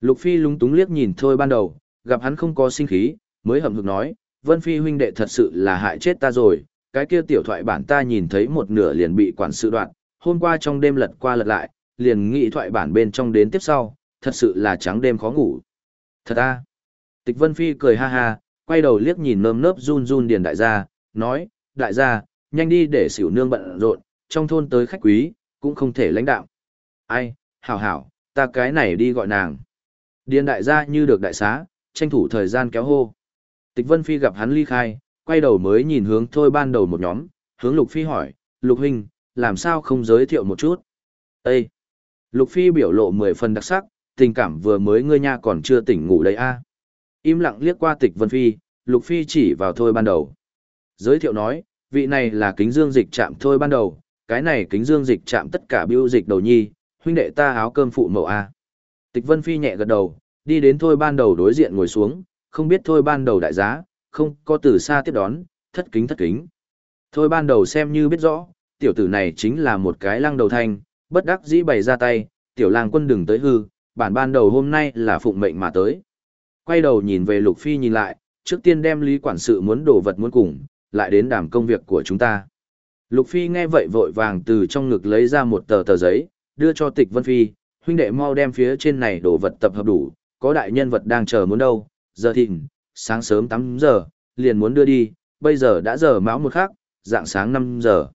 Lục Phi lúng túng liếc nhìn thôi ban đầu, gặp hắn không có sinh khí, mới hậm hực nói, Vân Phi huynh đệ thật sự là hại chết ta rồi, cái kia tiểu thoại bản ta nhìn thấy một nửa liền bị quản sự đoạn, hôm qua trong đêm lật qua lật lại, liền nghĩ thoại bản bên trong đến tiếp sau, thật sự là trắng đêm khó ngủ. Thật à? Tịch Vân Phi cười ha ha, quay đầu liếc nhìn nơm nớp run run điền đại gia, nói, đại gia, nhanh đi để xỉu nương bận rộn, trong thôn tới khách quý, cũng không thể lãnh đạo. Ai, hảo hảo, ta cái này đi gọi nàng. Điền đại gia như được đại xá, tranh thủ thời gian kéo hô. Tịch Vân Phi gặp hắn ly khai, quay đầu mới nhìn hướng thôi ban đầu một nhóm, hướng Lục Phi hỏi, Lục Huynh, làm sao không giới thiệu một chút? Ê! Lục Phi biểu lộ mười phần đặc sắc, tình cảm vừa mới ngươi nha còn chưa tỉnh ngủ đấy a. Im lặng liếc qua tịch Vân Phi, Lục Phi chỉ vào thôi ban đầu. Giới thiệu nói, vị này là kính dương dịch chạm thôi ban đầu, cái này kính dương dịch chạm tất cả biêu dịch đầu nhi, huynh đệ ta áo cơm phụ mẫu a. Tịch Vân Phi nhẹ gật đầu, đi đến thôi ban đầu đối diện ngồi xuống, không biết thôi ban đầu đại giá, không có từ xa tiếp đón, thất kính thất kính. Thôi ban đầu xem như biết rõ, tiểu tử này chính là một cái lăng đầu thanh, bất đắc dĩ bày ra tay, tiểu lang quân đừng tới hư, bản ban đầu hôm nay là phụng mệnh mà tới. Quay đầu nhìn về Lục Phi nhìn lại, trước tiên đem lý quản sự muốn đổ vật muốn cùng, lại đến đảm công việc của chúng ta. Lục Phi nghe vậy vội vàng từ trong ngực lấy ra một tờ tờ giấy, đưa cho tịch Vân Phi, huynh đệ mau đem phía trên này đồ vật tập hợp đủ, có đại nhân vật đang chờ muốn đâu, giờ thịnh, sáng sớm 8 giờ, liền muốn đưa đi, bây giờ đã giờ máu một khắc, dạng sáng 5 giờ.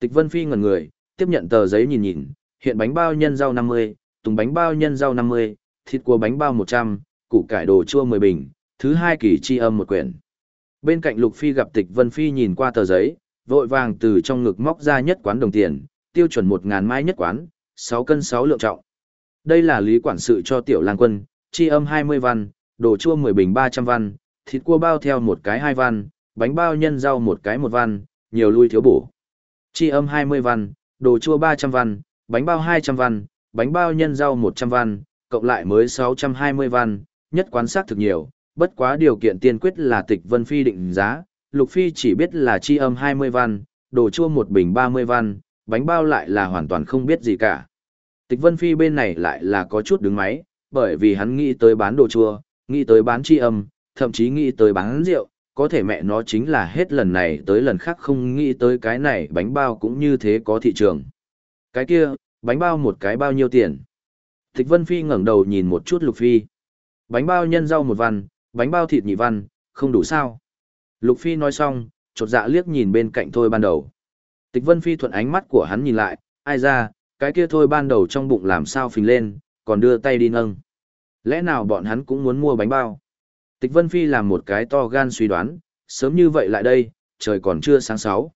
Tịch Vân Phi ngẩn người, tiếp nhận tờ giấy nhìn nhìn, hiện bánh bao nhân rau 50, tùng bánh bao nhân rau 50, thịt cua bánh bao 100, củ cải đồ chua 10 bình, thứ hai kỳ chi âm một quyển. Bên cạnh Lục Phi gặp Tịch Vân Phi nhìn qua tờ giấy, vội vàng từ trong ngực móc ra nhất quán đồng tiền, tiêu chuẩn 1000 mai nhất quán, 6 cân 6 lượng trọng. Đây là lý quản sự cho tiểu lang quân, chi âm 20 văn, đồ chua 10 bình 300 văn, thịt cua bao theo một cái 2 văn, bánh bao nhân rau một cái 1 văn, nhiều lui thiếu bổ. Chi âm 20 văn, đồ chua 300 văn, bánh bao 200 văn, bánh bao nhân rau 100 văn, cộng lại mới 620 văn, nhất quán sát thực nhiều, bất quá điều kiện tiên quyết là tịch vân phi định giá, lục phi chỉ biết là chi âm 20 văn, đồ chua một bình 30 văn, bánh bao lại là hoàn toàn không biết gì cả. Tịch vân phi bên này lại là có chút đứng máy, bởi vì hắn nghĩ tới bán đồ chua, nghĩ tới bán chi âm, thậm chí nghĩ tới bán rượu, có thể mẹ nó chính là hết lần này tới lần khác không nghĩ tới cái này bánh bao cũng như thế có thị trường. Cái kia, bánh bao một cái bao nhiêu tiền? Tịch Vân Phi ngẩng đầu nhìn một chút Lục Phi. Bánh bao nhân rau một văn, bánh bao thịt nhị văn, không đủ sao? Lục Phi nói xong, chột dạ liếc nhìn bên cạnh thôi ban đầu. Tịch Vân Phi thuận ánh mắt của hắn nhìn lại, ai ra, cái kia thôi ban đầu trong bụng làm sao phình lên, còn đưa tay đi nâng. Lẽ nào bọn hắn cũng muốn mua bánh bao? Tịch Vân Phi làm một cái to gan suy đoán, sớm như vậy lại đây, trời còn chưa sáng sáu.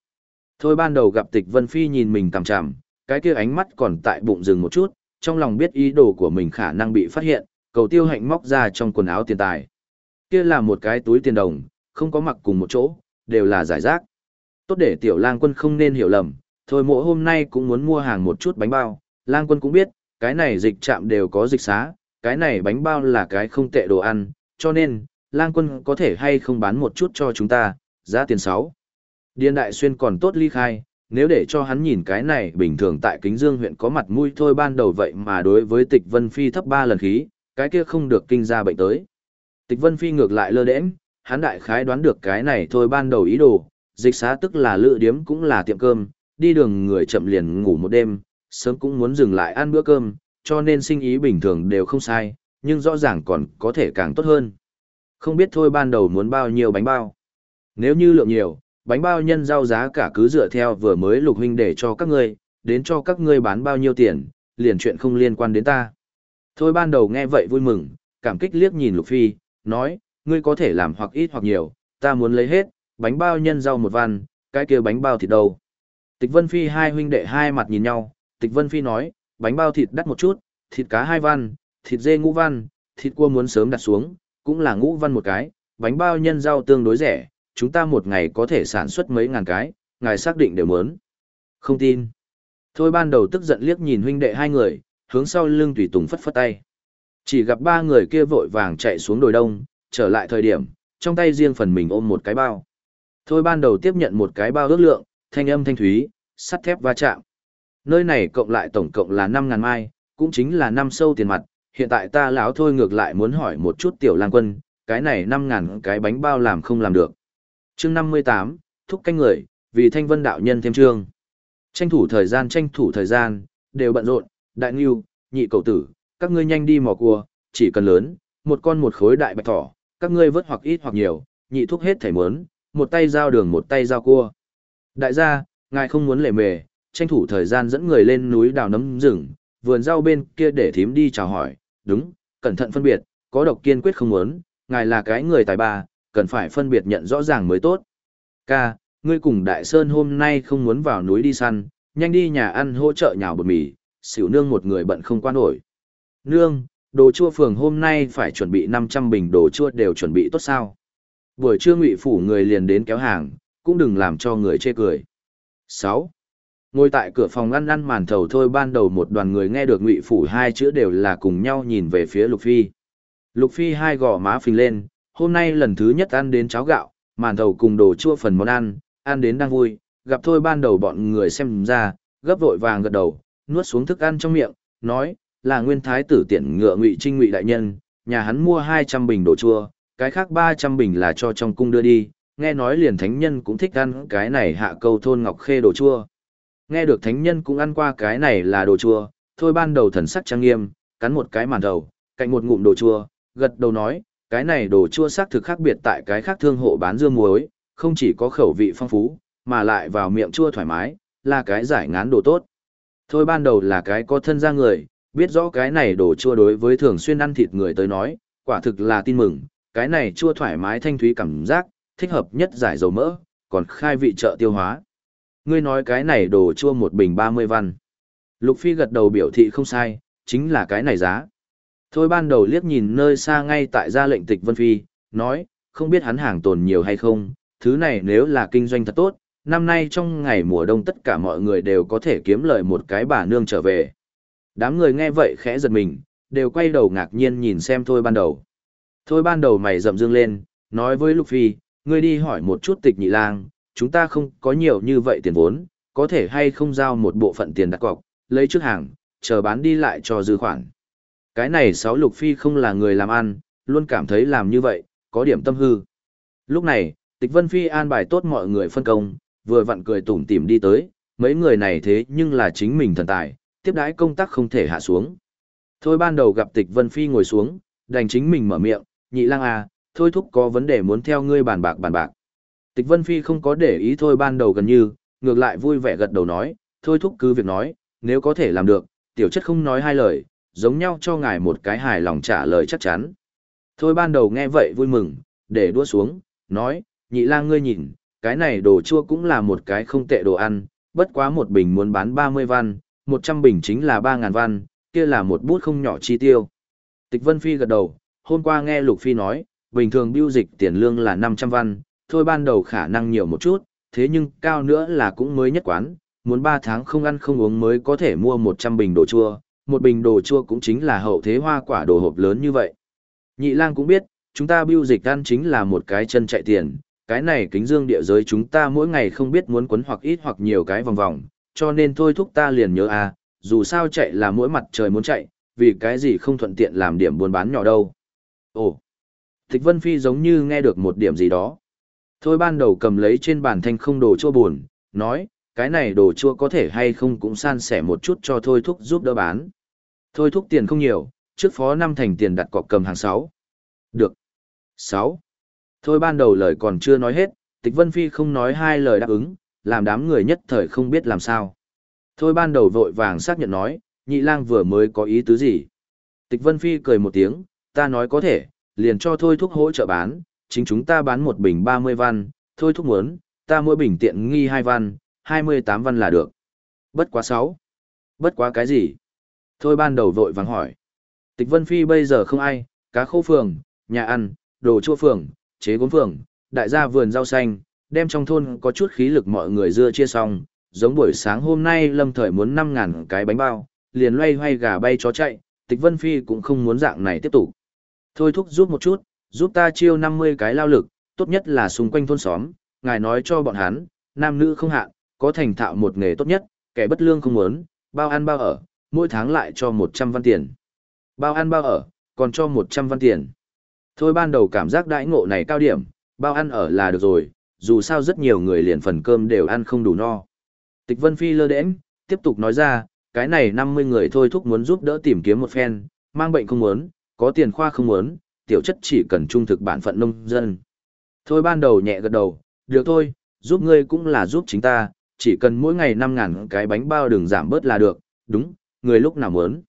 Thôi ban đầu gặp Tịch Vân Phi nhìn mình tằm chằm, cái kia ánh mắt còn tại bụng dừng một chút, trong lòng biết ý đồ của mình khả năng bị phát hiện, cầu tiêu hạnh móc ra trong quần áo tiền tài. Kia là một cái túi tiền đồng, không có mặc cùng một chỗ, đều là giải rác. Tốt để tiểu lang quân không nên hiểu lầm, thôi mộ hôm nay cũng muốn mua hàng một chút bánh bao, lang quân cũng biết, cái này dịch trạm đều có dịch xá, cái này bánh bao là cái không tệ đồ ăn, cho nên, lang quân có thể hay không bán một chút cho chúng ta, giá tiền 6. Điền Đại Xuyên còn tốt ly khai, nếu để cho hắn nhìn cái này bình thường tại Kính Dương huyện có mặt mũi thôi ban đầu vậy mà đối với Tịch Vân Phi thấp 3 lần khí, cái kia không được kinh ra bệnh tới. Tịch Vân Phi ngược lại lơ đễnh, hắn đại khái đoán được cái này thôi ban đầu ý đồ, dịch xá tức là lựa điếm cũng là tiệm cơm, đi đường người chậm liền ngủ một đêm, sớm cũng muốn dừng lại ăn bữa cơm, cho nên sinh ý bình thường đều không sai, nhưng rõ ràng còn có thể càng tốt hơn. Không biết thôi ban đầu muốn bao nhiêu bánh bao. Nếu như lượng nhiều, bánh bao nhân rau giá cả cứ dựa theo vừa mới lục huynh để cho các ngươi, đến cho các ngươi bán bao nhiêu tiền, liền chuyện không liên quan đến ta. Thôi ban đầu nghe vậy vui mừng, cảm kích liếc nhìn lục phi, nói, ngươi có thể làm hoặc ít hoặc nhiều, ta muốn lấy hết, bánh bao nhân rau một văn, cái kia bánh bao thịt đâu. Tịch Vân Phi hai huynh đệ hai mặt nhìn nhau, Tịch Vân Phi nói, bánh bao thịt đắt một chút, thịt cá hai văn, thịt dê ngũ văn, thịt cua muốn sớm đặt xuống, cũng là ngũ văn một cái, bánh bao nhân rau tương đối rẻ, chúng ta một ngày có thể sản xuất mấy ngàn cái, ngài xác định đều muốn. Không tin. Thôi ban đầu tức giận liếc nhìn huynh đệ hai người, hướng sau lưng tùy tùng phất phất tay. Chỉ gặp ba người kia vội vàng chạy xuống đồi đông, trở lại thời điểm, trong tay riêng phần mình ôm một cái bao. Thôi ban đầu tiếp nhận một cái bao ước lượng, thanh âm thanh thúy, sắt thép va chạm. Nơi này cộng lại tổng cộng là 5.000 mai, cũng chính là năm sâu tiền mặt, hiện tại ta lão thôi ngược lại muốn hỏi một chút tiểu lang quân, cái này năm ngàn cái bánh bao làm không làm được. chương năm mươi tám thúc canh người, vì thanh vân đạo nhân thêm trương. Tranh thủ thời gian tranh thủ thời gian, đều bận rộn, đại nghiêu, nhị cầu tử, các ngươi nhanh đi mò cua, chỉ cần lớn, một con một khối đại bạch thỏ, các ngươi vớt hoặc ít hoặc nhiều, nhị thúc hết thảy mớn, một tay giao đường một tay giao cua. Đại gia, ngài không muốn lệ mề, tranh thủ thời gian dẫn người lên núi đào nấm rừng, vườn rau bên kia để thím đi chào hỏi, đúng, cẩn thận phân biệt, có độc kiên quyết không muốn, ngài là cái người tài ba, cần phải phân biệt nhận rõ ràng mới tốt. Ca, ngươi cùng Đại Sơn hôm nay không muốn vào núi đi săn, nhanh đi nhà ăn hỗ trợ nhào bột mì, xỉu nương một người bận không quan nổi. Nương, đồ chua phường hôm nay phải chuẩn bị 500 bình đồ chua đều chuẩn bị tốt sao. Buổi trưa ngụy phủ người liền đến kéo hàng, cũng đừng làm cho người chê cười. 6. Ngồi tại cửa phòng ăn ăn màn thầu thôi ban đầu một đoàn người nghe được ngụy phủ hai chữ đều là cùng nhau nhìn về phía Lục Phi. Lục Phi hai gò má phình lên, hôm nay lần thứ nhất ăn đến cháo gạo, màn thầu cùng đồ chua phần món ăn, ăn đến đang vui, gặp thôi ban đầu bọn người xem ra, gấp vội vàng gật đầu, nuốt xuống thức ăn trong miệng, nói, là nguyên thái tử tiện ngựa ngụy trinh ngụy đại nhân, nhà hắn mua 200 bình đồ chua, cái khác 300 bình là cho trong cung đưa đi, nghe nói liền thánh nhân cũng thích ăn cái này hạ câu thôn ngọc khê đồ chua. Nghe được thánh nhân cũng ăn qua cái này là đồ chua, thôi ban đầu thần sắc trang nghiêm, cắn một cái màn đầu, cạnh một ngụm đồ chua, gật đầu nói, cái này đồ chua xác thực khác biệt tại cái khác thương hộ bán dưa muối, không chỉ có khẩu vị phong phú, mà lại vào miệng chua thoải mái, là cái giải ngán đồ tốt. Thôi ban đầu là cái có thân ra người, biết rõ cái này đồ chua đối với thường xuyên ăn thịt người tới nói, quả thực là tin mừng, cái này chua thoải mái thanh thúy cảm giác, thích hợp nhất giải dầu mỡ, còn khai vị trợ tiêu hóa. Ngươi nói cái này đồ chua một bình 30 văn. Lục Phi gật đầu biểu thị không sai, chính là cái này giá. Thôi ban đầu liếc nhìn nơi xa ngay tại gia lệnh tịch Vân Phi, nói, không biết hắn hàng tồn nhiều hay không, thứ này nếu là kinh doanh thật tốt, năm nay trong ngày mùa đông tất cả mọi người đều có thể kiếm lợi một cái bà nương trở về. Đám người nghe vậy khẽ giật mình, đều quay đầu ngạc nhiên nhìn xem thôi ban đầu. Thôi ban đầu mày rậm dương lên, nói với Lục Phi, ngươi đi hỏi một chút tịch nhị lang, chúng ta không có nhiều như vậy tiền vốn, có thể hay không giao một bộ phận tiền đặt cọc, lấy trước hàng, chờ bán đi lại cho dư khoản. Cái này sáu Lục Phi không là người làm ăn, luôn cảm thấy làm như vậy, có điểm tâm hư. Lúc này, tịch Vân Phi an bài tốt mọi người phân công, vừa vặn cười tủm tỉm đi tới, mấy người này thế nhưng là chính mình thần tài, tiếp đãi công tác không thể hạ xuống. Thôi ban đầu gặp tịch Vân Phi ngồi xuống, đành chính mình mở miệng, nhị lang à, thôi thúc có vấn đề muốn theo ngươi bàn bạc bàn bạc. Tịch Vân Phi không có để ý thôi ban đầu gần như, ngược lại vui vẻ gật đầu nói, thôi thúc cứ việc nói, nếu có thể làm được, tiểu chất không nói hai lời, giống nhau cho ngài một cái hài lòng trả lời chắc chắn. Thôi ban đầu nghe vậy vui mừng, để đua xuống, nói, nhị lang ngươi nhìn, cái này đồ chua cũng là một cái không tệ đồ ăn, bất quá một bình muốn bán 30 văn, 100 bình chính là 3.000 văn, kia là một bút không nhỏ chi tiêu. Tịch Vân Phi gật đầu, hôm qua nghe Lục Phi nói, bình thường biêu dịch tiền lương là 500 văn, thôi ban đầu khả năng nhiều một chút, thế nhưng cao nữa là cũng mới nhất quán, muốn 3 tháng không ăn không uống mới có thể mua 100 bình đồ chua, một bình đồ chua cũng chính là hậu thế hoa quả đồ hộp lớn như vậy. Nhị lang cũng biết, chúng ta biêu dịch ăn chính là một cái chân chạy tiền, cái này kính dương địa giới chúng ta mỗi ngày không biết muốn quấn hoặc ít hoặc nhiều cái vòng vòng, cho nên thôi thúc ta liền nhớ à, dù sao chạy là mỗi mặt trời muốn chạy, vì cái gì không thuận tiện làm điểm buôn bán nhỏ đâu. Ồ, Thích Vân Phi giống như nghe được một điểm gì đó. Thôi ban đầu cầm lấy trên bàn thanh không đồ chua buồn, nói, cái này đồ chua có thể hay không cũng san sẻ một chút cho thôi thúc giúp đỡ bán. Thôi thúc tiền không nhiều, trước phó năm thành tiền đặt cọc cầm hàng 6. Được. 6. Thôi ban đầu lời còn chưa nói hết, Tịch Vân Phi không nói hai lời đáp ứng, làm đám người nhất thời không biết làm sao. Thôi ban đầu vội vàng xác nhận nói, nhị lang vừa mới có ý tứ gì. Tịch Vân Phi cười một tiếng, ta nói có thể, liền cho thôi thúc hỗ trợ bán, chính chúng ta bán một bình 30 văn, thôi thúc muốn, ta mỗi bình tiện nghi 2 văn, 28 văn là được. Bất quá 6. Bất quá cái gì? Thôi ban đầu vội vàng hỏi. Tịch Vân Phi bây giờ không ai, cá khô phường, nhà ăn, đồ chua phường, chế gốm phường, đại gia vườn rau xanh, đem trong thôn có chút khí lực mọi người dưa chia xong, giống buổi sáng hôm nay lâm thời muốn 5.000 cái bánh bao, liền loay hoay gà bay chó chạy, tịch Vân Phi cũng không muốn dạng này tiếp tục. Thôi thúc giúp một chút, giúp ta chiêu 50 cái lao lực, tốt nhất là xung quanh thôn xóm, ngài nói cho bọn hắn, nam nữ không hạn, có thành thạo một nghề tốt nhất, kẻ bất lương không muốn, bao ăn bao ở, mỗi tháng lại cho 100 văn tiền. Bao ăn bao ở, còn cho 100 văn tiền. Thôi ban đầu cảm giác đãi ngộ này cao điểm, bao ăn ở là được rồi, dù sao rất nhiều người liền phần cơm đều ăn không đủ no. Tịch Vân Phi lơ đễnh, tiếp tục nói ra, cái này 50 người thôi thúc muốn giúp đỡ tìm kiếm một phen, mang bệnh không muốn, có tiền khoa không muốn, tiểu chất chỉ cần trung thực bản phận nông dân. Thôi ban đầu nhẹ gật đầu, được thôi, giúp ngươi cũng là giúp chính ta, chỉ cần mỗi ngày 5.000 cái bánh bao đường giảm bớt là được, đúng, người lúc nào muốn.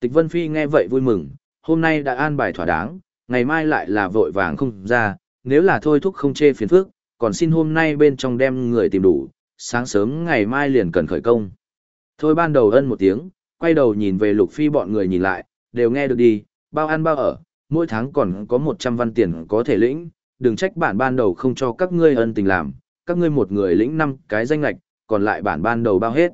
Tịch Vân Phi nghe vậy vui mừng, hôm nay đã an bài thỏa đáng, ngày mai lại là vội vàng không ra, nếu là thôi thúc không chê phiền phức, còn xin hôm nay bên trong đem người tìm đủ, sáng sớm ngày mai liền cần khởi công. Thôi ban đầu ân một tiếng, quay đầu nhìn về Lục Phi bọn người nhìn lại, đều nghe được đi, bao ăn bao ở, mỗi tháng còn có 100 văn tiền có thể lĩnh, đừng trách bản ban đầu không cho các ngươi ân tình làm, các ngươi một người lĩnh 5 cái danh lạch, còn lại bản ban đầu bao hết.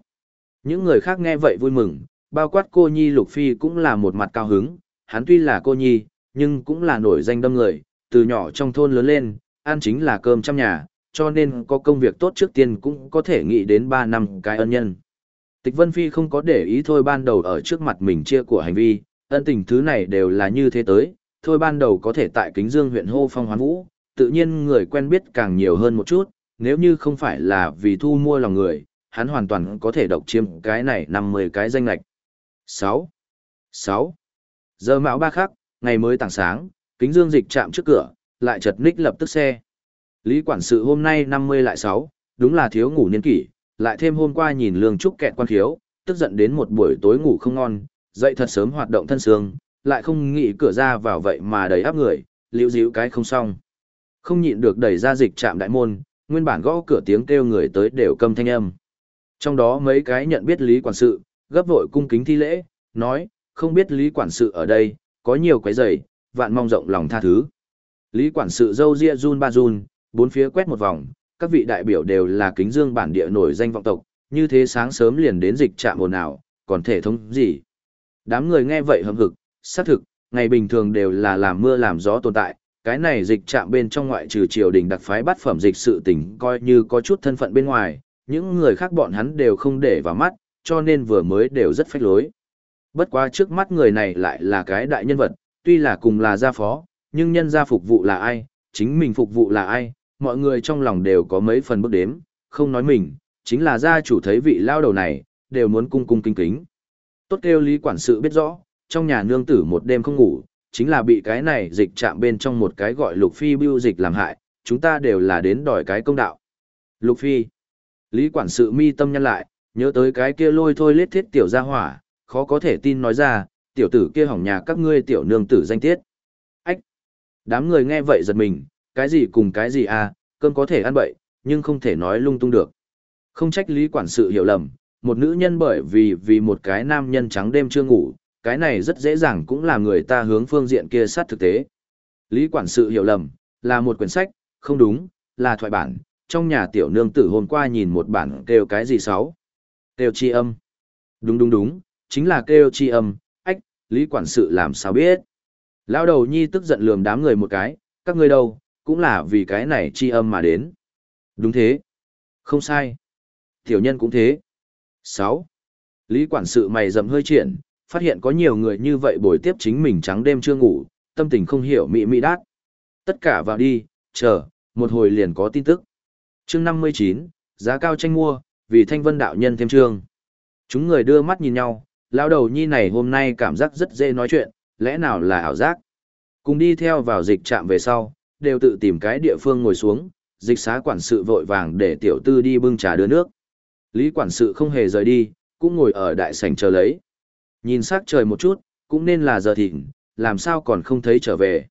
Những người khác nghe vậy vui mừng, bao quát cô Nhi Lục Phi cũng là một mặt cao hứng, hắn tuy là cô Nhi, nhưng cũng là nổi danh đâm người, từ nhỏ trong thôn lớn lên, ăn chính là cơm trong nhà, cho nên có công việc tốt trước tiên cũng có thể nghĩ đến 3 năm cái ân nhân. Tịch Vân Phi không có để ý thôi ban đầu ở trước mặt mình chia của hành vi, ân tình thứ này đều là như thế tới, thôi ban đầu có thể tại Kính Dương huyện hô phong hoán vũ, tự nhiên người quen biết càng nhiều hơn một chút, nếu như không phải là vì thu mua lòng người, hắn hoàn toàn có thể độc chiếm cái này 50 cái danh lạch. 6. 6. Giờ mạo ba khắc, ngày mới tảng sáng, Kính Dương dịch chạm trước cửa, lại chật ních lập tức xe. Lý quản sự hôm nay 50 lại 6, đúng là thiếu ngủ niên kỷ, lại thêm hôm qua nhìn lương trúc kẹt quan khiếu, tức giận đến một buổi tối ngủ không ngon, dậy thật sớm hoạt động thân xương, lại không nghĩ cửa ra vào vậy mà đầy áp người, liễu díu cái không xong. Không nhịn được đẩy ra dịch trạm đại môn, nguyên bản gõ cửa tiếng kêu người tới đều câm thanh âm. Trong đó mấy cái nhận biết Lý quản sự, gấp vội cung kính thi lễ, nói, không biết Lý quản sự ở đây, có nhiều quấy rầy, vạn mong rộng lòng tha thứ. Lý quản sự dâu ria run ba run, bốn phía quét một vòng, các vị đại biểu đều là kính dương bản địa nổi danh vọng tộc, như thế sáng sớm liền đến dịch trạm ồn ào, còn thể thống gì. Đám người nghe vậy hâm hực, xác thực, ngày bình thường đều là làm mưa làm gió tồn tại, cái này dịch trạm bên trong ngoại trừ triều đình đặc phái bắt phẩm dịch sự tình coi như có chút thân phận bên ngoài, những người khác bọn hắn đều không để vào mắt, cho nên vừa mới đều rất phách lối. Bất quá trước mắt người này lại là cái đại nhân vật, tuy là cùng là gia phó, nhưng nhân gia phục vụ là ai, chính mình phục vụ là ai, mọi người trong lòng đều có mấy phần bước đếm, không nói mình, chính là gia chủ thấy vị lao đầu này, đều muốn cung cung kính kính. Tốt kêu lý quản sự biết rõ, trong nhà nương tử một đêm không ngủ, chính là bị cái này dịch chạm bên trong một cái gọi lục phi bưu dịch làm hại, chúng ta đều là đến đòi cái công đạo. Lục phi, lý quản sự mi tâm nhân lại, nhớ tới cái kia lôi thôi lết thiết tiểu gia hỏa, khó có thể tin nói ra, tiểu tử kia hỏng nhà các ngươi tiểu nương tử danh tiết. Ách! Đám người nghe vậy giật mình, cái gì cùng cái gì à, cơm có thể ăn bậy, nhưng không thể nói lung tung được. Không trách lý quản sự hiểu lầm, một nữ nhân bởi vì vì một cái nam nhân trắng đêm chưa ngủ, cái này rất dễ dàng cũng là người ta hướng phương diện kia sát thực tế. Lý quản sự hiểu lầm, là một quyển sách, không đúng, là thoại bản, trong nhà tiểu nương tử hôm qua nhìn một bản kêu cái gì xấu, Kêu chi âm. Đúng đúng đúng, chính là kêu chi âm, ách, lý quản sự làm sao biết. Lao đầu nhi tức giận lườm đám người một cái, các ngươi đâu, cũng là vì cái này chi âm mà đến. Đúng thế. Không sai. Tiểu nhân cũng thế. 6. Lý quản sự mày rậm hơi triển, phát hiện có nhiều người như vậy buổi tiếp chính mình trắng đêm chưa ngủ, tâm tình không hiểu mị mị đát. Tất cả vào đi, chờ, một hồi liền có tin tức. chương 59, giá cao tranh mua, vì thanh vân đạo nhân thêm trương. Chúng người đưa mắt nhìn nhau, lão đầu nhi này hôm nay cảm giác rất dễ nói chuyện, lẽ nào là ảo giác. Cùng đi theo vào dịch trạm về sau, đều tự tìm cái địa phương ngồi xuống, dịch xá quản sự vội vàng để tiểu tư đi bưng trà đưa nước. Lý quản sự không hề rời đi, cũng ngồi ở đại sảnh chờ lấy. Nhìn sắc trời một chút, cũng nên là giờ thịnh, làm sao còn không thấy trở về.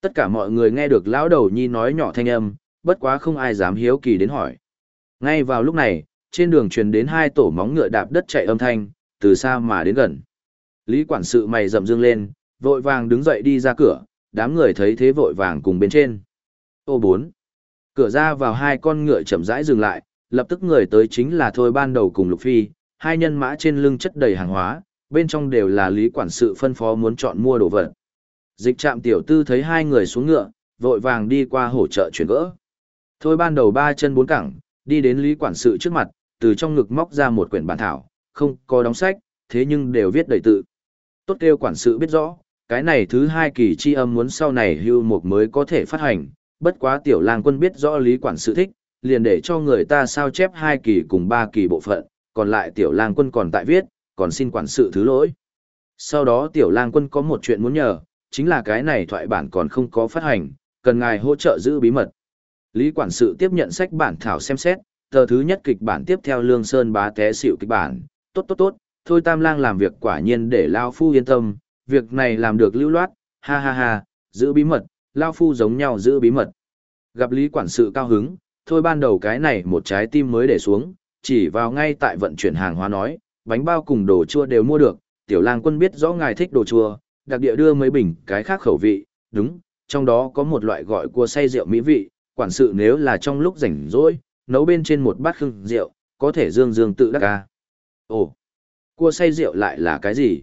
Tất cả mọi người nghe được lão đầu nhi nói nhỏ thanh âm, bất quá không ai dám hiếu kỳ đến hỏi. Ngay vào lúc này, trên đường truyền đến hai tổ móng ngựa đạp đất chạy âm thanh, từ xa mà đến gần. Lý quản sự mày rậm dương lên, vội vàng đứng dậy đi ra cửa, đám người thấy thế vội vàng cùng bên trên. Ô bốn. Cửa ra vào hai con ngựa chậm rãi dừng lại, lập tức người tới chính là thôi ban đầu cùng Lục Phi, hai nhân mã trên lưng chất đầy hàng hóa, bên trong đều là lý quản sự phân phó muốn chọn mua đồ vật. Dịch trạm tiểu tư thấy hai người xuống ngựa, vội vàng đi qua hỗ trợ chuyển gỡ. Thôi ban đầu ba chân bốn cẳng, đi đến lý quản sự trước mặt, từ trong ngực móc ra một quyển bản thảo, không có đóng sách, thế nhưng đều viết đầy tự. Tốt kêu quản sự biết rõ, cái này thứ hai kỳ chi âm muốn sau này hưu một mới có thể phát hành, bất quá tiểu lang quân biết rõ lý quản sự thích, liền để cho người ta sao chép hai kỳ cùng ba kỳ bộ phận, còn lại tiểu lang quân còn tại viết, còn xin quản sự thứ lỗi. Sau đó tiểu lang quân có một chuyện muốn nhờ, chính là cái này thoại bản còn không có phát hành, cần ngài hỗ trợ giữ bí mật. Lý quản sự tiếp nhận sách bản thảo xem xét, tờ thứ nhất kịch bản tiếp theo Lương Sơn bá té xịu kịch bản, tốt tốt tốt, thôi Tam Lang làm việc quả nhiên để Lao Phu yên tâm, việc này làm được lưu loát, ha ha ha, giữ bí mật, Lao Phu giống nhau giữ bí mật. Gặp Lý quản sự cao hứng, thôi ban đầu cái này một trái tim mới để xuống, chỉ vào ngay tại vận chuyển hàng hóa nói, bánh bao cùng đồ chua đều mua được, tiểu lang quân biết rõ ngài thích đồ chua, đặc địa đưa mấy bình cái khác khẩu vị, đúng, trong đó có một loại gọi cua say rượu mỹ vị, quản sự nếu là trong lúc rảnh rỗi, nấu bên trên một bát khưng rượu, có thể dương dương tự đắc ca. Ồ, cua say rượu lại là cái gì?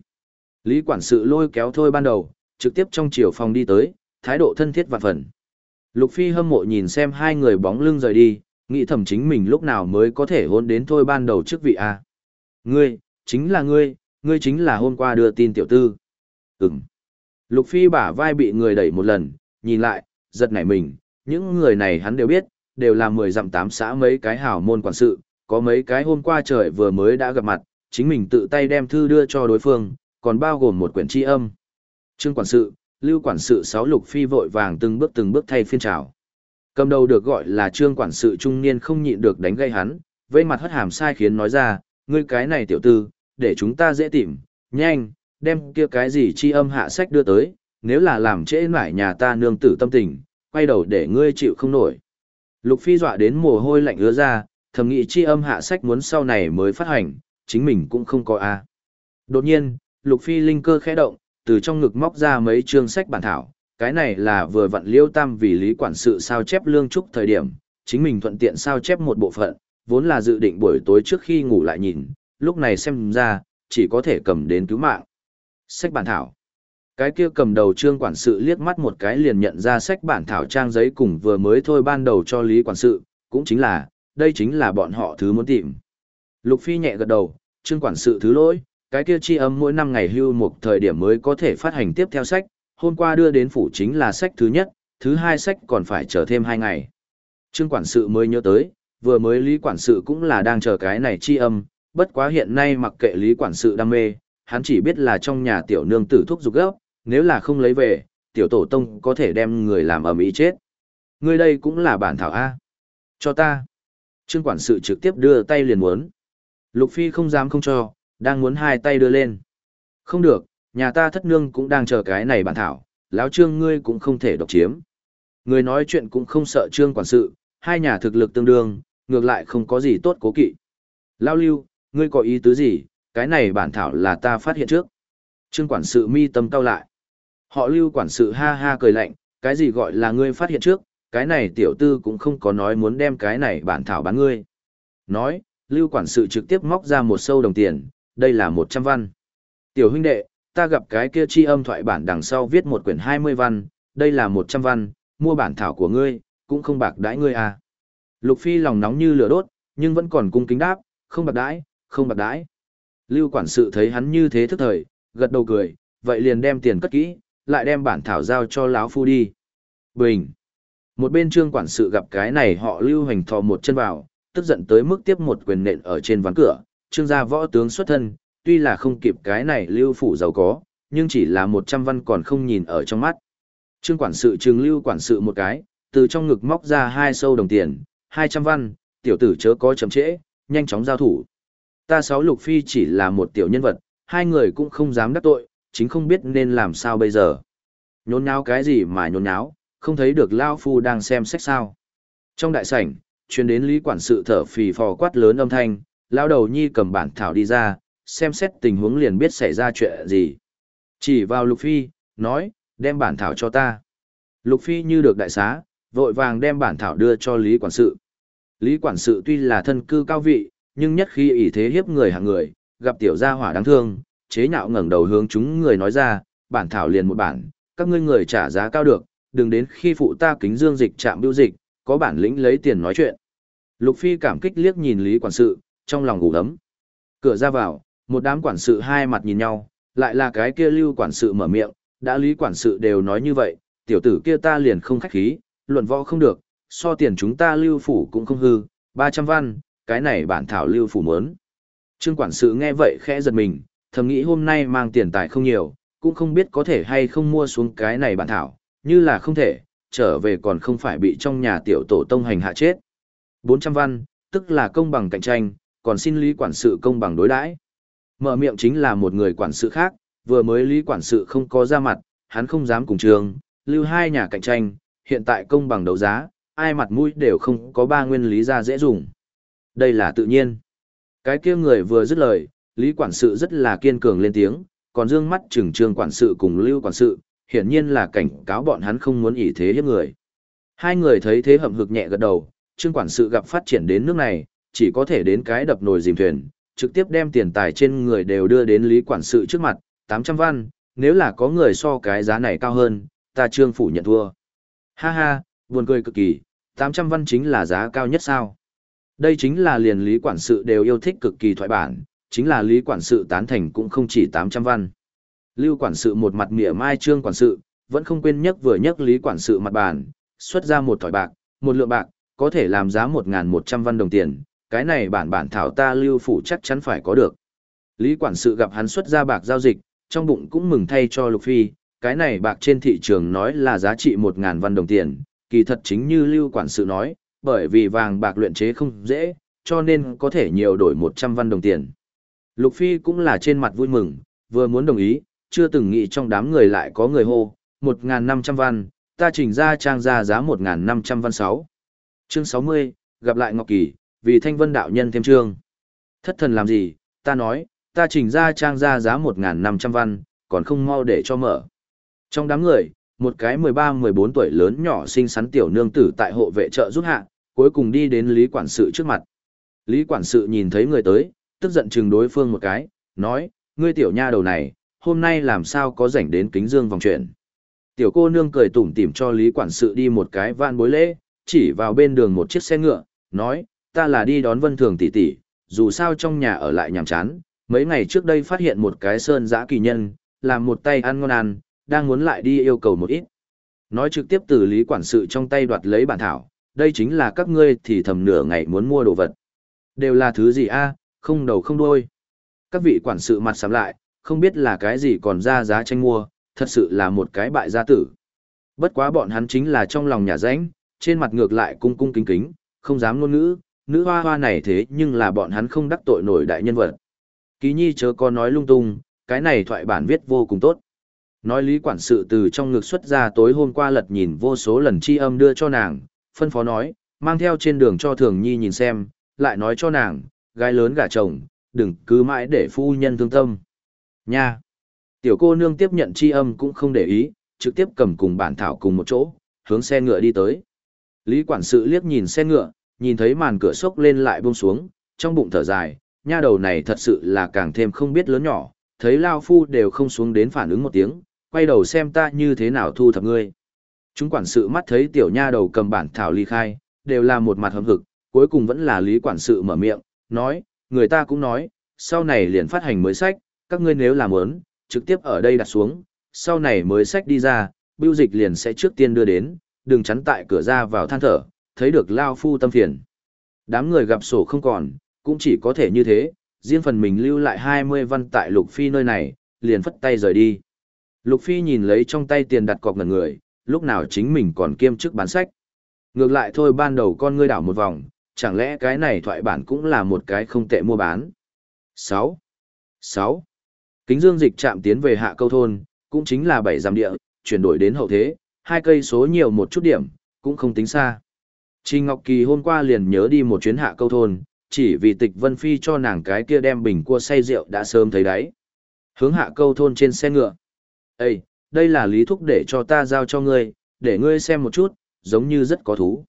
Lý quản sự lôi kéo thôi ban đầu, trực tiếp trong chiều phòng đi tới, thái độ thân thiết và phần. Lục Phi hâm mộ nhìn xem hai người bóng lưng rời đi, nghĩ thầm chính mình lúc nào mới có thể hôn đến thôi ban đầu trước vị A. Ngươi, chính là ngươi, ngươi chính là hôm qua đưa tin tiểu tư. Ừm. Lục Phi bả vai bị người đẩy một lần, nhìn lại, giật nảy mình, những người này hắn đều biết, đều là mười dặm tám xã mấy cái hảo môn quản sự, có mấy cái hôm qua trời vừa mới đã gặp mặt, chính mình tự tay đem thư đưa cho đối phương, còn bao gồm một quyển tri âm. Trương quản sự, lưu quản sự sáu lục phi vội vàng từng bước từng bước thay phiên trào. Cầm đầu được gọi là trương quản sự trung niên không nhịn được đánh gây hắn, vây mặt hất hàm sai khiến nói ra, ngươi cái này tiểu tư, để chúng ta dễ tìm, nhanh, đem kia cái gì chi âm hạ sách đưa tới, nếu là làm trễ nải nhà ta nương tử tâm tình, quay đầu để ngươi chịu không nổi. Lục Phi dọa đến mồ hôi lạnh ứa ra, thầm nghĩ chi âm hạ sách muốn sau này mới phát hành, chính mình cũng không có a. Đột nhiên, Lục Phi linh cơ khẽ động, từ trong ngực móc ra mấy chương sách bản thảo, cái này là vừa vặn liêu tam vì lý quản sự sao chép lương trúc thời điểm, chính mình thuận tiện sao chép một bộ phận, vốn là dự định buổi tối trước khi ngủ lại nhìn, lúc này xem ra, chỉ có thể cầm đến cứu mạng. Sách bản thảo. Cái kia cầm đầu trương quản sự liếc mắt một cái liền nhận ra sách bản thảo trang giấy cùng vừa mới thôi ban đầu cho lý quản sự, cũng chính là, đây chính là bọn họ thứ muốn tìm. Lục Phi nhẹ gật đầu, trương quản sự thứ lỗi, cái kia chi âm mỗi năm ngày hưu một thời điểm mới có thể phát hành tiếp theo sách, hôm qua đưa đến phủ chính là sách thứ nhất, thứ hai sách còn phải chờ thêm hai ngày. Trương quản sự mới nhớ tới, vừa mới lý quản sự cũng là đang chờ cái này chi âm, bất quá hiện nay mặc kệ lý quản sự đam mê, hắn chỉ biết là trong nhà tiểu nương tử thuốc dục gấp, nếu là không lấy về, tiểu tổ tông có thể đem người làm ầm ĩ chết. Người đây cũng là bản thảo A. Cho ta. Trương quản sự trực tiếp đưa tay liền muốn. Lục Phi không dám không cho, đang muốn hai tay đưa lên. Không được, nhà ta thất nương cũng đang chờ cái này bản thảo, lão trương ngươi cũng không thể độc chiếm. Người nói chuyện cũng không sợ trương quản sự, hai nhà thực lực tương đương, ngược lại không có gì tốt cố kỵ. Lao lưu, ngươi có ý tứ gì, cái này bản thảo là ta phát hiện trước. Trương quản sự mi tâm cao lại. Họ lưu quản sự ha ha cười lạnh, cái gì gọi là ngươi phát hiện trước, cái này tiểu tư cũng không có nói muốn đem cái này bản thảo bán ngươi. Nói, lưu quản sự trực tiếp móc ra một sâu đồng tiền, đây là một trăm văn. Tiểu huynh đệ, ta gặp cái kia chi âm thoại bản đằng sau viết một quyển hai mươi văn, đây là một trăm văn, mua bản thảo của ngươi, cũng không bạc đãi ngươi à. Lục Phi lòng nóng như lửa đốt, nhưng vẫn còn cung kính đáp, không bạc đãi, không bạc đãi. Lưu quản sự thấy hắn như thế thức thời, gật đầu cười, vậy liền đem tiền cất kỹ, lại đem bản thảo giao cho lão phu đi. Bình. Một bên trương quản sự gặp cái này họ lưu hành thò một chân vào, tức giận tới mức tiếp một quyền nện ở trên ván cửa, trương gia võ tướng xuất thân, tuy là không kịp cái này lưu phủ giàu có, nhưng chỉ là một trăm văn còn không nhìn ở trong mắt. Trương quản sự trừng lưu quản sự một cái, từ trong ngực móc ra hai sâu đồng tiền, hai trăm văn, tiểu tử chớ có chậm trễ, nhanh chóng giao thủ. Ta sáu lục phi chỉ là một tiểu nhân vật, hai người cũng không dám đắc tội, chính không biết nên làm sao bây giờ. Nhốn nháo cái gì mà nhốn nháo, không thấy được Lao Phu đang xem sách sao. Trong đại sảnh, chuyên đến lý quản sự thở phì phò quát lớn âm thanh, Lao đầu nhi cầm bản thảo đi ra, xem xét tình huống liền biết xảy ra chuyện gì. Chỉ vào Lục Phi, nói, đem bản thảo cho ta. Lục Phi như được đại xá, vội vàng đem bản thảo đưa cho Lý Quản sự. Lý Quản sự tuy là thân cư cao vị, nhưng nhất khi ỷ thế hiếp người hạng người, gặp tiểu gia hỏa đáng thương, chế nhạo ngẩng đầu hướng chúng người nói ra, bản thảo liền một bản, các ngươi người trả giá cao được, đừng đến khi phụ ta kính dương dịch chạm biêu dịch, có bản lĩnh lấy tiền nói chuyện. Lục Phi cảm kích liếc nhìn Lý quản sự, trong lòng ngủ ấm. Cửa ra vào, một đám quản sự hai mặt nhìn nhau, Lại là cái kia lưu quản sự mở miệng, đã lý quản sự đều nói như vậy, tiểu tử kia ta liền không khách khí, luận võ không được, so tiền chúng ta lưu phủ cũng không hư, 300 văn, cái này bản thảo lưu phủ muốn. Trương quản sự nghe vậy khẽ giật mình, thầm nghĩ hôm nay mang tiền tài không nhiều, cũng không biết có thể hay không mua xuống cái này bản thảo, như là không thể, trở về còn không phải bị trong nhà tiểu tổ tông hành hạ chết. 400 văn, tức là công bằng cạnh tranh, còn xin lý quản sự công bằng đối đãi. Mở miệng chính là một người quản sự khác, vừa mới lý quản sự không có ra mặt, hắn không dám cùng trường, lưu hai nhà cạnh tranh, hiện tại công bằng đấu giá, ai mặt mũi đều không có ba nguyên lý ra dễ dùng. Đây là tự nhiên. Cái kia người vừa dứt lời, lý quản sự rất là kiên cường lên tiếng, còn dương mắt trừng trương quản sự cùng lưu quản sự, hiển nhiên là cảnh cáo bọn hắn không muốn ỷ thế hiếp người. Hai người thấy thế hậm hực nhẹ gật đầu, trương quản sự gặp phát triển đến nước này, chỉ có thể đến cái đập nồi dìm thuyền, trực tiếp đem tiền tài trên người đều đưa đến lý quản sự trước mặt, 800 văn, nếu là có người so cái giá này cao hơn, ta trương phủ nhận thua. Ha ha, buồn cười cực kỳ, 800 văn chính là giá cao nhất sao. Đây chính là liền lý quản sự đều yêu thích cực kỳ thoại bản, chính là lý quản sự tán thành cũng không chỉ 800 văn. Lưu quản sự một mặt mỉa mai trương quản sự, vẫn không quên nhắc vừa nhắc lý quản sự mặt bàn, xuất ra một thỏi bạc, một lượng bạc, có thể làm giá 1.100 văn đồng tiền, cái này bản bản thảo ta lưu phủ chắc chắn phải có được. Lý quản sự gặp hắn xuất ra bạc giao dịch, trong bụng cũng mừng thay cho Lục Phi, cái này bạc trên thị trường nói là giá trị 1.000 văn đồng tiền, kỳ thật chính như lưu quản sự nói, bởi vì vàng bạc luyện chế không dễ, cho nên có thể nhiều đổi 100 văn đồng tiền. Lục Phi cũng là trên mặt vui mừng, vừa muốn đồng ý, chưa từng nghĩ trong đám người lại có người hô, 1.500 văn, ta chỉnh ra trang ra giá 1.500 văn 6. Chương 60, gặp lại Ngọc Kỳ, vì thanh vân đạo nhân thêm trương Thất thần làm gì, ta nói, ta chỉnh ra trang ra giá 1.500 văn, còn không mau để cho mở. Trong đám người, một cái 13-14 tuổi lớn nhỏ xinh xắn tiểu nương tử tại hộ vệ trợ giúp hạ, cuối cùng đi đến Lý Quản sự trước mặt. Lý Quản sự nhìn thấy người tới, tức giận chừng đối phương một cái, nói, ngươi tiểu nha đầu này, hôm nay làm sao có rảnh đến kính dương vòng chuyện. Tiểu cô nương cười tủm tỉm cho Lý Quản sự đi một cái van bối lễ, chỉ vào bên đường một chiếc xe ngựa, nói, ta là đi đón vân thường tỷ tỷ, dù sao trong nhà ở lại nhàm chán, mấy ngày trước đây phát hiện một cái sơn giã kỳ nhân, làm một tay ăn ngon ăn, đang muốn lại đi yêu cầu một ít. Nói trực tiếp từ lý quản sự trong tay đoạt lấy bản thảo, đây chính là các ngươi thì thầm nửa ngày muốn mua đồ vật. Đều là thứ gì a không đầu không đuôi. Các vị quản sự mặt sắm lại, không biết là cái gì còn ra giá tranh mua, thật sự là một cái bại gia tử. Bất quá bọn hắn chính là trong lòng nhà ránh, trên mặt ngược lại cung cung kính kính, không dám ngôn ngữ, nữ hoa hoa này thế nhưng là bọn hắn không đắc tội nổi đại nhân vật. Ký nhi chớ có nói lung tung, cái này thoại bản viết vô cùng tốt. Nói lý quản sự từ trong ngực xuất ra tối hôm qua lật nhìn vô số lần chi âm đưa cho nàng, phân phó nói, mang theo trên đường cho thường nhi nhìn xem, lại nói cho nàng, gái lớn gả chồng, đừng cứ mãi để phu nhân thương tâm. Nha! Tiểu cô nương tiếp nhận chi âm cũng không để ý, trực tiếp cầm cùng bản thảo cùng một chỗ, hướng xe ngựa đi tới. Lý quản sự liếc nhìn xe ngựa, nhìn thấy màn cửa sốc lên lại buông xuống, trong bụng thở dài, nha đầu này thật sự là càng thêm không biết lớn nhỏ, thấy Lao Phu đều không xuống đến phản ứng một tiếng, quay đầu xem ta như thế nào thu thập ngươi. Chúng quản sự mắt thấy tiểu nha đầu cầm bản thảo ly khai, đều là một mặt hâm hực, cuối cùng vẫn là lý quản sự mở miệng, nói, người ta cũng nói, sau này liền phát hành mới sách, các ngươi nếu làm muốn, trực tiếp ở đây đặt xuống, sau này mới sách đi ra, bưu dịch liền sẽ trước tiên đưa đến, đừng chắn tại cửa ra vào than thở, thấy được Lao Phu tâm phiền. Đám người gặp sổ không còn, cũng chỉ có thể như thế, riêng phần mình lưu lại 20 văn tại Lục Phi nơi này, liền phất tay rời đi. Lục Phi nhìn lấy trong tay tiền đặt cọc ngần người, lúc nào chính mình còn kiêm chức bán sách. Ngược lại thôi ban đầu con ngươi đảo một vòng, chẳng lẽ cái này thoại bản cũng là một cái không tệ mua bán. 6. 6. Kính dương dịch chạm tiến về hạ câu thôn, cũng chính là bảy giảm địa, chuyển đổi đến hậu thế, hai cây số nhiều một chút điểm, cũng không tính xa. Trình Ngọc Kỳ hôm qua liền nhớ đi một chuyến hạ câu thôn, chỉ vì tịch Vân Phi cho nàng cái kia đem bình cua say rượu đã sớm thấy đấy. Hướng hạ câu thôn trên xe ngựa. Ê, đây là lý thúc để cho ta giao cho ngươi, để ngươi xem một chút, giống như rất có thú.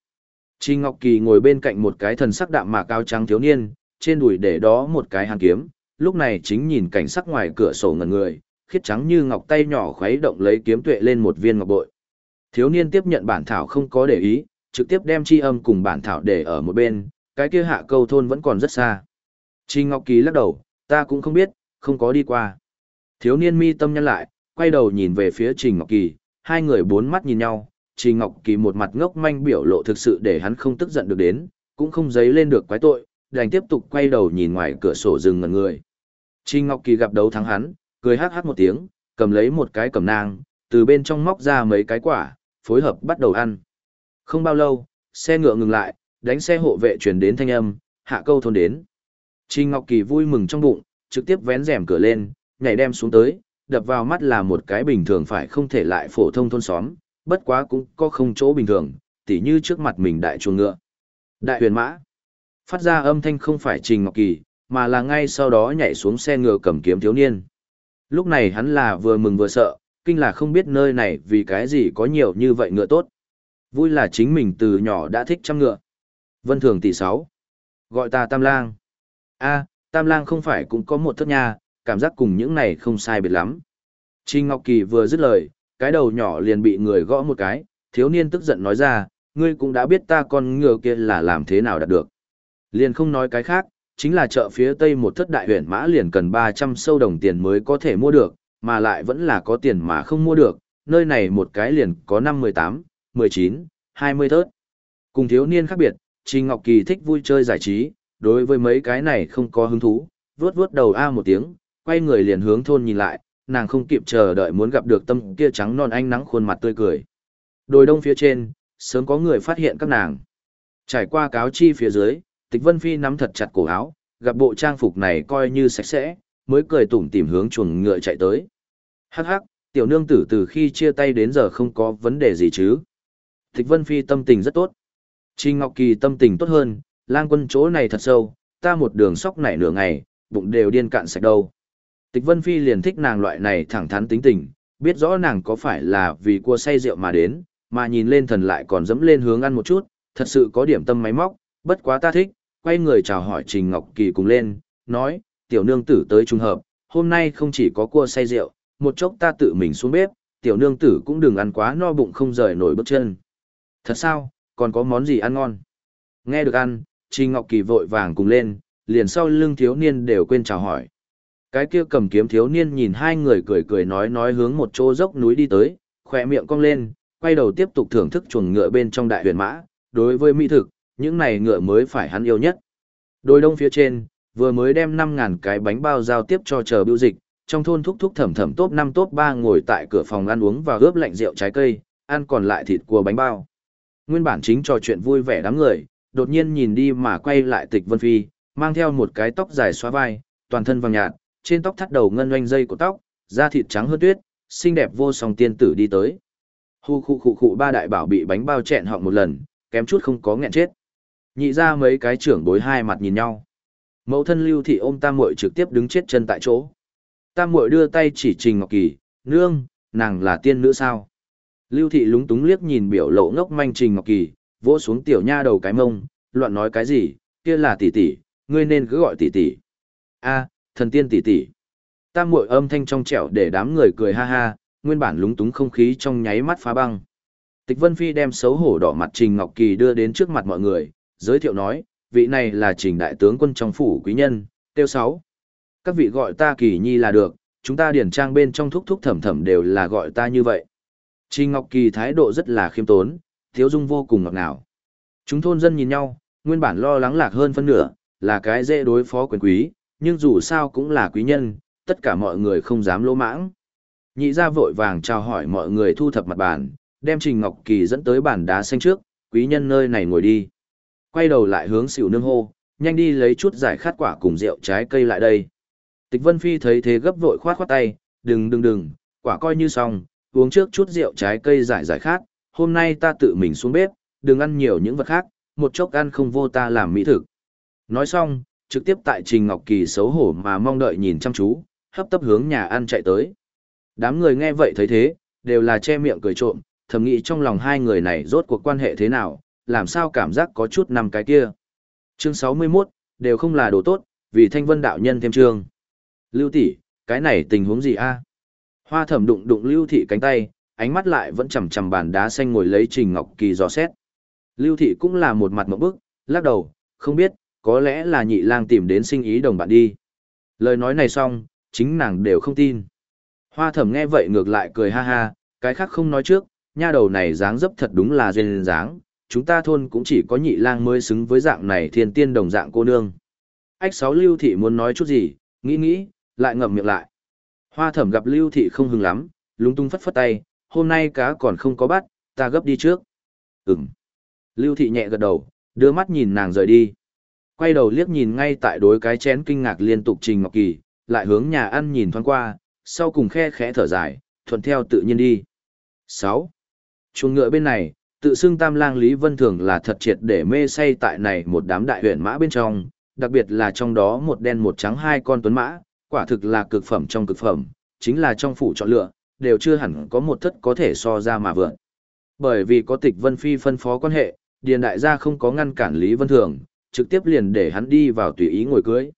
Trình Ngọc Kỳ ngồi bên cạnh một cái thần sắc đạm mạc áo trắng thiếu niên, trên đùi để đó một cái hàn kiếm, lúc này chính nhìn cảnh sắc ngoài cửa sổ ngẩn người, khiết trắng như ngọc tay nhỏ khuấy động lấy kiếm tuệ lên một viên ngọc bội. Thiếu niên tiếp nhận bản thảo không có để ý, trực tiếp đem chi âm cùng bản thảo để ở một bên, cái kia hạ câu thôn vẫn còn rất xa. Trình Ngọc Kỳ lắc đầu, ta cũng không biết, không có đi qua. Thiếu niên mi tâm nhăn lại, quay đầu nhìn về phía Trình Ngọc Kỳ, hai người bốn mắt nhìn nhau, Trình Ngọc Kỳ một mặt ngốc manh biểu lộ thực sự để hắn không tức giận được đến, cũng không giấy lên được quái tội, đành tiếp tục quay đầu nhìn ngoài cửa sổ rừng ngẩn người. Trình Ngọc Kỳ gặp đấu thắng hắn, cười hát hát một tiếng, cầm lấy một cái cầm nang, từ bên trong móc ra mấy cái quả, phối hợp bắt đầu ăn. Không bao lâu, xe ngựa ngừng lại, đánh xe hộ vệ chuyển đến thanh âm, hạ câu thôn đến. Trình Ngọc Kỳ vui mừng trong bụng, trực tiếp vén rèm cửa lên, nhảy đem xuống tới, đập vào mắt là một cái bình thường phải không thể lại phổ thông thôn xóm, bất quá cũng có không chỗ bình thường, tỉ như trước mặt mình đại chuồng ngựa. Đại huyền mã. Phát ra âm thanh không phải Trình Ngọc Kỳ, mà là ngay sau đó nhảy xuống xe ngựa cầm kiếm thiếu niên. Lúc này hắn là vừa mừng vừa sợ, kinh là không biết nơi này vì cái gì có nhiều như vậy ngựa tốt. Vui là chính mình từ nhỏ đã thích trăm ngựa. Vân Thường tỷ sáu. Gọi ta Tam Lang. a Tam Lang không phải cũng có một thất nha, cảm giác cùng những này không sai biệt lắm. Trình Ngọc Kỳ vừa dứt lời, cái đầu nhỏ liền bị người gõ một cái, thiếu niên tức giận nói ra, ngươi cũng đã biết ta con ngựa kia là làm thế nào đạt được. Liền không nói cái khác, chính là chợ phía tây một thất đại huyền mã liền cần 300 sâu đồng tiền mới có thể mua được, mà lại vẫn là có tiền mà không mua được, nơi này một cái liền có 5 18, 19, 20 thớt. Cùng thiếu niên khác biệt, Trình Ngọc Kỳ thích vui chơi giải trí, đối với mấy cái này không có hứng thú, vuốt vuốt đầu a một tiếng, quay người liền hướng thôn nhìn lại, nàng không kịp chờ đợi muốn gặp được tâm kia trắng non ánh nắng khuôn mặt tươi cười. Đồi đông phía trên, sớm có người phát hiện các nàng. Trải qua cáo chi phía dưới, Tịch Vân Phi nắm thật chặt cổ áo, gặp bộ trang phục này coi như sạch sẽ, mới cười tủm tỉm hướng chuồng ngựa chạy tới. Hắc hắc, tiểu nương tử từ khi chia tay đến giờ không có vấn đề gì chứ. Tịch Vân Phi tâm tình rất tốt. Trình Ngọc Kỳ tâm tình tốt hơn, lang quân chỗ này thật sâu, ta một đường sóc nảy nửa ngày, bụng đều điên cạn sạch đâu. Tịch Vân Phi liền thích nàng loại này thẳng thắn tính tình, biết rõ nàng có phải là vì cua say rượu mà đến, mà nhìn lên thần lại còn dẫm lên hướng ăn một chút, thật sự có điểm tâm máy móc, bất quá ta thích, quay người chào hỏi Trình Ngọc Kỳ cùng lên, nói, tiểu nương tử tới trung hợp, hôm nay không chỉ có cua say rượu, một chốc ta tự mình xuống bếp, tiểu nương tử cũng đừng ăn quá no bụng không rời nổi bước chân. Thật sao, còn có món gì ăn ngon? Nghe được ăn, Trình Ngọc Kỳ vội vàng cùng lên, liền sau lưng thiếu niên đều quên chào hỏi. Cái kia cầm kiếm thiếu niên nhìn hai người cười cười nói nói hướng một chỗ dốc núi đi tới, khỏe miệng cong lên, quay đầu tiếp tục thưởng thức chuồng ngựa bên trong đại huyền mã, đối với mỹ thực, những này ngựa mới phải hắn yêu nhất. Đôi đông phía trên, vừa mới đem 5.000 cái bánh bao giao tiếp cho chờ biểu dịch, trong thôn thúc thúc thẩm thẩm top 5 top 3 ngồi tại cửa phòng ăn uống và ướp lạnh rượu trái cây, ăn còn lại thịt cua bánh bao. Nguyên bản chính trò chuyện vui vẻ đám người, đột nhiên nhìn đi mà quay lại tịch Vân Phi, mang theo một cái tóc dài xóa vai, toàn thân vàng nhạt, trên tóc thắt đầu ngân oanh dây của tóc, da thịt trắng hơn tuyết, xinh đẹp vô song tiên tử đi tới. Hu khu khu khu ba đại bảo bị bánh bao chẹn họng một lần, kém chút không có nghẹn chết. Nhị ra mấy cái trưởng bối hai mặt nhìn nhau. Mẫu thân Lưu Thị ôm Tam Muội trực tiếp đứng chết chân tại chỗ. Tam Muội đưa tay chỉ Trình Ngọc Kỳ, "Nương, nàng là tiên nữ sao?" Lưu Thị lúng túng liếc nhìn biểu lộ ngốc manh Trình Ngọc Kỳ, vỗ xuống tiểu nha đầu cái mông, loạn nói cái gì, kia là tỷ tỷ, ngươi nên cứ gọi tỷ tỷ. A, thần tiên tỷ tỷ. Tam muội âm thanh trong trẻo để đám người cười ha ha, nguyên bản lúng túng không khí trong nháy mắt phá băng. Tịch Vân Phi đem xấu hổ đỏ mặt Trình Ngọc Kỳ đưa đến trước mặt mọi người, giới thiệu nói, vị này là Trình đại tướng quân trong phủ quý nhân, tiêu sáu. Các vị gọi ta Kỳ Nhi là được, chúng ta điển trang bên trong thúc thúc thẩm thẩm đều là gọi ta như vậy. Trình Ngọc Kỳ thái độ rất là khiêm tốn, thiếu dung vô cùng ngọt ngào. Chúng thôn dân nhìn nhau, nguyên bản lo lắng lạc hơn phân nửa, là cái dễ đối phó quyền quý, nhưng dù sao cũng là quý nhân, tất cả mọi người không dám lỗ mãng. Nhị ra vội vàng chào hỏi mọi người thu thập mặt bàn, đem Trình Ngọc Kỳ dẫn tới bàn đá xanh trước, quý nhân nơi này ngồi đi. Quay đầu lại hướng xỉu nương hô, nhanh đi lấy chút giải khát quả cùng rượu trái cây lại đây. Tịch Vân Phi thấy thế gấp vội khoát khoát tay, đừng đừng đừng, quả coi như xong, uống trước chút rượu trái cây giải giải khát, hôm nay ta tự mình xuống bếp, đừng ăn nhiều những vật khác, một chốc ăn không vô ta làm mỹ thực. Nói xong, trực tiếp tại Trình Ngọc Kỳ xấu hổ mà mong đợi nhìn chăm chú, hấp tấp hướng nhà ăn chạy tới. Đám người nghe vậy thấy thế, đều là che miệng cười trộm, thầm nghĩ trong lòng hai người này rốt cuộc quan hệ thế nào, làm sao cảm giác có chút nằm cái kia. Chương 61, đều không là đồ tốt, vì thanh vân đạo nhân thêm chương. Lưu tỷ, cái này tình huống gì a? Hoa thẩm đụng đụng Lưu thị cánh tay, ánh mắt lại vẫn chằm chằm bàn đá xanh ngồi lấy Trình Ngọc Kỳ dò xét. Lưu thị cũng là một mặt mộng bức, lắc đầu, không biết, có lẽ là nhị lang tìm đến sinh ý đồng bạn đi. Lời nói này xong, chính nàng đều không tin. Hoa thẩm nghe vậy ngược lại cười ha ha, cái khác không nói trước, nha đầu này dáng dấp thật đúng là duyên dáng, chúng ta thôn cũng chỉ có nhị lang mới xứng với dạng này thiên tiên đồng dạng cô nương. Ách sáu lưu thị muốn nói chút gì, nghĩ nghĩ, lại ngậm miệng lại. Hoa thẩm gặp lưu thị không hứng lắm, lúng tung phất phất tay, hôm nay cá còn không có bắt, ta gấp đi trước. Ừm. Lưu thị nhẹ gật đầu, đưa mắt nhìn nàng rời đi. Quay đầu liếc nhìn ngay tại đối cái chén kinh ngạc liên tục Trình Ngọc Kỳ, lại hướng nhà ăn nhìn thoáng qua, sau cùng khe khẽ thở dài, thuận theo tự nhiên đi. 6. Chuồng ngựa bên này, tự xưng tam lang Lý Vân Thường là thật triệt để mê say tại này một đám đại huyện mã bên trong, đặc biệt là trong đó một đen một trắng hai con tuấn mã, quả thực là cực phẩm trong cực phẩm, chính là trong phủ chọn lựa, đều chưa hẳn có một thất có thể so ra mà vượn. Bởi vì có tịch Vân Phi phân phó quan hệ, Điền Đại gia không có ngăn cản Lý Vân Thường, trực tiếp liền để hắn đi vào tùy ý ngồi cưới.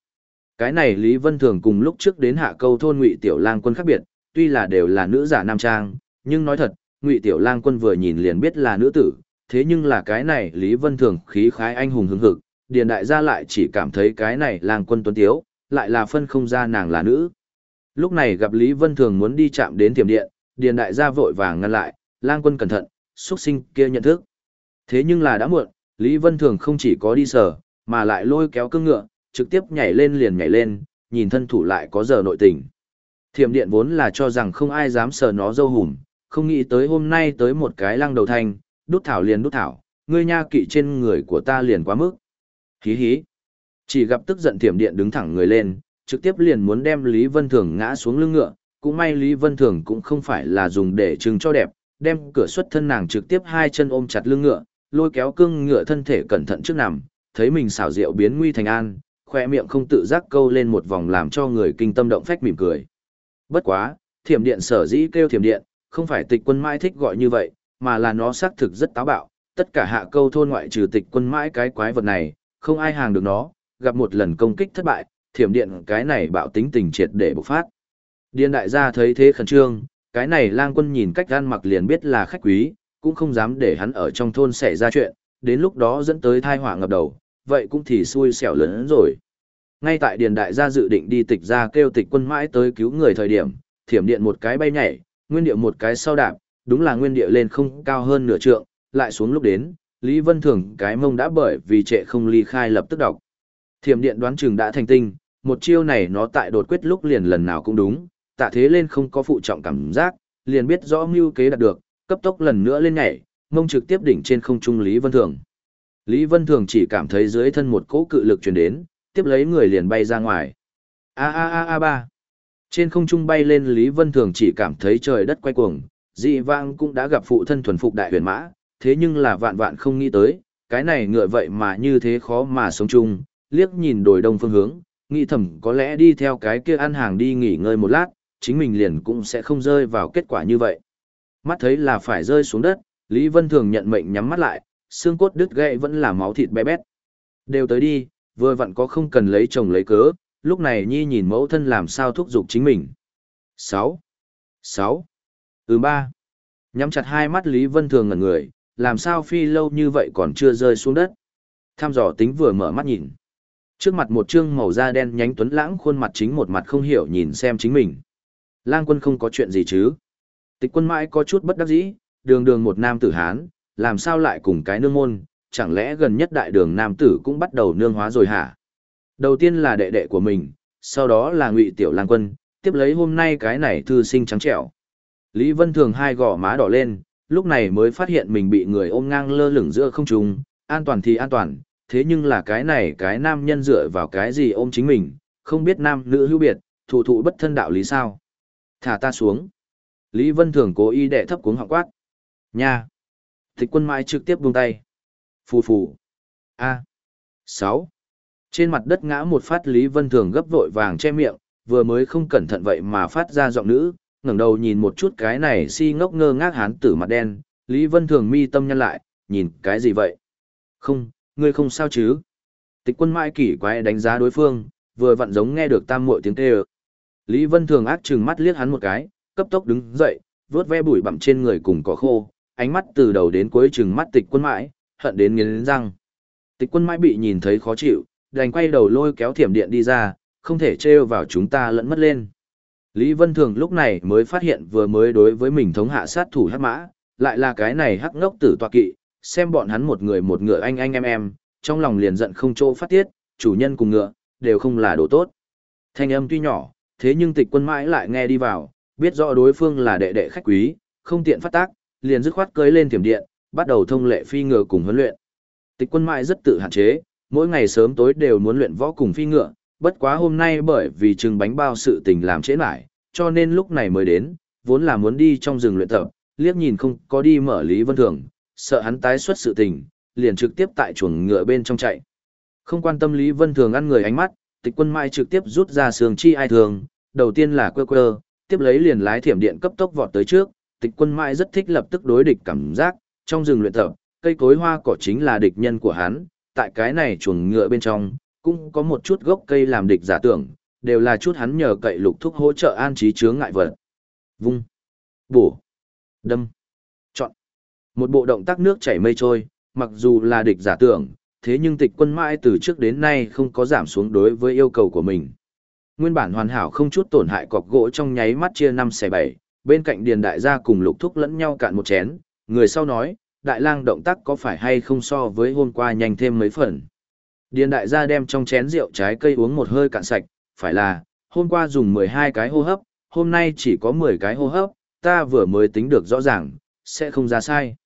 Cái này Lý Vân Thường cùng lúc trước đến hạ câu thôn Ngụy Tiểu Lang quân khác biệt, tuy là đều là nữ giả nam trang, nhưng nói thật, Ngụy Tiểu Lang quân vừa nhìn liền biết là nữ tử, thế nhưng là cái này Lý Vân Thường khí khái anh hùng hứng hực, Điền Đại gia lại chỉ cảm thấy cái này Lang quân tuấn tiếu, lại là phân không ra nàng là nữ. Lúc này gặp Lý Vân Thường muốn đi chạm đến tiềm điện, Điền Đại gia vội vàng ngăn lại, Lang quân cẩn thận, xuất sinh kia nhận thức. Thế nhưng là đã muộn, Lý Vân Thường không chỉ có đi sở, mà lại lôi kéo cương ngựa, trực tiếp nhảy lên liền nhảy lên, nhìn thân thủ lại có giờ nội tình. Thiểm điện vốn là cho rằng không ai dám sờ nó dâu hùm, không nghĩ tới hôm nay tới một cái lăng đầu thanh, đút thảo liền đút thảo, ngươi nha kỵ trên người của ta liền quá mức. Hí hí. Chỉ gặp tức giận thiểm điện đứng thẳng người lên, trực tiếp liền muốn đem Lý Vân Thường ngã xuống lưng ngựa, cũng may Lý Vân Thường cũng không phải là dùng để trưng cho đẹp, đem cửa xuất thân nàng trực tiếp hai chân ôm chặt lưng ngựa, lôi kéo cương ngựa thân thể cẩn thận trước nằm, thấy mình xảo diệu biến nguy thành an, khoe miệng không tự giác câu lên một vòng làm cho người kinh tâm động phách mỉm cười. Bất quá, thiểm điện sở dĩ kêu thiểm điện, không phải tịch quân mãi thích gọi như vậy, mà là nó xác thực rất táo bạo, tất cả hạ câu thôn ngoại trừ tịch quân mãi cái quái vật này, không ai hàng được nó, gặp một lần công kích thất bại, thiểm điện cái này bạo tính tình triệt để bộc phát. Điên đại gia thấy thế khẩn trương, cái này lang quân nhìn cách gan mặc liền biết là khách quý, cũng không dám để hắn ở trong thôn xảy ra chuyện, đến lúc đó dẫn tới thai họa ngập đầu, vậy cũng thì xui xẻo lớn rồi. Ngay tại điền đại gia dự định đi tịch ra kêu tịch quân mãi tới cứu người thời điểm, thiểm điện một cái bay nhảy, nguyên địa một cái sau đạp, đúng là nguyên địa lên không cao hơn nửa trượng, lại xuống lúc đến, Lý Vân Thường cái mông đã bởi vì trệ không ly khai lập tức đọc. Thiểm điện đoán chừng đã thành tinh, một chiêu này nó tại đột quyết lúc liền lần nào cũng đúng, tạ thế lên không có phụ trọng cảm giác, liền biết rõ mưu kế đạt được, cấp tốc lần nữa lên nhảy, mông trực tiếp đỉnh trên không trung Lý Vân Thường. Lý Vân Thường chỉ cảm thấy dưới thân một cỗ cự lực truyền đến, tiếp lấy người liền bay ra ngoài. A a a a ba. Trên không trung bay lên Lý Vân Thường chỉ cảm thấy trời đất quay cuồng, dị vang cũng đã gặp phụ thân thuần phục đại huyền mã, thế nhưng là vạn vạn không nghĩ tới, cái này ngựa vậy mà như thế khó mà sống chung, liếc nhìn đồi đông phương hướng, nghĩ thầm có lẽ đi theo cái kia ăn hàng đi nghỉ ngơi một lát, chính mình liền cũng sẽ không rơi vào kết quả như vậy. Mắt thấy là phải rơi xuống đất, Lý Vân Thường nhận mệnh nhắm mắt lại, xương cốt đứt gãy vẫn là máu thịt bé bét. Đều tới đi, vừa vặn có không cần lấy chồng lấy cớ, lúc này Nhi nhìn mẫu thân làm sao thúc giục chính mình. 6. 6. Ừ 3. Nhắm chặt hai mắt Lý Vân Thường ngẩn người, làm sao phi lâu như vậy còn chưa rơi xuống đất. Tham dò tính vừa mở mắt nhìn. Trước mặt một trương màu da đen nhánh tuấn lãng khuôn mặt chính một mặt không hiểu nhìn xem chính mình. Lang quân không có chuyện gì chứ. Tịch quân mãi có chút bất đắc dĩ, đường đường một nam tử Hán, làm sao lại cùng cái nương môn, chẳng lẽ gần nhất đại đường nam tử cũng bắt đầu nương hóa rồi hả? Đầu tiên là đệ đệ của mình, sau đó là ngụy tiểu lang quân, tiếp lấy hôm nay cái này thư sinh trắng trẻo. Lý Vân Thường hai gò má đỏ lên, lúc này mới phát hiện mình bị người ôm ngang lơ lửng giữa không trung, an toàn thì an toàn, thế nhưng là cái này cái nam nhân dựa vào cái gì ôm chính mình, không biết nam nữ hữu biệt, thủ thụ bất thân đạo lý sao. Thả ta xuống. Lý Vân Thường cố ý đệ thấp cuống họng quát. Nha. Tịch quân mãi trực tiếp buông tay. Phù phù. A. sáu. Trên mặt đất ngã một phát Lý Vân Thường gấp vội vàng che miệng, vừa mới không cẩn thận vậy mà phát ra giọng nữ, ngẩng đầu nhìn một chút cái này si ngốc ngơ ngác hán tử mặt đen, Lý Vân Thường mi tâm nhăn lại, nhìn cái gì vậy? Không, ngươi không sao chứ? Tịch quân mãi kỳ quái đánh giá đối phương, vừa vặn giống nghe được tam muội tiếng kêu. Lý Vân Thường ác trừng mắt liếc hắn một cái, cấp tốc đứng dậy, vớt ve bụi bặm trên người cùng cỏ khô, ánh mắt từ đầu đến cuối trừng mắt tịch quân mãi, hận đến nghiến răng. Tịch quân mãi bị nhìn thấy khó chịu, đành quay đầu lôi kéo thiểm điện đi ra, không thể trêu vào chúng ta lẫn mất lên. Lý Vân Thường lúc này mới phát hiện vừa mới đối với mình thống hạ sát thủ hắc mã, lại là cái này hắc ngốc tử tọa kỵ, xem bọn hắn một người một ngựa anh anh em em, trong lòng liền giận không chỗ phát tiết, chủ nhân cùng ngựa, đều không là đồ tốt. Thanh âm tuy nhỏ, thế nhưng tịch quân mãi lại nghe đi vào, biết rõ đối phương là đệ đệ khách quý, không tiện phát tác, liền dứt khoát cưới lên thiểm điện, bắt đầu thông lệ phi ngựa cùng huấn luyện. Tịch quân mãi rất tự hạn chế, mỗi ngày sớm tối đều muốn luyện võ cùng phi ngựa, bất quá hôm nay bởi vì trưng bánh bao sự tình làm trễ lại, cho nên lúc này mới đến, vốn là muốn đi trong rừng luyện tập, liếc nhìn không có đi mở Lý Vân Thường, sợ hắn tái xuất sự tình, liền trực tiếp tại chuồng ngựa bên trong chạy. Không quan tâm Lý Vân Thường ăn người ánh mắt, tịch quân mai trực tiếp rút ra sườn chi ai thường, đầu tiên là quơ quơ, tiếp lấy liền lái thiểm điện cấp tốc vọt tới trước, tịch quân mai rất thích lập tức đối địch cảm giác, trong rừng luyện tập, cây cối hoa cỏ chính là địch nhân của hắn, tại cái này chuồng ngựa bên trong, cũng có một chút gốc cây làm địch giả tưởng, đều là chút hắn nhờ cậy lục thúc hỗ trợ an trí chướng ngại vật. Vung, bổ, đâm. Một bộ động tác nước chảy mây trôi, mặc dù là địch giả tưởng, thế nhưng tịch quân mãi từ trước đến nay không có giảm xuống đối với yêu cầu của mình. Nguyên bản hoàn hảo không chút tổn hại cọc gỗ trong nháy mắt chia năm xẻ bảy, bên cạnh điền đại gia cùng lục thúc lẫn nhau cạn một chén, người sau nói, đại lang động tác có phải hay không so với hôm qua nhanh thêm mấy phần. Điền đại gia đem trong chén rượu trái cây uống một hơi cạn sạch, phải là, hôm qua dùng 12 cái hô hấp, hôm nay chỉ có 10 cái hô hấp, ta vừa mới tính được rõ ràng, sẽ không ra sai.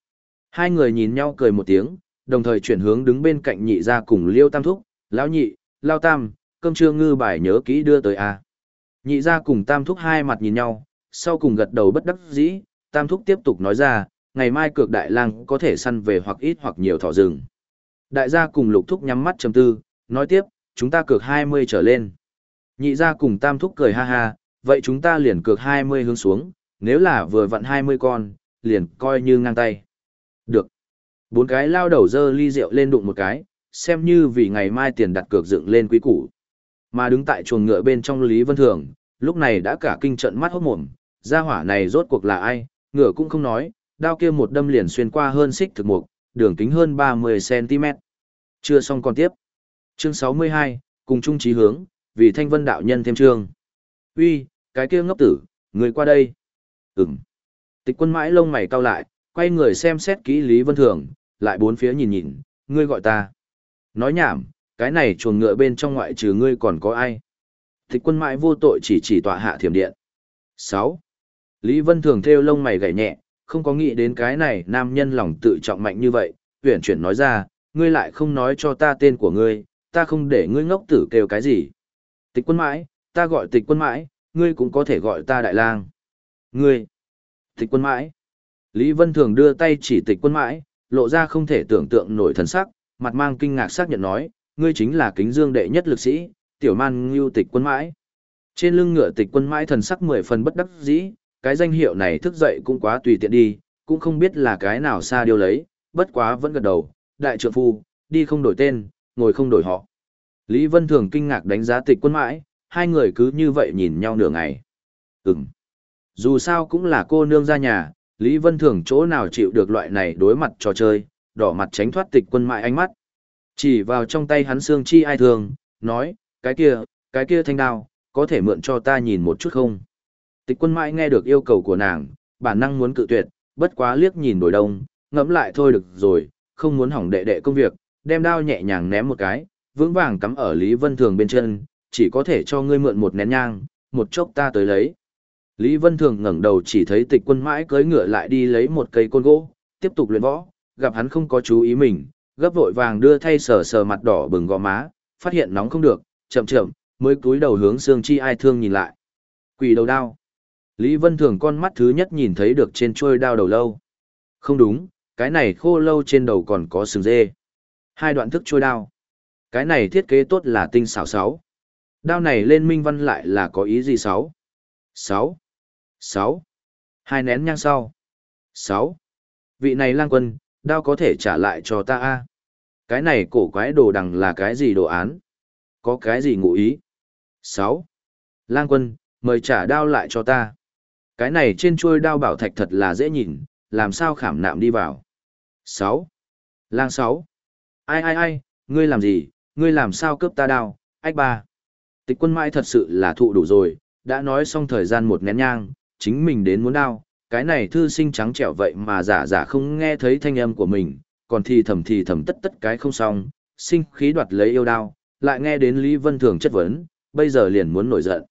Hai người nhìn nhau cười một tiếng, đồng thời chuyển hướng đứng bên cạnh nhị gia cùng liêu tam thúc, lão nhị, lao tam, cơm trưa ngư bài nhớ kỹ đưa tới a. À. Nhị gia cùng tam thúc hai mặt nhìn nhau, sau cùng gật đầu bất đắc dĩ, tam thúc tiếp tục nói ra, ngày mai cược đại lang có thể săn về hoặc ít hoặc nhiều thỏ rừng. Đại gia cùng lục thúc nhắm mắt trầm tư, nói tiếp, chúng ta cược 20 trở lên. Nhị gia cùng tam thúc cười ha ha, vậy chúng ta liền cược 20 hướng xuống, nếu là vừa vặn 20 con, liền coi như ngang tay. Được. Bốn cái lao đầu dơ ly rượu lên đụng một cái, xem như vì ngày mai tiền đặt cược dựng lên quý củ. Mà đứng tại chuồng ngựa bên trong Lý Vân Thường, lúc này đã cả kinh trận mắt hốt mồm, gia hỏa này rốt cuộc là ai, ngựa cũng không nói, đao kia một đâm liền xuyên qua hơn xích thực mục, đường kính hơn 30cm. Chưa xong còn tiếp. Chương 62, cùng chung chí hướng, vì thanh vân đạo nhân thêm chương. Uy, cái kia ngốc tử, người qua đây. Ừm. Tịch quân mãi lông mày cau lại, quay người xem xét kỹ Lý Vân Thường, lại bốn phía nhìn nhìn, ngươi gọi ta. Nói nhảm, cái này chuồng ngựa bên trong ngoại trừ ngươi còn có ai. Tịch quân mãi vô tội chỉ chỉ tọa hạ thiểm điện. 6. Lý Vân Thường theo lông mày gảy nhẹ, không có nghĩ đến cái này nam nhân lòng tự trọng mạnh như vậy, huyển chuyển nói ra, ngươi lại không nói cho ta tên của ngươi, ta không để ngươi ngốc tử kêu cái gì. Tịch quân mãi, ta gọi tịch quân mãi, ngươi cũng có thể gọi ta đại lang. Ngươi, tịch quân mãi. Lý Vân Thường đưa tay chỉ tịch quân mãi, lộ ra không thể tưởng tượng nổi thần sắc, mặt mang kinh ngạc xác nhận nói, ngươi chính là kính dương đệ nhất lực sĩ, tiểu man ngưu tịch quân mãi. Trên lưng ngựa tịch quân mãi thần sắc mười phần bất đắc dĩ, cái danh hiệu này thức dậy cũng quá tùy tiện đi, cũng không biết là cái nào xa điều lấy, bất quá vẫn gật đầu, đại trượng phu, đi không đổi tên, ngồi không đổi họ. Lý Vân Thường kinh ngạc đánh giá tịch quân mãi, hai người cứ như vậy nhìn nhau nửa ngày. Ừm. Dù sao cũng là cô nương ra nhà, Lý Vân Thường chỗ nào chịu được loại này đối mặt trò chơi, đỏ mặt tránh thoát tịch quân Mại ánh mắt. Chỉ vào trong tay hắn xương chi ai thường, nói, cái kia, cái kia thanh đao, có thể mượn cho ta nhìn một chút không? Tịch quân mãi nghe được yêu cầu của nàng, bản năng muốn cự tuyệt, bất quá liếc nhìn đổi đông, ngẫm lại thôi được rồi, không muốn hỏng đệ đệ công việc, đem đao nhẹ nhàng ném một cái, vững vàng cắm ở Lý Vân Thường bên chân, chỉ có thể cho ngươi mượn một nén nhang, một chốc ta tới lấy. Lý Vân Thường ngẩng đầu chỉ thấy tịch quân mãi cưỡi ngựa lại đi lấy một cây côn gỗ, tiếp tục luyện võ, gặp hắn không có chú ý mình, gấp vội vàng đưa thay sờ sờ mặt đỏ bừng gò má, phát hiện nóng không được, chậm chậm, mới cúi đầu hướng xương chi ai thương nhìn lại. Quỷ đầu đao. Lý Vân Thường con mắt thứ nhất nhìn thấy được trên trôi đao đầu lâu. Không đúng, cái này khô lâu trên đầu còn có sừng dê. Hai đoạn thức trôi đao. Cái này thiết kế tốt là tinh xảo sáu. Đao này lên minh văn lại là có ý gì sáu? Sáu. Sáu. Hai nén nhang sau. Sáu. Vị này lang quân, đao có thể trả lại cho ta a Cái này cổ quái đồ đằng là cái gì đồ án? Có cái gì ngụ ý? Sáu. Lang quân, mời trả đao lại cho ta. Cái này trên chuôi đao bảo thạch thật là dễ nhìn, làm sao khảm nạm đi vào. 6. Lang 6. Ai ai ai, ngươi làm gì, ngươi làm sao cướp ta đao, ách ba. Tịch quân mãi thật sự là thụ đủ rồi, đã nói xong thời gian một nén nhang, chính mình đến muốn đao, cái này thư sinh trắng trẻo vậy mà giả giả không nghe thấy thanh âm của mình, còn thì thầm thì thầm tất tất cái không xong, sinh khí đoạt lấy yêu đao, lại nghe đến Lý Vân Thường chất vấn, bây giờ liền muốn nổi giận.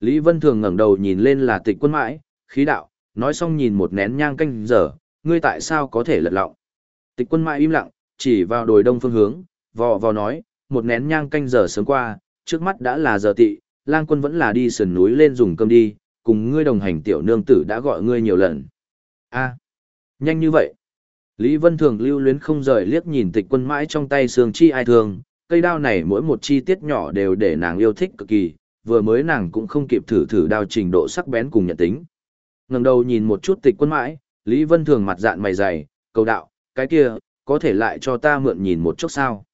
Lý Vân Thường ngẩng đầu nhìn lên là tịch quân mãi, khí đạo, nói xong nhìn một nén nhang canh giờ, ngươi tại sao có thể lật lọng. Tịch quân mãi im lặng, chỉ vào đồi đông phương hướng, vò vò nói, một nén nhang canh giờ sớm qua, trước mắt đã là giờ tị, lang quân vẫn là đi sườn núi lên dùng cơm đi, cùng ngươi đồng hành tiểu nương tử đã gọi ngươi nhiều lần. a nhanh như vậy. Lý Vân Thường lưu luyến không rời liếc nhìn tịch quân mãi trong tay sương chi ai thường, cây đao này mỗi một chi tiết nhỏ đều để nàng yêu thích cực kỳ, vừa mới nàng cũng không kịp thử thử đao trình độ sắc bén cùng nhận tính. ngẩng đầu nhìn một chút tịch quân mãi, Lý Vân Thường mặt dạn mày dày, cầu đạo, cái kia, có thể lại cho ta mượn nhìn một chút sao.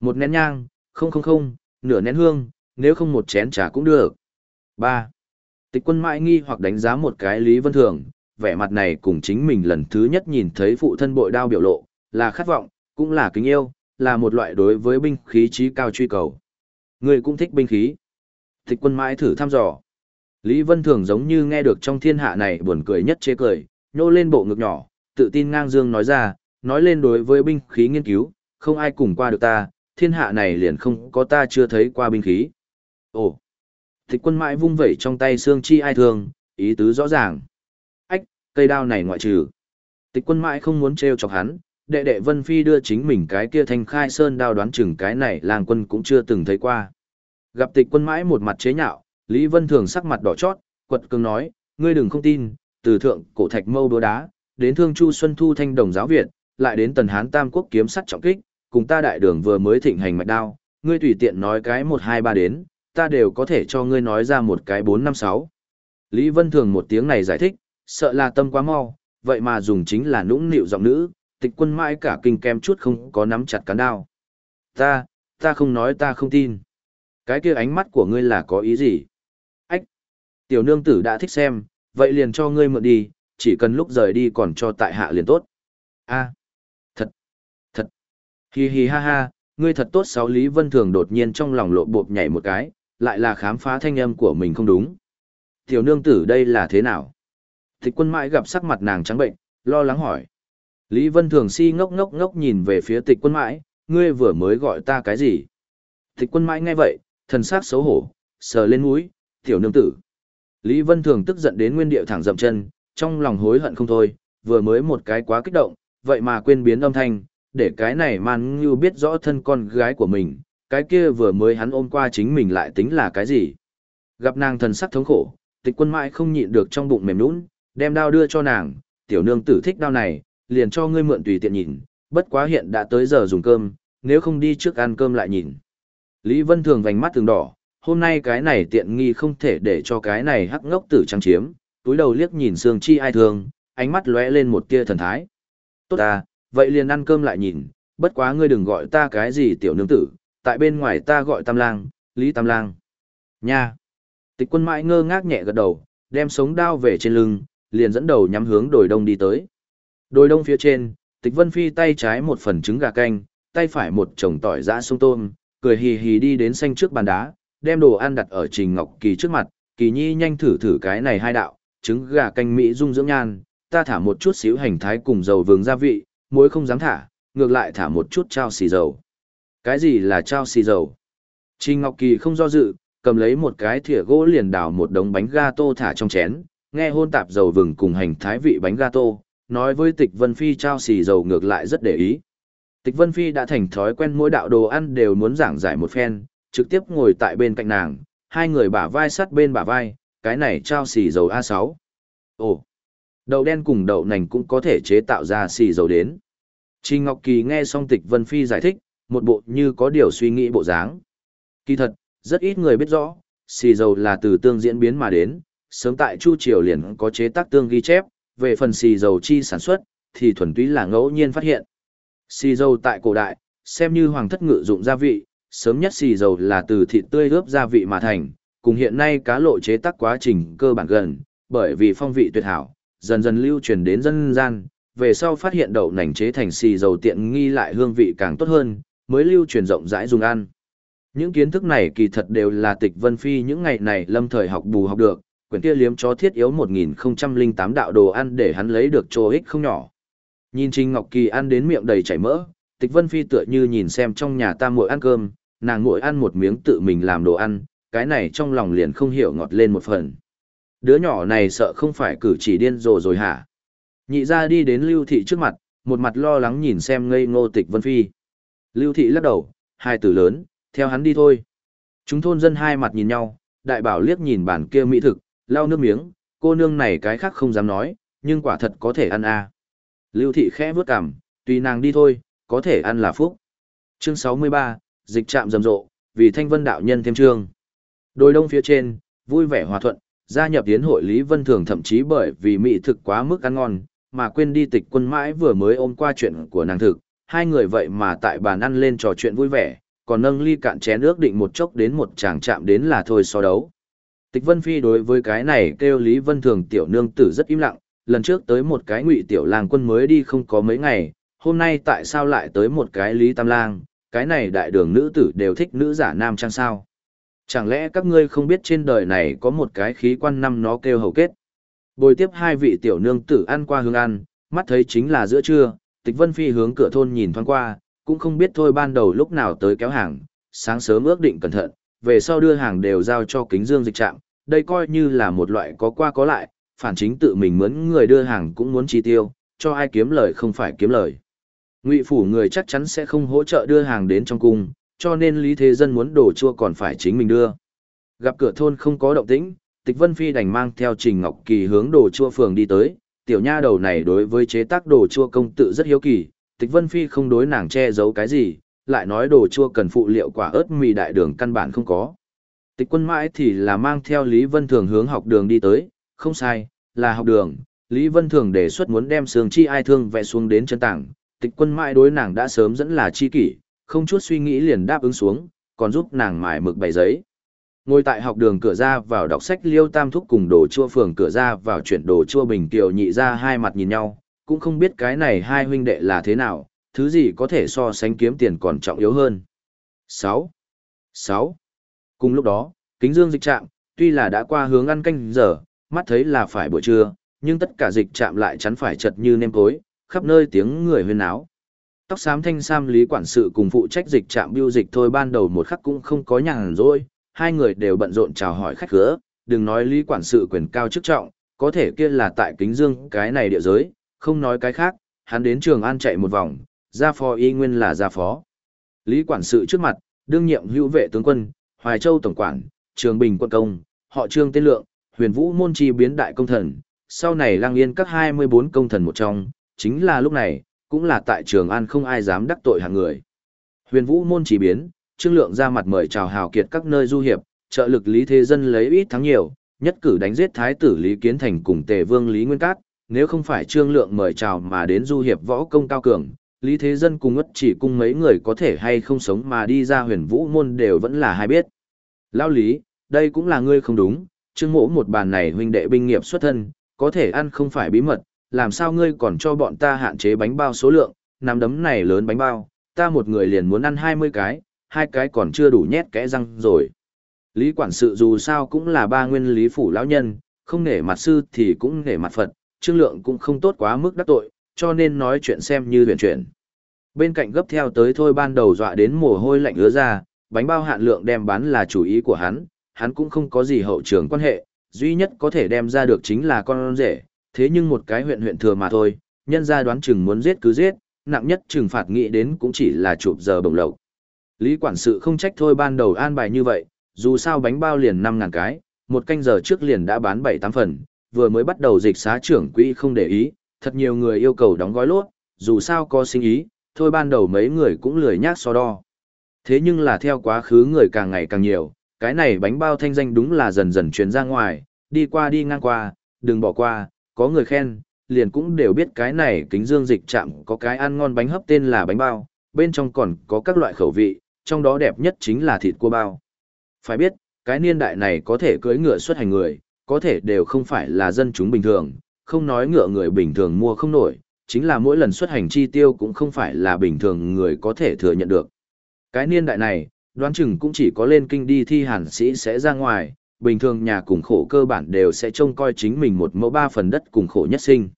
Một nén nhang, không không không, nửa nén hương, nếu không một chén trà cũng được. 3. Tịch quân mãi nghi hoặc đánh giá một cái Lý Vân Thường, vẻ mặt này cùng chính mình lần thứ nhất nhìn thấy phụ thân bội đao biểu lộ, là khát vọng, cũng là kính yêu, là một loại đối với binh khí trí cao truy cầu. Người cũng thích binh khí. Tịch quân mãi thử thăm dò. Lý Vân Thường giống như nghe được trong thiên hạ này buồn cười nhất chế cười, nhô lên bộ ngực nhỏ, tự tin ngang dương nói ra, nói lên đối với binh khí nghiên cứu, không ai cùng qua được ta, thiên hạ này liền không có ta chưa thấy qua binh khí. Ồ! Tịch quân mãi vung vẩy trong tay xương chi ai thương, ý tứ rõ ràng. Ách, cây đao này ngoại trừ. Tịch quân mãi không muốn treo chọc hắn, đệ đệ Vân Phi đưa chính mình cái kia thanh khai sơn đao đoán chừng cái này làng quân cũng chưa từng thấy qua. Gặp tịch quân mãi một mặt chế nhạo, Lý Vân Thường sắc mặt đỏ chót, quật cường nói, ngươi đừng không tin, từ thượng cổ thạch mâu đúa đá, đến thương chu xuân thu thanh đồng giáo Việt, lại đến tần hán tam quốc kiếm sắt trọng kích, cùng ta đại đường vừa mới thịnh hành mạch đao, ngươi tùy tiện nói cái một hai ba đến, ta đều có thể cho ngươi nói ra một cái bốn năm sáu. Lý Vân Thường một tiếng này giải thích, sợ là tâm quá mau, vậy mà dùng chính là nũng nịu giọng nữ, tịch quân mãi cả kinh kem chút không có nắm chặt cán đao. Ta, ta không nói ta không tin. Cái kia ánh mắt của ngươi là có ý gì? Ách! Tiểu nương tử đã thích xem, vậy liền cho ngươi mượn đi, chỉ cần lúc rời đi còn cho tại hạ liền tốt. a thật, thật, hi hi ha ha, ngươi thật tốt sáu Lý Vân Thường đột nhiên trong lòng lộ bộp nhảy một cái, lại là khám phá thanh âm của mình không đúng. Tiểu nương tử đây là thế nào? Thích quân mãi gặp sắc mặt nàng trắng bệnh, lo lắng hỏi. Lý Vân Thường si ngốc ngốc ngốc nhìn về phía tịch quân mãi, ngươi vừa mới gọi ta cái gì? Tịch quân mãi nghe vậy, thần sắc xấu hổ, sờ lên mũi, tiểu nương tử. Lý Vân Thường tức giận đến nguyên điệu thẳng dậm chân, trong lòng hối hận không thôi, vừa mới một cái quá kích động, vậy mà quên biến âm thanh, để cái này man như biết rõ thân con gái của mình, cái kia vừa mới hắn ôm qua chính mình lại tính là cái gì. Gặp nàng thần sắc thống khổ, tịch quân mãi không nhịn được trong bụng mềm nũng, đem đao đưa cho nàng, tiểu nương tử thích đao này, liền cho ngươi mượn tùy tiện nhìn, bất quá hiện đã tới giờ dùng cơm, nếu không đi trước ăn cơm lại nhìn. Lý Vân Thường vành mắt từng đỏ, hôm nay cái này tiện nghi không thể để cho cái này hắc ngốc tử trang chiếm, túi đầu liếc nhìn Sương Chi ai thường, ánh mắt lóe lên một tia thần thái. Tốt ta, vậy liền ăn cơm lại nhìn, bất quá ngươi đừng gọi ta cái gì tiểu nương tử, tại bên ngoài ta gọi Tam Lang, Lý Tam Lang. Nha. Tịch quân mãi ngơ ngác nhẹ gật đầu, đem sống đao về trên lưng, liền dẫn đầu nhắm hướng đồi đông đi tới. Đồi đông phía trên, tịch vân phi tay trái một phần trứng gà canh, tay phải một chồng tỏi giã sông tôm, cười hì hì đi đến xanh trước bàn đá, đem đồ ăn đặt ở Trình Ngọc Kỳ trước mặt, Kỳ Nhi nhanh thử thử cái này hai đạo, trứng gà canh mỹ dung dưỡng nhan, ta thả một chút xíu hành thái cùng dầu vừng gia vị, muối không dám thả, ngược lại thả một chút trao xì dầu. Cái gì là trao xì dầu? Trình Ngọc Kỳ không do dự, cầm lấy một cái thìa gỗ liền đào một đống bánh gato thả trong chén, nghe hôn tạp dầu vừng cùng hành thái vị bánh gato, nói với Tịch Vân Phi trao xì dầu ngược lại rất để ý. Tịch Vân Phi đã thành thói quen mỗi đạo đồ ăn đều muốn giảng giải một phen, trực tiếp ngồi tại bên cạnh nàng, hai người bả vai sát bên bả vai, cái này trao xì dầu A6. Ồ, đậu đen cùng đậu nành cũng có thể chế tạo ra xì dầu đến. Trình Ngọc Kỳ nghe xong Tịch Vân Phi giải thích, một bộ như có điều suy nghĩ bộ dáng. Kỳ thật, rất ít người biết rõ, xì dầu là từ tương diễn biến mà đến, sớm tại Chu Triều liền có chế tác tương ghi chép, về phần xì dầu chi sản xuất, thì thuần túy là ngẫu nhiên phát hiện. Xì dầu tại cổ đại, xem như hoàng thất ngự dụng gia vị, sớm nhất xì dầu là từ thịt tươi ướp gia vị mà thành, cùng hiện nay cá lộ chế tác quá trình cơ bản gần, bởi vì phong vị tuyệt hảo, dần dần lưu truyền đến dân gian, về sau phát hiện đậu nành chế thành xì dầu tiện nghi lại hương vị càng tốt hơn, mới lưu truyền rộng rãi dùng ăn. Những kiến thức này kỳ thật đều là tịch vân phi những ngày này lâm thời học bù học được, quyển kia liếm chó thiết yếu 1008 đạo đồ ăn để hắn lấy được chỗ ích không nhỏ. Nhìn Trình Ngọc Kỳ ăn đến miệng đầy chảy mỡ, tịch vân phi tựa như nhìn xem trong nhà ta muội ăn cơm, nàng muội ăn một miếng tự mình làm đồ ăn, cái này trong lòng liền không hiểu ngọt lên một phần. Đứa nhỏ này sợ không phải cử chỉ điên rồ rồi hả? Nhị ra đi đến Lưu Thị trước mặt, một mặt lo lắng nhìn xem ngây ngô tịch Vân Phi. Lưu Thị lắc đầu, hai từ lớn, theo hắn đi thôi. Chúng thôn dân hai mặt nhìn nhau, đại bảo liếc nhìn bản kia mỹ thực, lau nước miếng, cô nương này cái khác không dám nói, nhưng quả thật có thể ăn à. Lưu Thị khẽ vướt cằm, tùy nàng đi thôi, có thể ăn là phúc. Chương 63, dịch trạm rầm rộ, vì thanh vân đạo nhân thêm trương. Đôi đông phía trên, vui vẻ hòa thuận, gia nhập tiến hội Lý Vân Thường thậm chí bởi vì mỹ thực quá mức ăn ngon, mà quên đi tịch quân mãi vừa mới ôm qua chuyện của nàng thực, hai người vậy mà tại bàn ăn lên trò chuyện vui vẻ, còn nâng ly cạn chén ước định một chốc đến một chàng chạm đến là thôi so đấu. Tịch Vân Phi đối với cái này kêu Lý Vân Thường tiểu nương tử rất im lặng, lần trước tới một cái ngụy tiểu lang quân mới đi không có mấy ngày, hôm nay tại sao lại tới một cái Lý Tam Lang, cái này đại đường nữ tử đều thích nữ giả nam trang sao. Chẳng lẽ các ngươi không biết trên đời này có một cái khí quan năm nó kêu hầu kết? Bồi tiếp hai vị tiểu nương tử ăn qua hương ăn, mắt thấy chính là giữa trưa, tịch vân phi hướng cửa thôn nhìn thoáng qua, cũng không biết thôi ban đầu lúc nào tới kéo hàng, sáng sớm ước định cẩn thận, về sau đưa hàng đều giao cho kính dương dịch trạm, đây coi như là một loại có qua có lại, phản chính tự mình mướn người đưa hàng cũng muốn chi tiêu, cho ai kiếm lời không phải kiếm lời. Ngụy phủ người chắc chắn sẽ không hỗ trợ đưa hàng đến trong cung, cho nên Lý Thế Dân muốn đổ chua còn phải chính mình đưa. Gặp cửa thôn không có động tĩnh, Tịch Vân Phi đành mang theo Trình Ngọc Kỳ hướng đồ chua phường đi tới, tiểu nha đầu này đối với chế tác đồ chua công tự rất hiếu kỳ, Tịch Vân Phi không đối nàng che giấu cái gì, lại nói đồ chua cần phụ liệu quả ớt mì đại đường căn bản không có. Tịch quân mãi thì là mang theo Lý Vân Thường hướng học đường đi tới, không sai, là học đường. Lý Vân Thường đề xuất muốn đem sương chi ai thương vẽ xuống đến chân tảng, tịch quân mãi đối nàng đã sớm dẫn là chi kỷ, không chút suy nghĩ liền đáp ứng xuống, còn giúp nàng mài mực bày giấy. Ngồi tại học đường cửa ra vào đọc sách Liêu Tam Thúc cùng đồ chua phường cửa ra vào chuyển đồ chua bình kiều nhị ra hai mặt nhìn nhau, cũng không biết cái này hai huynh đệ là thế nào, thứ gì có thể so sánh kiếm tiền còn trọng yếu hơn. 6. 6. Cùng lúc đó, kính dương dịch trạm, tuy là đã qua hướng ăn canh giờ, mắt thấy là phải buổi trưa, nhưng tất cả dịch trạm lại chắn phải chật như nêm tối, khắp nơi tiếng người huyên áo. Tóc xám thanh sam lý quản sự cùng phụ trách dịch trạm biêu dịch thôi ban đầu một khắc cũng không có nhàn rỗi, hai người đều bận rộn chào hỏi khách khứa, đừng nói lý quản sự quyền cao chức trọng, có thể kia là tại kính dương cái này địa giới, không nói cái khác, hắn đến trường an chạy một vòng, gia phó y nguyên là gia phó. Lý quản sự trước mặt, đương nhiệm hữu vệ tướng quân, Hoài Châu tổng quản, Trường Bình quân công, họ Trương Tên Lượng, Huyền Vũ môn chi biến đại công thần, sau này lang yên các 24 công thần một trong, chính là lúc này, cũng là tại Trường An không ai dám đắc tội hàng người. Huyền Vũ môn chi biến, Trương Lượng ra mặt mời chào hào kiệt các nơi du hiệp, trợ lực Lý Thế Dân lấy ít thắng nhiều, nhất cử đánh giết Thái tử Lý Kiến Thành cùng Tề Vương Lý Nguyên Cát, nếu không phải Trương Lượng mời chào mà đến du hiệp võ công cao cường, Lý Thế Dân cùng ất chỉ cung mấy người có thể hay không sống mà đi ra huyền vũ môn đều vẫn là hai biết. Lao Lý, đây cũng là ngươi không đúng, Trương Mỗ một bàn này huynh đệ binh nghiệp xuất thân, có thể ăn không phải bí mật, làm sao ngươi còn cho bọn ta hạn chế bánh bao số lượng, nắm đấm này lớn bánh bao, ta một người liền muốn ăn 20 cái, hai cái còn chưa đủ nhét kẽ răng rồi. Lý quản sự dù sao cũng là ba nguyên lý phủ lão nhân, không nể mặt sư thì cũng nể mặt Phật, trương lượng cũng không tốt quá mức đắc tội, cho nên nói chuyện xem như huyền chuyện. Bên cạnh gấp theo tới thôi ban đầu dọa đến mồ hôi lạnh ứa ra, bánh bao hạn lượng đem bán là chủ ý của hắn, hắn cũng không có gì hậu trường quan hệ, duy nhất có thể đem ra được chính là con rể, thế nhưng một cái huyện huyện thừa mà thôi, nhân ra đoán chừng muốn giết cứ giết, nặng nhất trừng phạt nghĩ đến cũng chỉ là chụp giờ bồng lộc. Lý quản sự không trách thôi ban đầu an bài như vậy, dù sao bánh bao liền 5.000 cái, một canh giờ trước liền đã bán 7-8 phần, vừa mới bắt đầu dịch xá trưởng quỹ không để ý, thật nhiều người yêu cầu đóng gói lốt, dù sao có sinh ý, thôi ban đầu mấy người cũng lười nhác so đo. Thế nhưng là theo quá khứ người càng ngày càng nhiều, cái này bánh bao thanh danh đúng là dần dần truyền ra ngoài, đi qua đi ngang qua, đừng bỏ qua, có người khen, liền cũng đều biết cái này kính dương dịch chạm có cái ăn ngon bánh hấp tên là bánh bao, bên trong còn có các loại khẩu vị, trong đó đẹp nhất chính là thịt cua bao. Phải biết, cái niên đại này có thể cưỡi ngựa xuất hành người, có thể đều không phải là dân chúng bình thường, không nói ngựa người bình thường mua không nổi, chính là mỗi lần xuất hành chi tiêu cũng không phải là bình thường người có thể thừa nhận được. Cái niên đại này, đoán chừng cũng chỉ có lên kinh đi thi hàn sĩ sẽ ra ngoài, bình thường nhà cùng khổ cơ bản đều sẽ trông coi chính mình một mẫu ba phần đất cùng khổ nhất sinh.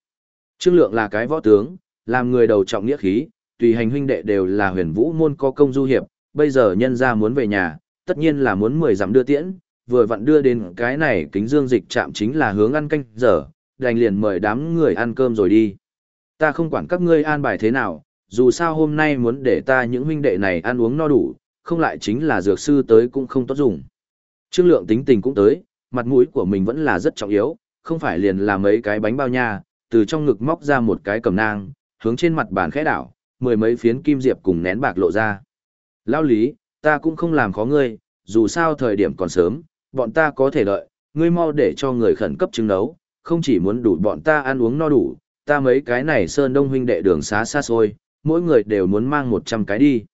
Trương Lượng là cái võ tướng, làm người đầu trọng nghĩa khí, tùy hành huynh đệ đều là huyền vũ môn có công du hiệp, bây giờ nhân ra muốn về nhà, tất nhiên là muốn mười dặm đưa tiễn, vừa vặn đưa đến cái này kính dương dịch chạm chính là hướng ăn canh giờ, đành liền mời đám người ăn cơm rồi đi. Ta không quản các ngươi an bài thế nào, dù sao hôm nay muốn để ta những huynh đệ này ăn uống no đủ, không lại chính là dược sư tới cũng không tốt dùng. Trương Lượng tính tình cũng tới, mặt mũi của mình vẫn là rất trọng yếu, không phải liền là mấy cái bánh bao nha, từ trong ngực móc ra một cái cầm nang, hướng trên mặt bàn khẽ đảo, mười mấy phiến kim diệp cùng nén bạc lộ ra. Lao lý, ta cũng không làm khó ngươi, dù sao thời điểm còn sớm, bọn ta có thể đợi, ngươi mau để cho người khẩn cấp chứng nấu, không chỉ muốn đủ bọn ta ăn uống no đủ, ta mấy cái này sơn đông huynh đệ đường xá xa xôi, mỗi người đều muốn mang 100 cái đi.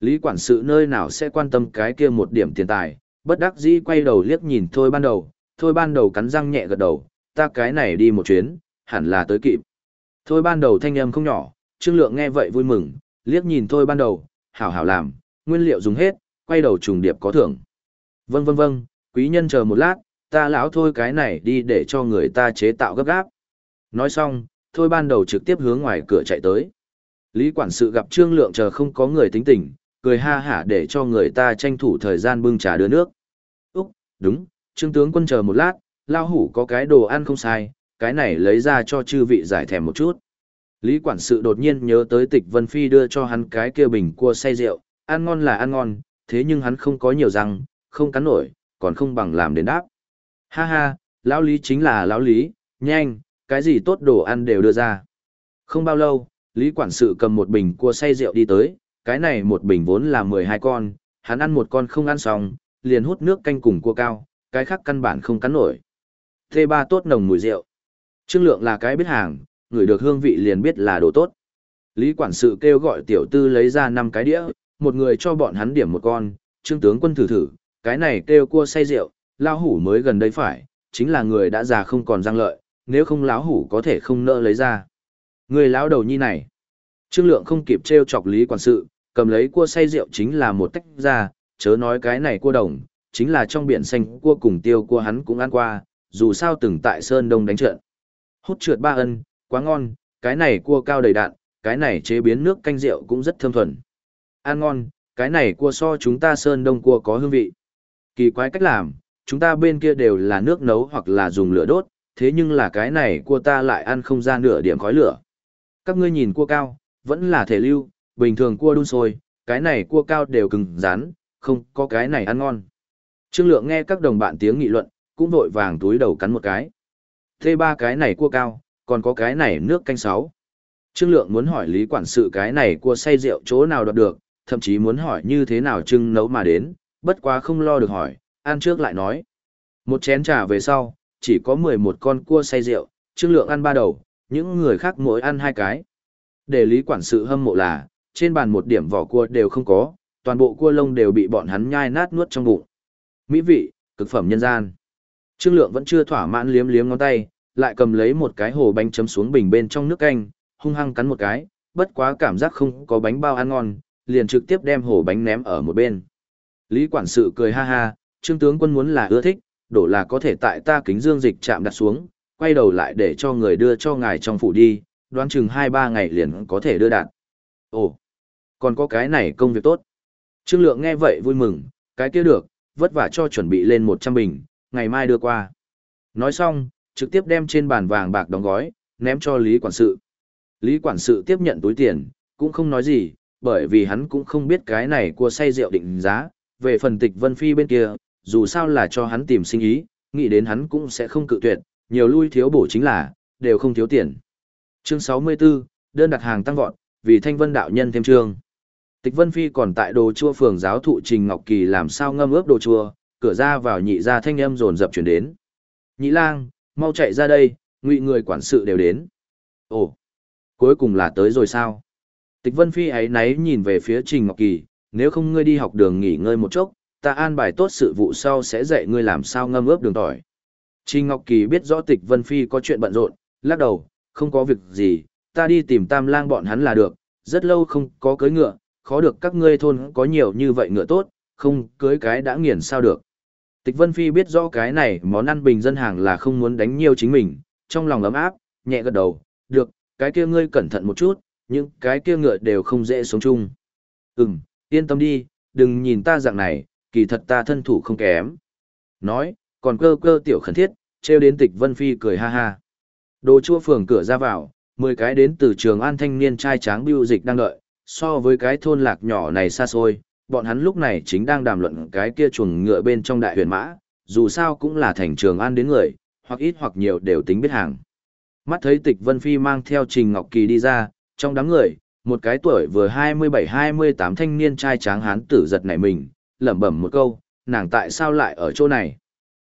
Lý quản sự nơi nào sẽ quan tâm cái kia một điểm tiền tài, bất đắc dĩ quay đầu liếc nhìn thôi ban đầu, thôi ban đầu cắn răng nhẹ gật đầu, ta cái này đi một chuyến, hẳn là tới kịp. Thôi ban đầu thanh âm không nhỏ, Trương Lượng nghe vậy vui mừng, liếc nhìn thôi ban đầu, hảo hảo làm, nguyên liệu dùng hết, quay đầu trùng điệp có thưởng. Vâng vâng vâng, quý nhân chờ một lát, ta lão thôi cái này đi để cho người ta chế tạo gấp gáp. Nói xong, thôi ban đầu trực tiếp hướng ngoài cửa chạy tới. Lý quản sự gặp Trương Lượng chờ không có người tính tình, cười ha hả để cho người ta tranh thủ thời gian bưng trà đưa nước. Úc, đúng, Trương tướng quân chờ một lát, lao hủ có cái đồ ăn không sai, cái này lấy ra cho chư vị giải thèm một chút. Lý quản sự đột nhiên nhớ tới tịch Vân Phi đưa cho hắn cái kia bình cua say rượu, ăn ngon là ăn ngon, thế nhưng hắn không có nhiều răng, không cắn nổi, còn không bằng làm đến đáp. Ha ha, lão lý chính là lão lý, nhanh, cái gì tốt đồ ăn đều đưa ra. Không bao lâu, Lý quản sự cầm một bình cua say rượu đi tới, cái này một bình vốn là 12 con, hắn ăn một con không ăn xong, liền hút nước canh cùng cua cao, cái khác căn bản không cắn nổi. T3 tốt nồng mùi rượu. Trương Lượng là cái biết hàng, người được hương vị liền biết là đồ tốt. Lý quản sự kêu gọi tiểu tư lấy ra năm cái đĩa, một người cho bọn hắn điểm một con, trương tướng quân thử thử, cái này kêu cua say rượu, lão hủ mới gần đây phải, chính là người đã già không còn răng lợi, nếu không lão hủ có thể không nỡ lấy ra. Người lão đầu nhi này. Trương Lượng không kịp trêu chọc Lý quản sự, cầm lấy cua say rượu chính là một tách ra, chớ nói cái này cua đồng, chính là trong biển xanh cua cùng tiêu cua hắn cũng ăn qua, dù sao từng tại Sơn Đông đánh trận. Hút trượt ba ân, quá ngon, cái này cua cao đầy đạn, cái này chế biến nước canh rượu cũng rất thơm thuần. Ăn ngon, cái này cua so chúng ta Sơn Đông cua có hương vị. Kỳ quái cách làm, chúng ta bên kia đều là nước nấu hoặc là dùng lửa đốt, thế nhưng là cái này cua ta lại ăn không ra nửa điểm khói lửa. Các ngươi nhìn cua cao, vẫn là thể lưu, bình thường cua đun sôi, cái này cua cao đều cứng rắn, không có cái này ăn ngon. Trương Lượng nghe các đồng bạn tiếng nghị luận, cũng vội vàng túi đầu cắn một cái. Thế ba cái này cua cao, còn có cái này nước canh sáu. Trương Lượng muốn hỏi Lý Quản sự cái này cua say rượu chỗ nào đoạt được, thậm chí muốn hỏi như thế nào trưng nấu mà đến, bất quá không lo được hỏi, ăn trước lại nói. Một chén trà về sau, chỉ có 11 con cua say rượu, Trương Lượng ăn ba đầu, những người khác mỗi ăn hai cái. Để Lý Quản sự hâm mộ là, trên bàn một điểm vỏ cua đều không có, toàn bộ cua lông đều bị bọn hắn nhai nát nuốt trong bụng. Mỹ vị, cực phẩm nhân gian. Trương Lượng vẫn chưa thỏa mãn liếm liếm ngón tay, lại cầm lấy một cái hồ bánh chấm xuống bình bên trong nước canh, hung hăng cắn một cái, bất quá cảm giác không có bánh bao ăn ngon, liền trực tiếp đem hồ bánh ném ở một bên. Lý quản sự cười ha ha, trương tướng quân muốn là ưa thích, đổ là có thể tại ta kính dương dịch chạm đặt xuống, quay đầu lại để cho người đưa cho ngài trong phủ đi, đoán chừng 2-3 ngày liền có thể đưa đạt. Ồ, còn có cái này công việc tốt. Trương Lượng nghe vậy vui mừng, cái kia được, vất vả cho chuẩn bị lên 100 bình, ngày mai đưa qua. Nói xong, trực tiếp đem trên bàn vàng bạc đóng gói, ném cho Lý Quản sự. Lý Quản sự tiếp nhận túi tiền, cũng không nói gì, bởi vì hắn cũng không biết cái này cua say rượu định giá, về phần tịch Vân Phi bên kia, dù sao là cho hắn tìm sinh ý, nghĩ đến hắn cũng sẽ không cự tuyệt, nhiều lui thiếu bổ chính là, đều không thiếu tiền. Chương 64, đơn đặt hàng tăng vọt, vì thanh vân đạo nhân thêm chương. Tịch Vân Phi còn tại đồ chua phường giáo thụ Trình Ngọc Kỳ làm sao ngâm ướp đồ chua, cửa ra vào nhị ra thanh âm rồn rập chuyển đến. Nhị lang, mau chạy ra đây, ngụy người quản sự đều đến. Ồ, cuối cùng là tới rồi sao? Tịch Vân Phi ấy náy nhìn về phía Trình Ngọc Kỳ, nếu không ngươi đi học đường nghỉ ngơi một chốc, ta an bài tốt sự vụ sau sẽ dạy ngươi làm sao ngâm ướp đường tỏi. Trình Ngọc Kỳ biết rõ Tịch Vân Phi có chuyện bận rộn, lắc đầu, không có việc gì, ta đi tìm tam lang bọn hắn là được, rất lâu không có cưới ngựa, khó được các ngươi thôn có nhiều như vậy ngựa tốt, không cưới cái đã nghiền sao được. Tịch Vân Phi biết rõ cái này món ăn bình dân hàng là không muốn đánh nhiều chính mình, trong lòng ấm áp, nhẹ gật đầu, được, cái kia ngươi cẩn thận một chút, những cái kia ngựa đều không dễ sống chung. Ừm, yên tâm đi, đừng nhìn ta dạng này, kỳ thật ta thân thủ không kém. Nói, còn cơ cơ tiểu khẩn thiết, treo đến tịch Vân Phi cười ha ha. Đồ chua phường cửa ra vào, 10 cái đến từ trường an thanh niên trai tráng biêu dịch đang đợi, so với cái thôn lạc nhỏ này xa xôi, bọn hắn lúc này chính đang đàm luận cái kia chuồng ngựa bên trong đại huyền mã, dù sao cũng là thành trường an đến người, hoặc ít hoặc nhiều đều tính biết hàng. Mắt thấy tịch Vân Phi mang theo Trình Ngọc Kỳ đi ra, trong đám người, một cái tuổi vừa 27-28 thanh niên trai tráng hán tử giật nảy mình, lẩm bẩm một câu, nàng tại sao lại ở chỗ này.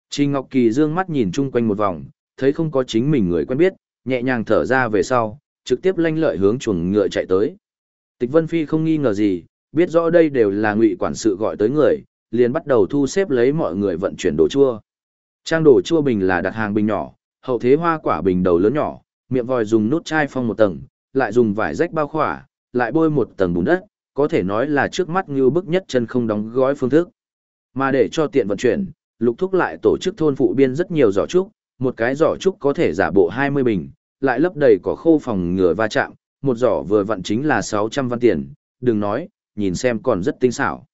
Trình Ngọc Kỳ dương mắt nhìn chung quanh một vòng, thấy không có chính mình người quen biết, nhẹ nhàng thở ra về sau, trực tiếp lanh lợi hướng chuồng ngựa chạy tới. Tịch Vân Phi không nghi ngờ gì, biết rõ đây đều là ngụy quản sự gọi tới người, liền bắt đầu thu xếp lấy mọi người vận chuyển đồ chua. Trang đồ chua bình là đặt hàng bình nhỏ, hậu thế hoa quả bình đầu lớn nhỏ, miệng vòi dùng nút chai phong một tầng, lại dùng vải rách bao khỏa, lại bôi một tầng bùn đất, có thể nói là trước mắt như bức nhất chân không đóng gói phương thức. Mà để cho tiện vận chuyển, lục thúc lại tổ chức thôn phụ biên rất nhiều giỏ trúc, một cái giỏ trúc có thể giả bộ 20 bình, lại lấp đầy có khô phòng ngừa va chạm, một giỏ vừa vận chính là 600 văn tiền, đừng nói, nhìn xem còn rất tinh xảo.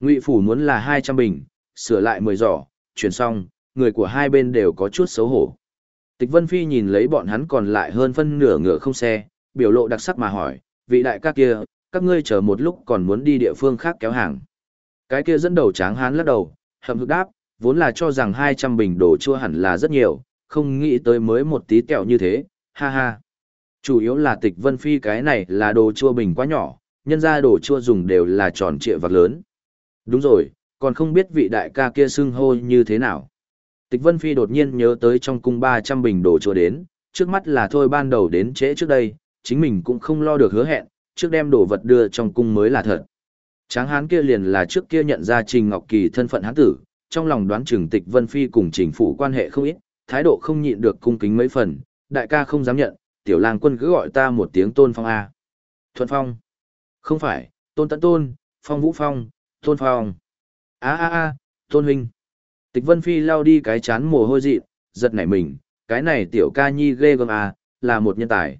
Ngụy phủ muốn là 200 bình, sửa lại 10 giỏ, chuyển xong, người của hai bên đều có chút xấu hổ. Tịch Vân Phi nhìn lấy bọn hắn còn lại hơn phân nửa ngựa không xe, biểu lộ đặc sắc mà hỏi, vị đại ca kia, các ngươi chờ một lúc còn muốn đi địa phương khác kéo hàng. Cái kia dẫn đầu tráng hán lắc đầu, hậm hực đáp, vốn là cho rằng 200 bình đồ chua hẳn là rất nhiều, không nghĩ tới mới một tí kẹo như thế, ha ha. Chủ yếu là tịch Vân Phi cái này là đồ chua bình quá nhỏ, nhân ra đồ chua dùng đều là tròn trịa vạc lớn. Đúng rồi, còn không biết vị đại ca kia xưng hô như thế nào. Tịch Vân Phi đột nhiên nhớ tới trong cung 300 bình đồ chua đến, trước mắt là thôi ban đầu đến trễ trước đây, chính mình cũng không lo được hứa hẹn, trước đem đồ vật đưa trong cung mới là thật. Tráng hán kia liền là trước kia nhận ra Trình Ngọc Kỳ thân phận hán tử, trong lòng đoán chừng tịch Vân Phi cùng trình phủ quan hệ không ít, thái độ không nhịn được cung kính mấy phần, đại ca không dám nhận, tiểu lang quân cứ gọi ta một tiếng tôn phong A. Thuận phong. Không phải, tôn tận tôn, phong vũ phong, tôn phong. a a a tôn huynh. Tịch Vân Phi lao đi cái chán mồ hôi dị, giật nảy mình, cái này tiểu ca nhi ghê gớm à, là một nhân tài.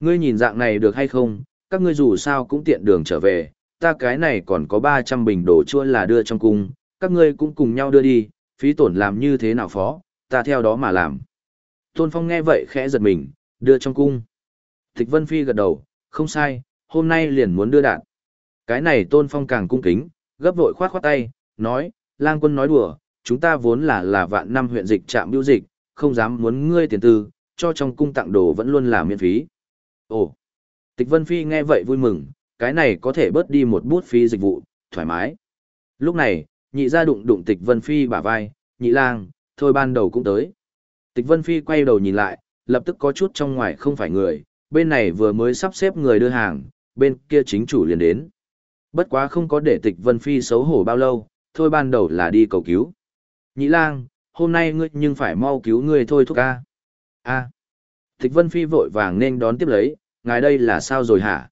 Ngươi nhìn dạng này được hay không, các ngươi dù sao cũng tiện đường trở về, ta cái này còn có 300 bình đồ chua là đưa trong cung, các ngươi cũng cùng nhau đưa đi, phí tổn làm như thế nào phó, ta theo đó mà làm. Tôn Phong nghe vậy khẽ giật mình, đưa trong cung. Tịch Vân Phi gật đầu, không sai, hôm nay liền muốn đưa đạn. Cái này Tôn Phong càng cung kính, gấp vội khoát khoát tay, nói, lang quân nói đùa, chúng ta vốn là là vạn năm huyện dịch trạm biêu dịch, không dám muốn ngươi tiền tư, cho trong cung tặng đồ vẫn luôn là miễn phí. Ồ, Tịch Vân Phi nghe vậy vui mừng, cái này có thể bớt đi một bút phí dịch vụ, thoải mái. Lúc này, nhị ra đụng đụng Tịch Vân Phi bả vai, nhị lang, thôi ban đầu cũng tới. Tịch Vân Phi quay đầu nhìn lại, lập tức có chút trong ngoài không phải người, bên này vừa mới sắp xếp người đưa hàng, bên kia chính chủ liền đến. Bất quá không có để Tịch Vân Phi xấu hổ bao lâu, thôi ban đầu là đi cầu cứu. Nhị lang, hôm nay ngươi nhưng phải mau cứu ngươi thôi thúc ca. A. Thích Vân Phi vội vàng nên đón tiếp lấy, ngài đây là sao rồi hả?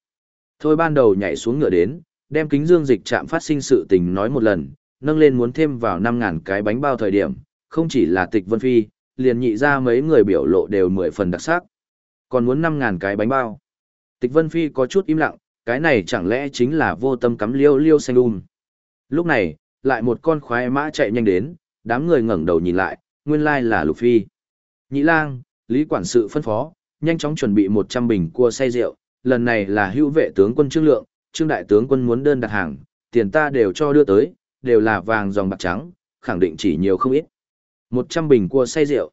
Thôi ban đầu nhảy xuống ngựa đến, đem kính dương dịch chạm phát sinh sự tình nói một lần, nâng lên muốn thêm vào 5.000 cái bánh bao thời điểm, không chỉ là tịch Vân Phi, liền nhị ra mấy người biểu lộ đều mười phần đặc sắc. Còn muốn 5.000 cái bánh bao. Tịch Vân Phi có chút im lặng, cái này chẳng lẽ chính là vô tâm cắm liêu liêu xanh um. Lúc này, lại một con khoái mã chạy nhanh đến, đám người ngẩng đầu nhìn lại, nguyên lai là Lục Phi. Nhị lang, Lý Quản sự phân phó, nhanh chóng chuẩn bị 100 bình cua say rượu, lần này là hữu vệ tướng quân Trương Lượng, Trương Đại tướng quân muốn đơn đặt hàng, tiền ta đều cho đưa tới, đều là vàng dòng bạc trắng, khẳng định chỉ nhiều không ít. 100 bình cua say rượu.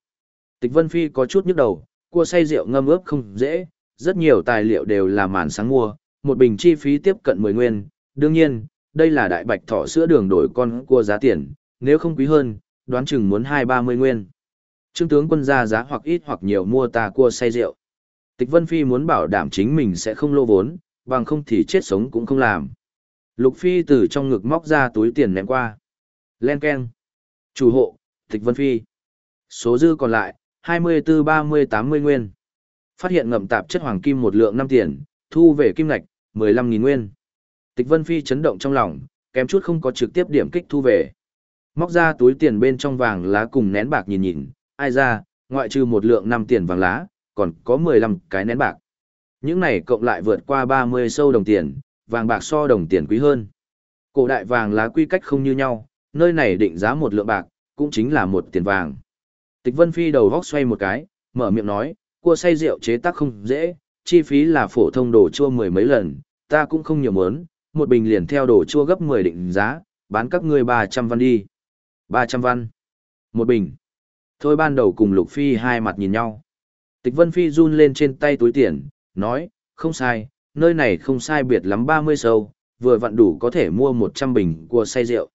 Tịch Vân Phi có chút nhức đầu, cua say rượu ngâm ướp không dễ, rất nhiều tài liệu đều là màn sáng mua, một bình chi phí tiếp cận 10 nguyên, đương nhiên, đây là đại bạch thỏ sữa đường đổi con cua giá tiền, nếu không quý hơn, đoán chừng muốn hai ba mươi nguyên. Trương tướng quân ra giá hoặc ít hoặc nhiều mua ta cua say rượu. Tịch Vân Phi muốn bảo đảm chính mình sẽ không lô vốn, bằng không thì chết sống cũng không làm. Lục Phi từ trong ngực móc ra túi tiền ném qua. Len Ken. Chủ hộ, Tịch Vân Phi. Số dư còn lại, 24-30-80 nguyên. Phát hiện ngậm tạp chất hoàng kim một lượng 5 tiền, thu về kim ngạch, 15.000 nguyên. Tịch Vân Phi chấn động trong lòng, kém chút không có trực tiếp điểm kích thu về. Móc ra túi tiền bên trong vàng lá cùng nén bạc nhìn nhìn, ai ra, ngoại trừ một lượng năm tiền vàng lá, còn có 15 cái nén bạc. Những này cộng lại vượt qua 30 sâu đồng tiền, vàng bạc so đồng tiền quý hơn. Cổ đại vàng lá quy cách không như nhau, nơi này định giá một lượng bạc, cũng chính là một tiền vàng. Tịch Vân Phi đầu góc xoay một cái, mở miệng nói, cua say rượu chế tác không dễ, chi phí là phổ thông đồ chua mười mấy lần, ta cũng không nhiều muốn, một bình liền theo đồ chua gấp 10 định giá, bán các ngươi 300 văn đi. 300 văn. Một bình. Thôi ban đầu cùng Lục Phi hai mặt nhìn nhau. Tịch Vân Phi run lên trên tay túi tiền, nói, không sai, nơi này không sai biệt lắm 30 sâu, vừa vặn đủ có thể mua 100 bình cua say rượu.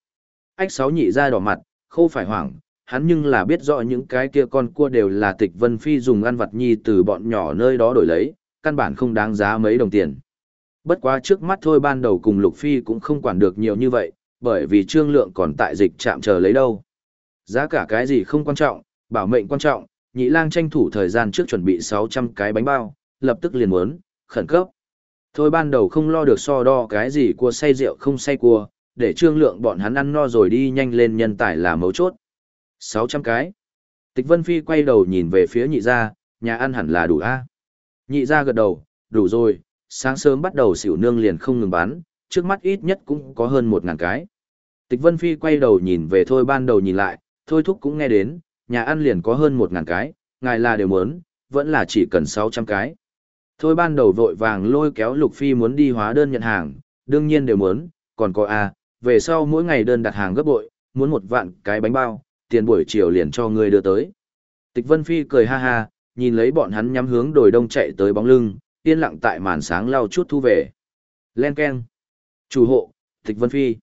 Ách sáu nhị ra đỏ mặt, khô phải hoảng, hắn nhưng là biết rõ những cái kia con cua đều là tịch Vân Phi dùng ăn vật nhi từ bọn nhỏ nơi đó đổi lấy, căn bản không đáng giá mấy đồng tiền. Bất quá trước mắt thôi ban đầu cùng Lục Phi cũng không quản được nhiều như vậy, bởi vì trương lượng còn tại dịch chạm chờ lấy đâu. Giá cả cái gì không quan trọng, bảo mệnh quan trọng, nhị lang tranh thủ thời gian trước chuẩn bị 600 cái bánh bao, lập tức liền muốn, khẩn cấp. Thôi ban đầu không lo được so đo cái gì cua say rượu không say cua, để trương lượng bọn hắn ăn no rồi đi nhanh lên nhân tài là mấu chốt. 600 cái. Tịch Vân Phi quay đầu nhìn về phía nhị gia, nhà ăn hẳn là đủ a. Nhị gia gật đầu, đủ rồi, sáng sớm bắt đầu xỉu nương liền không ngừng bán, trước mắt ít nhất cũng có hơn một ngàn cái. Tịch Vân Phi quay đầu nhìn về thôi ban đầu nhìn lại, thôi thúc cũng nghe đến, nhà ăn liền có hơn một ngàn cái, ngài là đều muốn, vẫn là chỉ cần 600 cái. Thôi ban đầu vội vàng lôi kéo Lục Phi muốn đi hóa đơn nhận hàng, đương nhiên đều muốn, còn có A, về sau mỗi ngày đơn đặt hàng gấp bội, muốn một vạn cái bánh bao, tiền buổi chiều liền cho người đưa tới. Tịch Vân Phi cười ha ha, nhìn lấy bọn hắn nhắm hướng đồi đông chạy tới bóng lưng, yên lặng tại màn sáng lau chút thu về. Len Ken. Chủ hộ, Tịch Vân Phi.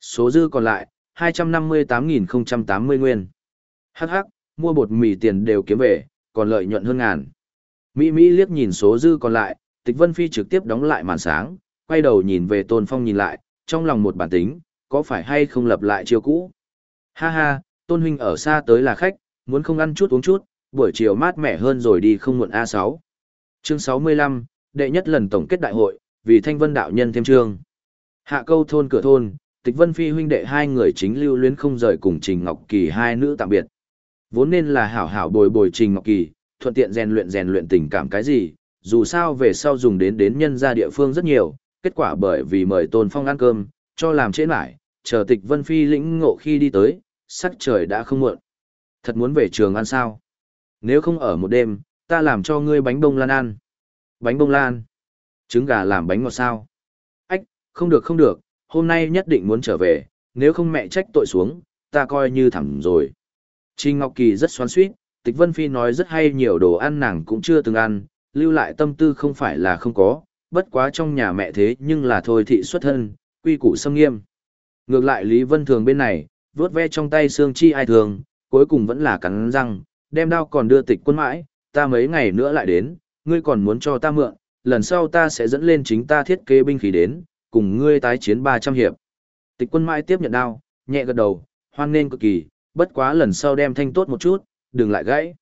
Số dư còn lại, 258.080 nguyên. Hắc hắc, mua bột mì tiền đều kiếm về, còn lợi nhuận hơn ngàn. Mỹ Mỹ liếc nhìn số dư còn lại, Tịch Vân Phi trực tiếp đóng lại màn sáng, quay đầu nhìn về Tôn Phong nhìn lại, trong lòng một bản tính, có phải hay không lập lại chiêu cũ. Ha ha, Tôn Huynh ở xa tới là khách, muốn không ăn chút uống chút, buổi chiều mát mẻ hơn rồi đi không muộn A6. Chương 65, đệ nhất lần tổng kết đại hội, vì thanh vân đạo nhân thêm chương. Hạ câu thôn cửa thôn, Tịch Vân Phi huynh đệ hai người chính lưu luyến không rời cùng Trình Ngọc Kỳ hai nữ tạm biệt. Vốn nên là hảo hảo bồi bồi Trình Ngọc Kỳ, thuận tiện rèn luyện rèn luyện tình cảm cái gì, dù sao về sau dùng đến đến nhân gia địa phương rất nhiều, kết quả bởi vì mời Tôn Phong ăn cơm, cho làm trễ lại, chờ Tịch Vân Phi lĩnh ngộ khi đi tới, sắc trời đã không muộn. Thật muốn về trường ăn sao? Nếu không ở một đêm, ta làm cho ngươi bánh bông lan ăn. Bánh bông lan? Trứng gà làm bánh ngọt sao? Ách, không được không được, hôm nay nhất định muốn trở về, nếu không mẹ trách tội xuống, ta coi như thẳng rồi. Trình Ngọc Kỳ rất xoắn xuýt, Tịch Vân Phi nói rất hay nhiều đồ ăn nàng cũng chưa từng ăn, lưu lại tâm tư không phải là không có, bất quá trong nhà mẹ thế nhưng là thôi thị xuất thân, quy củ xâm nghiêm. Ngược lại Lý Vân Thường bên này, vớt ve trong tay xương chi ai thường, cuối cùng vẫn là cắn răng, đem đao còn đưa tịch quân mãi, ta mấy ngày nữa lại đến, ngươi còn muốn cho ta mượn, lần sau ta sẽ dẫn lên chính ta thiết kế binh khí đến, cùng ngươi tái chiến 300 hiệp. Tịch quân mãi tiếp nhận đao, nhẹ gật đầu, hoan nên cực kỳ, bất quá lần sau đem thanh tốt một chút, đừng lại gãy.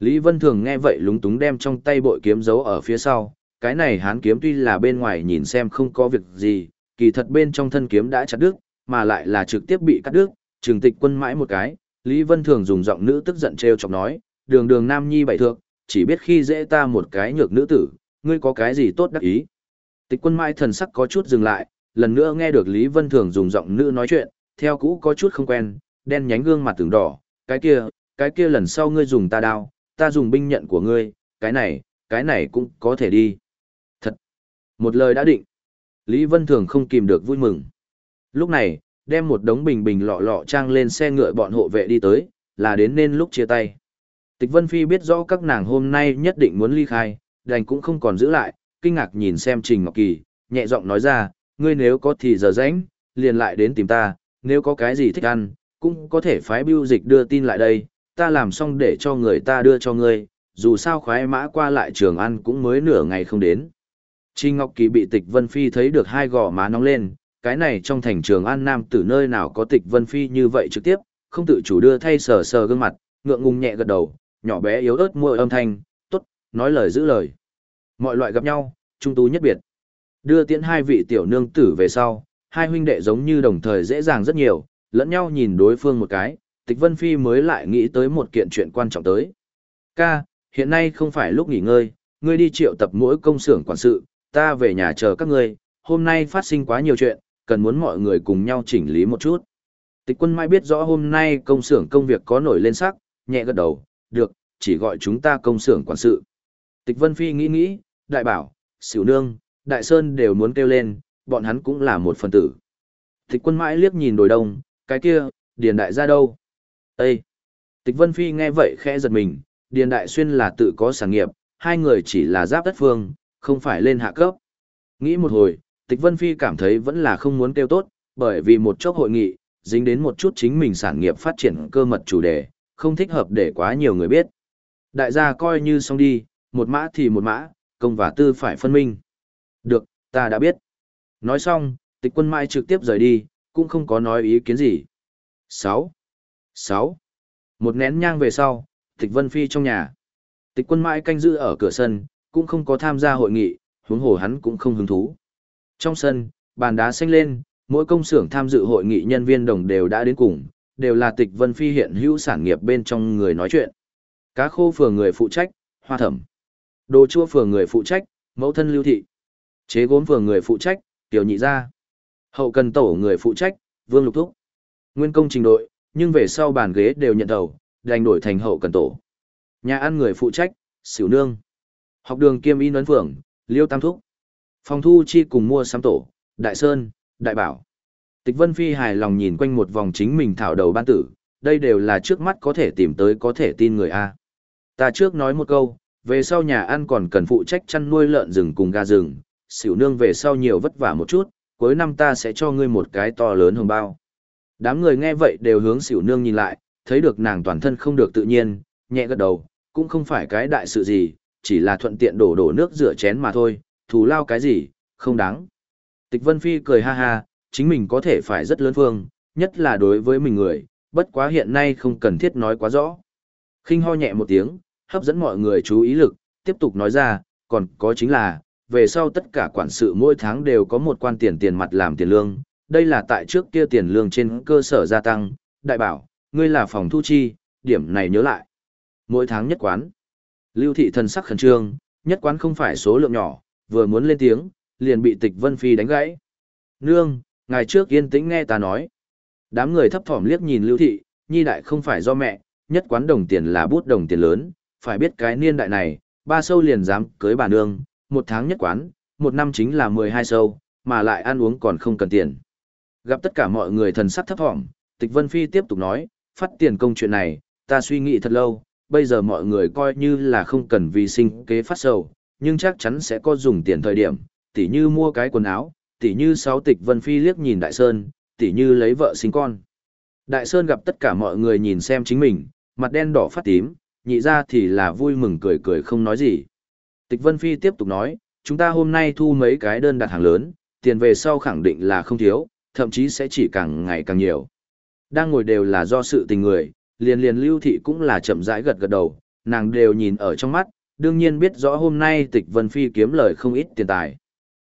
Lý Vân Thường nghe vậy lúng túng đem trong tay bội kiếm giấu ở phía sau, cái này hán kiếm tuy là bên ngoài nhìn xem không có việc gì, kỳ thật bên trong thân kiếm đã chặt đứt, mà lại là trực tiếp bị cắt đứt, trường tịch quân mãi một cái, Lý Vân Thường dùng giọng nữ tức giận trêu chọc nói, đường đường nam nhi bảy thượng, chỉ biết khi dễ ta một cái nhược nữ tử, ngươi có cái gì tốt đắc ý. Tịch quân mãi thần sắc có chút dừng lại, lần nữa nghe được Lý Vân Thường dùng giọng nữ nói chuyện, theo cũ có chút không quen, đen nhánh gương mặt từng đỏ, cái kia, cái kia lần sau ngươi dùng ta đao, ta dùng binh nhận của ngươi, cái này, cái này cũng có thể đi. Thật! Một lời đã định. Lý Vân Thường không kìm được vui mừng. Lúc này, đem một đống bình bình lọ lọ trang lên xe ngựa bọn hộ vệ đi tới, là đến nên lúc chia tay. Tịch Vân Phi biết rõ các nàng hôm nay nhất định muốn ly khai, đành cũng không còn giữ lại, kinh ngạc nhìn xem Trình Ngọc Kỳ, nhẹ giọng nói ra, ngươi nếu có thì giờ rảnh, liền lại đến tìm ta, nếu có cái gì thích ăn, cũng có thể phái bưu dịch đưa tin lại đây, ta làm xong để cho người ta đưa cho ngươi, dù sao khoái mã qua lại trường ăn cũng mới nửa ngày không đến. Trình Ngọc Kỳ bị tịch Vân Phi thấy được hai gò má nóng lên, cái này trong thành trường an nam tử nơi nào có tịch Vân Phi như vậy trực tiếp, không tự chủ đưa thay sờ sờ gương mặt, ngượng ngùng nhẹ gật đầu, nhỏ bé yếu ớt môi âm thanh, tốt, nói lời giữ lời. Mọi loại gặp nhau, trung tú nhất biệt. Đưa tiễn hai vị tiểu nương tử về sau, hai huynh đệ giống như đồng thời dễ dàng rất nhiều, lẫn nhau nhìn đối phương một cái, Tịch Vân Phi mới lại nghĩ tới một kiện chuyện quan trọng tới. Ca, hiện nay không phải lúc nghỉ ngơi, ngươi đi triệu tập mỗi công xưởng quản sự, ta về nhà chờ các ngươi, hôm nay phát sinh quá nhiều chuyện, cần muốn mọi người cùng nhau chỉnh lý một chút. Tịch quân mai biết rõ hôm nay công xưởng công việc có nổi lên sắc, nhẹ gật đầu, được, chỉ gọi chúng ta công xưởng quản sự. Tịch Vân Phi nghĩ nghĩ, đại bảo, xỉu nương, đại sơn đều muốn kêu lên, bọn hắn cũng là một phần tử. Tịch quân mãi liếc nhìn đồi đông, cái kia, điền đại ra đâu? Ê! Tịch Vân Phi nghe vậy khẽ giật mình, điền đại xuyên là tự có sản nghiệp, hai người chỉ là giáp đất phương, không phải lên hạ cấp. Nghĩ một hồi, Tịch Vân Phi cảm thấy vẫn là không muốn kêu tốt, bởi vì một chốc hội nghị, dính đến một chút chính mình sản nghiệp phát triển cơ mật chủ đề, không thích hợp để quá nhiều người biết. Đại gia coi như xong đi, một mã thì một mã, công và tư phải phân minh. Được, ta đã biết. Nói xong, tịch quân mai trực tiếp rời đi, cũng không có nói ý kiến gì. 6. 6. Một nén nhang về sau, tịch vân phi trong nhà. Tịch quân mãi canh giữ ở cửa sân, cũng không có tham gia hội nghị, huống hồ hắn cũng không hứng thú. Trong sân, bàn đá xanh lên, mỗi công xưởng tham dự hội nghị nhân viên đồng đều đã đến cùng, đều là tịch vân phi hiện hữu sản nghiệp bên trong người nói chuyện. Cá khô phường người phụ trách, hoa thẩm. Đồ chua phường người phụ trách, mẫu thân lưu thị. Chế gốm phường người phụ trách, tiểu nhị gia. Hậu cần tổ người phụ trách, vương lục thúc. Nguyên công trình đội, nhưng về sau bàn ghế đều nhận đầu, đành đổi thành hậu cần tổ. Nhà ăn người phụ trách, Sửu nương. Học đường kiêm y nấn phường, liêu tam thúc. Phòng thu chi cùng mua sắm tổ, đại sơn, đại bảo. Tịch Vân Phi hài lòng nhìn quanh một vòng chính mình thảo đầu ban tử, đây đều là trước mắt có thể tìm tới có thể tin người A. Ta trước nói một câu, về sau nhà ăn còn cần phụ trách chăn nuôi lợn rừng cùng gà rừng, xỉu nương về sau nhiều vất vả một chút, cuối năm ta sẽ cho ngươi một cái to lớn hồng bao. Đám người nghe vậy đều hướng xỉu nương nhìn lại, thấy được nàng toàn thân không được tự nhiên, nhẹ gật đầu, cũng không phải cái đại sự gì, chỉ là thuận tiện đổ đổ nước rửa chén mà thôi, thù lao cái gì, không đáng. Tịch Vân Phi cười ha ha, chính mình có thể phải rất lớn phương, nhất là đối với mình người, bất quá hiện nay không cần thiết nói quá rõ. khinh ho nhẹ một tiếng, hấp dẫn mọi người chú ý lực, tiếp tục nói ra, còn có chính là, về sau tất cả quản sự mỗi tháng đều có một quan tiền tiền mặt làm tiền lương, đây là tại trước kia tiền lương trên cơ sở gia tăng, đại bảo, ngươi là phòng thu chi, điểm này nhớ lại. Mỗi tháng nhất quán. Lưu thị thần sắc khẩn trương, nhất quán không phải số lượng nhỏ, vừa muốn lên tiếng, liền bị tịch Vân Phi đánh gãy. Nương, ngày trước yên tĩnh nghe ta nói. Đám người thấp thỏm liếc nhìn Lưu thị, nhi đại không phải do mẹ, nhất quán đồng tiền là bút đồng tiền lớn, phải biết cái niên đại này, ba sâu liền dám cưới bà nương, một tháng nhất quán, một năm chính là 12 sâu, mà lại ăn uống còn không cần tiền. Gặp tất cả mọi người thần sắc thấp thỏm, Tịch Vân Phi tiếp tục nói, phát tiền công chuyện này, ta suy nghĩ thật lâu, bây giờ mọi người coi như là không cần vì sinh kế phát sầu, nhưng chắc chắn sẽ có dùng tiền thời điểm, tỉ như mua cái quần áo, tỉ như sáu Tịch Vân Phi liếc nhìn Đại Sơn, tỉ như lấy vợ sinh con. Đại Sơn gặp tất cả mọi người nhìn xem chính mình, mặt đen đỏ phát tím, nhị ra thì là vui mừng cười cười không nói gì. Tịch Vân Phi tiếp tục nói, chúng ta hôm nay thu mấy cái đơn đặt hàng lớn, tiền về sau khẳng định là không thiếu, thậm chí sẽ chỉ càng ngày càng nhiều. Đang ngồi đều là do sự tình người, liền liền lưu thị cũng là chậm rãi gật gật đầu, nàng đều nhìn ở trong mắt, đương nhiên biết rõ hôm nay tịch Vân Phi kiếm lời không ít tiền tài.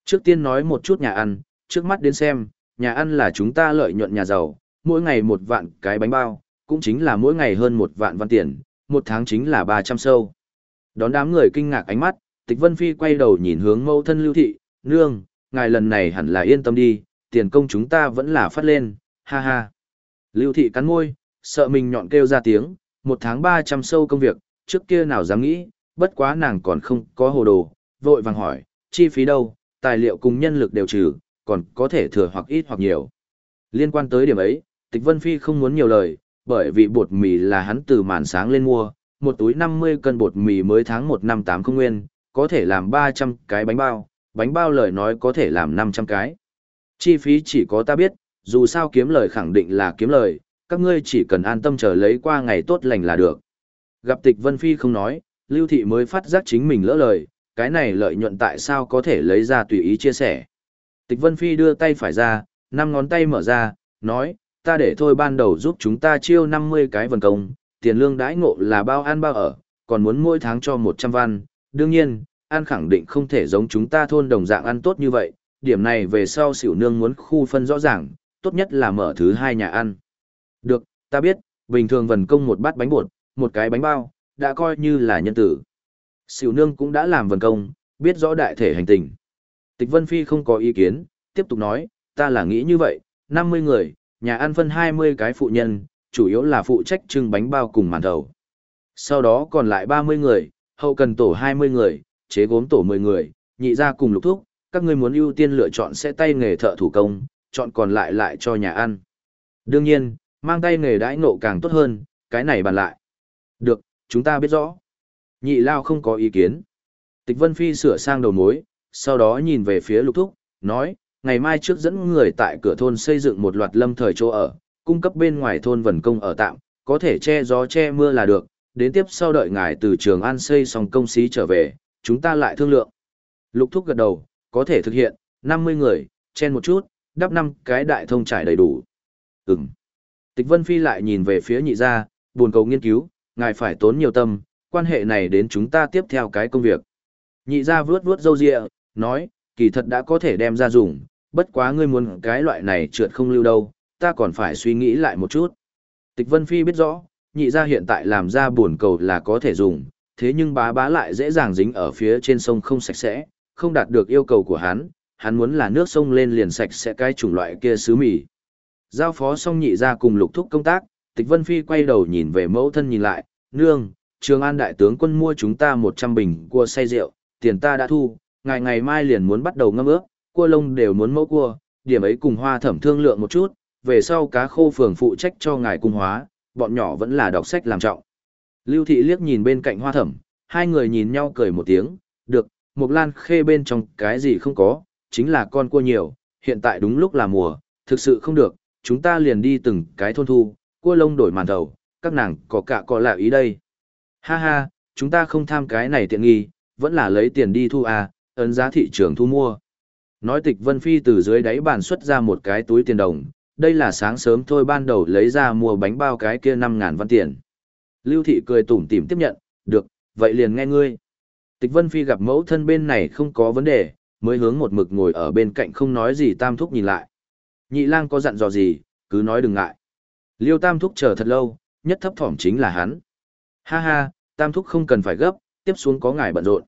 Trước tiên nói một chút nhà ăn, trước mắt đến xem, nhà ăn là chúng ta lợi nhuận nhà giàu, mỗi ngày một vạn cái bánh bao, cũng chính là mỗi ngày hơn một vạn văn tiền, một tháng chính là 300 sâu. Đón đám người kinh ngạc ánh mắt, Tịch Vân Phi quay đầu nhìn hướng mẫu thân Lưu Thị, nương, ngài lần này hẳn là yên tâm đi, tiền công chúng ta vẫn là phát lên, ha ha. Lưu Thị cắn môi, sợ mình nhọn kêu ra tiếng, một tháng 300 sâu công việc, trước kia nào dám nghĩ, bất quá nàng còn không có hồ đồ, vội vàng hỏi, chi phí đâu, tài liệu cùng nhân lực đều trừ, còn có thể thừa hoặc ít hoặc nhiều. Liên quan tới điểm ấy, Tịch Vân Phi không muốn nhiều lời, bởi vì bột mì là hắn từ màn sáng lên mua, một túi 50 cân bột mì mới tháng 1 năm 8 không nguyên, có thể làm 300 cái bánh bao, bánh bao lời nói có thể làm 500 cái. Chi phí chỉ có ta biết, dù sao kiếm lời khẳng định là kiếm lời, các ngươi chỉ cần an tâm chờ lấy qua ngày tốt lành là được. Gặp tịch Vân Phi không nói, Lưu Thị mới phát giác chính mình lỡ lời, cái này lợi nhuận tại sao có thể lấy ra tùy ý chia sẻ. Tịch Vân Phi đưa tay phải ra, năm ngón tay mở ra, nói, ta để thôi ban đầu giúp chúng ta chiêu 50 cái vần công, tiền lương đãi ngộ là bao ăn bao ở, còn muốn mỗi tháng cho 100 văn, đương nhiên, ăn khẳng định không thể giống chúng ta thôn đồng dạng ăn tốt như vậy, điểm này về sau xỉu nương muốn khu phân rõ ràng, tốt nhất là mở thứ hai nhà ăn. Được, ta biết, bình thường vần công một bát bánh bột, một cái bánh bao, đã coi như là nhân tử. Xỉu nương cũng đã làm vần công, biết rõ đại thể hành tình. Tịch Vân Phi không có ý kiến, tiếp tục nói, ta là nghĩ như vậy, 50 người, nhà ăn phân 20 cái phụ nhân, chủ yếu là phụ trách trưng bánh bao cùng màn thầu. Sau đó còn lại 30 người, hậu cần tổ 20 người, chế gốm tổ 10 người, nhị ra cùng lục thúc, các ngươi muốn ưu tiên lựa chọn sẽ tay nghề thợ thủ công, chọn còn lại lại cho nhà ăn. Đương nhiên, mang tay nghề đãi ngộ càng tốt hơn, cái này bàn lại. Được, chúng ta biết rõ. Nhị lao không có ý kiến. Tịch Vân Phi sửa sang đầu mối, sau đó nhìn về phía lục thúc, nói, ngày mai trước dẫn người tại cửa thôn xây dựng một loạt lâm thời chỗ ở, cung cấp bên ngoài thôn vần công ở tạm, có thể che gió che mưa là được, đến tiếp sau đợi ngài từ trường an xây xong công xí trở về, chúng ta lại thương lượng. Lục thúc gật đầu, có thể thực hiện, 50 người, chen một chút, đắp năm cái đại thông trải đầy đủ. Ừm. Tịch Vân Phi lại nhìn về phía nhị gia, buồn cầu nghiên cứu, ngài phải tốn nhiều tâm, quan hệ này đến chúng ta tiếp theo cái công việc. Nhị gia vuốt vuốt râu ria, nói, kỳ thật đã có thể đem ra dùng, bất quá ngươi muốn cái loại này trượt không lưu đâu, ta còn phải suy nghĩ lại một chút. Tịch Vân Phi biết rõ, nhị gia hiện tại làm ra buồn cầu là có thể dùng, thế nhưng bá bá lại dễ dàng dính ở phía trên sông không sạch sẽ, không đạt được yêu cầu của hắn, hắn muốn là nước sông lên liền sạch sẽ cái chủng loại kia sứ mì. Giao phó xong nhị gia cùng lục thúc công tác, Tịch Vân Phi quay đầu nhìn về mẫu thân nhìn lại, nương, Trường An đại tướng quân mua chúng ta 100 bình cua say rượu, tiền ta đã thu, ngày ngày mai liền muốn bắt đầu ngâm ướp, cua lông đều muốn mẫu cua, điểm ấy cùng hoa thẩm thương lượng một chút, về sau cá khô phường phụ trách cho ngài cung hóa, bọn nhỏ vẫn là đọc sách làm trọng. Lưu thị liếc nhìn bên cạnh hoa thẩm, hai người nhìn nhau cười một tiếng, được, một lan khê bên trong cái gì không có, chính là con cua nhiều, hiện tại đúng lúc là mùa, thực sự không được, chúng ta liền đi từng cái thôn thu, cua lông đổi màn đầu, các nàng có cả có lạ ý đây. Ha ha, chúng ta không tham cái này tiện nghi, vẫn là lấy tiền đi thu à, ấn giá thị trường thu mua. Nói tịch Vân Phi từ dưới đáy bàn xuất ra một cái túi tiền đồng, đây là sáng sớm thôi ban đầu lấy ra mua bánh bao cái kia năm ngàn văn tiền. Lưu thị cười tủm tỉm tiếp nhận, được, vậy liền nghe ngươi. Tịch Vân Phi gặp mẫu thân bên này không có vấn đề, mới hướng một mực ngồi ở bên cạnh không nói gì tam thúc nhìn lại. Nhị lang có dặn dò gì, cứ nói đừng ngại. Liêu tam thúc chờ thật lâu, nhất thấp thỏm chính là hắn. Ha ha, tam thúc không cần phải gấp, tiếp xuống có ngài bận rộn.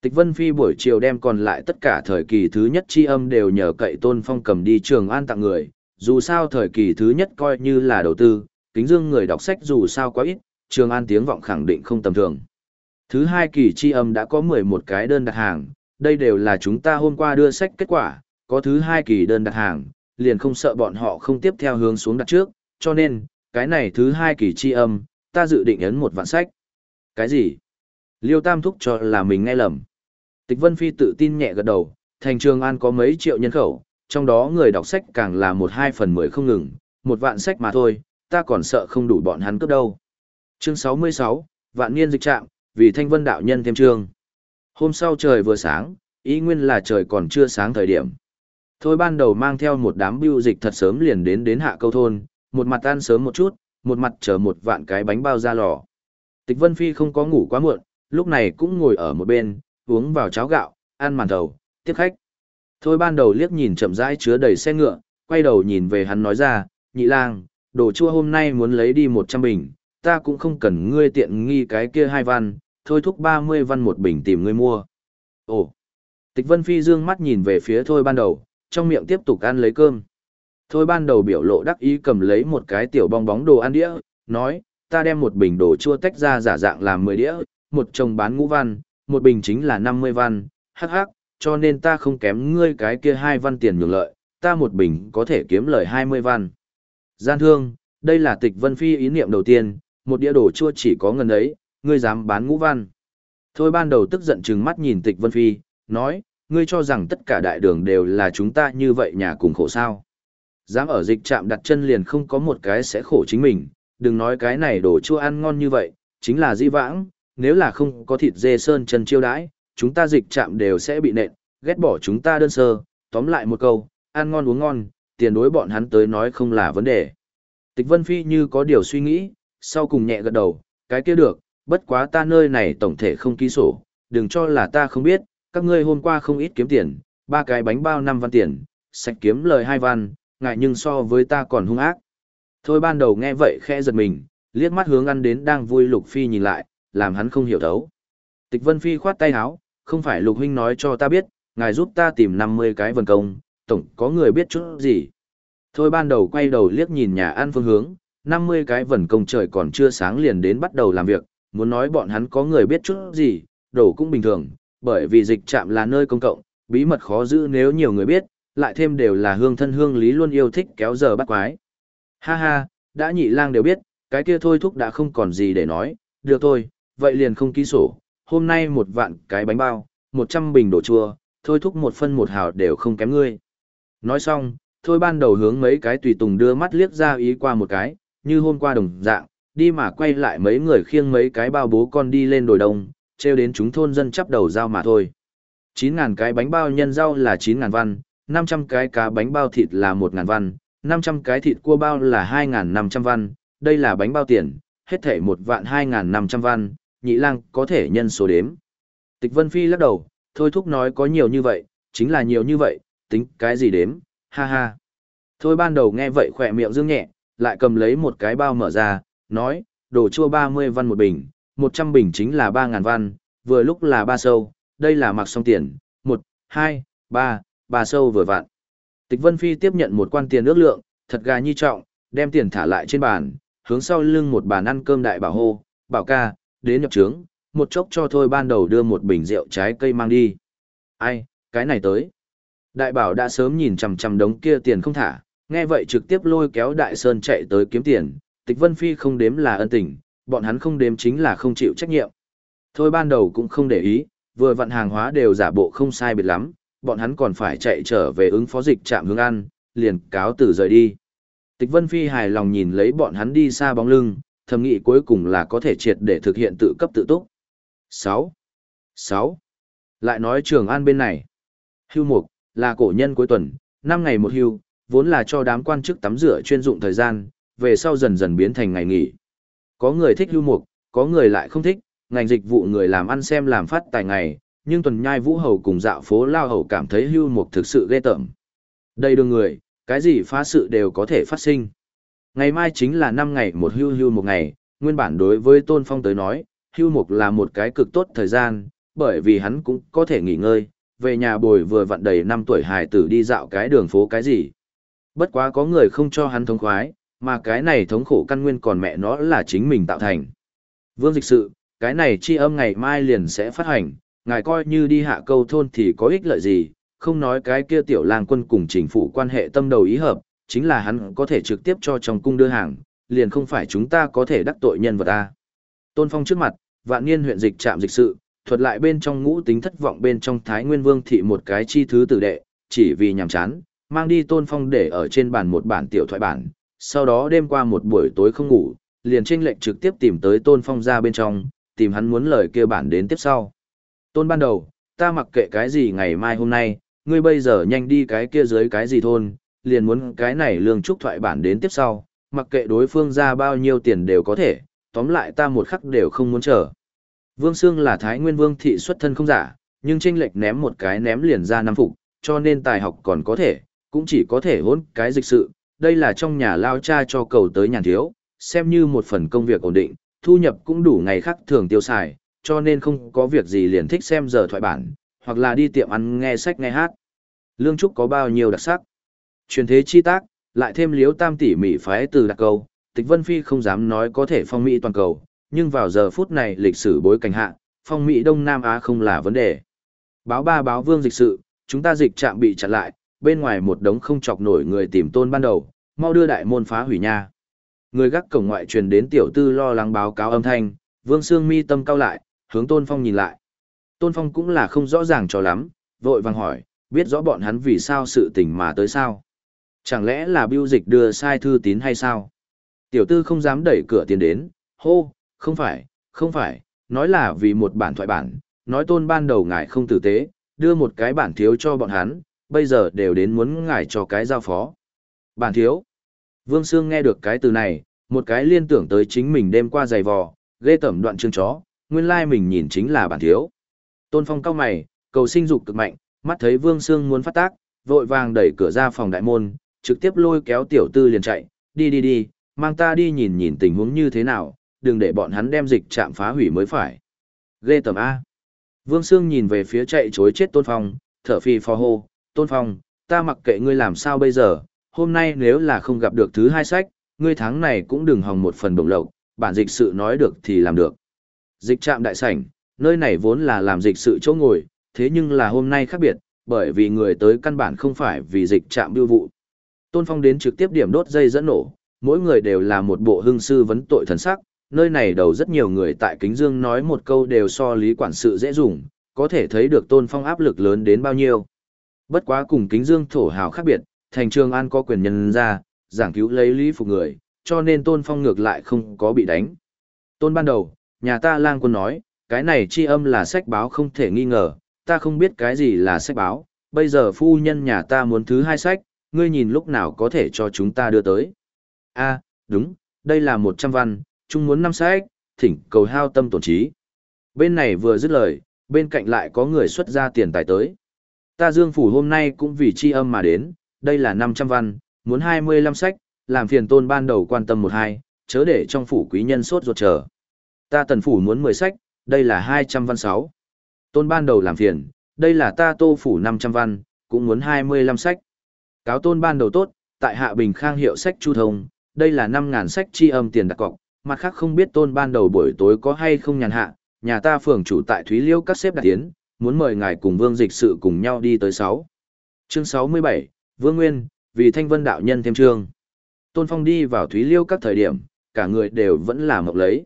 Tịch Vân Phi buổi chiều đem còn lại tất cả thời kỳ thứ nhất chi âm đều nhờ cậy Tôn Phong cầm đi trường an tặng người, dù sao thời kỳ thứ nhất coi như là đầu tư, kính dương người đọc sách dù sao quá ít, trường an tiếng vọng khẳng định không tầm thường. Thứ hai kỳ chi âm đã có 11 cái đơn đặt hàng, đây đều là chúng ta hôm qua đưa sách kết quả, có thứ hai kỳ đơn đặt hàng, liền không sợ bọn họ không tiếp theo hướng xuống đặt trước, cho nên, cái này thứ hai kỳ chi âm, ta dự định ấn một vạn sách. Cái gì? Liêu Tam thúc cho là mình nghe lầm. Tịch Vân Phi tự tin nhẹ gật đầu, thành trường An có mấy triệu nhân khẩu, trong đó người đọc sách càng là một hai phần mười không ngừng, một vạn sách mà thôi, ta còn sợ không đủ bọn hắn cướp đâu. Chương 66, Vạn Niên Dịch Trạm, vì Thanh Vân Đạo Nhân thêm chương. Hôm sau trời vừa sáng, ý nguyên là trời còn chưa sáng thời điểm. Thôi ban đầu mang theo một đám bưu dịch thật sớm liền đến đến hạ câu thôn, một mặt ăn sớm một chút, một mặt chờ một vạn cái bánh bao ra lò. Tịch Vân Phi không có ngủ quá muộn, lúc này cũng ngồi ở một bên, uống vào cháo gạo, ăn màn thầu, tiếp khách. Thôi ban đầu liếc nhìn chậm rãi chứa đầy xe ngựa, quay đầu nhìn về hắn nói ra, nhị lang, đồ chua hôm nay muốn lấy đi 100 bình, ta cũng không cần ngươi tiện nghi cái kia hai văn, thôi thúc 30 văn một bình tìm ngươi mua. Ồ! Tịch Vân Phi dương mắt nhìn về phía thôi ban đầu, trong miệng tiếp tục ăn lấy cơm. Thôi ban đầu biểu lộ đắc ý cầm lấy một cái tiểu bong bóng đồ ăn đĩa, nói, ta đem một bình đồ chua tách ra giả dạng làm 10 đĩa, một chồng bán ngũ văn, một bình chính là 50 văn, hắc hắc, cho nên ta không kém ngươi cái kia hai văn tiền nhường lợi, ta một bình có thể kiếm lời 20 văn. Gian thương, đây là tịch vân phi ý niệm đầu tiên, một đĩa đồ chua chỉ có ngân ấy, ngươi dám bán ngũ văn. Thôi ban đầu tức giận trừng mắt nhìn tịch vân phi, nói, ngươi cho rằng tất cả đại đường đều là chúng ta như vậy nhà cùng khổ sao. Dám ở dịch trạm đặt chân liền không có một cái sẽ khổ chính mình, đừng nói cái này đồ chua ăn ngon như vậy, chính là di vãng, nếu là không có thịt dê sơn chân chiêu đãi, chúng ta dịch chạm đều sẽ bị nện, ghét bỏ chúng ta đơn sơ, tóm lại một câu, ăn ngon uống ngon, tiền đối bọn hắn tới nói không là vấn đề. Tịch Vân Phi như có điều suy nghĩ, sau cùng nhẹ gật đầu, cái kia được, bất quá ta nơi này tổng thể không ký sổ, đừng cho là ta không biết, các ngươi hôm qua không ít kiếm tiền, ba cái bánh bao năm văn tiền, sạch kiếm lời hai văn, ngại nhưng so với ta còn hung ác. Thôi ban đầu nghe vậy khẽ giật mình, liếc mắt hướng ăn đến đang vui Lục Phi nhìn lại, làm hắn không hiểu thấu. Tịch Vân Phi khoát tay áo, không phải Lục Huynh nói cho ta biết, ngài giúp ta tìm 50 cái vần công, tổng có người biết chút gì. Thôi ban đầu quay đầu liếc nhìn nhà ăn phương hướng, 50 cái vần công trời còn chưa sáng liền đến bắt đầu làm việc, muốn nói bọn hắn có người biết chút gì, đổ cũng bình thường, bởi vì dịch trạm là nơi công cộng, bí mật khó giữ nếu nhiều người biết, lại thêm đều là hương thân hương lý luôn yêu thích kéo giờ bắt quái. Ha ha, đã nhị lang đều biết, cái kia thôi thúc đã không còn gì để nói, được thôi, vậy liền không ký sổ, hôm nay một vạn cái bánh bao, một trăm bình đồ chua, thôi thúc một phân một hào đều không kém ngươi. Nói xong, thôi ban đầu hướng mấy cái tùy tùng đưa mắt liếc ra ý qua một cái, như hôm qua đồng dạng, đi mà quay lại mấy người khiêng mấy cái bao bố con đi lên đồi đông, treo đến chúng thôn dân chắp đầu giao mà thôi. 9.000 cái bánh bao nhân rau là 9.000 văn, 500 cái cá bánh bao thịt là 1.000 văn, 500 cái thịt cua bao là 2.500 văn, đây là bánh bao tiền, hết thể một vạn 2.500 văn, nhị lang có thể nhân số đếm. Tịch Vân Phi lắc đầu, thôi thúc nói có nhiều như vậy, chính là nhiều như vậy, tính cái gì đếm, ha ha. Thôi ban đầu nghe vậy khỏe miệng dương nhẹ, lại cầm lấy một cái bao mở ra, nói, đồ chua 30 văn một bình, 100 bình chính là 3.000 văn, vừa lúc là ba sâu, đây là mặc xong tiền, 1, 2, 3, ba sâu vừa vặn. Tịch Vân Phi tiếp nhận một quan tiền ước lượng, thật gà nhi trọng, đem tiền thả lại trên bàn, hướng sau lưng một bàn ăn cơm đại bảo hô, bảo ca, đến nhập trướng, một chốc cho thôi ban đầu đưa một bình rượu trái cây mang đi. Ai, cái này tới. Đại bảo đã sớm nhìn chằm chằm đống kia tiền không thả, nghe vậy trực tiếp lôi kéo đại sơn chạy tới kiếm tiền, tịch vân phi không đếm là ân tình, bọn hắn không đếm chính là không chịu trách nhiệm. Thôi ban đầu cũng không để ý, vừa vận hàng hóa đều giả bộ không sai biệt lắm, bọn hắn còn phải chạy trở về ứng phó dịch trạm hướng ăn, liền cáo từ rời đi. Tịch Vân Phi hài lòng nhìn lấy bọn hắn đi xa bóng lưng, thầm nghĩ cuối cùng là có thể triệt để thực hiện tự cấp tự túc. 6. 6. Lại nói trường an bên này. Hưu mục, là cổ nhân cuối tuần, 5 ngày một hưu, vốn là cho đám quan chức tắm rửa chuyên dụng thời gian, về sau dần dần biến thành ngày nghỉ. Có người thích hưu mục, có người lại không thích, ngành dịch vụ người làm ăn xem làm phát tài ngày, nhưng tuần nhai vũ hầu cùng dạo phố lao hầu cảm thấy hưu mục thực sự ghê tởm. Đây đường người, cái gì phá sự đều có thể phát sinh. Ngày mai chính là 5 ngày một hưu hưu một ngày, nguyên bản đối với Tôn Phong tới nói, hưu mục là một cái cực tốt thời gian, bởi vì hắn cũng có thể nghỉ ngơi, về nhà bồi vừa vặn đầy năm tuổi hài tử đi dạo cái đường phố cái gì. Bất quá có người không cho hắn thống khoái, mà cái này thống khổ căn nguyên còn mẹ nó là chính mình tạo thành. Vương dịch sự, cái này chi âm ngày mai liền sẽ phát hành, ngài coi như đi hạ câu thôn thì có ích lợi gì, không nói cái kia tiểu lang quân cùng chính phủ quan hệ tâm đầu ý hợp, chính là hắn có thể trực tiếp cho trong cung đưa hàng, liền không phải chúng ta có thể đắc tội nhân vật ta. Tôn Phong trước mặt, vạn niên huyện dịch trạm dịch sự, thuật lại bên trong ngũ tính thất vọng bên trong Thái Nguyên Vương thị một cái chi thứ tử đệ, chỉ vì nhàm chán, mang đi Tôn Phong để ở trên bàn một bản tiểu thoại bản, sau đó đêm qua một buổi tối không ngủ, liền tranh lệnh trực tiếp tìm tới Tôn Phong ra bên trong, tìm hắn muốn lời kia bản đến tiếp sau. Tôn ban đầu, ta mặc kệ cái gì ngày mai hôm nay, ngươi bây giờ nhanh đi cái kia dưới cái gì thôn, liền muốn cái này lương trúc thoại bản đến tiếp sau, mặc kệ đối phương ra bao nhiêu tiền đều có thể, tóm lại ta một khắc đều không muốn chờ. Vương Sương là Thái Nguyên Vương thị xuất thân không giả, nhưng tranh lệch ném một cái ném liền ra năm phục, cho nên tài học còn có thể, cũng chỉ có thể hôn cái dịch sự, đây là trong nhà lao cha cho cầu tới nhàn thiếu, xem như một phần công việc ổn định, thu nhập cũng đủ ngày khác thường tiêu xài, cho nên không có việc gì liền thích xem giờ thoại bản, hoặc là đi tiệm ăn nghe sách nghe hát. Lương Trúc có bao nhiêu đặc sắc. Truyền thế chi tác, lại thêm liếu tam tỷ mỹ phái từ đặc câu, tịch vân phi không dám nói có thể phong mỹ toàn cầu, nhưng vào giờ phút này lịch sử bối cảnh hạ, phong mỹ Đông Nam Á không là vấn đề. Báo ba báo vương dịch sự, chúng ta dịch trạm bị chặn lại, bên ngoài một đống không chọc nổi người tìm tôn ban đầu, mau đưa đại môn phá hủy nha. Người gác cổng ngoại truyền đến tiểu tư lo lắng báo cáo âm thanh, vương xương mi tâm cao lại, hướng tôn phong nhìn lại. Tôn phong cũng là không rõ ràng cho lắm, vội vàng hỏi, biết rõ bọn hắn vì sao sự tình mà tới sao. Chẳng lẽ là biêu dịch đưa sai thư tín hay sao? Tiểu tư không dám đẩy cửa tiền đến, hô, không phải, không phải, nói là vì một bản thoại bản, nói tôn ban đầu ngài không tử tế, đưa một cái bản thiếu cho bọn hắn, bây giờ đều đến muốn ngài cho cái giao phó. Bản thiếu. Vương Sương nghe được cái từ này, một cái liên tưởng tới chính mình đêm qua giày vò, ghê tẩm đoạn chương chó, nguyên lai mình nhìn chính là bản thiếu. Tôn Phong cao mày, cầu sinh dục cực mạnh, Mắt thấy Vương Sương muốn phát tác, vội vàng đẩy cửa ra phòng đại môn, trực tiếp lôi kéo tiểu tư liền chạy, đi đi đi, mang ta đi nhìn nhìn tình huống như thế nào, đừng để bọn hắn đem dịch chạm phá hủy mới phải. Ghê tầm A. Vương Sương nhìn về phía chạy chối chết Tôn Phong, thở phì phò hô, Tôn Phong, ta mặc kệ ngươi làm sao bây giờ, hôm nay nếu là không gặp được thứ hai sách, ngươi tháng này cũng đừng hòng một phần bổng lộc, bản dịch sự nói được thì làm được. Dịch trạm đại sảnh, nơi này vốn là làm dịch sự chỗ ngồi, thế nhưng là hôm nay khác biệt, bởi vì người tới căn bản không phải vì dịch trạm biêu vụ. Tôn Phong đến trực tiếp điểm đốt dây dẫn nổ, mỗi người đều là một bộ hưng sư vấn tội thần sắc, nơi này đầu rất nhiều người tại Kính Dương nói một câu đều so lý quản sự dễ dùng, có thể thấy được Tôn Phong áp lực lớn đến bao nhiêu. Bất quá cùng Kính Dương thổ hào khác biệt, thành trường an có quyền nhân ra, giảng cứu lấy lý phục người, cho nên Tôn Phong ngược lại không có bị đánh. Tôn ban đầu, nhà ta lang quân nói, cái này chi âm là sách báo không thể nghi ngờ, ta không biết cái gì là sách báo, bây giờ phu nhân nhà ta muốn thứ hai sách, ngươi nhìn lúc nào có thể cho chúng ta đưa tới. a đúng, đây là một trăm văn, chúng muốn năm sách, thỉnh cầu hao tâm tổn trí. Bên này vừa dứt lời, bên cạnh lại có người xuất ra tiền tài tới. Ta Dương Phủ hôm nay cũng vì chi âm mà đến, đây là 500 văn, muốn 25 sách, làm phiền tôn ban đầu quan tâm một hai, chớ để trong phủ quý nhân sốt ruột chờ. Ta tần phủ muốn 10 sách, đây là 200 văn 6. Tôn ban đầu làm phiền, đây là ta tô phủ 500 văn, cũng muốn 25 sách. Cáo tôn ban đầu tốt, tại hạ bình khang hiệu sách chu thông, đây là 5.000 sách chi âm tiền đặt cọc, mặt khác không biết tôn ban đầu buổi tối có hay không nhàn hạ, nhà ta phường chủ tại Thúy Liêu các xếp đặt tiến, muốn mời ngài cùng vương dịch sự cùng nhau đi tới 6. Chương 67, Vương Nguyên, vì thanh vân đạo nhân thêm chương. Tôn Phong đi vào Thúy Liêu các thời điểm, cả người đều vẫn là mộng lấy.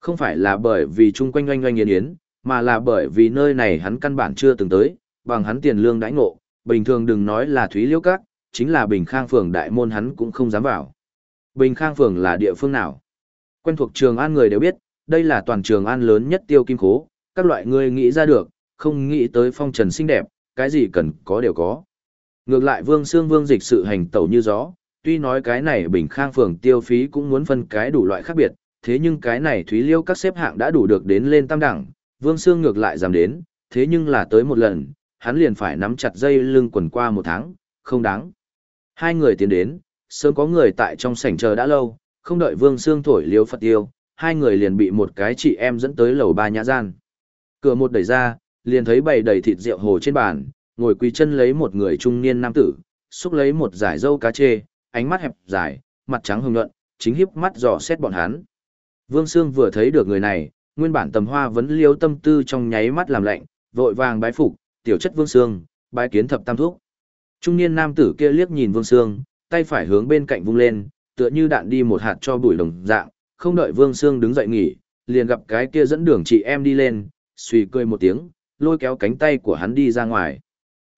Không phải là bởi vì chung quanh oanh oanh yến yến, mà là bởi vì nơi này hắn căn bản chưa từng tới, bằng hắn tiền lương đãi ngộ, bình thường đừng nói là Thúy Liêu các, chính là Bình Khang phường đại môn hắn cũng không dám vào. Bình Khang phường là địa phương nào? Quen thuộc Trường An người đều biết, đây là toàn Trường An lớn nhất tiêu kim khố, các loại người nghĩ ra được, không nghĩ tới phong trần xinh đẹp, cái gì cần có đều có. Ngược lại Vương Sương Vương dịch sự hành tẩu như gió, tuy nói cái này Bình Khang phường tiêu phí cũng muốn phân cái đủ loại khác biệt, thế nhưng cái này Thúy Liêu các xếp hạng đã đủ được đến lên tam đẳng, Vương Sương ngược lại giảm đến, thế nhưng là tới một lần, hắn liền phải nắm chặt dây lưng quần qua một tháng, không đáng. Hai người tiến đến, sớm có người tại trong sảnh chờ đã lâu, không đợi Vương Sương thổi liêu Phật tiêu, hai người liền bị một cái chị em dẫn tới lầu ba nhã gian. Cửa một đẩy ra, liền thấy bày đầy thịt rượu hồ trên bàn, ngồi quỳ chân lấy một người trung niên nam tử, xúc lấy một giải dâu cá chê, ánh mắt hẹp dài, mặt trắng hồng nhuận, chính hiếp mắt dò xét bọn hắn. Vương Sương vừa thấy được người này, nguyên bản tầm hoa vẫn liêu tâm tư trong nháy mắt làm lạnh, vội vàng bái phục, tiểu chất Vương Sương, bái kiến thập tam thúc. Trung niên nam tử kia liếc nhìn Vương Sương, tay phải hướng bên cạnh vung lên, tựa như đạn đi một hạt cho bụi đồng dạng, không đợi Vương Sương đứng dậy nghỉ, liền gặp cái kia dẫn đường chị em đi lên, suy cười một tiếng, lôi kéo cánh tay của hắn đi ra ngoài.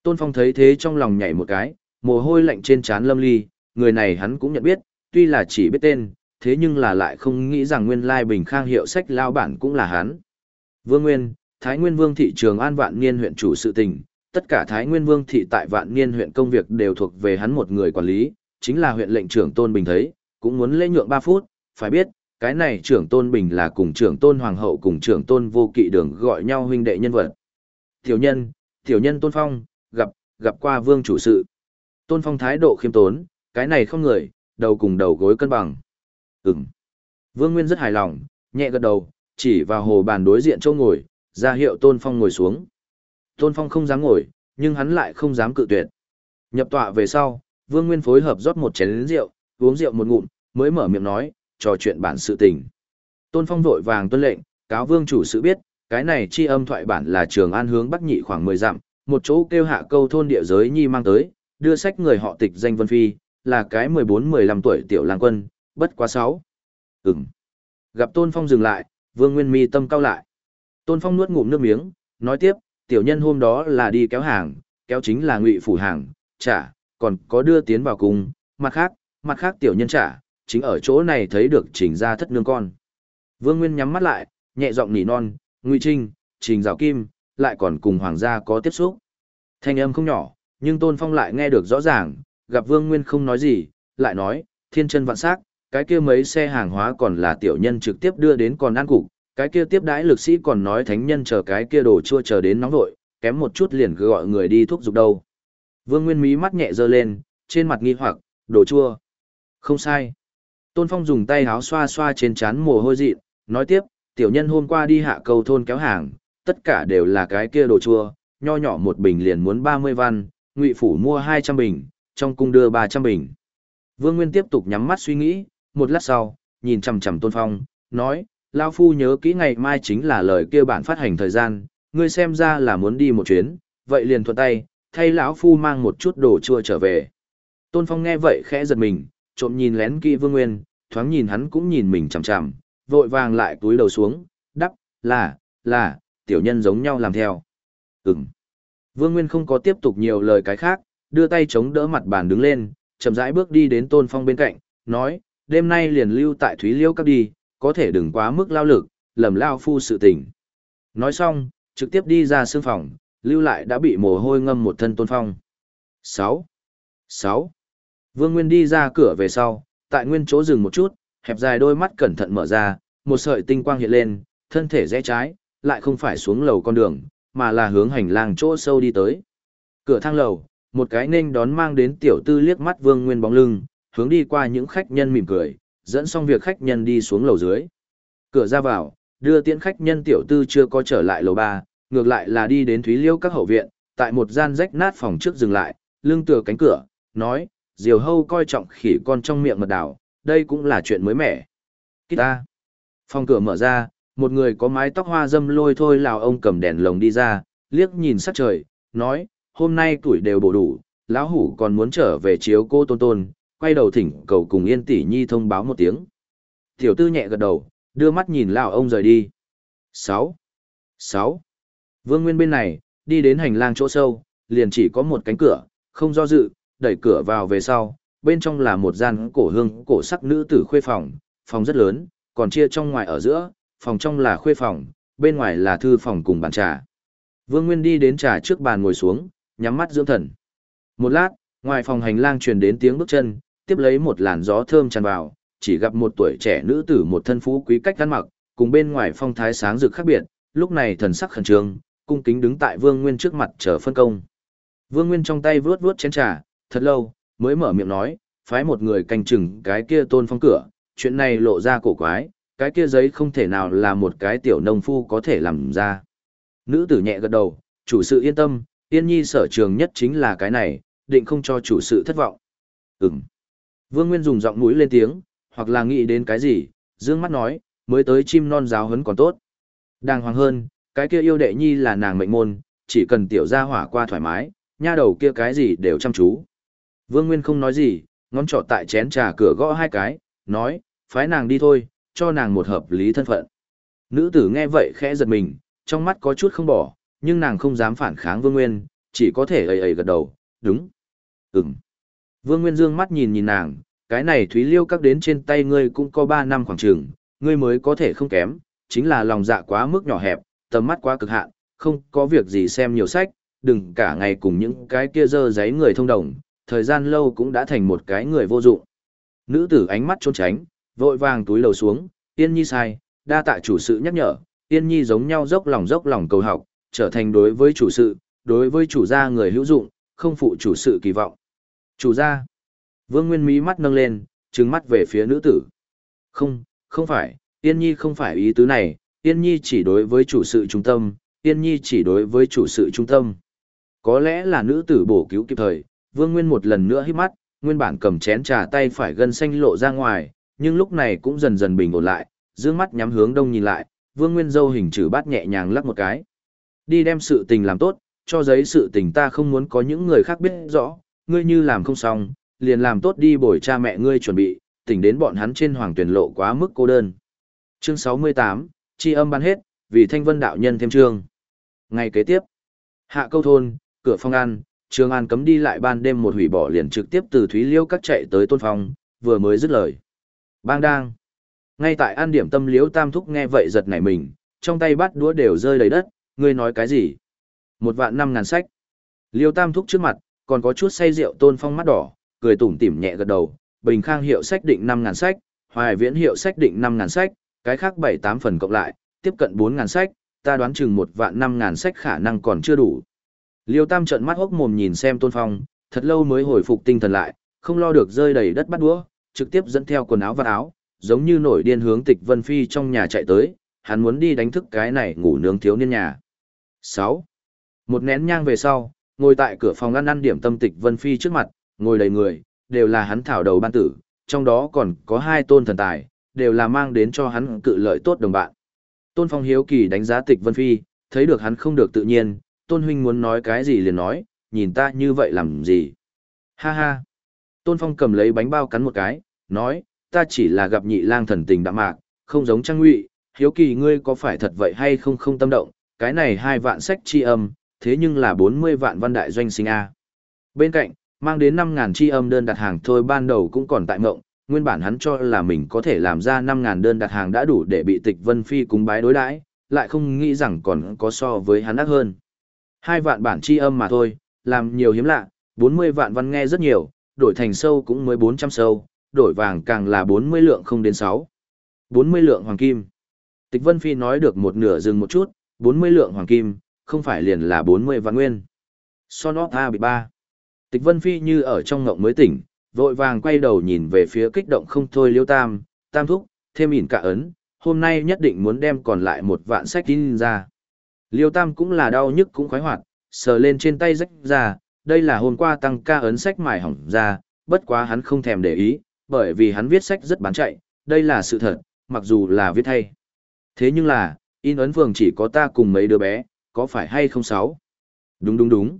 Tôn Phong thấy thế trong lòng nhảy một cái, mồ hôi lạnh trên trán lâm ly, người này hắn cũng nhận biết, tuy là chỉ biết tên, thế nhưng là lại không nghĩ rằng nguyên lai bình khang hiệu sách lao bản cũng là hắn. Vương Nguyên, Thái Nguyên Vương thị trường An Vạn Niên huyện chủ sự tình, tất cả Thái Nguyên Vương thị tại Vạn Niên huyện công việc đều thuộc về hắn một người quản lý, chính là huyện lệnh trưởng Tôn Bình thấy, cũng muốn lễ nhượng 3 phút, phải biết, cái này trưởng Tôn Bình là cùng trưởng Tôn Hoàng hậu cùng trưởng Tôn Vô Kỵ đường gọi nhau huynh đệ nhân vật. Tiểu nhân, tiểu nhân Tôn Phong, gặp, gặp qua vương chủ sự. Tôn Phong thái độ khiêm tốn, cái này không người, đầu cùng đầu gối cân bằng. Ừm. Vương Nguyên rất hài lòng, nhẹ gật đầu, chỉ vào hồ bàn đối diện chỗ ngồi, ra hiệu Tôn Phong ngồi xuống. Tôn Phong không dám ngồi, nhưng hắn lại không dám cự tuyệt. Nhập tọa về sau, Vương Nguyên phối hợp rót một chén rượu, uống rượu một ngụm, mới mở miệng nói, trò chuyện bản sự tình. Tôn Phong vội vàng tuân lệnh, cáo Vương chủ sự biết, cái này chi âm thoại bản là trường an hướng bắc nhị khoảng 10 dặm, một chỗ kêu hạ câu thôn địa giới nhi mang tới, đưa sách người họ tịch danh Vân Phi, là cái 14-15 tuổi tiểu lang quân, bất quá sáu. Ừm. Gặp Tôn Phong dừng lại, Vương Nguyên mi tâm cao lại. Tôn Phong nuốt ngụm nước miếng, nói tiếp, tiểu nhân hôm đó là đi kéo hàng, kéo chính là ngụy phủ hàng, trả, còn có đưa tiến vào cùng, mặt khác, mặt khác tiểu nhân trả, chính ở chỗ này thấy được trình ra thất nương con. Vương Nguyên nhắm mắt lại, nhẹ giọng nỉ non, ngụy trinh, trình rào kim, lại còn cùng hoàng gia có tiếp xúc. Thanh âm không nhỏ, nhưng Tôn Phong lại nghe được rõ ràng, gặp Vương Nguyên không nói gì, lại nói, thiên chân vạn sắc, cái kia mấy xe hàng hóa còn là tiểu nhân trực tiếp đưa đến còn ăn cục, cái kia tiếp đãi lực sĩ còn nói thánh nhân chờ cái kia đồ chua chờ đến nóng vội, kém một chút liền cứ gọi người đi thuốc dục đâu. Vương Nguyên mí mắt nhẹ dơ lên, trên mặt nghi hoặc, đồ chua. Không sai. Tôn Phong dùng tay háo xoa xoa trên trán mồ hôi dị, nói tiếp, tiểu nhân hôm qua đi hạ cầu thôn kéo hàng, tất cả đều là cái kia đồ chua, nho nhỏ một bình liền muốn 30 văn, ngụy phủ mua 200 bình, trong cung đưa 300 bình. Vương Nguyên tiếp tục nhắm mắt suy nghĩ, một lát sau, nhìn chằm chằm Tôn Phong, nói, Lao Phu nhớ kỹ ngày mai chính là lời kia bản phát hành thời gian, ngươi xem ra là muốn đi một chuyến, vậy liền thuận tay, thay lão Phu mang một chút đồ chua trở về. Tôn Phong nghe vậy khẽ giật mình, trộm nhìn lén kỹ Vương Nguyên, thoáng nhìn hắn cũng nhìn mình chằm chằm, vội vàng lại túi đầu xuống, đắp, là, là, tiểu nhân giống nhau làm theo. Ừm. Vương Nguyên không có tiếp tục nhiều lời cái khác, đưa tay chống đỡ mặt bàn đứng lên, chậm rãi bước đi đến Tôn Phong bên cạnh, nói, đêm nay liền lưu tại Thúy Liêu các đi, có thể đừng quá mức lao lực, lầm lao phu sự tình. Nói xong, trực tiếp đi ra sương phòng, lưu lại đã bị mồ hôi ngâm một thân Tôn Phong. 6. 6. Vương Nguyên đi ra cửa về sau, tại nguyên chỗ dừng một chút, hẹp dài đôi mắt cẩn thận mở ra, một sợi tinh quang hiện lên, thân thể rẽ trái, lại không phải xuống lầu con đường, mà là hướng hành lang chỗ sâu đi tới. Cửa thang lầu, một cái nên đón mang đến tiểu tư liếc mắt Vương Nguyên bóng lưng, hướng đi qua những khách nhân mỉm cười, dẫn xong việc khách nhân đi xuống lầu dưới. Cửa ra vào, đưa tiễn khách nhân tiểu tư chưa có trở lại lầu 3, ngược lại là đi đến Thúy Liêu các hậu viện, tại một gian rách nát phòng trước dừng lại, lưng tựa cánh cửa, nói, diều hâu coi trọng khỉ con trong miệng mật đảo, đây cũng là chuyện mới mẻ. Kít ta. Phòng cửa mở ra, một người có mái tóc hoa dâm lôi thôi lào ông cầm đèn lồng đi ra, liếc nhìn sắc trời, nói, hôm nay tuổi đều bổ đủ, lão hủ còn muốn trở về chiếu cô tôn tôn, quay đầu thỉnh cầu cùng yên tỷ nhi thông báo một tiếng. Tiểu tư nhẹ gật đầu, đưa mắt nhìn lão ông rời đi. 6. 6. Vương Nguyên bên này, đi đến hành lang chỗ sâu, liền chỉ có một cánh cửa, không do dự, đẩy cửa vào về sau, bên trong là một gian cổ hương cổ sắc nữ tử khuê phòng, phòng rất lớn, còn chia trong ngoài ở giữa, phòng trong là khuê phòng, bên ngoài là thư phòng cùng bàn trà. Vương Nguyên đi đến trà trước bàn ngồi xuống, nhắm mắt dưỡng thần. Một lát, ngoài phòng hành lang truyền đến tiếng bước chân, tiếp lấy một làn gió thơm tràn vào, chỉ gặp một tuổi trẻ nữ tử một thân phú quý cách ăn mặc, cùng bên ngoài phong thái sáng rực khác biệt, lúc này thần sắc khẩn trương, cung kính đứng tại Vương Nguyên trước mặt chờ phân công. Vương Nguyên trong tay vướt vướt chén trà, thật lâu, mới mở miệng nói, phái một người canh chừng cái kia tôn phong cửa, chuyện này lộ ra cổ quái, cái kia giấy không thể nào là một cái tiểu nông phu có thể làm ra. Nữ tử nhẹ gật đầu, chủ sự yên tâm, yên nhi sở trường nhất chính là cái này, định không cho chủ sự thất vọng. Ừm. Vương Nguyên dùng giọng mũi lên tiếng, hoặc là nghĩ đến cái gì, dương mắt nói, mới tới chim non giáo hấn còn tốt. Đàng hoàng hơn, cái kia yêu đệ nhi là nàng mệnh môn, chỉ cần tiểu gia hỏa qua thoải mái, nha đầu kia cái gì đều chăm chú. Vương Nguyên không nói gì, ngón trỏ tại chén trà cửa gõ hai cái, nói, phái nàng đi thôi, cho nàng một hợp lý thân phận. Nữ tử nghe vậy khẽ giật mình, trong mắt có chút không bỏ, nhưng nàng không dám phản kháng Vương Nguyên, chỉ có thể ầy ầy gật đầu, đúng. Ừm. Vương Nguyên dương mắt nhìn nhìn nàng, cái này Thúy Liêu các đến trên tay ngươi cũng có 3 năm khoảng trường, ngươi mới có thể không kém, chính là lòng dạ quá mức nhỏ hẹp, tầm mắt quá cực hạn, không có việc gì xem nhiều sách, đừng cả ngày cùng những cái kia dơ giấy người thông đồng, thời gian lâu cũng đã thành một cái người vô dụng. Nữ tử ánh mắt trốn tránh, vội vàng túi lầu xuống, Yên Nhi sai, đa tạ chủ sự nhắc nhở, Yên Nhi giống nhau dốc lòng dốc lòng cầu học, trở thành đối với chủ sự, đối với chủ gia người hữu dụng, không phụ chủ sự kỳ vọng. Chủ gia. Vương Nguyên Mỹ mắt nâng lên, trừng mắt về phía nữ tử. Không, không phải, Yên Nhi không phải ý tứ này, Yên Nhi chỉ đối với chủ sự trung tâm, Yên Nhi chỉ đối với chủ sự trung tâm. Có lẽ là nữ tử bổ cứu kịp thời, Vương Nguyên một lần nữa hít mắt, nguyên bản cầm chén trà tay phải gân xanh lộ ra ngoài, nhưng lúc này cũng dần dần bình ổn lại, dương mắt nhắm hướng đông nhìn lại, Vương Nguyên dâu hình chữ bát nhẹ nhàng lắc một cái. Đi đem sự tình làm tốt, cho giấy sự tình ta không muốn có những người khác biết rõ, ngươi như làm không xong, liền làm tốt đi bồi cha mẹ ngươi chuẩn bị, tỉnh đến bọn hắn trên hoàng tuyển lộ quá mức cô đơn. Chương 68, chi âm ban hết, vì thanh vân đạo nhân thêm chương. Ngày kế tiếp, hạ câu thôn, cửa phong an, Trường An cấm đi lại ban đêm một hủy bỏ liền trực tiếp từ Thúy Liêu các chạy tới Tôn Phong, vừa mới dứt lời. Bang đang. Ngay tại an điểm tâm Liễu Tam Thúc nghe vậy giật nảy mình, trong tay bắt đũa đều rơi đầy đất, ngươi nói cái gì? Một vạn năm ngàn sách. Liêu Tam Thúc trước mặt, còn có chút say rượu Tôn Phong mắt đỏ, cười tủm tỉm nhẹ gật đầu, Bình Khang hiệu sách định năm ngàn sách, Hoài Viễn hiệu sách định năm ngàn sách, cái khác bảy tám phần cộng lại, tiếp cận bốn ngàn sách, ta đoán chừng một vạn năm ngàn sách khả năng còn chưa đủ, Liêu Tam trợn mắt hốc mồm nhìn xem Tôn Phong, thật lâu mới hồi phục tinh thần lại, không lo được rơi đầy đất bắt đũa, trực tiếp dẫn theo quần áo và áo, giống như nổi điên hướng Tịch Vân Phi trong nhà chạy tới, hắn muốn đi đánh thức cái này ngủ nướng thiếu niên nhà. 6. Một nén nhang về sau, ngồi tại cửa phòng ăn ăn điểm tâm Tịch Vân Phi trước mặt, ngồi đầy người, đều là hắn thảo đầu ban tử, trong đó còn có hai tôn thần tài, đều là mang đến cho hắn cự lợi tốt đồng bạn. Tôn Phong hiếu kỳ đánh giá Tịch Vân Phi, thấy được hắn không được tự nhiên, Tôn huynh muốn nói cái gì liền nói, nhìn ta như vậy làm gì. Ha ha. Tôn Phong cầm lấy bánh bao cắn một cái, nói, ta chỉ là gặp nhị lang thần tình đạm mạc, không giống trang ngụy, hiếu kỳ ngươi có phải thật vậy hay không không tâm động, cái này hai vạn sách chi âm, thế nhưng là 40 vạn văn đại doanh sinh A. Bên cạnh, mang đến 5.000 chi âm đơn đặt hàng thôi ban đầu cũng còn tại mộng, nguyên bản hắn cho là mình có thể làm ra 5.000 đơn đặt hàng đã đủ để bị tịch vân phi cúng bái đối đãi lại không nghĩ rằng còn có so với hắn ác hơn. Hai vạn bản chi âm mà thôi, làm nhiều hiếm lạ, 40 vạn văn nghe rất nhiều, đổi thành sâu cũng mới 400 sâu, đổi vàng càng là 40 lượng không đến 6. 40 lượng hoàng kim. Tịch Vân Phi nói được một nửa dừng một chút, 40 lượng hoàng kim, không phải liền là 40 vạn nguyên. Son of A bị ba. Tịch Vân Phi như ở trong ngộng mới tỉnh, vội vàng quay đầu nhìn về phía kích động không thôi liêu tam, tam thúc, thêm ỉn cả ấn, hôm nay nhất định muốn đem còn lại một vạn sách tin ra. Liêu tam cũng là đau nhức cũng khoái hoạt, sờ lên trên tay rách ra, đây là hôm qua tăng ca ấn sách mài hỏng ra, bất quá hắn không thèm để ý, bởi vì hắn viết sách rất bán chạy, đây là sự thật, mặc dù là viết thay. Thế nhưng là, in ấn phường chỉ có ta cùng mấy đứa bé, có phải hay không sáu? Đúng đúng đúng.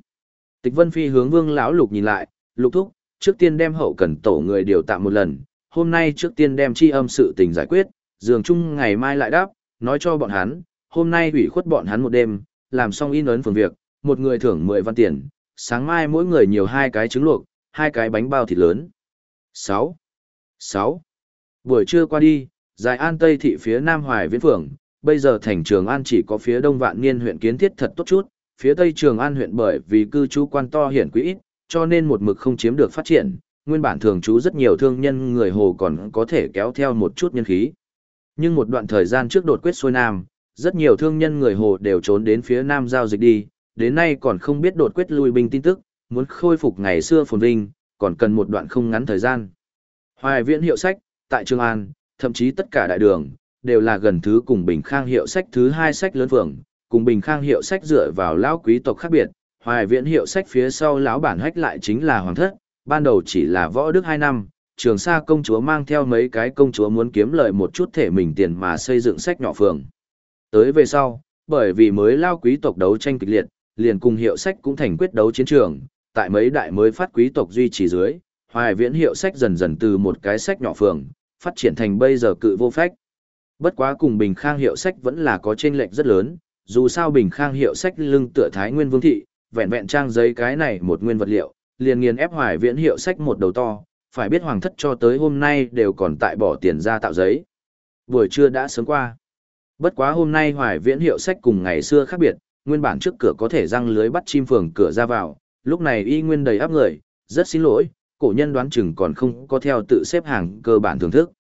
Tịch Vân Phi hướng Vương lão Lục nhìn lại, Lục thúc, trước tiên đem hậu cần tổ người điều tạm một lần, hôm nay trước tiên đem chi âm sự tình giải quyết, dường chung ngày mai lại đáp, nói cho bọn hắn, hôm nay ủy khuất bọn hắn một đêm, làm xong in ấn phường việc, một người thưởng 10 văn tiền, sáng mai mỗi người nhiều hai cái trứng luộc, hai cái bánh bao thịt lớn. 6. 6. Buổi trưa qua đi, dài an tây thị phía nam hoài viễn phường, bây giờ thành trường an chỉ có phía đông vạn niên huyện kiến thiết thật tốt chút, phía tây trường an huyện bởi vì cư trú quan to hiển quý ít, cho nên một mực không chiếm được phát triển, nguyên bản thường trú rất nhiều thương nhân người hồ còn có thể kéo theo một chút nhân khí. Nhưng một đoạn thời gian trước đột quyết xuôi nam, rất nhiều thương nhân người hồ đều trốn đến phía nam giao dịch đi, đến nay còn không biết đột quyết lui binh tin tức, muốn khôi phục ngày xưa phồn vinh, còn cần một đoạn không ngắn thời gian. Hoài viễn hiệu sách, tại Trường An, thậm chí tất cả đại đường, đều là gần thứ cùng Bình Khang hiệu sách thứ hai sách lớn phường, cùng Bình Khang hiệu sách dựa vào lão quý tộc khác biệt, Hoài Viễn hiệu sách phía sau lão bản hách lại chính là hoàng thất, ban đầu chỉ là võ đức hai năm, Trường Sa công chúa mang theo mấy cái công chúa muốn kiếm lợi một chút thể mình tiền mà xây dựng sách nhỏ phường. Tới về sau, bởi vì mới lao quý tộc đấu tranh kịch liệt, liền cùng hiệu sách cũng thành quyết đấu chiến trường, tại mấy đại mới phát quý tộc duy trì dưới, Hoài Viễn hiệu sách dần dần từ một cái sách nhỏ phường, phát triển thành bây giờ cự vô phách. Bất quá cùng Bình Khang hiệu sách vẫn là có chênh lệch rất lớn, dù sao Bình Khang hiệu sách lưng tựa Thái Nguyên Vương thị, vẹn vẹn trang giấy cái này một nguyên vật liệu, liền nghiền ép Hoài Viễn hiệu sách một đầu to, phải biết hoàng thất cho tới hôm nay đều còn tại bỏ tiền ra tạo giấy. Buổi trưa đã sớm qua. Bất quá hôm nay Hoài Viễn hiệu sách cùng ngày xưa khác biệt, nguyên bản trước cửa có thể răng lưới bắt chim phường cửa ra vào, lúc này y nguyên đầy áp người, rất xin lỗi, cổ nhân đoán chừng còn không có theo tự xếp hàng cơ bản thưởng thức.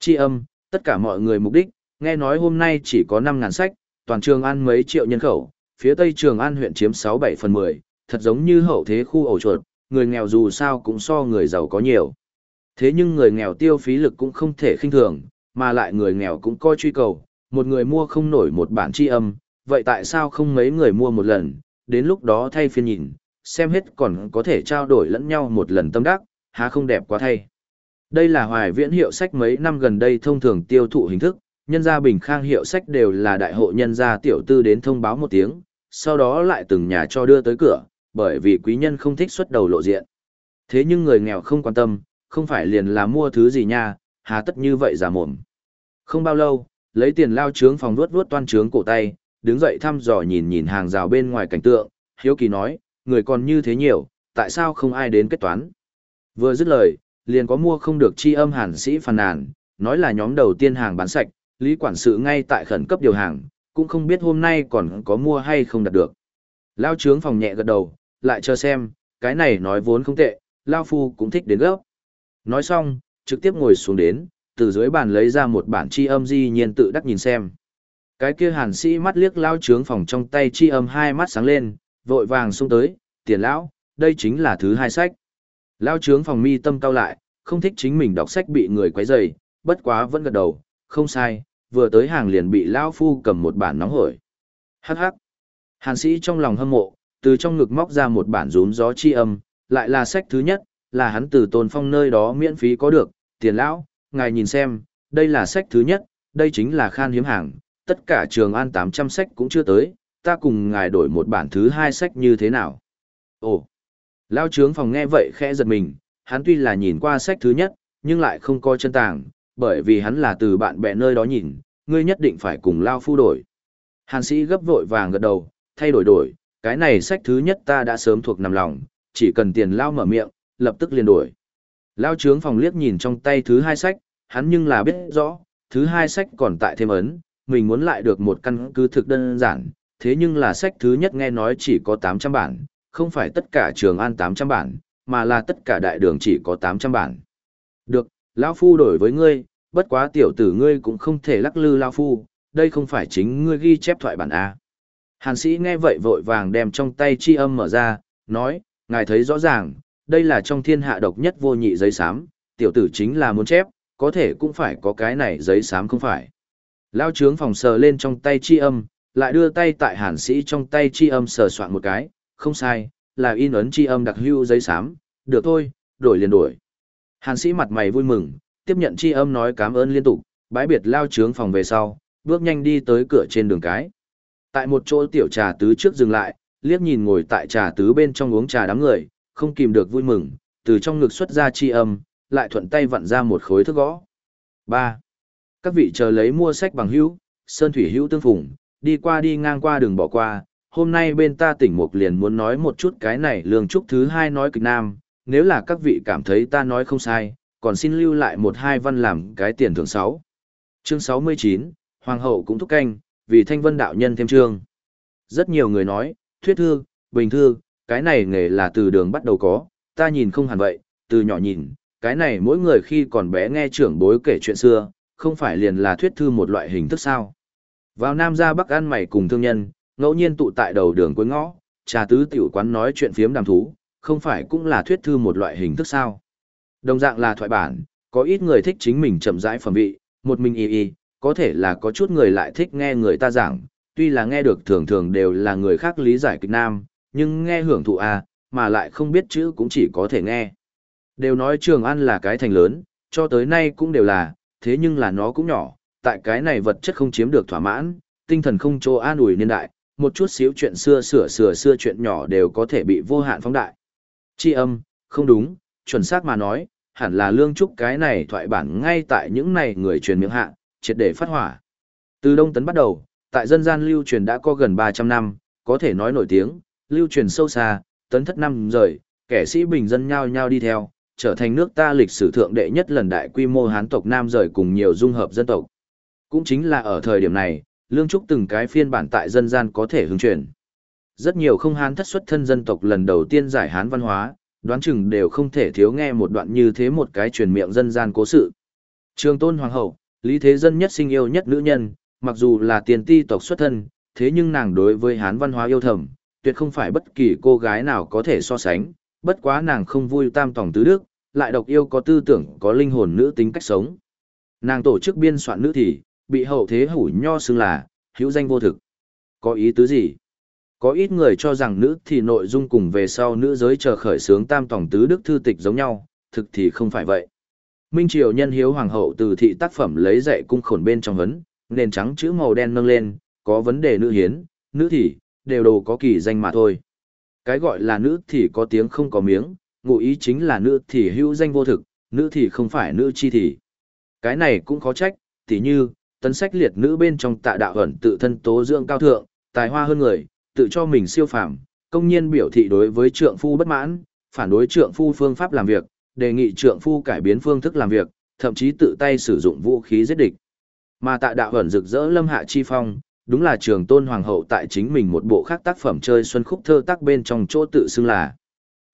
Chi âm, tất cả mọi người mục đích, nghe nói hôm nay chỉ có 5.000 sách, toàn trường ăn mấy triệu nhân khẩu, phía tây trường an huyện chiếm 6-7 phần 10, thật giống như hậu thế khu ổ chuột, người nghèo dù sao cũng so người giàu có nhiều. Thế nhưng người nghèo tiêu phí lực cũng không thể khinh thường, mà lại người nghèo cũng coi truy cầu, một người mua không nổi một bản tri âm, vậy tại sao không mấy người mua một lần, đến lúc đó thay phiên nhìn, xem hết còn có thể trao đổi lẫn nhau một lần tâm đắc, há không đẹp quá thay. Đây là hoài viễn hiệu sách mấy năm gần đây thông thường tiêu thụ hình thức, nhân gia bình khang hiệu sách đều là đại hộ nhân gia tiểu tư đến thông báo một tiếng, sau đó lại từng nhà cho đưa tới cửa, bởi vì quý nhân không thích xuất đầu lộ diện. Thế nhưng người nghèo không quan tâm, không phải liền là mua thứ gì nha, hà tất như vậy giả mồm. Không bao lâu, lấy tiền lao trướng phòng vuốt vuốt toan trướng cổ tay, đứng dậy thăm dò nhìn nhìn hàng rào bên ngoài cảnh tượng, hiếu kỳ nói, người còn như thế nhiều, tại sao không ai đến kết toán. Vừa dứt lời, liền có mua không được chi âm hàn sĩ phàn nàn, nói là nhóm đầu tiên hàng bán sạch, lý quản sự ngay tại khẩn cấp điều hàng, cũng không biết hôm nay còn có mua hay không đạt được. Lao trướng phòng nhẹ gật đầu, lại chờ xem, cái này nói vốn không tệ, Lao Phu cũng thích đến gốc. Nói xong, trực tiếp ngồi xuống đến, từ dưới bàn lấy ra một bản chi âm di nhiên tự đắc nhìn xem. Cái kia hàn sĩ mắt liếc Lao trướng phòng trong tay chi âm hai mắt sáng lên, vội vàng xuống tới, tiền lão, đây chính là thứ hai sách. Lao trướng phòng mi tâm cao lại, không thích chính mình đọc sách bị người quấy rầy, bất quá vẫn gật đầu, không sai, vừa tới hàng liền bị Lao Phu cầm một bản nóng hổi. Hắc hắc. Hàn sĩ trong lòng hâm mộ, từ trong ngực móc ra một bản rúm gió chi âm, lại là sách thứ nhất, là hắn từ tôn phong nơi đó miễn phí có được, tiền lão, ngài nhìn xem, đây là sách thứ nhất, đây chính là khan hiếm hàng, tất cả trường an 800 sách cũng chưa tới, ta cùng ngài đổi một bản thứ hai sách như thế nào. Ồ, lao trướng phòng nghe vậy khẽ giật mình, hắn tuy là nhìn qua sách thứ nhất, nhưng lại không coi chân tàng, bởi vì hắn là từ bạn bè nơi đó nhìn, ngươi nhất định phải cùng lao phu đổi. Hàn sĩ gấp vội vàng gật đầu, thay đổi đổi, cái này sách thứ nhất ta đã sớm thuộc nằm lòng, chỉ cần tiền lao mở miệng, lập tức liền đổi. Lao trướng phòng liếc nhìn trong tay thứ hai sách, hắn nhưng là biết rõ, thứ hai sách còn tại thêm ấn, mình muốn lại được một căn cứ thực đơn giản, thế nhưng là sách thứ nhất nghe nói chỉ có 800 bản, không phải tất cả trường an 800 bản, mà là tất cả đại đường chỉ có 800 bản. Được, lão Phu đổi với ngươi, bất quá tiểu tử ngươi cũng không thể lắc lư lão Phu, đây không phải chính ngươi ghi chép thoại bản A. Hàn sĩ nghe vậy vội vàng đem trong tay chi âm mở ra, nói, ngài thấy rõ ràng, đây là trong thiên hạ độc nhất vô nhị giấy xám, tiểu tử chính là muốn chép, có thể cũng phải có cái này giấy xám không phải. Lao trướng phòng sờ lên trong tay chi âm, lại đưa tay tại hàn sĩ trong tay chi âm sờ soạn một cái, không sai, là in ấn chi âm đặc hưu giấy xám, được thôi, đổi liền đổi. Hàn sĩ mặt mày vui mừng, tiếp nhận chi âm nói cảm ơn liên tục, bãi biệt lao trướng phòng về sau, bước nhanh đi tới cửa trên đường cái. Tại một chỗ tiểu trà tứ trước dừng lại, liếc nhìn ngồi tại trà tứ bên trong uống trà đám người, không kìm được vui mừng, từ trong ngực xuất ra chi âm, lại thuận tay vặn ra một khối thức gõ. 3. Các vị chờ lấy mua sách bằng hữu, sơn thủy hữu tương phùng, đi qua đi ngang qua đừng bỏ qua, hôm nay bên ta tỉnh mục liền muốn nói một chút cái này lương trúc thứ hai nói kịch nam, nếu là các vị cảm thấy ta nói không sai, còn xin lưu lại một hai văn làm cái tiền thưởng sáu Chương 69, Hoàng hậu cũng thúc canh, vì thanh vân đạo nhân thêm chương. Rất nhiều người nói, thuyết thư, bình thư, cái này nghề là từ đường bắt đầu có, ta nhìn không hẳn vậy, từ nhỏ nhìn, cái này mỗi người khi còn bé nghe trưởng bối kể chuyện xưa, không phải liền là thuyết thư một loại hình thức sao. Vào Nam ra Bắc ăn mày cùng thương nhân, ngẫu nhiên tụ tại đầu đường cuối ngõ, trà tứ tiểu quán nói chuyện phiếm đàm thú, không phải cũng là thuyết thư một loại hình thức sao. Đồng dạng là thoại bản, có ít người thích chính mình chậm rãi phẩm vị, một mình y y, có thể là có chút người lại thích nghe người ta giảng, tuy là nghe được thường thường đều là người khác lý giải kịch nam, nhưng nghe hưởng thụ à, mà lại không biết chữ cũng chỉ có thể nghe. Đều nói Trường An là cái thành lớn, cho tới nay cũng đều là, thế nhưng là nó cũng nhỏ, tại cái này vật chất không chiếm được thỏa mãn, tinh thần không chỗ an ủi niên đại, một chút xíu chuyện xưa sửa sửa xưa chuyện nhỏ đều có thể bị vô hạn phóng đại. Chi âm, không đúng, chuẩn xác mà nói, hẳn là lương trúc cái này thoại bản ngay tại những này người truyền miệng hạ, triệt để phát hỏa. Từ Đông Tấn bắt đầu, tại dân gian lưu truyền đã có gần 300 năm, có thể nói nổi tiếng, lưu truyền sâu xa, tấn thất năm rời, kẻ sĩ bình dân nhau nhau đi theo, trở thành nước ta lịch sử thượng đệ nhất lần đại quy mô hán tộc nam rời cùng nhiều dung hợp dân tộc. Cũng chính là ở thời điểm này, lương trúc từng cái phiên bản tại dân gian có thể hứng truyền. Rất nhiều không hán thất xuất thân dân tộc lần đầu tiên giải hán văn hóa, đoán chừng đều không thể thiếu nghe một đoạn như thế một cái truyền miệng dân gian cố sự. Trường tôn hoàng hậu, lý thế dân nhất sinh yêu nhất nữ nhân, mặc dù là tiền ti tộc xuất thân, thế nhưng nàng đối với hán văn hóa yêu thầm, tuyệt không phải bất kỳ cô gái nào có thể so sánh, bất quá nàng không vui tam tòng tứ đức, lại độc yêu có tư tưởng có linh hồn nữ tính cách sống. Nàng tổ chức biên soạn nữ thì, bị hậu thế hủ nho xưng là, hữu danh vô thực. Có ý tứ gì? Có ít người cho rằng nữ thì nội dung cùng về sau nữ giới chờ khởi sướng tam tổng tứ đức thư tịch giống nhau, thực thì không phải vậy. Minh Triều nhân hiếu hoàng hậu từ thị tác phẩm lấy dạy cung khổn bên trong vấn, nền trắng chữ màu đen nâng lên, có vấn đề nữ hiến, nữ thì, đều đồ có kỳ danh mà thôi. Cái gọi là nữ thì có tiếng không có miếng, ngụ ý chính là nữ thì hữu danh vô thực, nữ thì không phải nữ chi thì. Cái này cũng khó trách, tỉ như, tấn sách liệt nữ bên trong tạ đạo ẩn tự thân tố dưỡng cao thượng, tài hoa hơn người, tự cho mình siêu phàm, công nhiên biểu thị đối với trượng phu bất mãn, phản đối trượng phu phương pháp làm việc, đề nghị trượng phu cải biến phương thức làm việc, thậm chí tự tay sử dụng vũ khí giết địch. Mà tạ đạo ẩn rực rỡ lâm hạ chi phong, đúng là trường tôn hoàng hậu tại chính mình một bộ khác tác phẩm chơi xuân khúc thơ tác bên trong chỗ tự xưng là.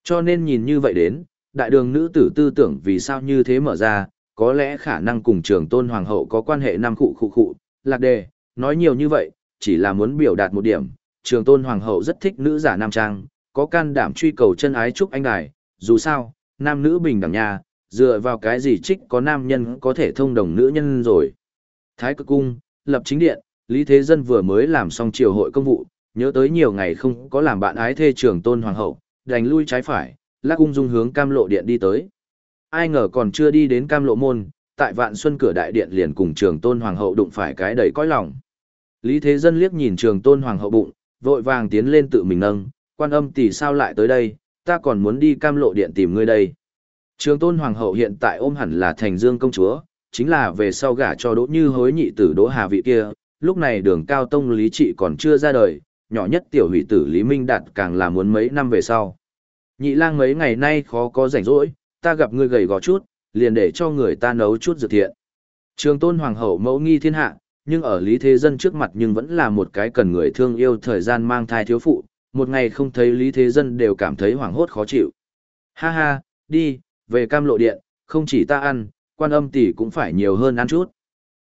Cho nên nhìn như vậy đến, đại đường nữ tử tư tưởng vì sao như thế mở ra, có lẽ khả năng cùng trường tôn hoàng hậu có quan hệ năm khụ khụ khụ, lạc đề, nói nhiều như vậy, chỉ là muốn biểu đạt một điểm, trường tôn hoàng hậu rất thích nữ giả nam trang, có can đảm truy cầu chân ái chúc anh đài, dù sao, nam nữ bình đẳng nha, dựa vào cái gì trích có nam nhân có thể thông đồng nữ nhân rồi. Thái cực cung, lập chính điện, Lý Thế Dân vừa mới làm xong triều hội công vụ, nhớ tới nhiều ngày không có làm bạn ái thê trường tôn hoàng hậu, đành lui trái phải, lắc cung dung hướng cam lộ điện đi tới. Ai ngờ còn chưa đi đến cam lộ môn, tại vạn xuân cửa đại điện liền cùng trường tôn hoàng hậu đụng phải cái đầy cõi lòng. Lý Thế Dân liếc nhìn trường tôn hoàng hậu bụng, vội vàng tiến lên tự mình nâng, quan âm tỷ sao lại tới đây, ta còn muốn đi cam lộ điện tìm ngươi đây. Trường tôn hoàng hậu hiện tại ôm hẳn là thành dương công chúa, chính là về sau gả cho đỗ như hối nhị tử đỗ hà vị kia, lúc này đường cao tông lý trị còn chưa ra đời, nhỏ nhất tiểu hủy tử Lý Minh Đạt càng là muốn mấy năm về sau. Nhị lang mấy ngày nay khó có rảnh rỗi, ta gặp ngươi gầy gò chút, liền để cho người ta nấu chút dược thiện. Trường tôn hoàng hậu mẫu nghi thiên hạ, nhưng ở Lý Thế Dân trước mặt nhưng vẫn là một cái cần người thương yêu thời gian mang thai thiếu phụ, một ngày không thấy Lý Thế Dân đều cảm thấy hoảng hốt khó chịu. Ha ha, đi, về cam lộ điện, không chỉ ta ăn, quan âm tỷ cũng phải nhiều hơn ăn chút.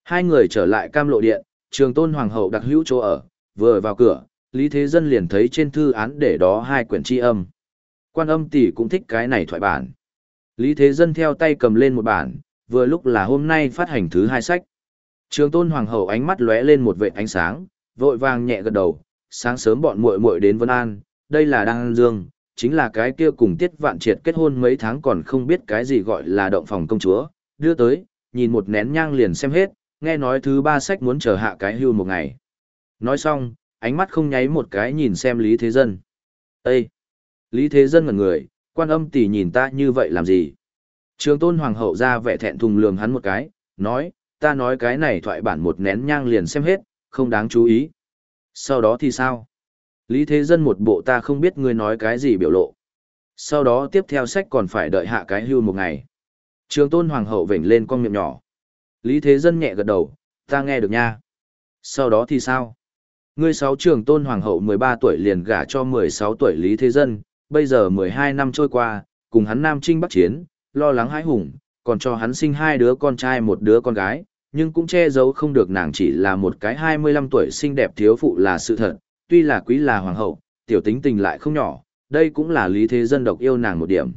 Hai người trở lại cam lộ điện, trường tôn hoàng hậu đặc hữu chỗ ở, vừa vào cửa, Lý Thế Dân liền thấy trên thư án để đó hai quyển tri âm. Quan âm tỷ cũng thích cái này thoại bản. Lý Thế Dân theo tay cầm lên một bản, vừa lúc là hôm nay phát hành thứ hai sách. Trường tôn hoàng hậu ánh mắt lóe lên một vệ ánh sáng, vội vàng nhẹ gật đầu, sáng sớm bọn muội muội đến Vân An, đây là Đăng Dương, chính là cái kia cùng Tiết Vạn Triệt kết hôn mấy tháng còn không biết cái gì gọi là động phòng công chúa, đưa tới, nhìn một nén nhang liền xem hết, nghe nói thứ ba sách muốn chờ hạ cái hưu một ngày. Nói xong, ánh mắt không nháy một cái nhìn xem Lý Thế Dân. Ê! Lý Thế Dân ngẩn người, quan âm tỷ nhìn ta như vậy làm gì? Trường tôn hoàng hậu ra vẻ thẹn thùng lường hắn một cái, nói, ta nói cái này thoại bản một nén nhang liền xem hết, không đáng chú ý. Sau đó thì sao? Lý Thế Dân một bộ ta không biết ngươi nói cái gì biểu lộ. Sau đó tiếp theo sách còn phải đợi hạ cái hưu một ngày. Trường tôn hoàng hậu vểnh lên con miệng nhỏ. Lý Thế Dân nhẹ gật đầu, ta nghe được nha. Sau đó thì sao? Ngươi sáu trường tôn hoàng hậu 13 tuổi liền gả cho 16 tuổi Lý Thế Dân, bây giờ 12 năm trôi qua, cùng hắn Nam Trinh Bắc Chiến, lo lắng hãi hùng, còn cho hắn sinh hai đứa con trai một đứa con gái, nhưng cũng che giấu không được nàng chỉ là một cái 25 tuổi xinh đẹp thiếu phụ là sự thật, tuy là quý là hoàng hậu, tiểu tính tình lại không nhỏ, đây cũng là Lý Thế Dân độc yêu nàng một điểm.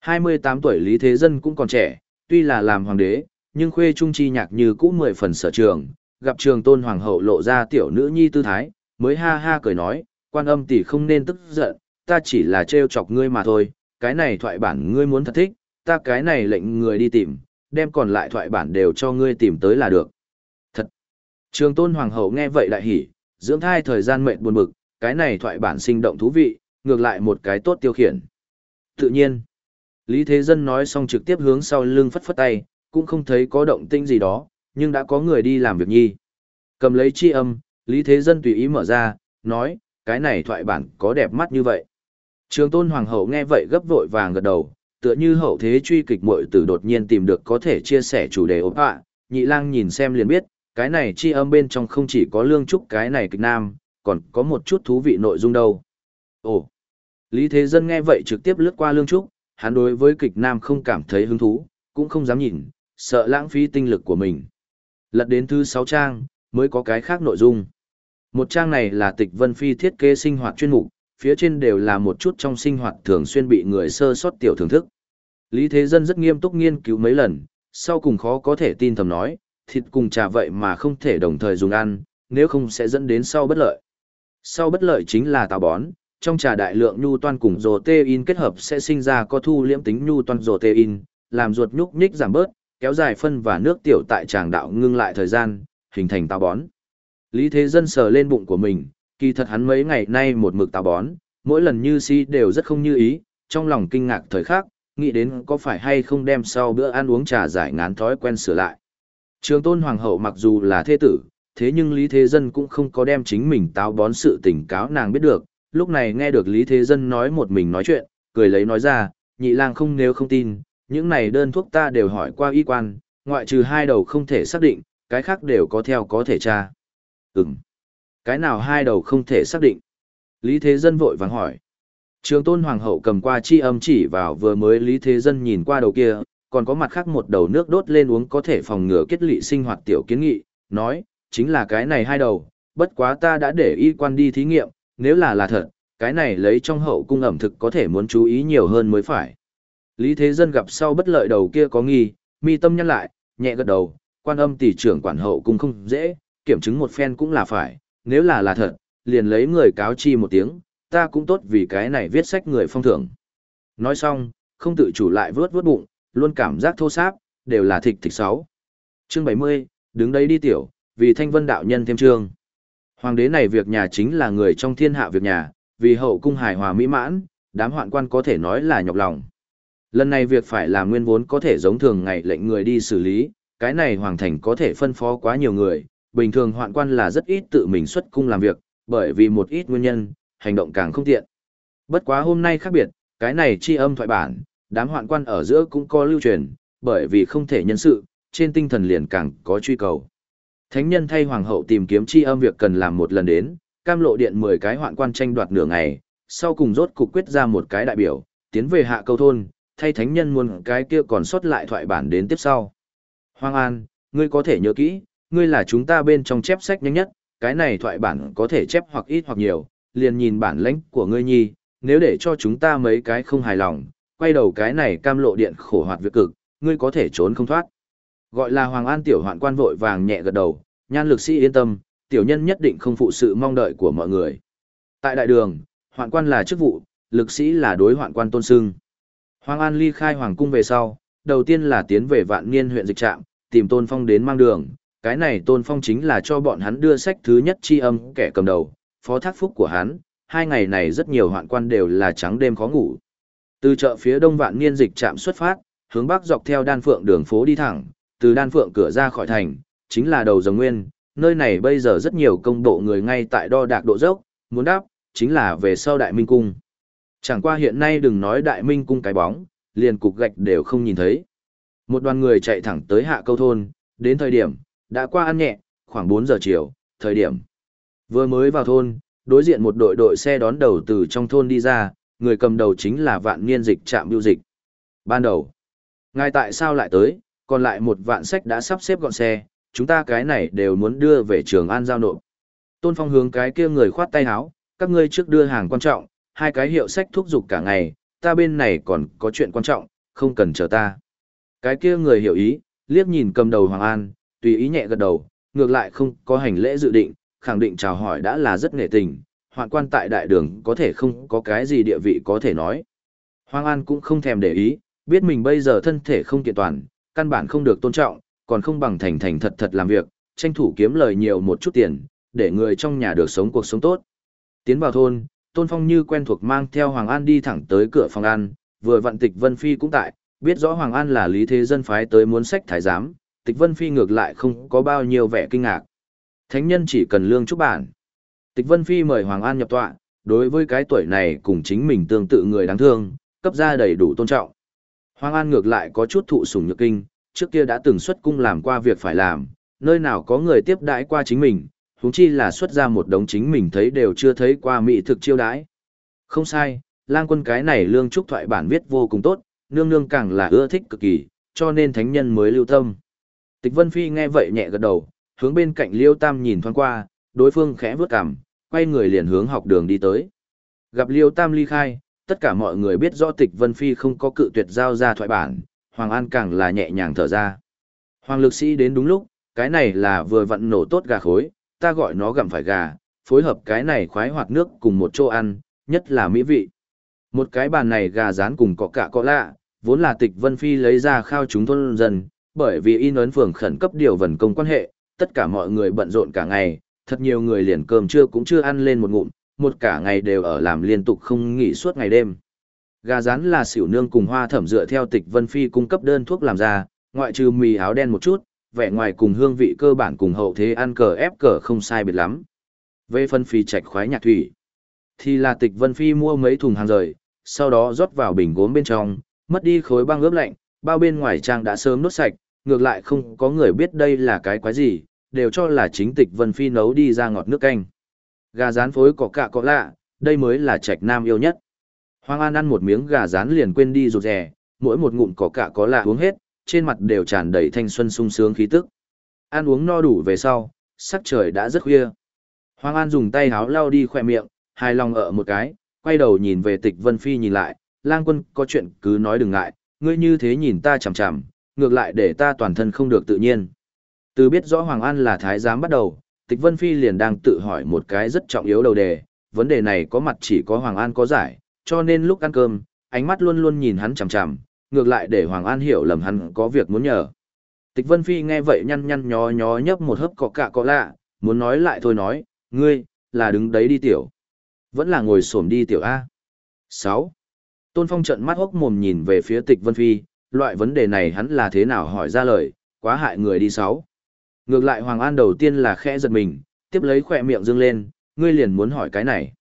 28 tuổi Lý Thế Dân cũng còn trẻ, tuy là làm hoàng đế, nhưng khuê trung chi nhạc như cũ mười phần sở trường, gặp trường tôn hoàng hậu lộ ra tiểu nữ nhi tư thái, mới ha ha cười nói, quan âm tỷ không nên tức giận, ta chỉ là trêu chọc ngươi mà thôi, cái này thoại bản ngươi muốn thật thích, ta cái này lệnh người đi tìm, đem còn lại thoại bản đều cho ngươi tìm tới là được. Thật! Trường tôn hoàng hậu nghe vậy đại hỉ, dưỡng thai thời gian mệnh buồn bực, cái này thoại bản sinh động thú vị, ngược lại một cái tốt tiêu khiển. Tự nhiên, Lý Thế Dân nói xong trực tiếp hướng sau lưng phất phất tay, cũng không thấy có động tĩnh gì đó, nhưng đã có người đi làm việc nhi. Cầm lấy chi âm, Lý Thế Dân tùy ý mở ra, nói, cái này thoại bản có đẹp mắt như vậy. Trường tôn hoàng hậu nghe vậy gấp vội vàng gật đầu, tựa như hậu thế truy kịch muội tử đột nhiên tìm được có thể chia sẻ chủ đề ốp ạ, nhị lang nhìn xem liền biết, cái này chi âm bên trong không chỉ có lương trúc cái này kịch nam, còn có một chút thú vị nội dung đâu. Ồ, Lý Thế Dân nghe vậy trực tiếp lướt qua lương trúc, hắn đối với kịch nam không cảm thấy hứng thú, cũng không dám nhìn, sợ lãng phí tinh lực của mình. Lật đến thứ 6 trang, mới có cái khác nội dung. Một trang này là tịch Vân Phi thiết kế sinh hoạt chuyên mục, phía trên đều là một chút trong sinh hoạt thường xuyên bị người sơ sót tiểu thưởng thức. Lý Thế Dân rất nghiêm túc nghiên cứu mấy lần, sau cùng khó có thể tin thầm nói, thịt cùng trà vậy mà không thể đồng thời dùng ăn, nếu không sẽ dẫn đến sau bất lợi. Sau bất lợi chính là táo bón, trong trà đại lượng nhu toan cùng protein kết hợp sẽ sinh ra có thu liễm tính nhu toan protein, làm ruột nhúc nhích giảm bớt, kéo dài phân và nước tiểu tại tràng đạo ngưng lại thời gian, hình thành táo bón. Lý Thế Dân sờ lên bụng của mình, kỳ thật hắn mấy ngày nay một mực táo bón, mỗi lần như si đều rất không như ý, trong lòng kinh ngạc thời khắc, nghĩ đến có phải hay không đem sau bữa ăn uống trà giải ngán thói quen sửa lại. Trường tôn hoàng hậu mặc dù là thế tử, thế nhưng Lý Thế Dân cũng không có đem chính mình táo bón sự tình cáo nàng biết được, lúc này nghe được Lý Thế Dân nói một mình nói chuyện, cười lấy nói ra, nhị lang không nếu không tin, những này đơn thuốc ta đều hỏi qua y quan, ngoại trừ hai đầu không thể xác định, cái khác đều có theo có thể tra. Ừm. Cái nào hai đầu không thể xác định? Lý Thế Dân vội vàng hỏi. Trường tôn hoàng hậu cầm qua chi âm chỉ vào vừa mới Lý Thế Dân nhìn qua đầu kia, còn có mặt khác một đầu nước đốt lên uống có thể phòng ngừa kết lị sinh hoạt tiểu kiến nghị, nói, chính là cái này hai đầu, bất quá ta đã để y quan đi thí nghiệm, nếu là là thật, cái này lấy trong hậu cung ẩm thực có thể muốn chú ý nhiều hơn mới phải. Lý Thế Dân gặp sau bất lợi đầu kia có nghi, mi tâm nhăn lại, nhẹ gật đầu, quan âm tỷ trưởng quản hậu cung không dễ, kiểm chứng một phen cũng là phải, nếu là là thật, liền lấy người cáo chi một tiếng, ta cũng tốt vì cái này viết sách người phong thưởng. Nói xong, không tự chủ lại vớt vớt bụng, luôn cảm giác thô sáp, đều là thịt thịt sáu. Chương 70, đứng đấy đi tiểu, vì thanh vân đạo nhân thêm chương. Hoàng đế này việc nhà chính là người trong thiên hạ việc nhà, vì hậu cung hài hòa mỹ mãn, đám hoạn quan có thể nói là nhọc lòng. Lần này việc phải làm nguyên vốn có thể giống thường ngày lệnh người đi xử lý, cái này hoàng thành có thể phân phó quá nhiều người, bình thường hoạn quan là rất ít tự mình xuất cung làm việc, bởi vì một ít nguyên nhân, hành động càng không tiện. Bất quá hôm nay khác biệt, cái này chi âm thoại bản, đám hoạn quan ở giữa cũng có lưu truyền, bởi vì không thể nhân sự, trên tinh thần liền càng có truy cầu. Thánh nhân thay hoàng hậu tìm kiếm chi âm việc cần làm một lần đến, cam lộ điện 10 cái hoạn quan tranh đoạt nửa ngày, sau cùng rốt cục quyết ra một cái đại biểu, tiến về hạ câu thôn, thay thánh nhân muốn cái kia còn sót lại thoại bản đến tiếp sau. Hoàng An, ngươi có thể nhớ kỹ, ngươi là chúng ta bên trong chép sách nhanh nhất, cái này thoại bản có thể chép hoặc ít hoặc nhiều, liền nhìn bản lãnh của ngươi nhi, nếu để cho chúng ta mấy cái không hài lòng, quay đầu cái này cam lộ điện khổ hoạt việc cực, ngươi có thể trốn không thoát. Gọi là Hoàng An tiểu hoạn quan vội vàng nhẹ gật đầu, nhan lực sĩ yên tâm, tiểu nhân nhất định không phụ sự mong đợi của mọi người. Tại đại đường, hoạn quan là chức vụ, lực sĩ là đối hoạn quan tôn sưng. Hoàng An ly khai hoàng cung về sau, đầu tiên là tiến về vạn niên huyện dịch trạm, tìm Tôn Phong đến mang đường. Cái này Tôn Phong chính là cho bọn hắn đưa sách thứ nhất chi âm kẻ cầm đầu, phó thác phúc của hắn. Hai ngày này rất nhiều hoạn quan đều là trắng đêm khó ngủ. Từ chợ phía đông vạn niên dịch trạm xuất phát, hướng bắc dọc theo đan phượng đường phố đi thẳng, từ đan phượng cửa ra khỏi thành, chính là đầu dòng nguyên. Nơi này bây giờ rất nhiều công bộ người ngay tại đo đạc độ dốc, muốn đáp, chính là về sau đại minh cung. Chẳng qua hiện nay đừng nói đại minh cung cái bóng, liền cục gạch đều không nhìn thấy. Một đoàn người chạy thẳng tới hạ câu thôn, đến thời điểm, đã qua ăn nhẹ, khoảng 4 giờ chiều, thời điểm. Vừa mới vào thôn, đối diện một đội đội xe đón đầu từ trong thôn đi ra, người cầm đầu chính là vạn niên dịch trạm biêu dịch. Ban đầu, ngài tại sao lại tới, còn lại một vạn sách đã sắp xếp gọn xe, chúng ta cái này đều muốn đưa về trường an giao nộp. Tôn Phong hướng cái kia người khoát tay áo, các ngươi trước đưa hàng quan trọng, hai cái hiệu sách thúc giục cả ngày, ta bên này còn có chuyện quan trọng, không cần chờ ta. Cái kia người hiểu ý, liếc nhìn cầm đầu Hoàng An, tùy ý nhẹ gật đầu, ngược lại không có hành lễ dự định, khẳng định chào hỏi đã là rất nghệ tình, hoạn quan tại đại đường có thể không có cái gì địa vị có thể nói. Hoàng An cũng không thèm để ý, biết mình bây giờ thân thể không kiện toàn, căn bản không được tôn trọng, còn không bằng thành thành thật thật làm việc, tranh thủ kiếm lời nhiều một chút tiền, để người trong nhà được sống cuộc sống tốt. Tiến vào thôn, Tôn Phong như quen thuộc mang theo Hoàng An đi thẳng tới cửa phòng ăn, vừa vặn Tịch Vân Phi cũng tại, biết rõ Hoàng An là lý thế dân phái tới muốn sách thái giám, Tịch Vân Phi ngược lại không có bao nhiêu vẻ kinh ngạc. Thánh nhân chỉ cần lương chúc bản. Tịch Vân Phi mời Hoàng An nhập tọa, đối với cái tuổi này cùng chính mình tương tự người đáng thương, cấp ra đầy đủ tôn trọng. Hoàng An ngược lại có chút thụ sủng nhược kinh, trước kia đã từng xuất cung làm qua việc phải làm, nơi nào có người tiếp đãi qua chính mình, huống chi là xuất ra một đống chính mình thấy đều chưa thấy qua mỹ thực chiêu đãi. Không sai, lang quân cái này lương trúc thoại bản viết vô cùng tốt, nương nương càng là ưa thích cực kỳ, cho nên thánh nhân mới lưu tâm. Tịch Vân Phi nghe vậy nhẹ gật đầu, hướng bên cạnh Liêu Tam nhìn thoáng qua, đối phương khẽ vướt cằm, quay người liền hướng học đường đi tới. Gặp Liêu Tam ly khai, tất cả mọi người biết rõ Tịch Vân Phi không có cự tuyệt giao ra thoại bản, Hoàng An càng là nhẹ nhàng thở ra. Hoàng lực sĩ đến đúng lúc, cái này là vừa vặn nổ tốt gà khối, ta gọi nó gặm phải gà, phối hợp cái này khoái hoạt nước cùng một chỗ ăn, nhất là mỹ vị. Một cái bàn này gà rán cùng có cả có lạ, vốn là tịch Vân Phi lấy ra khao chúng thôn dân, bởi vì in ấn phường khẩn cấp điều vần công quan hệ, tất cả mọi người bận rộn cả ngày, thật nhiều người liền cơm trưa cũng chưa ăn lên một ngụm, một cả ngày đều ở làm liên tục không nghỉ suốt ngày đêm. Gà rán là xỉu nương cùng hoa thẩm dựa theo tịch Vân Phi cung cấp đơn thuốc làm ra, ngoại trừ mì áo đen một chút, vẻ ngoài cùng hương vị cơ bản cùng hậu thế ăn cờ ép cờ không sai biệt lắm. Về phân phi trạch khoái nhạc thủy, thì là tịch Vân Phi mua mấy thùng hàng rời, sau đó rót vào bình gốm bên trong, mất đi khối băng ướp lạnh, bao bên ngoài trang đã sớm nốt sạch, ngược lại không có người biết đây là cái quái gì, đều cho là chính tịch Vân Phi nấu đi ra ngọt nước canh. Gà rán phối có cả có lạ, đây mới là trạch nam yêu nhất. Hoàng An ăn một miếng gà rán liền quên đi rụt rè, mỗi một ngụm có cả có lạ uống hết, trên mặt đều tràn đầy thanh xuân sung sướng khí tức. Ăn uống no đủ về sau, sắc trời đã rất khuya. Hoàng An dùng tay háo lau đi khỏe miệng, Hai lòng ở một cái, quay đầu nhìn về tịch Vân Phi nhìn lại, lang quân có chuyện cứ nói đừng ngại, ngươi như thế nhìn ta chằm chằm, ngược lại để ta toàn thân không được tự nhiên. Từ biết rõ Hoàng An là thái giám bắt đầu, tịch Vân Phi liền đang tự hỏi một cái rất trọng yếu đầu đề, vấn đề này có mặt chỉ có Hoàng An có giải, cho nên lúc ăn cơm, ánh mắt luôn luôn nhìn hắn chằm chằm, ngược lại để Hoàng An hiểu lầm hắn có việc muốn nhờ. Tịch Vân Phi nghe vậy nhăn nhăn nhó nhó nhấp một hớp cọ cạ cọ lạ, muốn nói lại thôi nói, ngươi, là đứng đấy đi tiểu. Vẫn là ngồi xổm đi tiểu A. 6. Tôn Phong trận mắt hốc mồm nhìn về phía tịch Vân Phi, loại vấn đề này hắn là thế nào hỏi ra lời, quá hại người đi sáu. Ngược lại Hoàng An đầu tiên là khẽ giật mình, tiếp lấy khỏe miệng dương lên, ngươi liền muốn hỏi cái này.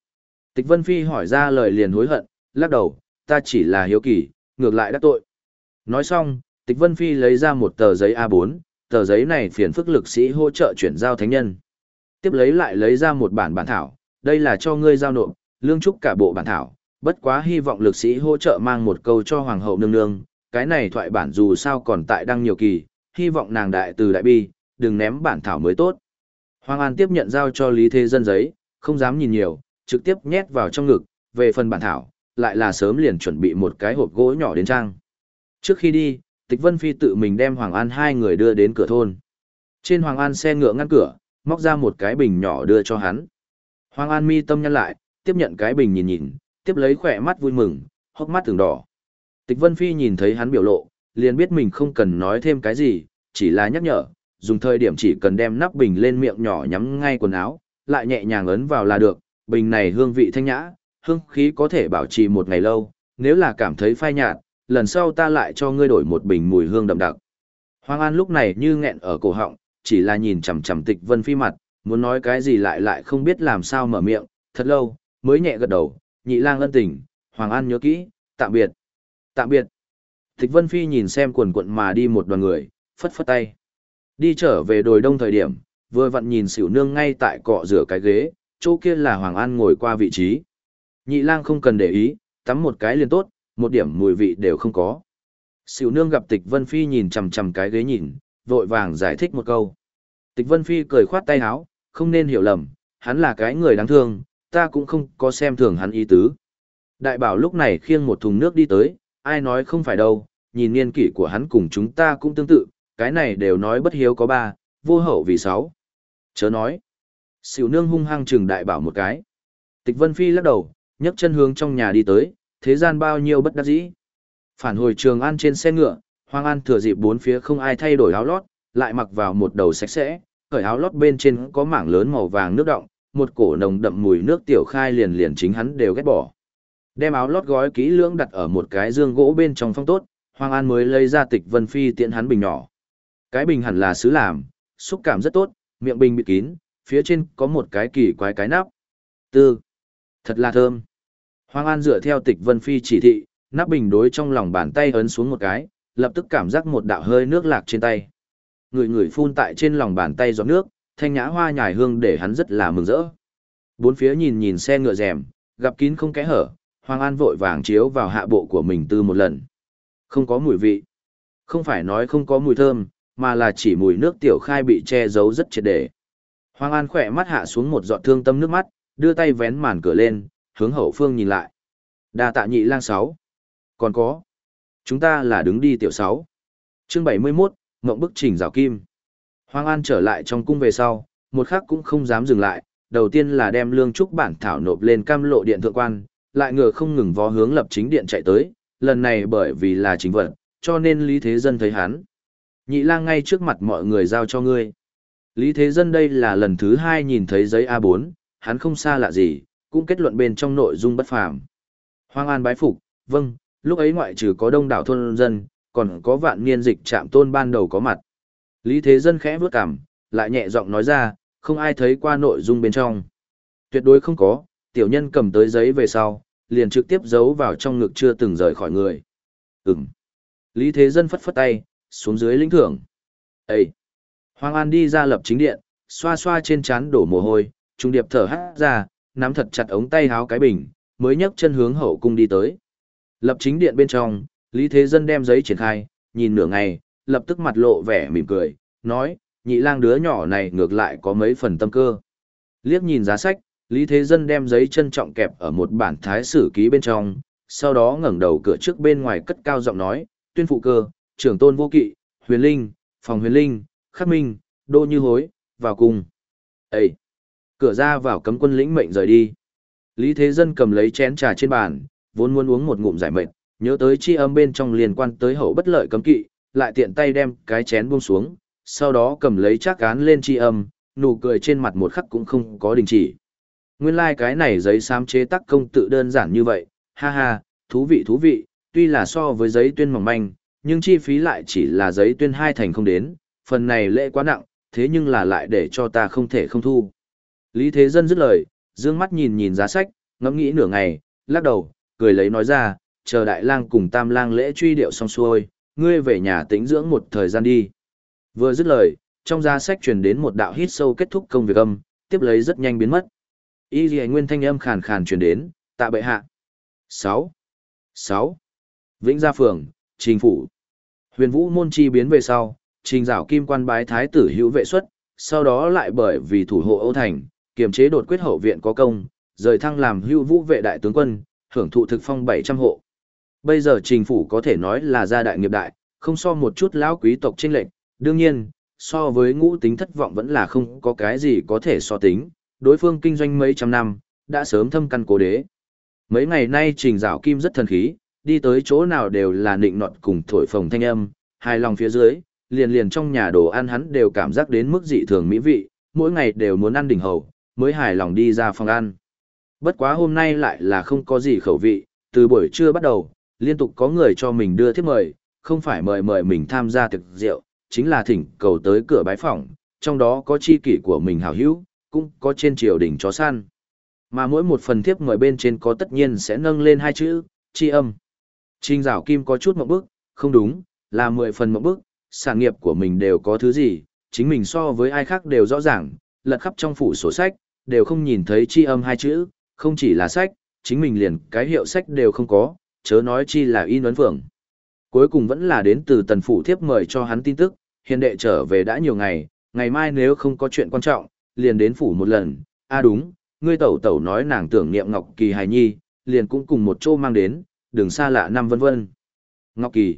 Tịch Vân Phi hỏi ra lời liền hối hận, lắc đầu, ta chỉ là hiếu kỳ, ngược lại đắc tội. Nói xong, Tịch Vân Phi lấy ra một tờ giấy A4, tờ giấy này phiền phức lực sĩ hỗ trợ chuyển giao thánh nhân. Tiếp lấy lại lấy ra một bản bản thảo, đây là cho ngươi giao nộp, lương trúc cả bộ bản thảo, bất quá hy vọng lực sĩ hỗ trợ mang một câu cho hoàng hậu nương nương, cái này thoại bản dù sao còn tại đăng nhiều kỳ, hy vọng nàng đại từ đại bi, đừng ném bản thảo mới tốt. Hoàng An tiếp nhận giao cho Lý Thế Dân giấy, không dám nhìn nhiều, trực tiếp nhét vào trong ngực, về phần bản thảo, lại là sớm liền chuẩn bị một cái hộp gỗ nhỏ đến trang. Trước khi đi, Tịch Vân Phi tự mình đem Hoàng An hai người đưa đến cửa thôn. Trên Hoàng An xe ngựa ngăn cửa, móc ra một cái bình nhỏ đưa cho hắn. Hoàng An mi tâm nhăn lại, tiếp nhận cái bình nhìn nhìn, tiếp lấy khỏe mắt vui mừng, hốc mắt từng đỏ. Tịch Vân Phi nhìn thấy hắn biểu lộ, liền biết mình không cần nói thêm cái gì, chỉ là nhắc nhở, dùng thời điểm chỉ cần đem nắp bình lên miệng nhỏ nhắm ngay quần áo, lại nhẹ nhàng ấn vào là được, bình này hương vị thanh nhã, hương khí có thể bảo trì một ngày lâu, nếu là cảm thấy phai nhạt, lần sau ta lại cho ngươi đổi một bình mùi hương đậm đặc. Hoàng An lúc này như nghẹn ở cổ họng, chỉ là nhìn chằm chằm Tịch Vân Phi mặt, muốn nói cái gì lại lại không biết làm sao mở miệng, thật lâu, mới nhẹ gật đầu, nhị lang ân tình, Hoàng An nhớ kỹ, tạm biệt. Tạm biệt. Tịch Vân Phi nhìn xem quần quận mà đi một đoàn người, phất phất tay. Đi trở về đồi đông thời điểm, vừa vặn nhìn xỉu nương ngay tại cọ rửa cái ghế, chỗ kia là Hoàng An ngồi qua vị trí. Nhị lang không cần để ý, tắm một cái liền tốt, một điểm mùi vị đều không có. Xỉu nương gặp tịch Vân Phi nhìn chằm chằm cái ghế nhìn, vội vàng giải thích một câu. Tịch Vân Phi cười khoát tay áo, không nên hiểu lầm, hắn là cái người đáng thương, ta cũng không có xem thường hắn ý tứ. Đại bảo lúc này khiêng một thùng nước đi tới, ai nói không phải đâu, nhìn niên kỷ của hắn cùng chúng ta cũng tương tự, cái này đều nói bất hiếu có ba, vô hậu vì sáu. Chớ nói. Sỉu nương hung hăng trừng đại bảo một cái. Tịch Vân Phi lắc đầu, nhấc chân hướng trong nhà đi tới, thế gian bao nhiêu bất đắc dĩ. Phản hồi trường an trên xe ngựa, Hoàng An thừa dịp bốn phía không ai thay đổi áo lót, lại mặc vào một đầu sạch sẽ, cởi áo lót bên trên có mảng lớn màu vàng nước động, một cổ nồng đậm mùi nước tiểu khai liền liền chính hắn đều ghét bỏ. Đem áo lót gói kỹ lưỡng đặt ở một cái dương gỗ bên trong phong tốt, Hoàng An mới lấy ra tịch Vân Phi tiện hắn bình nhỏ. Cái bình hẳn là sứ làm, xúc cảm rất tốt, miệng bình bị kín, phía trên có một cái kỳ quái cái nắp. Tư. Thật là thơm. Hoàng An dựa theo tịch Vân Phi chỉ thị, nắp bình đối trong lòng bàn tay ấn xuống một cái, lập tức cảm giác một đạo hơi nước lạc trên tay. Người người phun tại trên lòng bàn tay giọt nước, thanh nhã hoa nhài hương để hắn rất là mừng rỡ. Bốn phía nhìn nhìn xe ngựa rèm, gặp kín không kẽ hở, Hoàng An vội vàng chiếu vào hạ bộ của mình tư một lần. Không có mùi vị. Không phải nói không có mùi thơm, mà là chỉ mùi nước tiểu khai bị che giấu rất triệt để. Hoàng An khỏe mắt hạ xuống một giọt thương tâm nước mắt, đưa tay vén màn cửa lên, hướng hậu phương nhìn lại. Đa tạ nhị lang sáu. Còn có. Chúng ta là đứng đi tiểu sáu. Chương 71, Ngộng bức trình rào kim. Hoàng An trở lại trong cung về sau, một khắc cũng không dám dừng lại, đầu tiên là đem lương trúc bản thảo nộp lên cam lộ điện thượng quan, lại ngựa không ngừng vó hướng lập chính điện chạy tới, lần này bởi vì là chính vật, cho nên Lý Thế Dân thấy hắn. Nhị lang ngay trước mặt mọi người giao cho ngươi. Lý Thế Dân đây là lần thứ hai nhìn thấy giấy A4, hắn không xa lạ gì, cũng kết luận bên trong nội dung bất phàm. Hoàng An bái phục, vâng, lúc ấy ngoại trừ có đông đảo thôn dân, còn có vạn niên dịch trạm tôn ban đầu có mặt. Lý Thế Dân khẽ bước cằm, lại nhẹ giọng nói ra, không ai thấy qua nội dung bên trong. Tuyệt đối không có, tiểu nhân cầm tới giấy về sau, liền trực tiếp giấu vào trong ngực chưa từng rời khỏi người. Ừm. Lý Thế Dân phất phất tay, xuống dưới lĩnh thưởng. Ê! Hoàng An đi ra lập chính điện, xoa xoa trên chán đổ mồ hôi, trung điệp thở hát ra, nắm thật chặt ống tay háo cái bình, mới nhấc chân hướng hậu cung đi tới. Lập chính điện bên trong, Lý Thế Dân đem giấy triển khai, nhìn nửa ngày, lập tức mặt lộ vẻ mỉm cười, nói, nhị lang đứa nhỏ này ngược lại có mấy phần tâm cơ. Liếc nhìn giá sách, Lý Thế Dân đem giấy trân trọng kẹp ở một bản thái sử ký bên trong, sau đó ngẩng đầu cửa trước bên ngoài cất cao giọng nói, tuyên phụ cơ, trưởng tôn vô kỵ, huyền linh, phòng huyền linh, khắc minh, đô như hối, vào cùng. Ê! Cửa ra vào cấm quân lĩnh mệnh rời đi. Lý Thế Dân cầm lấy chén trà trên bàn, vốn muốn uống một ngụm giải mệt, nhớ tới chi âm bên trong liên quan tới hậu bất lợi cấm kỵ, lại tiện tay đem cái chén buông xuống, sau đó cầm lấy chắc cán lên chi âm, nụ cười trên mặt một khắc cũng không có đình chỉ. Nguyên lai like cái này giấy xám chế tác công tự đơn giản như vậy, ha ha, thú vị thú vị, tuy là so với giấy tuyên mỏng manh, nhưng chi phí lại chỉ là giấy tuyên hai thành không đến, phần này lễ quá nặng, thế nhưng là lại để cho ta không thể không thu. Lý Thế Dân dứt lời, dương mắt nhìn nhìn giá sách, ngẫm nghĩ nửa ngày, lắc đầu, cười lấy nói ra, chờ đại lang cùng tam lang lễ truy điệu xong xuôi, ngươi về nhà tĩnh dưỡng một thời gian đi. Vừa dứt lời, trong giá sách truyền đến một đạo hít sâu kết thúc công việc âm, tiếp lấy rất nhanh biến mất. Y Lệ Nguyên thanh âm khàn khàn truyền đến, tạ bệ hạ. 6. 6. Vĩnh Gia Phường, Trình Phủ. Huyền Vũ môn chi biến về sau, trình Giảo kim quan bái thái tử hữu vệ xuất, sau đó lại bởi vì thủ hộ Âu Thành, kiềm chế đột quyết hậu viện có công, rời thăng làm hữu vũ vệ đại tướng quân, hưởng thụ thực phong 700 hộ. Bây giờ trình phủ có thể nói là gia đại nghiệp đại, không so một chút lão quý tộc trên lệnh, đương nhiên, so với ngũ tính thất vọng vẫn là không có cái gì có thể so tính, đối phương kinh doanh mấy trăm năm, đã sớm thâm căn cố đế. Mấy ngày nay trình dạo kim rất thần khí, đi tới chỗ nào đều là nịnh nọt cùng thổi phồng thanh âm, hài lòng phía dưới, liền liền trong nhà đồ ăn hắn đều cảm giác đến mức dị thường mỹ vị, mỗi ngày đều muốn ăn đỉnh hầu, mới hài lòng đi ra phòng ăn. Bất quá hôm nay lại là không có gì khẩu vị, từ buổi trưa bắt đầu, liên tục có người cho mình đưa thiếp mời, không phải mời mời mình tham gia tiệc rượu, chính là thỉnh cầu tới cửa bái phỏng, trong đó có chi kỷ của mình hảo hữu, cũng có trên triều đình chó săn. Mà mỗi một phần thiếp mời bên trên có tất nhiên sẽ nâng lên hai chữ, chi âm. Trình rào kim có chút mộng bức, không đúng, là mười phần mộng bức, sản nghiệp của mình đều có thứ gì, chính mình so với ai khác đều rõ ràng, lật khắp trong phủ sổ sách, đều không nhìn thấy chi âm hai chữ, không chỉ là sách, chính mình liền cái hiệu sách đều không có, chớ nói chi là y nấn phượng. Cuối cùng vẫn là đến từ tần phủ thiếp mời cho hắn tin tức, hiền đệ trở về đã nhiều ngày, ngày mai nếu không có chuyện quan trọng, liền đến phủ một lần, a à đúng, ngươi tẩu tẩu nói nàng tưởng niệm Ngọc Kỳ hài nhi, liền cũng cùng một chỗ mang đến, đừng xa lạ năm vân vân. Ngọc Kỳ.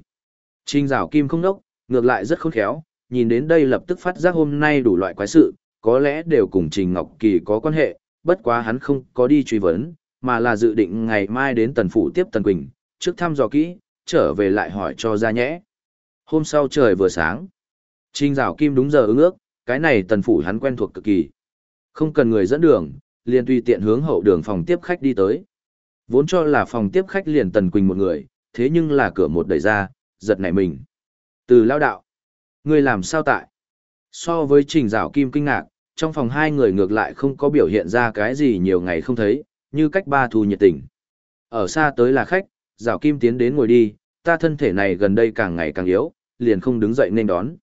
trinh rào kim không nốc, ngược lại rất khôn khéo, nhìn đến đây lập tức phát giác hôm nay đủ loại quái sự, có lẽ đều cùng Trình Ngọc Kỳ có quan hệ, bất quá hắn không có đi truy vấn, mà là dự định ngày mai đến tần phủ tiếp tần quỳnh, trước thăm dò kỹ, trở về lại hỏi cho ra nhẽ. Hôm sau trời vừa sáng, Trình dạo kim đúng giờ ứng ước, cái này tần phủ hắn quen thuộc cực kỳ. Không cần người dẫn đường, liền tùy tiện hướng hậu đường phòng tiếp khách đi tới. Vốn cho là phòng tiếp khách liền tần quỳnh một người, thế nhưng là cửa một đẩy ra, giật nảy mình. Từ lao đạo, người làm sao tại? So với trình dạo kim kinh ngạc, trong phòng hai người ngược lại không có biểu hiện ra cái gì nhiều ngày không thấy, như cách ba thu nhiệt tình. Ở xa tới là khách, rào kim tiến đến ngồi đi, ta thân thể này gần đây càng ngày càng yếu, liền không đứng dậy nên đón.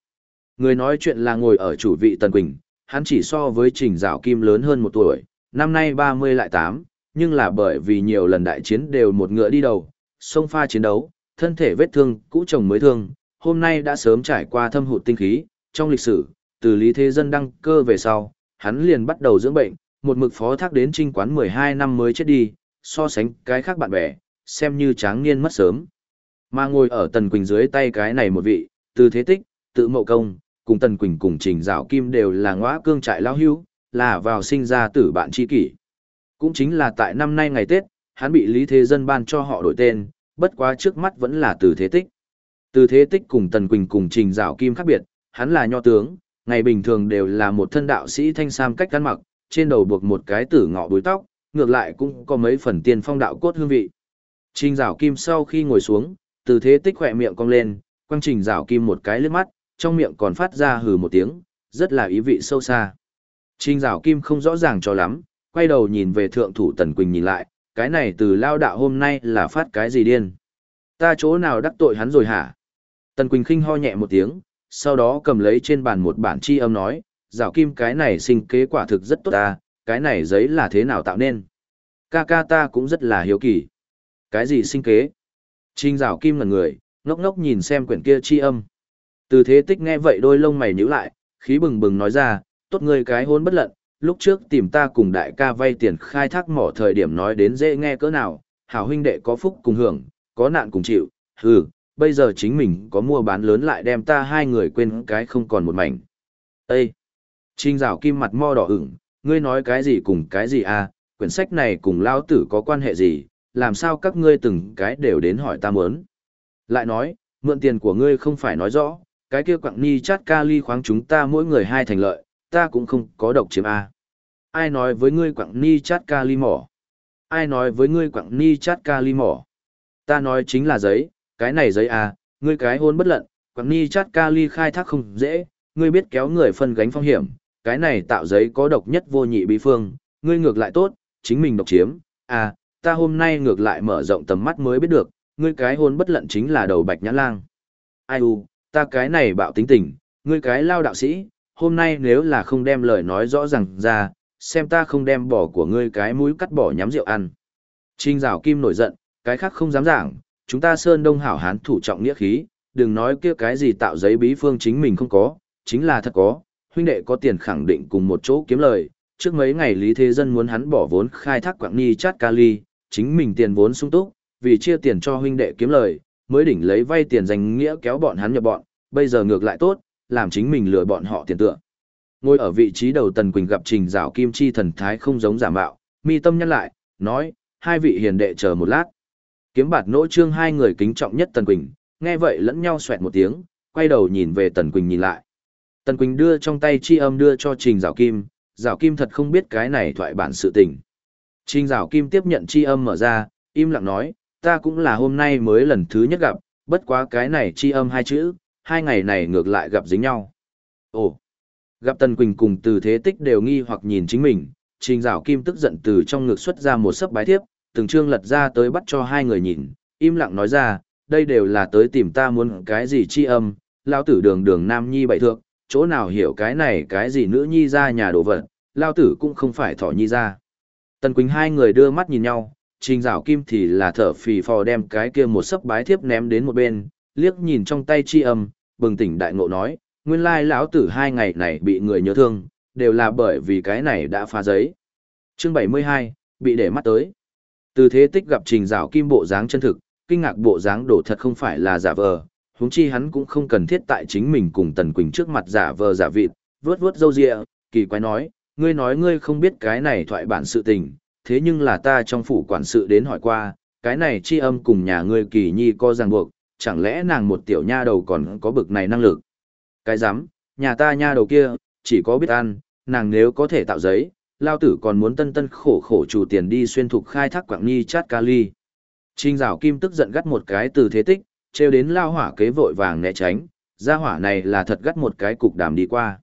Người nói chuyện là ngồi ở chủ vị Tần Quỳnh, hắn chỉ so với trình rào kim lớn hơn một tuổi, năm nay 30 lại 8, nhưng là bởi vì nhiều lần đại chiến đều một ngựa đi đầu, sông pha chiến đấu, thân thể vết thương, cũ chồng mới thương, hôm nay đã sớm trải qua thâm hụt tinh khí, trong lịch sử, từ lý thế dân đăng cơ về sau, hắn liền bắt đầu dưỡng bệnh, một mực phó thác đến trinh quán 12 năm mới chết đi, so sánh cái khác bạn bè, xem như tráng niên mất sớm. Mà ngồi ở Tần Quỳnh dưới tay cái này một vị, từ thế tích, tự mậu công, cùng Tần Quỳnh cùng Trình Dạo Kim đều là ngõa cương trại lao hưu, là vào sinh ra tử bạn tri kỷ. Cũng chính là tại năm nay ngày Tết, hắn bị Lý Thế Dân ban cho họ đổi tên, bất quá trước mắt vẫn là từ thế tích. Từ thế tích cùng Tần Quỳnh cùng Trình Dạo Kim khác biệt, hắn là nho tướng, ngày bình thường đều là một thân đạo sĩ thanh sam cách ăn mặc, trên đầu buộc một cái tử ngọ búi tóc, ngược lại cũng có mấy phần tiên phong đạo cốt hương vị. Trình Dạo Kim sau khi ngồi xuống, từ thế tích khỏe miệng cong lên, quang Trình Dạo Kim một cái lướt mắt, trong miệng còn phát ra hừ một tiếng, rất là ý vị sâu xa. Trình Dạo Kim không rõ ràng cho lắm, quay đầu nhìn về thượng thủ Tần Quỳnh nhìn lại, cái này từ lao đạo hôm nay là phát cái gì điên. Ta chỗ nào đắc tội hắn rồi hả? Tần Quỳnh khinh ho nhẹ một tiếng, sau đó cầm lấy trên bàn một bản chi âm nói, Dạo Kim cái này sinh kế quả thực rất tốt ta, cái này giấy là thế nào tạo nên? Ca ca ta cũng rất là hiếu kỳ. Cái gì sinh kế? Trinh Dạo Kim là người, ngốc ngốc nhìn xem quyển kia chi âm. Từ thế tích nghe vậy đôi lông mày nhíu lại, khí bừng bừng nói ra, tốt ngươi cái hôn bất lận, lúc trước tìm ta cùng đại ca vay tiền khai thác mỏ thời điểm nói đến dễ nghe cỡ nào, hảo huynh đệ có phúc cùng hưởng, có nạn cùng chịu, hừ, bây giờ chính mình có mua bán lớn lại đem ta hai người quên cái không còn một mảnh. Ê! Trinh rào kim mặt mo đỏ ửng, ngươi nói cái gì cùng cái gì à, quyển sách này cùng lao tử có quan hệ gì, làm sao các ngươi từng cái đều đến hỏi ta muốn. Lại nói, mượn tiền của ngươi không phải nói rõ, cái kia quặng ni chát kali khoáng chúng ta mỗi người hai thành lợi, ta cũng không có độc chiếm A. Ai nói với ngươi quặng ni chát kali mỏ? Ai nói với ngươi quặng ni chát kali mỏ? Ta nói chính là giấy, cái này giấy A, ngươi cái hôn bất lận, quặng ni chát kali khai thác không dễ, ngươi biết kéo người phân gánh phong hiểm, cái này tạo giấy có độc nhất vô nhị bí phương, ngươi ngược lại tốt, chính mình độc chiếm, à, ta hôm nay ngược lại mở rộng tầm mắt mới biết được, ngươi cái hôn bất lận chính là đầu bạch nhã lang. Ai u, ta cái này bạo tính tình, ngươi cái lao đạo sĩ, hôm nay nếu là không đem lời nói rõ ràng ra, xem ta không đem bỏ của ngươi cái mũi cắt bỏ nhắm rượu ăn. Trinh rào kim nổi giận, cái khác không dám giảng, chúng ta sơn đông hảo hán thủ trọng nghĩa khí, đừng nói kia cái gì tạo giấy bí phương chính mình không có, chính là thật có, huynh đệ có tiền khẳng định cùng một chỗ kiếm lời. Trước mấy ngày Lý Thế Dân muốn hắn bỏ vốn khai thác quảng ni chát kali, chính mình tiền vốn sung túc, vì chia tiền cho huynh đệ kiếm lời, mới đỉnh lấy vay tiền danh nghĩa kéo bọn hắn nhập bọn, bây giờ ngược lại tốt, làm chính mình lừa bọn họ tiền tựa. Ngồi ở vị trí đầu Tần Quỳnh gặp Trình Giảo Kim Chi thần thái không giống giả mạo, mi tâm nhăn lại, nói, hai vị hiền đệ chờ một lát. Kiếm bạt nỗ trương hai người kính trọng nhất Tần Quỳnh, nghe vậy lẫn nhau xoẹt một tiếng, quay đầu nhìn về Tần Quỳnh nhìn lại. Tần Quỳnh đưa trong tay chi âm đưa cho Trình Giảo Kim, Giảo Kim thật không biết cái này thoại bản sự tình. Trình Giảo Kim tiếp nhận chi âm mở ra, im lặng nói, ta cũng là hôm nay mới lần thứ nhất gặp, bất quá cái này chi âm hai chữ, hai ngày này ngược lại gặp dính nhau. Ồ, gặp Tần Quỳnh cùng từ thế tích đều nghi hoặc nhìn chính mình, Trình Giảo Kim tức giận từ trong ngực xuất ra một sấp bái thiếp, từng chương lật ra tới bắt cho hai người nhìn, im lặng nói ra, đây đều là tới tìm ta muốn cái gì chi âm, Lão tử đường đường nam nhi bậy thượng, chỗ nào hiểu cái này cái gì nữ nhi ra nhà đồ vật, lao tử cũng không phải thỏ nhi ra. Tần Quỳnh hai người đưa mắt nhìn nhau, trình rào kim thì là thở phì phò đem cái kia một sấp bái thiếp ném đến một bên, liếc nhìn trong tay chi âm, bừng tỉnh đại ngộ nói, nguyên lai lão tử hai ngày này bị người nhớ thương, đều là bởi vì cái này đã phá giấy. Chương 72, bị để mắt tới. Từ thế tích gặp trình rào kim bộ dáng chân thực, kinh ngạc bộ dáng đổ thật không phải là giả vờ, huống chi hắn cũng không cần thiết tại chính mình cùng Tần Quỳnh trước mặt giả vờ giả vịt, vướt vướt râu ria, kỳ quái nói, ngươi nói ngươi không biết cái này thoại bản sự tình, thế nhưng là ta trong phủ quản sự đến hỏi qua, cái này chi âm cùng nhà ngươi kỳ nhi co ràng buộc, chẳng lẽ nàng một tiểu nha đầu còn có bực này năng lực? Cái dám, nhà ta nha đầu kia, chỉ có biết ăn, nàng nếu có thể tạo giấy, lao tử còn muốn tân tân khổ khổ chủ tiền đi xuyên thục khai thác quảng nhi chát kali. Trinh rào kim tức giận gắt một cái từ thế tích, trêu đến lao hỏa kế vội vàng né tránh, gia hỏa này là thật gắt một cái cục đàm đi qua.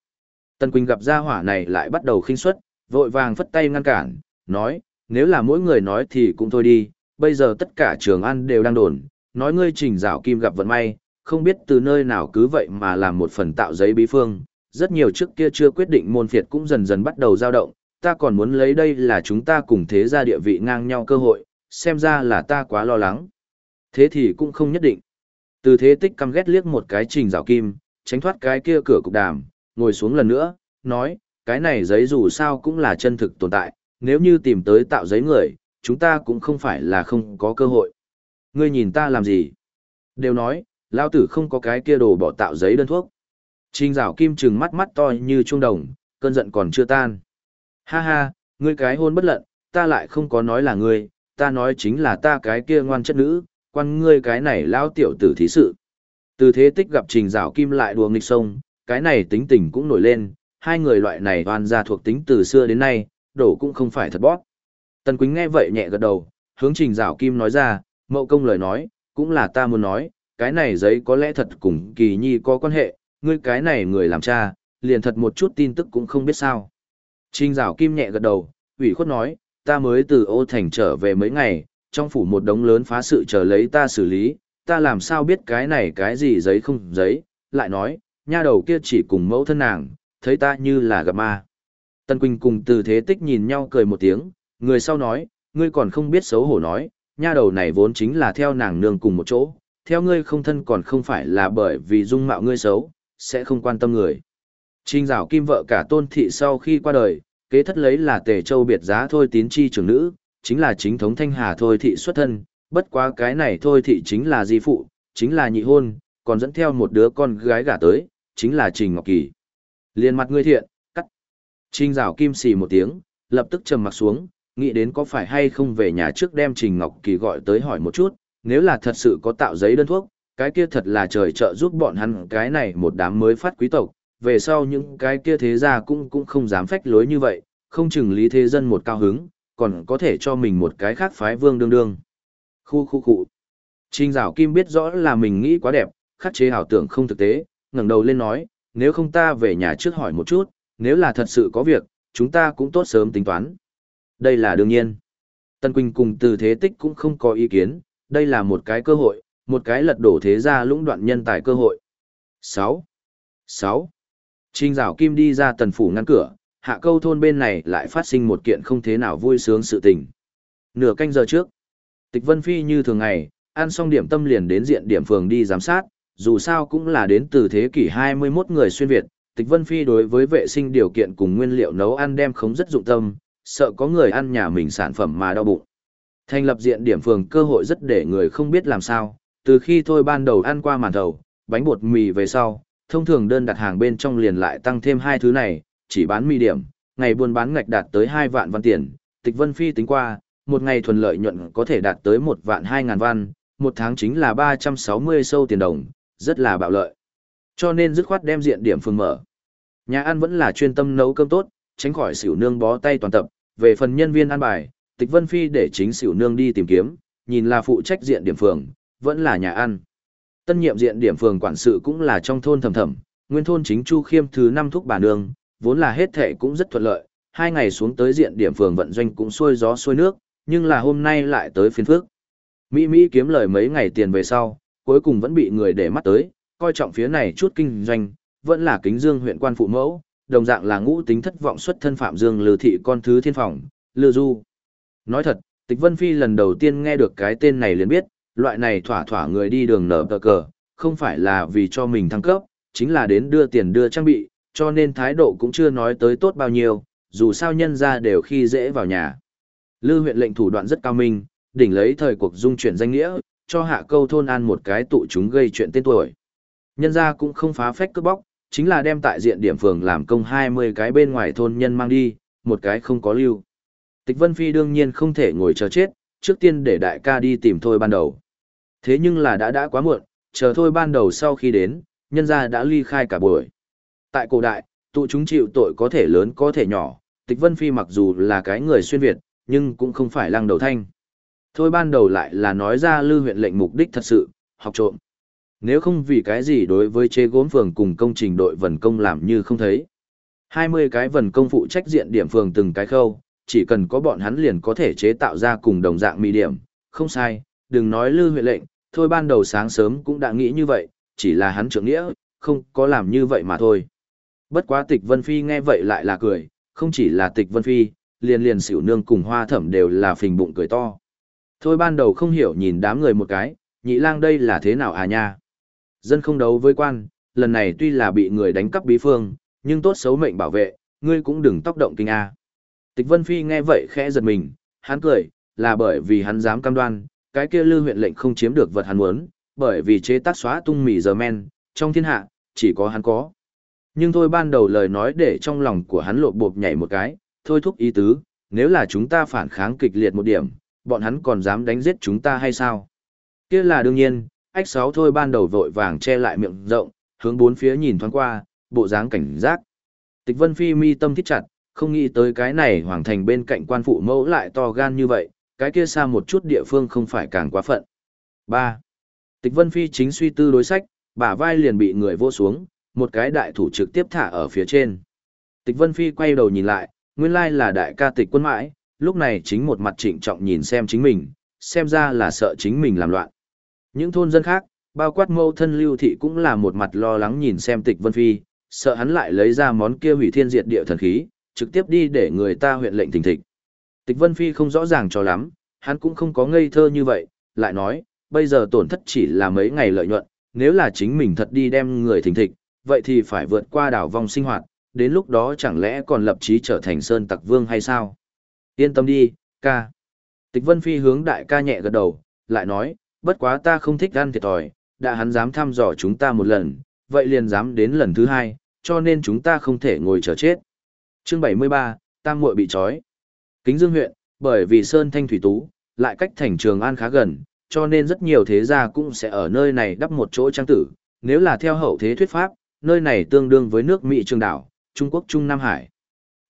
Tần Quỳnh gặp gia hỏa này lại bắt đầu khinh suất, vội vàng phất tay ngăn cản, nói, nếu là mỗi người nói thì cũng thôi đi, bây giờ tất cả trường ăn đều đang đồn, nói ngươi trình rào kim gặp vận may, không biết từ nơi nào cứ vậy mà làm một phần tạo giấy bí phương, rất nhiều trước kia chưa quyết định môn phiệt cũng dần dần bắt đầu dao động, ta còn muốn lấy đây là chúng ta cùng thế gia địa vị ngang nhau cơ hội, xem ra là ta quá lo lắng. Thế thì cũng không nhất định. Từ thế tích căm ghét liếc một cái trình rào kim, tránh thoát cái kia cửa cục đàm, ngồi xuống lần nữa, nói, cái này giấy dù sao cũng là chân thực tồn tại, nếu như tìm tới tạo giấy người, chúng ta cũng không phải là không có cơ hội. Ngươi nhìn ta làm gì? Đều nói, lao tử không có cái kia đồ bỏ tạo giấy đơn thuốc. Trình rào kim trừng mắt mắt to như trung đồng, cơn giận còn chưa tan. Ha ha, ngươi cái hôn bất lận, ta lại không có nói là ngươi, ta nói chính là ta cái kia ngoan chất nữ, quan ngươi cái này lao tiểu tử thí sự. Từ thế tích gặp trình rào kim lại đùa nghịch sông, cái này tính tình cũng nổi lên, hai người loại này toàn ra thuộc tính từ xưa đến nay, đổ cũng không phải thật bót. Tần Quýnh nghe vậy nhẹ gật đầu, hướng trình rào kim nói ra, mậu công lời nói, cũng là ta muốn nói, cái này giấy có lẽ thật cùng kỳ nhi có quan hệ, ngươi cái này người làm cha, liền thật một chút tin tức cũng không biết sao. Trình rào kim nhẹ gật đầu, ủy khuất nói, ta mới từ ô thành trở về mấy ngày, trong phủ một đống lớn phá sự chờ lấy ta xử lý, ta làm sao biết cái này cái gì giấy không giấy, lại nói, nha đầu kia chỉ cùng mẫu thân nàng, thấy ta như là gặp ma. Tân Quỳnh cùng từ thế tích nhìn nhau cười một tiếng, người sau nói, ngươi còn không biết xấu hổ nói, nha đầu này vốn chính là theo nàng nương cùng một chỗ, theo ngươi không thân còn không phải là bởi vì dung mạo ngươi xấu, sẽ không quan tâm người. trinh rào kim vợ cả tôn thị sau khi qua đời, kế thất lấy là tề châu biệt giá thôi tín chi trưởng nữ, chính là chính thống thanh hà thôi thị xuất thân, bất quá cái này thôi thị chính là di phụ, chính là nhị hôn, còn dẫn theo một đứa con gái gả tới, chính là Trình Ngọc Kỳ. Liên mặt ngươi thiện, cắt. Trình rào kim xì một tiếng, lập tức trầm mặt xuống, nghĩ đến có phải hay không về nhà trước đem Trình Ngọc Kỳ gọi tới hỏi một chút, nếu là thật sự có tạo giấy đơn thuốc, cái kia thật là trời trợ giúp bọn hắn cái này một đám mới phát quý tộc, về sau những cái kia thế gia cũng cũng không dám phách lối như vậy, không chừng lý thế dân một cao hứng, còn có thể cho mình một cái khác phái vương đương đương. Khu khu khu. Trình Dạo Kim biết rõ là mình nghĩ quá đẹp, khắc chế ảo tưởng không thực tế, ngẩng đầu lên nói, nếu không ta về nhà trước hỏi một chút, nếu là thật sự có việc, chúng ta cũng tốt sớm tính toán. Đây là đương nhiên. Tân Quỳnh cùng từ thế tích cũng không có ý kiến, đây là một cái cơ hội, một cái lật đổ thế gia lũng đoạn nhân tài cơ hội. 6. 6. Trình Dạo Kim đi ra tần phủ ngăn cửa, hạ câu thôn bên này lại phát sinh một kiện không thế nào vui sướng sự tình. Nửa canh giờ trước, Tịch Vân Phi như thường ngày, ăn xong điểm tâm liền đến diện điểm phường đi giám sát, dù sao cũng là đến từ thế kỷ 21 người xuyên Việt, Tịch Vân Phi đối với vệ sinh điều kiện cùng nguyên liệu nấu ăn đem không rất dụng tâm, sợ có người ăn nhà mình sản phẩm mà đau bụng. Thành lập diện điểm phường cơ hội rất để người không biết làm sao, từ khi thôi ban đầu ăn qua màn thầu, bánh bột mì về sau, thông thường đơn đặt hàng bên trong liền lại tăng thêm hai thứ này, chỉ bán mì điểm, ngày buôn bán ngạch đạt tới 2 vạn văn tiền, Tịch Vân Phi tính qua, một ngày thuần lợi nhuận có thể đạt tới 1 vạn 2 ngàn văn, một tháng chính là 360 sâu tiền đồng, rất là bạo lợi. Cho nên dứt khoát đem diện điểm phường mở. Nhà ăn vẫn là chuyên tâm nấu cơm tốt, tránh khỏi xỉu nương bó tay toàn tập, về phần nhân viên ăn bài, Tịch Vân Phi để chính xỉu nương đi tìm kiếm, nhìn là phụ trách diện điểm phường, vẫn là nhà ăn. Tân nhiệm diện điểm phường quản sự cũng là trong thôn thầm thầm, nguyên thôn chính Chu Khiêm thứ năm thúc bà nương, vốn là hết thệ cũng rất thuận lợi, hai ngày xuống tới diện điểm phường vận doanh cũng xuôi gió xuôi nước, nhưng là hôm nay lại tới phiên phước. Mỹ Mỹ kiếm lời mấy ngày tiền về sau, cuối cùng vẫn bị người để mắt tới, coi trọng phía này chút kinh doanh, vẫn là kính dương huyện quan phụ mẫu, đồng dạng là ngũ tính thất vọng xuất thân phạm dương lừa thị con thứ thiên phòng, lừa du. Nói thật, Tịch Vân Phi lần đầu tiên nghe được cái tên này liền biết, loại này thỏa thỏa người đi đường nở tờ cờ, không phải là vì cho mình thăng cấp, chính là đến đưa tiền đưa trang bị, cho nên thái độ cũng chưa nói tới tốt bao nhiêu, dù sao nhân ra đều khi dễ vào nhà. Lư huyện lệnh thủ đoạn rất cao minh, đỉnh lấy thời cuộc dung chuyển danh nghĩa, cho hạ câu thôn an một cái tụ chúng gây chuyện tên tuổi. Nhân ra cũng không phá phách cướp bóc, chính là đem tại diện điểm phường làm công 20 cái bên ngoài thôn nhân mang đi, một cái không có lưu. Tịch Vân Phi đương nhiên không thể ngồi chờ chết, trước tiên để đại ca đi tìm thôi ban đầu. Thế nhưng là đã đã quá muộn, chờ thôi ban đầu sau khi đến, nhân ra đã ly khai cả buổi. Tại cổ đại, tụ chúng chịu tội có thể lớn có thể nhỏ, Tịch Vân Phi mặc dù là cái người xuyên Việt, nhưng cũng không phải lăng đầu thanh. Thôi ban đầu lại là nói ra lưu huyện lệnh mục đích thật sự, học trộm. Nếu không vì cái gì đối với chế gốm phường cùng công trình đội vần công làm như không thấy. 20 cái vần công phụ trách diện điểm phường từng cái khâu, chỉ cần có bọn hắn liền có thể chế tạo ra cùng đồng dạng mì điểm, không sai, đừng nói lưu huyện lệnh, thôi ban đầu sáng sớm cũng đã nghĩ như vậy, chỉ là hắn trưởng nghĩa, không có làm như vậy mà thôi. Bất quá tịch Vân Phi nghe vậy lại là cười, không chỉ là tịch Vân Phi, liền liền xỉu nương cùng hoa thẩm đều là phình bụng cười to. Thôi ban đầu không hiểu nhìn đám người một cái, nhị lang đây là thế nào à nha. Dân không đấu với quan, lần này tuy là bị người đánh cắp bí phương, nhưng tốt xấu mệnh bảo vệ, ngươi cũng đừng tóc động kinh a. Tịch Vân Phi nghe vậy khẽ giật mình, hắn cười, là bởi vì hắn dám cam đoan, cái kia lư huyện lệnh không chiếm được vật hắn muốn, bởi vì chế tác xóa tung mì giờ men, trong thiên hạ, chỉ có hắn có. Nhưng thôi ban đầu lời nói để trong lòng của hắn lộ bộp nhảy một cái, thôi thúc ý tứ, nếu là chúng ta phản kháng kịch liệt một điểm, bọn hắn còn dám đánh giết chúng ta hay sao? kia là đương nhiên, ách sáu thôi ban đầu vội vàng che lại miệng rộng, hướng bốn phía nhìn thoáng qua, bộ dáng cảnh giác. Tịch Vân Phi mi tâm thiết chặt, không nghĩ tới cái này hoàng thành bên cạnh quan phụ mẫu lại to gan như vậy, cái kia xa một chút địa phương không phải càng quá phận. 3. Tịch Vân Phi chính suy tư đối sách, bả vai liền bị người vô xuống, một cái đại thủ trực tiếp thả ở phía trên. Tịch Vân Phi quay đầu nhìn lại, nguyên lai là đại ca tịch quân mãi, lúc này chính một mặt trịnh trọng nhìn xem chính mình, xem ra là sợ chính mình làm loạn. Những thôn dân khác, bao quát mâu thân lưu thị cũng là một mặt lo lắng nhìn xem tịch Vân Phi, sợ hắn lại lấy ra món kia hủy thiên diệt địa thần khí, trực tiếp đi để người ta huyện lệnh thình thịch. Tịch Vân Phi không rõ ràng cho lắm, hắn cũng không có ngây thơ như vậy, lại nói, bây giờ tổn thất chỉ là mấy ngày lợi nhuận, nếu là chính mình thật đi đem người thình thịch, vậy thì phải vượt qua đảo vòng sinh hoạt, đến lúc đó chẳng lẽ còn lập chí trở thành sơn tặc vương hay sao? Yên tâm đi, ca. Tịch Vân Phi hướng đại ca nhẹ gật đầu, lại nói, bất quá ta không thích ăn thiệt thòi, đã hắn dám thăm dò chúng ta một lần, vậy liền dám đến lần thứ hai, cho nên chúng ta không thể ngồi chờ chết. Chương 73, Tam muội bị trói. Kính Dương huyện, bởi vì Sơn Thanh Thủy Tú, lại cách thành Trường An khá gần, cho nên rất nhiều thế gia cũng sẽ ở nơi này đắp một chỗ trang tử, nếu là theo hậu thế thuyết pháp, nơi này tương đương với nước Mỹ Trường Đảo, Trung Quốc Trung Nam Hải.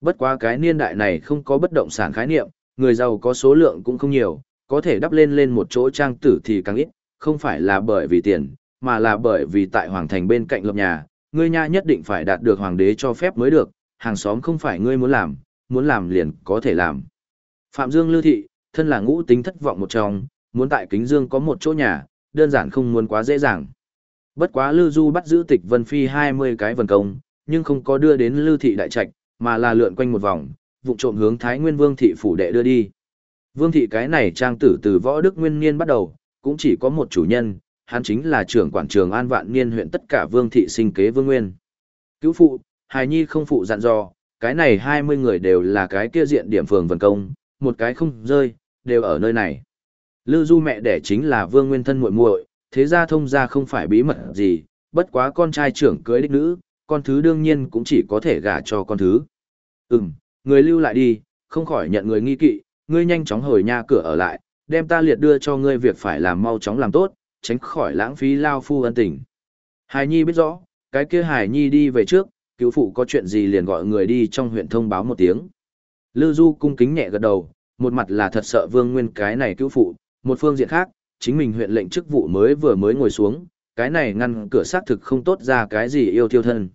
Bất quá cái niên đại này không có bất động sản khái niệm, người giàu có số lượng cũng không nhiều, có thể đắp lên lên một chỗ trang tử thì càng ít, không phải là bởi vì tiền, mà là bởi vì tại hoàng thành bên cạnh lập nhà, ngươi nha nhất định phải đạt được hoàng đế cho phép mới được, hàng xóm không phải ngươi muốn làm, muốn làm liền có thể làm. Phạm Dương Lưu Thị, thân là ngũ tính thất vọng một trong, muốn tại Kính Dương có một chỗ nhà, đơn giản không muốn quá dễ dàng. Bất quá Lưu Du bắt giữ tịch Vân Phi 20 cái vần công, nhưng không có đưa đến Lưu Thị Đại Trạch, mà là lượn quanh một vòng, vụ trộm hướng Thái Nguyên Vương Thị phủ đệ đưa đi. Vương Thị cái này trang tử từ võ đức nguyên niên bắt đầu, cũng chỉ có một chủ nhân, hắn chính là trưởng quản trường An Vạn Niên huyện tất cả Vương Thị sinh kế Vương Nguyên. Cứu phụ, Hài Nhi không phụ dặn dò, cái này 20 người đều là cái kia diện điểm phường vần công, một cái không rơi, đều ở nơi này. Lư Du mẹ đẻ chính là Vương Nguyên thân muội muội, thế gia thông gia không phải bí mật gì, bất quá con trai trưởng cưới đích nữ, con thứ đương nhiên cũng chỉ có thể gả cho con thứ. Ừm, người lưu lại đi, không khỏi nhận người nghi kỵ, ngươi nhanh chóng hồi nhà cửa ở lại, đem ta liệt đưa cho ngươi việc phải làm mau chóng làm tốt, tránh khỏi lãng phí lao phu ân tình. Hải Nhi biết rõ, cái kia Hải Nhi đi về trước, cứu phụ có chuyện gì liền gọi người đi trong huyện thông báo một tiếng. Lư Du cung kính nhẹ gật đầu, một mặt là thật sợ Vương Nguyên cái này cứu phụ, một phương diện khác, chính mình huyện lệnh chức vụ mới vừa mới ngồi xuống, cái này ngăn cửa xác thực không tốt ra cái gì yêu thiêu thân.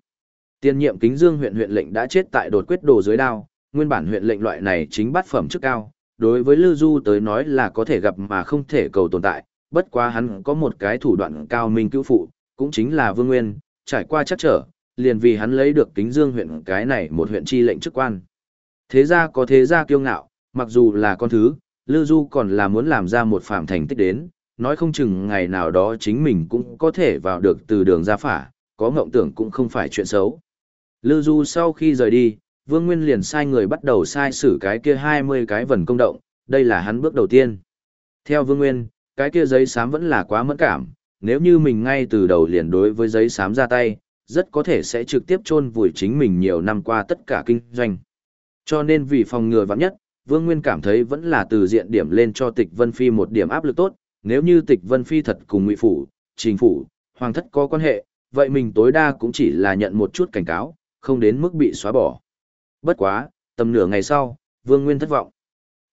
Tiên nhiệm Kính Dương huyện huyện lệnh đã chết tại đột quyết đồ dưới đao, nguyên bản huyện lệnh loại này chính bắt phẩm chức cao, đối với Lư Du tới nói là có thể gặp mà không thể cầu tồn tại, bất quá hắn có một cái thủ đoạn cao minh cứu phụ, cũng chính là Vương Nguyên, trải qua chắc trở, liền vì hắn lấy được Kính Dương huyện cái này một huyện chi lệnh chức quan. Thế ra có thế ra kiêu ngạo, mặc dù là con thứ, Lư Du còn là muốn làm ra một phạm thành tích đến, nói không chừng ngày nào đó chính mình cũng có thể vào được từ đường ra phả, có mộng tưởng cũng không phải chuyện xấu. Lư Du sau khi rời đi, Vương Nguyên liền sai người bắt đầu sai xử cái kia 20 cái vần công động, đây là hắn bước đầu tiên. Theo Vương Nguyên, cái kia giấy xám vẫn là quá mẫn cảm, nếu như mình ngay từ đầu liền đối với giấy xám ra tay, rất có thể sẽ trực tiếp chôn vùi chính mình nhiều năm qua tất cả kinh doanh. Cho nên vì phòng ngừa vạn nhất, Vương Nguyên cảm thấy vẫn là từ diện điểm lên cho Tịch Vân Phi một điểm áp lực tốt, nếu như Tịch Vân Phi thật cùng Ngụy phủ, Trình phủ, Hoàng thất có quan hệ, vậy mình tối đa cũng chỉ là nhận một chút cảnh cáo, không đến mức bị xóa bỏ. Bất quá, tầm nửa ngày sau, Vương Nguyên thất vọng.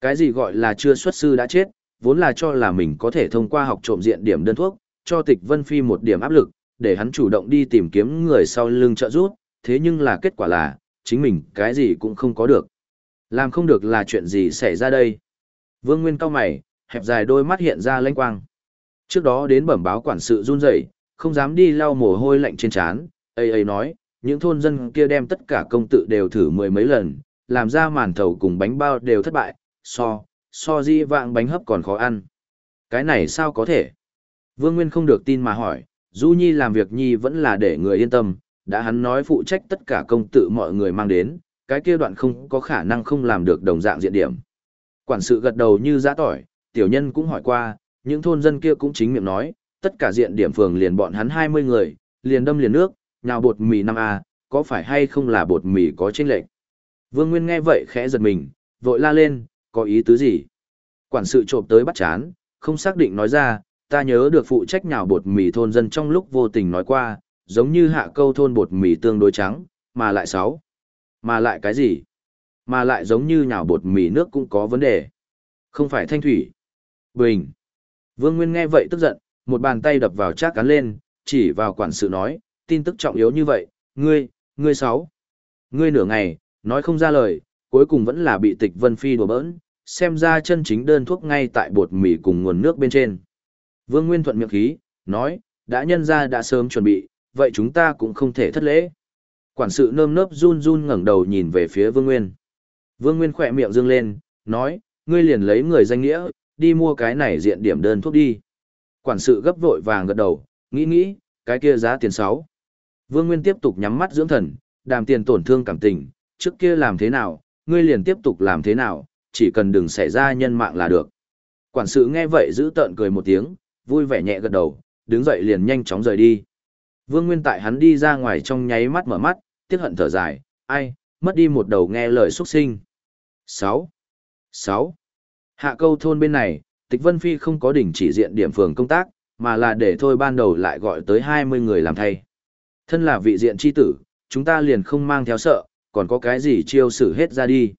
Cái gì gọi là chưa xuất sư đã chết, vốn là cho là mình có thể thông qua học trộm diện điểm đơn thuốc, cho Tịch Vân Phi một điểm áp lực, để hắn chủ động đi tìm kiếm người sau lưng trợ giúp, thế nhưng là kết quả là, chính mình cái gì cũng không có được. Làm không được là chuyện gì xảy ra đây? Vương Nguyên cao mày, hẹp dài đôi mắt hiện ra lanh quang. Trước đó đến bẩm báo quản sự run rẩy, không dám đi lau mồ hôi lạnh trên trán, ấy ấy nói, những thôn dân kia đem tất cả công tự đều thử mười mấy lần, làm ra màn thầu cùng bánh bao đều thất bại, so, so di vạng bánh hấp còn khó ăn. Cái này sao có thể? Vương Nguyên không được tin mà hỏi, Du Nhi làm việc Nhi vẫn là để người yên tâm, đã hắn nói phụ trách tất cả công tự mọi người mang đến, cái kia đoạn không có khả năng không làm được đồng dạng diện điểm. Quản sự gật đầu như giã tỏi, tiểu nhân cũng hỏi qua, những thôn dân kia cũng chính miệng nói, tất cả diện điểm phường liền bọn hắn 20 người, liền đâm liền nước, nhào bột mì 5A, có phải hay không là bột mì có chênh lệch. Vương Nguyên nghe vậy khẽ giật mình, vội la lên, có ý tứ gì? Quản sự trộm tới bắt chán, không xác định nói ra, ta nhớ được phụ trách nhào bột mì thôn dân trong lúc vô tình nói qua, giống như hạ câu thôn bột mì tương đối trắng, mà lại sáu. Mà lại cái gì? Mà lại giống như nhào bột mì nước cũng có vấn đề. Không phải thanh thủy. Bình. Vương Nguyên nghe vậy tức giận, một bàn tay đập vào chát cán lên, chỉ vào quản sự nói, tin tức trọng yếu như vậy, ngươi, ngươi sáu. Ngươi nửa ngày, nói không ra lời, cuối cùng vẫn là bị tịch vân phi đùa bỡn, xem ra chân chính đơn thuốc ngay tại bột mì cùng nguồn nước bên trên. Vương Nguyên thuận miệng khí, nói, đã nhân ra đã sớm chuẩn bị, vậy chúng ta cũng không thể thất lễ. Quản sự nơm nớp run run ngẩng đầu nhìn về phía Vương Nguyên. Vương Nguyên khỏe miệng dương lên, nói, ngươi liền lấy người danh nghĩa, đi mua cái này diện điểm đơn thuốc đi. Quản sự gấp vội vàng gật đầu, nghĩ nghĩ, cái kia giá tiền sáu. Vương Nguyên tiếp tục nhắm mắt dưỡng thần, đàm tiền tổn thương cảm tình, trước kia làm thế nào, ngươi liền tiếp tục làm thế nào, chỉ cần đừng xảy ra nhân mạng là được. Quản sự nghe vậy giữ tợn cười một tiếng, vui vẻ nhẹ gật đầu, đứng dậy liền nhanh chóng rời đi. Vương Nguyên tại hắn đi ra ngoài trong nháy mắt mở mắt, tiếc hận thở dài, ai, mất đi một đầu nghe lời xuất sinh. 6. 6. Hạ câu thôn bên này, Tịch Vân Phi không có đỉnh chỉ diện điểm phường công tác, mà là để thôi ban đầu lại gọi tới 20 người làm thay. Thân là vị diện chi tử, chúng ta liền không mang theo sợ, còn có cái gì chiêu xử hết ra đi.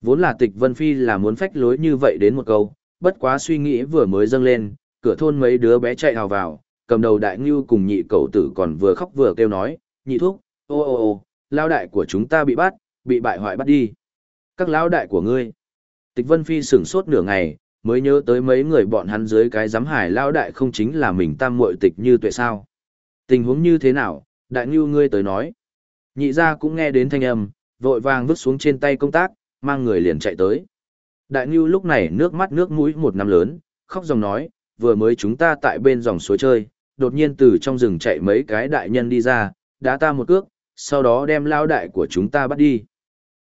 Vốn là Tịch Vân Phi là muốn phách lối như vậy đến một câu, bất quá suy nghĩ vừa mới dâng lên, cửa thôn mấy đứa bé chạy hào vào, cầm đầu đại ngưu cùng nhị cậu tử còn vừa khóc vừa kêu nói, nhị thúc, ô ô ô, lao đại của chúng ta bị bắt, bị bại hoại bắt đi. Các lão đại của ngươi. Tịch Vân Phi sửng sốt nửa ngày, mới nhớ tới mấy người bọn hắn dưới cái giám hải lao đại không chính là mình tam muội tịch như tuệ sao. Tình huống như thế nào, đại ngưu ngươi tới nói. Nhị gia cũng nghe đến thanh âm, vội vàng vứt xuống trên tay công tác, mang người liền chạy tới. Đại ngưu lúc này nước mắt nước mũi một năm lớn, khóc dòng nói, vừa mới chúng ta tại bên dòng suối chơi, đột nhiên từ trong rừng chạy mấy cái đại nhân đi ra, đá ta một cước, sau đó đem lao đại của chúng ta bắt đi.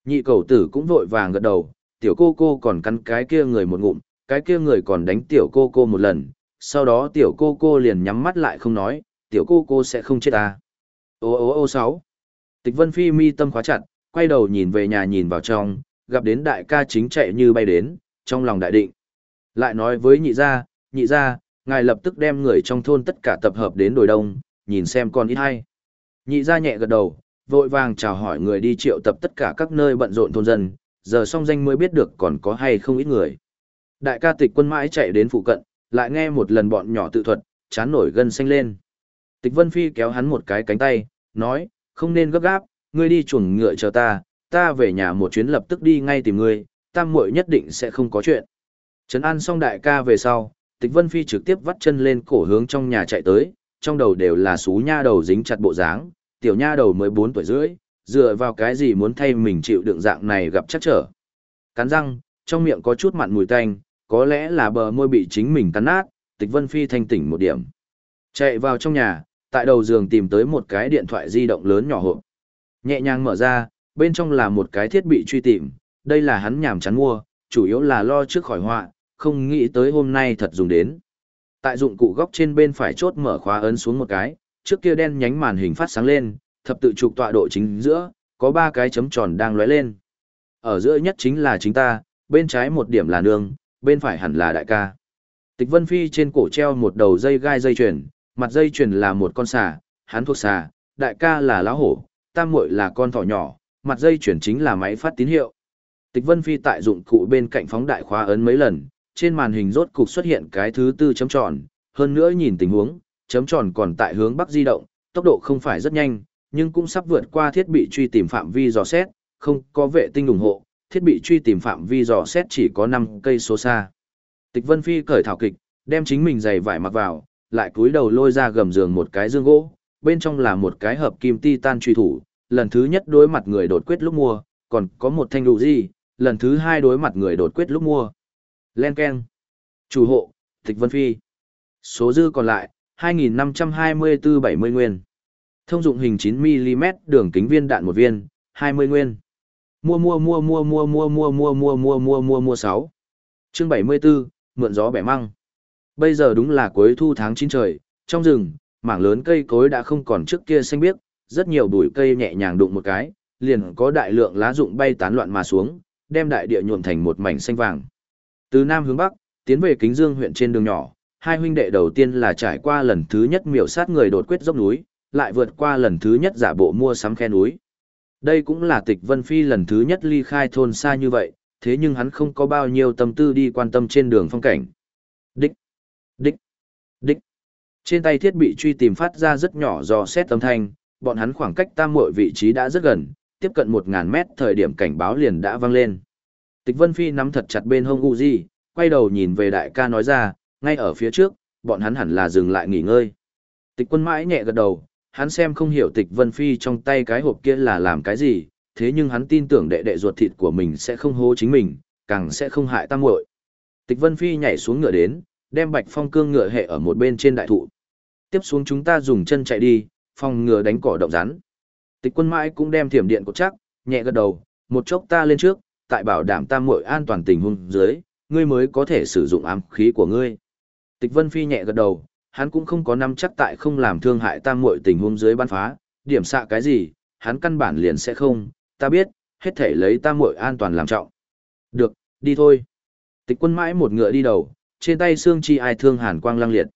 Nhị cầu tử cũng vội vàng gật đầu, tiểu cô cô còn cắn cái kia người một ngụm, cái kia người còn đánh tiểu cô cô một lần, sau đó tiểu cô cô liền nhắm mắt lại không nói, tiểu cô cô sẽ không chết à Ô ô ô sáu. Tịch Vân Phi mi tâm khóa chặt, quay đầu nhìn về nhà nhìn vào trong, gặp đến đại ca chính chạy như bay đến, trong lòng đại định. Lại nói với nhị gia, nhị gia, ngài lập tức đem người trong thôn tất cả tập hợp đến đồi đông, nhìn xem con ít hay. Nhị gia nhẹ gật đầu, vội vàng chào hỏi người đi triệu tập tất cả các nơi bận rộn thôn dân, giờ song danh mới biết được còn có hay không ít người. Đại ca tịch quân mãi chạy đến phụ cận, lại nghe một lần bọn nhỏ tự thuật, chán nổi gân xanh lên. Tịch Vân Phi kéo hắn một cái cánh tay, nói, không nên gấp gáp, ngươi đi chuồng ngựa chờ ta, ta về nhà một chuyến lập tức đi ngay tìm ngươi, tam muội nhất định sẽ không có chuyện. Trấn an xong đại ca về sau, Tịch Vân Phi trực tiếp vắt chân lên cổ hướng trong nhà chạy tới, trong đầu đều là xú nha đầu dính chặt bộ dáng, tiểu nha đầu mới 4 tuổi rưỡi, dựa vào cái gì muốn thay mình chịu đựng dạng này gặp chắc trở. Cắn răng, trong miệng có chút mặn mùi tanh, có lẽ là bờ môi bị chính mình cắn nát, Tịch Vân Phi thanh tỉnh một điểm. Chạy vào trong nhà, tại đầu giường tìm tới một cái điện thoại di động lớn nhỏ hộp. Nhẹ nhàng mở ra, bên trong là một cái thiết bị truy tìm, đây là hắn nhàm chán mua, chủ yếu là lo trước khỏi họa, không nghĩ tới hôm nay thật dùng đến. Tại dụng cụ góc trên bên phải chốt mở khóa ấn xuống một cái, trước kia đen nhánh màn hình phát sáng lên, thập tự trục tọa độ chính giữa, có ba cái chấm tròn đang lóe lên. Ở giữa nhất chính là chính ta, bên trái một điểm là nương, bên phải hẳn là đại ca. Tịch Vân Phi trên cổ treo một đầu dây gai dây chuyền, mặt dây chuyền là một con xà, hắn thuộc xà, đại ca là lão hổ, tam muội là con thỏ nhỏ, mặt dây chuyền chính là máy phát tín hiệu. Tịch Vân Phi tại dụng cụ bên cạnh phóng đại khóa ấn mấy lần, trên màn hình rốt cục xuất hiện cái thứ tư chấm tròn, hơn nữa nhìn tình huống, chấm tròn còn tại hướng bắc di động, tốc độ không phải rất nhanh, nhưng cũng sắp vượt qua thiết bị truy tìm phạm vi dò xét, không có vệ tinh ủng hộ, thiết bị truy tìm phạm vi dò xét chỉ có 5 cây số xa. Tịch Vân Phi cởi thảo kịch, đem chính mình giày vải mặc vào, lại cúi đầu lôi ra gầm giường một cái dương gỗ, bên trong là một cái hợp kim titan truy thủ, lần thứ nhất đối mặt người đột quyết lúc mua, còn có một thanh đủ gì, lần thứ hai đối mặt người đột quyết lúc mua. Len Ken. Chủ hộ, Tịch Vân Phi. Số dư còn lại, 2.524-70 nguyên. Thông dụng hình 9mm đường kính viên đạn một viên, 20 nguyên. Mua mua mua mua mua mua mua mua mua mua mua mua mua 6. Chương 74, mượn gió bẻ măng. Bây giờ đúng là cuối thu tháng 9 trời, trong rừng, mảng lớn cây cối đã không còn trước kia xanh biếc, rất nhiều bụi cây nhẹ nhàng đụng một cái, liền có đại lượng lá rụng bay tán loạn mà xuống, đem đại địa nhuộm thành một mảnh xanh vàng. Từ nam hướng bắc, tiến về Kính Dương huyện trên đường nhỏ, hai huynh đệ đầu tiên là trải qua lần thứ nhất miểu sát người đột quyết dốc núi, lại vượt qua lần thứ nhất giả bộ mua sắm khe núi. Đây cũng là tịch Vân Phi lần thứ nhất ly khai thôn xa như vậy, thế nhưng hắn không có bao nhiêu tâm tư đi quan tâm trên đường phong cảnh. Đích, đích, đích. Trên tay thiết bị truy tìm phát ra rất nhỏ do xét âm thanh, bọn hắn khoảng cách tam muội vị trí đã rất gần, tiếp cận 1.000 mét thời điểm cảnh báo liền đã vang lên. Tịch Vân Phi nắm thật chặt bên hông Uzi, quay đầu nhìn về đại ca nói ra, ngay ở phía trước, bọn hắn hẳn là dừng lại nghỉ ngơi. Tịch quân mãi nhẹ gật đầu, hắn xem không hiểu tịch Vân Phi trong tay cái hộp kia là làm cái gì, thế nhưng hắn tin tưởng đệ đệ ruột thịt của mình sẽ không hô chính mình, càng sẽ không hại tam muội. Tịch Vân Phi nhảy xuống ngựa đến, đem Bạch Phong cương ngựa hệ ở một bên trên đại thụ. Tiếp xuống chúng ta dùng chân chạy đi, phòng ngựa đánh cỏ động rắn. Tịch quân mãi cũng đem thiểm điện cột chắc, nhẹ gật đầu, một chốc ta lên trước, tại bảo đảm tam muội an toàn tình huống dưới, ngươi mới có thể sử dụng ám khí của ngươi. Tịch Vân Phi nhẹ gật đầu, hắn cũng không có nắm chắc tại không làm thương hại tam muội tình huống dưới ban phá, điểm xạ cái gì, hắn căn bản liền sẽ không, ta biết, hết thể lấy tam muội an toàn làm trọng. Được, đi thôi. Tịch quân mãi một ngựa đi đầu, trên tay xương chi ai thương hàn quang lăng liệt.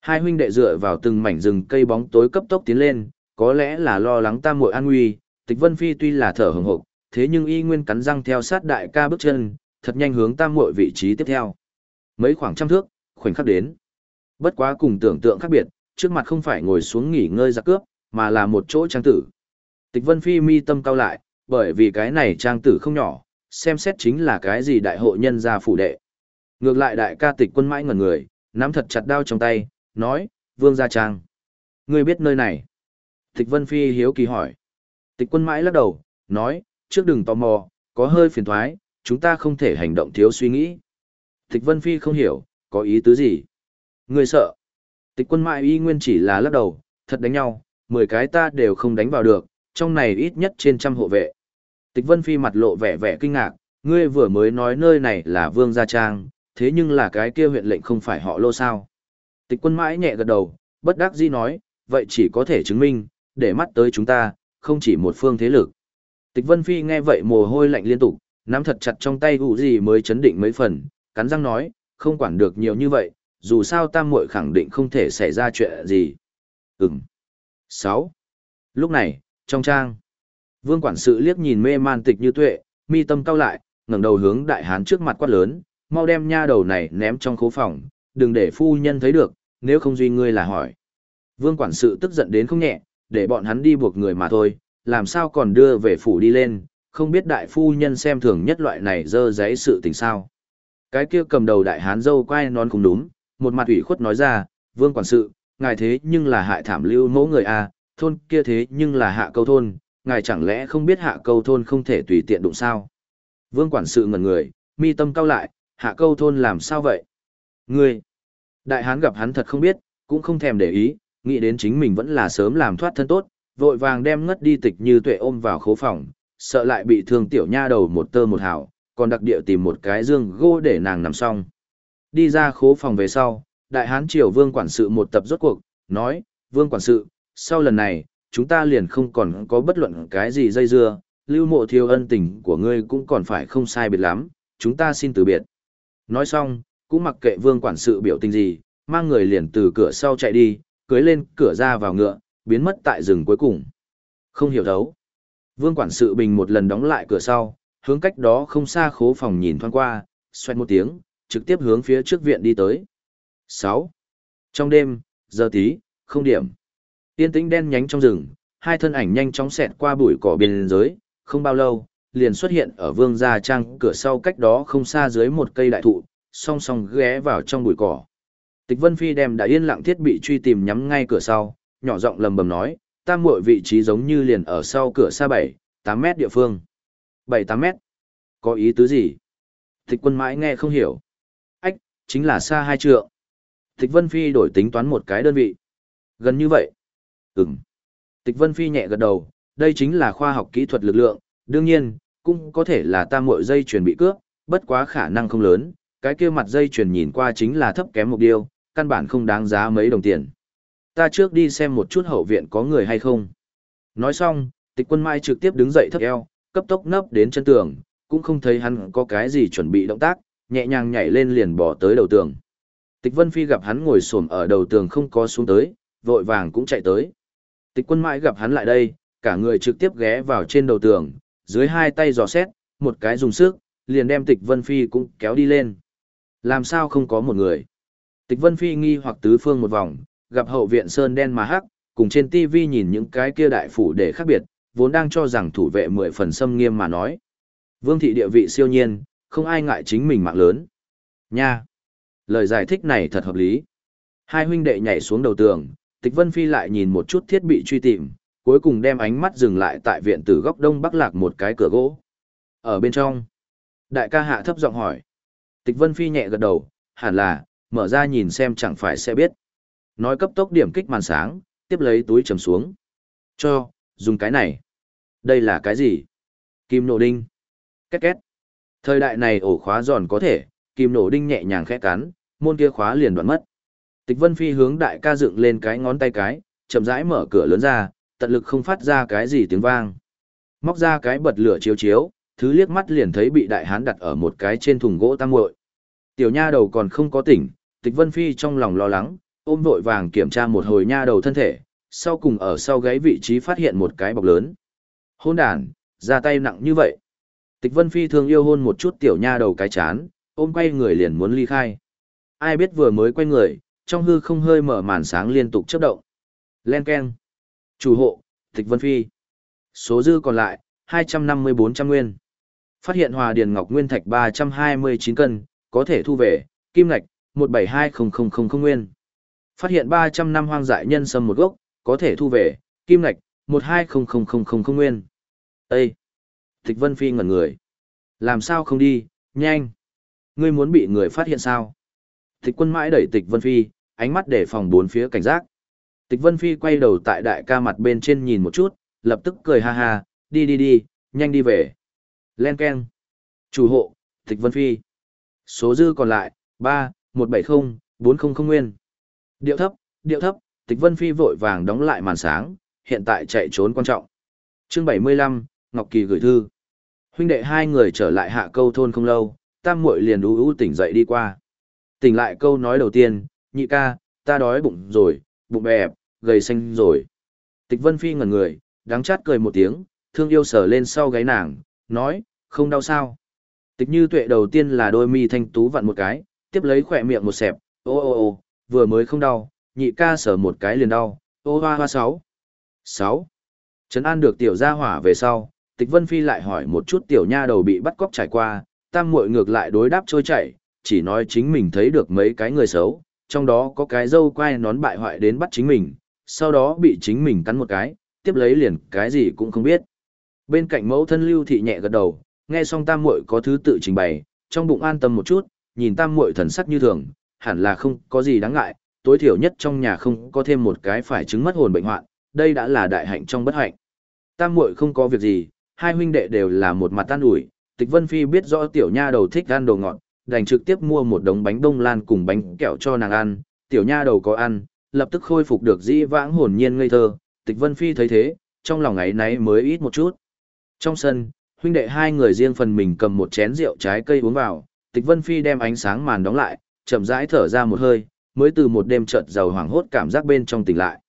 Hai huynh đệ dựa vào từng mảnh rừng cây bóng tối cấp tốc tiến lên, có lẽ là lo lắng tam muội an nguy, Tịch Vân Phi tuy là thở hừng hực, thế nhưng y nguyên cắn răng theo sát đại ca bước chân, thật nhanh hướng tam muội vị trí tiếp theo. Mấy khoảng trăm thước, khoảnh khắc đến. Bất quá cùng tưởng tượng khác biệt, trước mặt không phải ngồi xuống nghỉ ngơi giặc cướp, mà là một chỗ trang tử. Tịch Vân Phi mi tâm cao lại, bởi vì cái này trang tử không nhỏ, xem xét chính là cái gì đại hội nhân gia phủ đệ. Ngược lại đại ca tịch quân mãi ngẩn người, nắm thật chặt đao trong tay, nói, vương gia trang. Ngươi biết nơi này. Tịch Vân Phi hiếu kỳ hỏi. Tịch quân mãi lắc đầu, nói, trước đừng tò mò, có hơi phiền thoái, chúng ta không thể hành động thiếu suy nghĩ. Tịch Vân Phi không hiểu, có ý tứ gì? Ngươi sợ. Tịch quân mãi y nguyên chỉ là lắc đầu, thật đánh nhau, 10 cái ta đều không đánh vào được, trong này ít nhất trên trăm hộ vệ. Tịch Vân Phi mặt lộ vẻ vẻ kinh ngạc, ngươi vừa mới nói nơi này là Vương Gia Trang, thế nhưng là cái kia huyện lệnh không phải họ lô sao. Tịch quân mãi nhẹ gật đầu, bất đắc dĩ nói, vậy chỉ có thể chứng minh, để mắt tới chúng ta, không chỉ một phương thế lực. Tịch Vân Phi nghe vậy mồ hôi lạnh liên tục, nắm thật chặt trong tay gụ gì mới chấn định mấy phần, cắn răng nói, không quản được nhiều như vậy, dù sao tam muội khẳng định không thể xảy ra chuyện gì. Ừm. 6. Lúc này, trong trang, vương quản sự liếc nhìn mê man tịch như tuệ, mi tâm cao lại, ngẩng đầu hướng đại hán trước mặt quát lớn, mau đem nha đầu này ném trong khố phòng, đừng để phu nhân thấy được, nếu không duy ngươi là hỏi. Vương quản sự tức giận đến không nhẹ, để bọn hắn đi buộc người mà thôi, làm sao còn đưa về phủ đi lên, không biết đại phu nhân xem thường nhất loại này dơ giấy sự tình sao. Cái kia cầm đầu đại hán dâu quay nón cũng đúng, một mặt ủy khuất nói ra, vương quản sự, ngài thế nhưng là hại thảm lưu mẫu người a thôn kia thế nhưng là hạ câu thôn, ngài chẳng lẽ không biết hạ câu thôn không thể tùy tiện đụng sao. Vương quản sự ngẩn người, mi tâm cao lại, hạ câu thôn làm sao vậy? Ngươi! Đại hán gặp hắn thật không biết, cũng không thèm để ý, nghĩ đến chính mình vẫn là sớm làm thoát thân tốt, vội vàng đem ngất đi tịch như tuệ ôm vào khố phòng, sợ lại bị thương tiểu nha đầu một tơ một hào, còn đặc địa tìm một cái dương gỗ để nàng nằm xong. Đi ra khố phòng về sau, đại hán triều vương quản sự một tập rốt cuộc, nói, vương quản sự, sau lần này, chúng ta liền không còn có bất luận cái gì dây dưa, lưu mộ thiếu ân tình của ngươi cũng còn phải không sai biệt lắm, chúng ta xin từ biệt. Nói xong, cũng mặc kệ vương quản sự biểu tình gì, mang người liền từ cửa sau chạy đi, cưới lên cửa ra vào ngựa, biến mất tại rừng cuối cùng. Không hiểu thấu. Vương quản sự bình một lần đóng lại cửa sau, hướng cách đó không xa khố phòng nhìn thoáng qua, xoay một tiếng, trực tiếp hướng phía trước viện đi tới. 6. Trong đêm, giờ tí, không điểm. Tiên tĩnh đen nhánh trong rừng, hai thân ảnh nhanh chóng xẹt qua bụi cỏ biên giới, không bao lâu, liền xuất hiện ở vương gia trang cửa sau cách đó không xa dưới một cây đại thụ, song song ghé vào trong bụi cỏ. Tịch Vân Phi đem đã yên lặng thiết bị truy tìm nhắm ngay cửa sau, nhỏ giọng lầm bầm nói, tam muội vị trí giống như liền ở sau cửa xa 7, 8 mét địa phương. 7, 8 mét? Có ý tứ gì? Tịch quân mãi nghe không hiểu. Ách, chính là xa hai trượng. Tịch Vân Phi đổi tính toán một cái đơn vị. Gần như vậy. Ừm. Tịch Vân Phi nhẹ gật đầu, đây chính là khoa học kỹ thuật lực lượng, đương nhiên, cũng có thể là tam mội dây chuyền bị cướp, bất quá khả năng không lớn, cái kia mặt dây chuyền nhìn qua chính là thấp kém một điều, căn bản không đáng giá mấy đồng tiền. Ta trước đi xem một chút hậu viện có người hay không. Nói xong, tịch quân mai trực tiếp đứng dậy thấp eo, cấp tốc nấp đến chân tường, cũng không thấy hắn có cái gì chuẩn bị động tác, nhẹ nhàng nhảy lên liền bỏ tới đầu tường. Tịch Vân Phi gặp hắn ngồi xổm ở đầu tường không có xuống tới, vội vàng cũng chạy tới. Tịch quân mãi gặp hắn lại đây, cả người trực tiếp ghé vào trên đầu tường, dưới hai tay giò xét, một cái dùng sức, liền đem tịch Vân Phi cũng kéo đi lên. Làm sao không có một người? Tịch Vân Phi nghi hoặc tứ phương một vòng, gặp hậu viện sơn đen mà hắc, cùng trên TV nhìn những cái kia đại phủ để khác biệt, vốn đang cho rằng thủ vệ mười phần xâm nghiêm mà nói. Vương thị địa vị siêu nhiên, không ai ngại chính mình mạng lớn. Nha! Lời giải thích này thật hợp lý. Hai huynh đệ nhảy xuống đầu tường, Tịch Vân Phi lại nhìn một chút thiết bị truy tìm, cuối cùng đem ánh mắt dừng lại tại viện từ góc đông bắc lạc một cái cửa gỗ. Ở bên trong, đại ca hạ thấp giọng hỏi. Tịch Vân Phi nhẹ gật đầu, hẳn là, mở ra nhìn xem chẳng phải sẽ biết. Nói cấp tốc điểm kích màn sáng, tiếp lấy túi trầm xuống. Cho, dùng cái này. Đây là cái gì? Kim nổ đinh. Két két. Thời đại này ổ khóa giòn có thể, kim nổ đinh nhẹ nhàng khẽ cắn, môn kia khóa liền đoạn mất. Tịch Vân Phi hướng đại ca dựng lên cái ngón tay cái, chậm rãi mở cửa lớn ra, tận lực không phát ra cái gì tiếng vang. Móc ra cái bật lửa chiếu chiếu, thứ liếc mắt liền thấy bị đại hán đặt ở một cái trên thùng gỗ tăng muội. Tiểu nha đầu còn không có tỉnh, Tịch Vân Phi trong lòng lo lắng, ôm vội vàng kiểm tra một hồi nha đầu thân thể, sau cùng ở sau gáy vị trí phát hiện một cái bọc lớn. Hôn đàn, ra tay nặng như vậy. Tịch Vân Phi thường yêu hôn một chút tiểu nha đầu cái chán, ôm quay người liền muốn ly khai. Ai biết vừa mới quay người, trong hư không hơi mở màn sáng liên tục chớp động. Len keng. Chủ hộ, Tịch Vân Phi. Số dư còn lại, 254 trăm nguyên. Phát hiện hòa điền ngọc nguyên thạch 329 cân, có thể thu về, kim ngạch, 1720000 nguyên. Phát hiện 300 năm hoang dại nhân sâm một gốc, có thể thu về, kim ngạch, 1200000 nguyên. Ê! Tịch Vân Phi ngẩn người. Làm sao không đi, nhanh. Ngươi muốn bị người phát hiện sao? Tịch quân mãi đẩy tịch Vân Phi, ánh mắt để phòng bốn phía cảnh giác. Tịch Vân Phi quay đầu tại đại ca mặt bên trên nhìn một chút, lập tức cười ha ha, đi đi đi, nhanh đi về. Len Ken. Chủ hộ, Tịch Vân Phi. Số dư còn lại, 3, 170, 400 nguyên. Điệu thấp, điệu thấp, Tịch Vân Phi vội vàng đóng lại màn sáng, hiện tại chạy trốn quan trọng. Chương 75, Ngọc Kỳ gửi thư. Huynh đệ hai người trở lại hạ câu thôn không lâu, tam muội liền ú ú tỉnh dậy đi qua. Tỉnh lại câu nói đầu tiên, nhị ca, ta đói bụng rồi, bụng bẹp, gầy xanh rồi. Tịch Vân Phi ngẩn người, đáng chát cười một tiếng, thương yêu sờ lên sau gáy nàng, nói, không đau sao. Tịch như tuệ đầu tiên là đôi mi thanh tú vặn một cái, tiếp lấy khỏe miệng một xẹp, ô ô ô, vừa mới không đau, nhị ca sờ một cái liền đau, ô hoa hoa sáu. Sáu. Trấn an được tiểu gia hỏa về sau, tịch vân phi lại hỏi một chút tiểu nha đầu bị bắt cóc trải qua, tam muội ngược lại đối đáp trôi chảy, chỉ nói chính mình thấy được mấy cái người xấu, trong đó có cái dâu quai nón bại hoại đến bắt chính mình, sau đó bị chính mình cắn một cái, tiếp lấy liền cái gì cũng không biết. Bên cạnh mẫu thân lưu thị nhẹ gật đầu, nghe xong tam muội có thứ tự trình bày, trong bụng an tâm một chút, nhìn tam muội thần sắc như thường, hẳn là không có gì đáng ngại, tối thiểu nhất trong nhà không có thêm một cái phải chứng mất hồn bệnh hoạn, đây đã là đại hạnh trong bất hạnh. Tam muội không có việc gì, hai huynh đệ đều là một mặt tan ủi, Tịch Vân Phi biết rõ tiểu nha đầu thích ăn đồ ngọt, đành trực tiếp mua một đống bánh đông lan cùng bánh kẹo cho nàng ăn, tiểu nha đầu có ăn, lập tức khôi phục được dĩ vãng hồn nhiên ngây thơ, Tịch Vân Phi thấy thế, trong lòng ấy náy mới ít một chút. Trong sân, huynh đệ hai người riêng phần mình cầm một chén rượu trái cây uống vào, Tịch Vân Phi đem ánh sáng màn đóng lại, chậm rãi thở ra một hơi, mới từ một đêm chợt giàu hoảng hốt cảm giác bên trong tỉnh lại.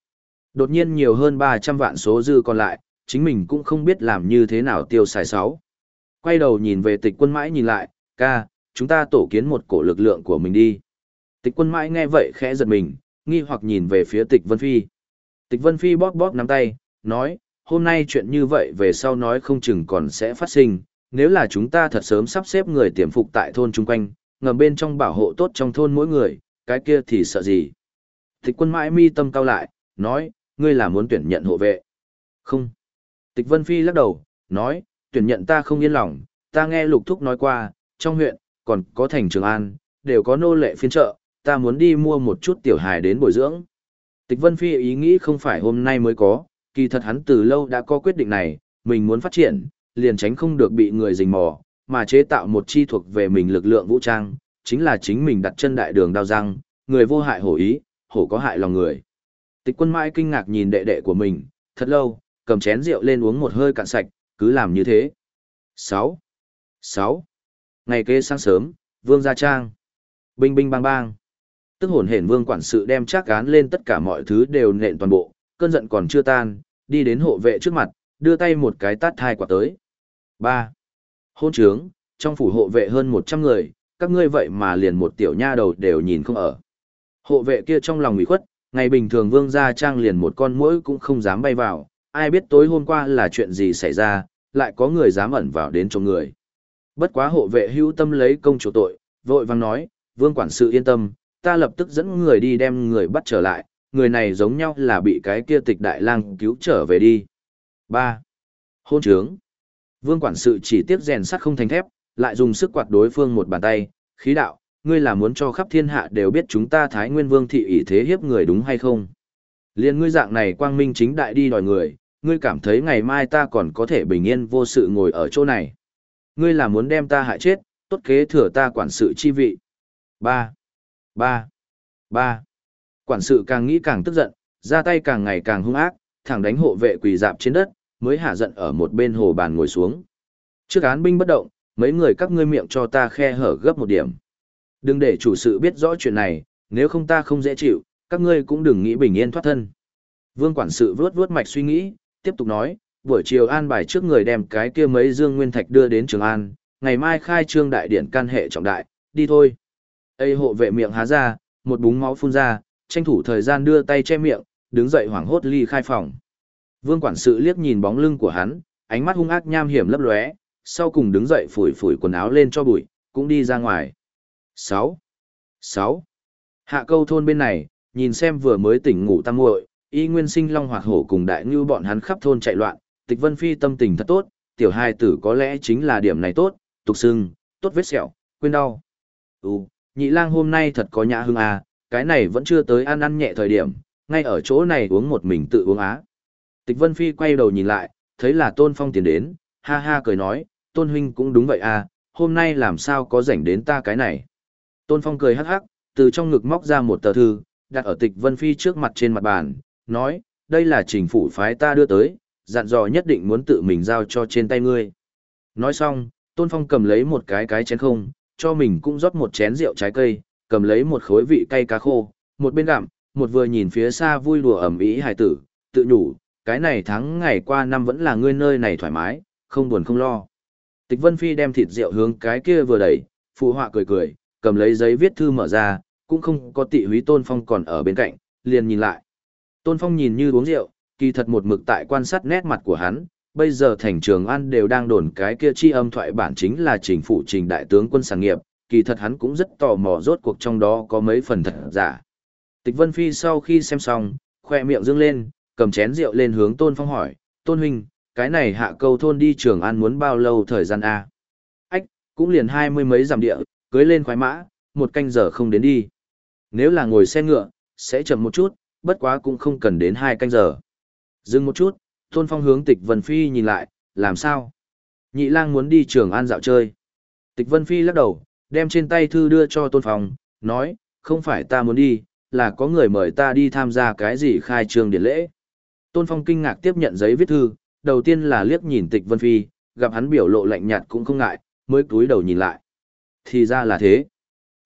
Đột nhiên nhiều hơn 300 vạn số dư còn lại, chính mình cũng không biết làm như thế nào tiêu xài sáu. Quay đầu nhìn về tịch quân mãi nhìn lại, ca, chúng ta tổ kiến một cổ lực lượng của mình đi. Tịch quân mãi nghe vậy khẽ giật mình, nghi hoặc nhìn về phía tịch Vân Phi. Tịch Vân Phi bóp bóp nắm tay, nói, hôm nay chuyện như vậy về sau nói không chừng còn sẽ phát sinh, nếu là chúng ta thật sớm sắp xếp người tiềm phục tại thôn chung quanh, ngầm bên trong bảo hộ tốt trong thôn mỗi người, cái kia thì sợ gì. Tịch quân mãi mi tâm cao lại, nói, ngươi là muốn tuyển nhận hộ vệ. Không. Tịch Vân Phi lắc đầu, nói, tuyển nhận ta không yên lòng, ta nghe Lục Thúc nói qua, trong huyện, còn có thành Trường An, đều có nô lệ phiên trợ, ta muốn đi mua một chút tiểu hài đến bồi dưỡng. Tịch Vân Phi ý nghĩ không phải hôm nay mới có, kỳ thật hắn từ lâu đã có quyết định này, mình muốn phát triển, liền tránh không được bị người rình mò, mà chế tạo một chi thuộc về mình lực lượng vũ trang, chính là chính mình đặt chân đại đường đao răng, người vô hại hổ ý, hổ có hại lòng người. Tịch quân mãi kinh ngạc nhìn đệ đệ của mình, thật lâu, cầm chén rượu lên uống một hơi cạn sạch, cứ làm như thế. 6. 6. Ngày kế sáng sớm, vương gia trang. Binh binh bang bang. Tức hồn hển vương quản sự đem chắc gán lên tất cả mọi thứ đều nện toàn bộ, cơn giận còn chưa tan, đi đến hộ vệ trước mặt, đưa tay một cái tát thai quả tới. 3. Hôn trướng, trong phủ hộ vệ hơn 100 người, các ngươi vậy mà liền một tiểu nha đầu đều nhìn không ở. Hộ vệ kia trong lòng ủy khuất, ngày bình thường vương gia trang liền một con muỗi cũng không dám bay vào, ai biết tối hôm qua là chuyện gì xảy ra, lại có người dám ẩn vào đến chỗ người. Bất quá hộ vệ hữu tâm lấy công chủ tội, vội vang nói, vương quản sự yên tâm, ta lập tức dẫn người đi đem người bắt trở lại, người này giống nhau là bị cái kia tịch đại lang cứu trở về đi. 3. Hôn trướng. Vương quản sự chỉ tiếp rèn sắt không thành thép, lại dùng sức quạt đối phương một bàn tay, khí đạo, ngươi là muốn cho khắp thiên hạ đều biết chúng ta Thái Nguyên Vương thị ỷ thế hiếp người đúng hay không? Liên ngươi dạng này quang minh chính đại đi đòi người, ngươi cảm thấy ngày mai ta còn có thể bình yên vô sự ngồi ở chỗ này. Ngươi là muốn đem ta hại chết, tốt kế thừa ta quản sự chi vị. Ba, ba, ba. Quản sự càng nghĩ càng tức giận, ra tay càng ngày càng hung ác, thẳng đánh hộ vệ quỳ dạp trên đất, mới hạ giận ở một bên hồ bàn ngồi xuống. Trước án binh bất động, mấy người các ngươi miệng cho ta khe hở gấp một điểm. Đừng để chủ sự biết rõ chuyện này, nếu không ta không dễ chịu, các ngươi cũng đừng nghĩ bình yên thoát thân. Vương quản sự vướt vướt mạch suy nghĩ, tiếp tục nói, buổi chiều an bài trước người đem cái kia mấy dương nguyên thạch đưa đến Trường An, ngày mai khai trương đại điện can hệ trọng đại, đi thôi. Ây hộ vệ miệng há ra, một búng máu phun ra, tranh thủ thời gian đưa tay che miệng, đứng dậy hoảng hốt ly khai phòng. Vương quản sự liếc nhìn bóng lưng của hắn, ánh mắt hung ác nham hiểm lấp lóe, sau cùng đứng dậy phủi phủi quần áo lên cho bụi, cũng đi ra ngoài. 6. 6. Hạ câu thôn bên này, nhìn xem vừa mới tỉnh ngủ tăng muội, y nguyên sinh long hoạt hổ cùng đại ngưu bọn hắn khắp thôn chạy loạn, tịch vân phi tâm tình thật tốt, tiểu hai tử có lẽ chính là điểm này tốt, tục sưng, tốt vết sẹo, quên đau. Ừ, nhị lang hôm nay thật có nhã hương à, cái này vẫn chưa tới ăn ăn nhẹ thời điểm, ngay ở chỗ này uống một mình tự uống á. Tịch vân phi quay đầu nhìn lại, thấy là tôn phong tiến đến, ha ha cười nói, tôn huynh cũng đúng vậy à, hôm nay làm sao có rảnh đến ta cái này. Tôn phong cười hắc hắc, từ trong ngực móc ra một tờ thư, đặt ở tịch vân phi trước mặt trên mặt bàn, nói, đây là trình phủ phái ta đưa tới, dặn dò nhất định muốn tự mình giao cho trên tay ngươi. Nói xong, Tôn Phong cầm lấy một cái cái chén không, cho mình cũng rót một chén rượu trái cây, cầm lấy một khối vị cay cá khô, một bên gặm, một vừa nhìn phía xa vui đùa ẩm ý hài tử, tự nhủ, cái này tháng ngày qua năm vẫn là ngươi nơi này thoải mái, không buồn không lo. Tịch Vân Phi đem thịt rượu hướng cái kia vừa đẩy, phụ họa cười cười, cầm lấy giấy viết thư mở ra, cũng không có tị húy Tôn Phong còn ở bên cạnh, liền nhìn lại. Tôn Phong nhìn như uống rượu, kỳ thật một mực tại quan sát nét mặt của hắn, bây giờ thành trường an đều đang đồn cái kia chi âm thoại bản chính là chính phụ trình đại tướng quân sản nghiệp, kỳ thật hắn cũng rất tò mò rốt cuộc trong đó có mấy phần thật giả. Tịch Vân Phi sau khi xem xong, khoe miệng dương lên, cầm chén rượu lên hướng Tôn Phong hỏi, Tôn Huynh, cái này hạ câu thôn đi trường an muốn bao lâu thời gian a Ách, cũng liền hai mươi mấy dặm địa, cưới lên khoái mã, một canh giờ không đến đi. Nếu là ngồi xe ngựa, sẽ chậm một chút, bất quá cũng không cần đến hai canh giờ. Dừng một chút, Tôn Phong hướng Tịch Vân Phi nhìn lại, làm sao? Nhị lang muốn đi trường an dạo chơi. Tịch Vân Phi lắc đầu, đem trên tay thư đưa cho Tôn Phong, nói, không phải ta muốn đi, là có người mời ta đi tham gia cái gì khai trương điển lễ. Tôn Phong kinh ngạc tiếp nhận giấy viết thư, đầu tiên là liếc nhìn Tịch Vân Phi, gặp hắn biểu lộ lạnh nhạt cũng không ngại, mới cúi đầu nhìn lại. Thì ra là thế.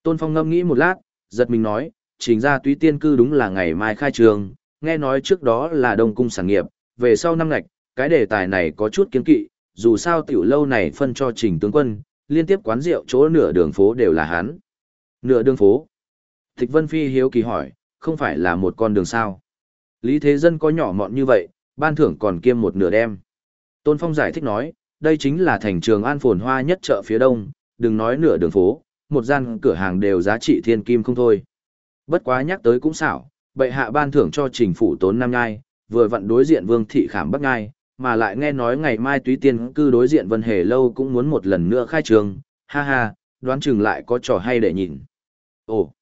Tôn Phong ngâm nghĩ một lát, giật mình nói, trình ra túy tiên cư đúng là ngày mai khai trường, nghe nói trước đó là đông cung sản nghiệp, về sau năm ngạch, cái đề tài này có chút kiến kỵ, dù sao tiểu lâu này phân cho trình tướng quân, liên tiếp quán rượu chỗ nửa đường phố đều là hắn. Nửa đường phố. Tịch Vân Phi hiếu kỳ hỏi, không phải là một con đường sao. Lý Thế Dân có nhỏ mọn như vậy, ban thưởng còn kiêm một nửa đêm. Tôn Phong giải thích nói, đây chính là thành trường an phồn hoa nhất chợ phía đông, đừng nói nửa đường phố, một gian cửa hàng đều giá trị thiên kim không thôi. Bất quá nhắc tới cũng xảo, bệ hạ ban thưởng cho trình phủ tốn năm nhai, vừa vặn đối diện vương thị khảm bắc nhai, mà lại nghe nói ngày mai túy tiên cư đối diện vân hề lâu cũng muốn một lần nữa khai trường, ha ha, đoán chừng lại có trò hay để nhìn. Ồ,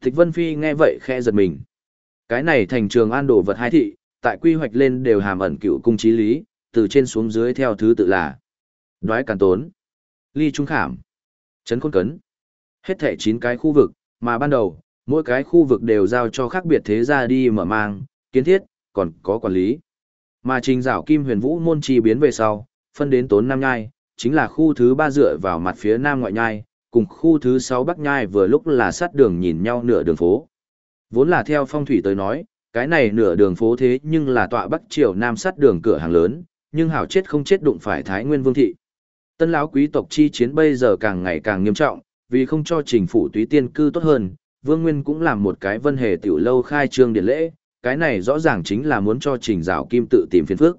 thích vân phi nghe vậy khẽ giật mình. Cái này thành trường an đồ vật hai thị, tại quy hoạch lên đều hàm ẩn cựu cung trí lý, từ trên xuống dưới theo thứ tự là đoái càn tốn, ly trung khảm, trấn khôn cấn. Hết thể 9 cái khu vực, mà ban đầu, mỗi cái khu vực đều giao cho khác biệt thế gia đi mở mang, kiến thiết, còn có quản lý. Mà trình rảo kim huyền vũ môn chi biến về sau, phân đến tốn nam nhai, chính là khu thứ ba dựa vào mặt phía nam ngoại nhai, cùng khu thứ sáu bắc nhai vừa lúc là sát đường nhìn nhau nửa đường phố. Vốn là theo phong thủy tới nói, cái này nửa đường phố thế nhưng là tọa bắc triều nam sát đường cửa hàng lớn, nhưng hảo chết không chết đụng phải Thái Nguyên Vương thị. Tân lão quý tộc chi chiến bây giờ càng ngày càng nghiêm trọng, vì không cho trình phủ túy tiên cư tốt hơn, Vương Nguyên cũng làm một cái vân hề tiểu lâu khai trương điển lễ, cái này rõ ràng chính là muốn cho trình rào kim tự tìm phiền phước.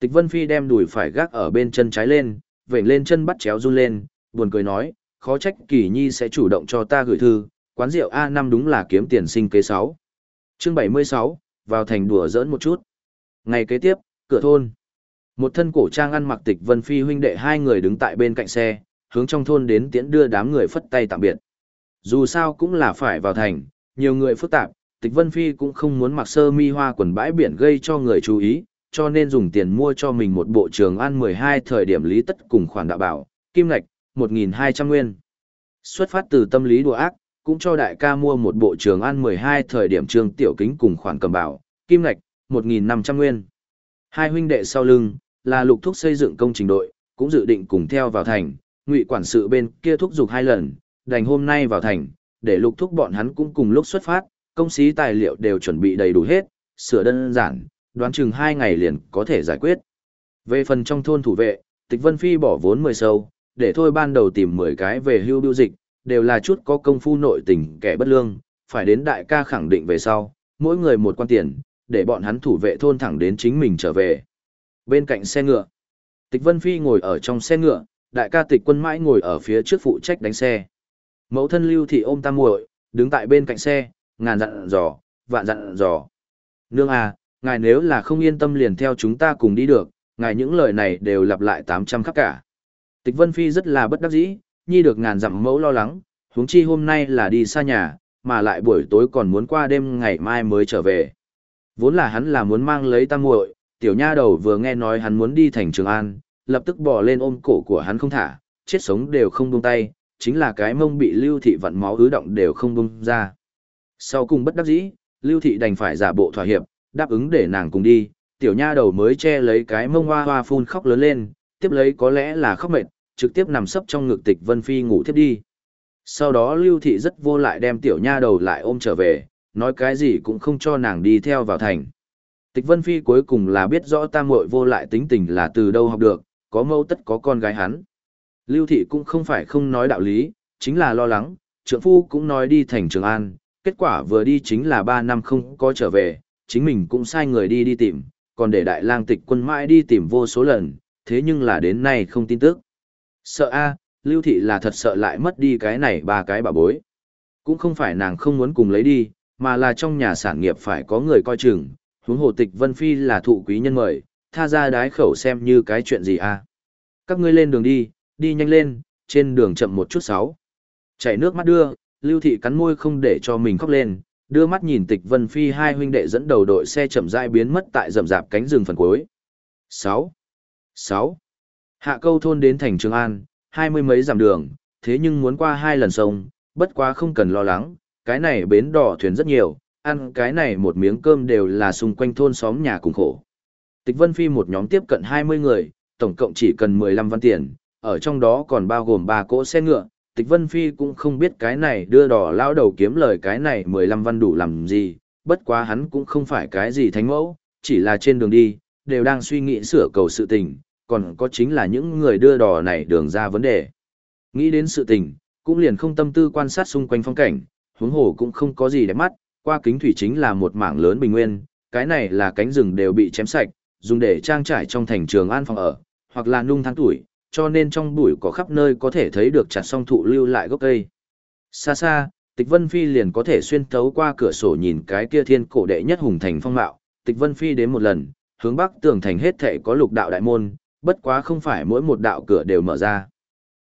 Tịch Vân Phi đem đùi phải gác ở bên chân trái lên, vểnh lên chân bắt chéo run lên, buồn cười nói, khó trách Kỳ Nhi sẽ chủ động cho ta gửi thư, quán rượu A năm đúng là kiếm tiền sinh kế 6. Chương 76, vào thành đùa giỡn một chút. Ngày kế tiếp, cửa thôn. Một thân cổ trang ăn mặc Tịch Vân Phi huynh đệ hai người đứng tại bên cạnh xe, hướng trong thôn đến tiễn đưa đám người phất tay tạm biệt. Dù sao cũng là phải vào thành, nhiều người phức tạp, Tịch Vân Phi cũng không muốn mặc sơ mi hoa quần bãi biển gây cho người chú ý, cho nên dùng tiền mua cho mình một bộ trường an 12 thời điểm lý tất cùng khoản đạo bảo, kim ngạch, 1.200 nguyên. Xuất phát từ tâm lý đùa ác, cũng cho đại ca mua một bộ trường an 12 thời điểm trường tiểu kính cùng khoản cầm bảo, kim ngạch, 1.500 nguyên. Hai huynh đệ sau lưng, là lục thúc xây dựng công trình đội, cũng dự định cùng theo vào thành, ngụy quản sự bên kia thúc giục hai lần, đành hôm nay vào thành, để lục thúc bọn hắn cũng cùng lúc xuất phát, công xí tài liệu đều chuẩn bị đầy đủ hết, sửa đơn giản, đoán chừng hai ngày liền có thể giải quyết. Về phần trong thôn thủ vệ, Tịch Vân Phi bỏ vốn 10 sâu, để thôi ban đầu tìm 10 cái về hưu biêu dịch, đều là chút có công phu nội tình kẻ bất lương, phải đến đại ca khẳng định về sau, mỗi người một quan tiền, để bọn hắn thủ vệ thôn thẳng đến chính mình trở về. Bên cạnh xe ngựa, Tịch Vân Phi ngồi ở trong xe ngựa, đại ca tịch quân mãi ngồi ở phía trước phụ trách đánh xe. Mẫu thân lưu thị ôm tam muội, đứng tại bên cạnh xe, ngàn dặn dò, vạn dặn dò. Nương à, ngài nếu là không yên tâm liền theo chúng ta cùng đi được, ngài những lời này đều lặp lại 800 khắp cả. Tịch Vân Phi rất là bất đắc dĩ, nhi được ngàn dặm mẫu lo lắng, huống chi hôm nay là đi xa nhà, mà lại buổi tối còn muốn qua đêm ngày mai mới trở về. Vốn là hắn là muốn mang lấy tam muội, tiểu nha đầu vừa nghe nói hắn muốn đi thành Trường An, lập tức bỏ lên ôm cổ của hắn không thả, chết sống đều không buông tay, chính là cái mông bị lưu thị vận máu ứ động đều không buông ra. Sau cùng bất đắc dĩ, lưu thị đành phải giả bộ thỏa hiệp, đáp ứng để nàng cùng đi, tiểu nha đầu mới che lấy cái mông hoa hoa phun khóc lớn lên, tiếp lấy có lẽ là khóc mệt, trực tiếp nằm sấp trong ngực tịch Vân Phi ngủ tiếp đi. Sau đó lưu thị rất vô lại đem tiểu nha đầu lại ôm trở về, nói cái gì cũng không cho nàng đi theo vào thành. Tịch Vân Phi cuối cùng là biết rõ tam muội vô lại tính tình là từ đâu học được, có mâu tất có con gái hắn. Lưu thị cũng không phải không nói đạo lý, chính là lo lắng, trưởng phu cũng nói đi thành Trường An, kết quả vừa đi chính là 3 năm không có trở về, chính mình cũng sai người đi đi tìm, còn để đại lang tịch quân mãi đi tìm vô số lần, thế nhưng là đến nay không tin tức. Sợ a, Lưu thị là thật sợ lại mất đi cái này ba cái bà bối. Cũng không phải nàng không muốn cùng lấy đi, mà là trong nhà sản nghiệp phải có người coi chừng, huống hồ tịch Vân Phi là thụ quý nhân mời, tha ra đái khẩu xem như cái chuyện gì a. Các ngươi lên đường đi, đi nhanh lên, trên đường chậm một chút sáu. Chảy nước mắt đưa, Lưu Thị cắn môi không để cho mình khóc lên, đưa mắt nhìn Tịch Vân Phi hai huynh đệ dẫn đầu đội xe chậm rãi biến mất tại rậm rạp cánh rừng phần cuối. 6. 6. Hạ câu thôn đến thành Trường An, hai mươi mấy dặm đường, thế nhưng muốn qua hai lần sông, bất quá không cần lo lắng, cái này bến đỏ thuyền rất nhiều, ăn cái này một miếng cơm đều là xung quanh thôn xóm nhà cùng khổ. Tịch Vân Phi một nhóm tiếp cận 20 người, tổng cộng chỉ cần 15 văn tiền, ở trong đó còn bao gồm ba cỗ xe ngựa, Tịch Vân Phi cũng không biết cái này đưa đỏ lao đầu kiếm lời cái này 15 văn đủ làm gì, bất quá hắn cũng không phải cái gì thánh mẫu, chỉ là trên đường đi, đều đang suy nghĩ sửa cầu sự tình, còn có chính là những người đưa đỏ này đường ra vấn đề. Nghĩ đến sự tình, cũng liền không tâm tư quan sát xung quanh phong cảnh, huống hồ cũng không có gì để mắt, qua kính thủy chính là một mảng lớn bình nguyên, cái này là cánh rừng đều bị chém sạch, dùng để trang trải trong thành trường an phòng ở, hoặc là nung tháng tuổi, cho nên trong bụi có khắp nơi có thể thấy được chặt song thụ lưu lại gốc cây. Xa xa, Tịch Vân Phi liền có thể xuyên thấu qua cửa sổ nhìn cái kia thiên cổ đệ nhất hùng thành phong mạo. Tịch Vân Phi đến một lần, hướng bắc tường thành hết thệ có lục đạo đại môn, bất quá không phải mỗi một đạo cửa đều mở ra.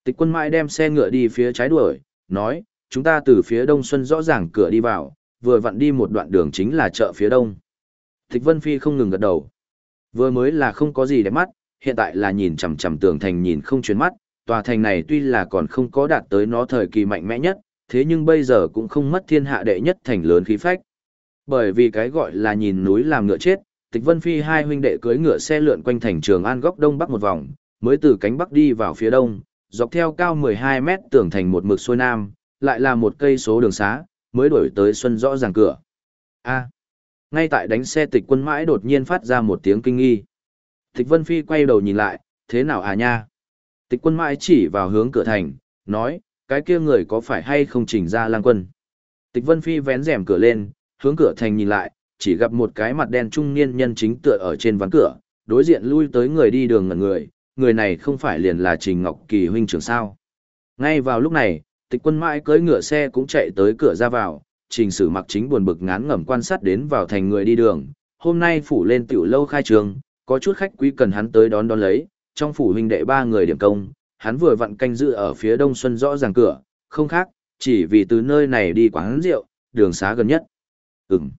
Tịch quân mãi đem xe ngựa đi phía trái đuổi, nói, chúng ta từ phía đông xuân rõ ràng cửa đi vào, vừa vặn đi một đoạn đường chính là chợ phía đông. Tịch Vân Phi không ngừng gật đầu. Vừa mới là không có gì để mắt, hiện tại là nhìn chằm chằm tường thành nhìn không chuyển mắt, tòa thành này tuy là còn không có đạt tới nó thời kỳ mạnh mẽ nhất, thế nhưng bây giờ cũng không mất thiên hạ đệ nhất thành lớn khí phách. Bởi vì cái gọi là nhìn núi làm ngựa chết, Tịch Vân Phi hai huynh đệ cưỡi ngựa xe lượn quanh thành Trường An góc đông bắc một vòng, mới từ cánh bắc đi vào phía đông, dọc theo cao 12 mét tường thành một mực xuôi nam, lại là một cây số đường xá, mới đổi tới xuân rõ ràng cửa. A. ngay tại đánh xe tịch quân mãi đột nhiên phát ra một tiếng kinh nghi. Tịch Vân Phi quay đầu nhìn lại, thế nào à nha? Tịch quân mãi chỉ vào hướng cửa thành, nói, cái kia người có phải hay không chỉnh ra lang quân? Tịch Vân Phi vén rèm cửa lên, hướng cửa thành nhìn lại, chỉ gặp một cái mặt đen trung niên nhân chính tựa ở trên ván cửa, đối diện lui tới người đi đường ngẩn người, người này không phải liền là Trình Ngọc Kỳ huynh trưởng sao. Ngay vào lúc này, tịch quân mãi cưỡi ngựa xe cũng chạy tới cửa ra vào, trình sử mặc chính buồn bực ngán ngẩm quan sát đến vào thành người đi đường, hôm nay phủ lên tiểu lâu khai trường, có chút khách quý cần hắn tới đón đón lấy, trong phủ huynh đệ ba người điểm công, hắn vừa vặn canh giữ ở phía đông xuân rõ ràng cửa, không khác, chỉ vì từ nơi này đi quán rượu, đường xá gần nhất. Ừm.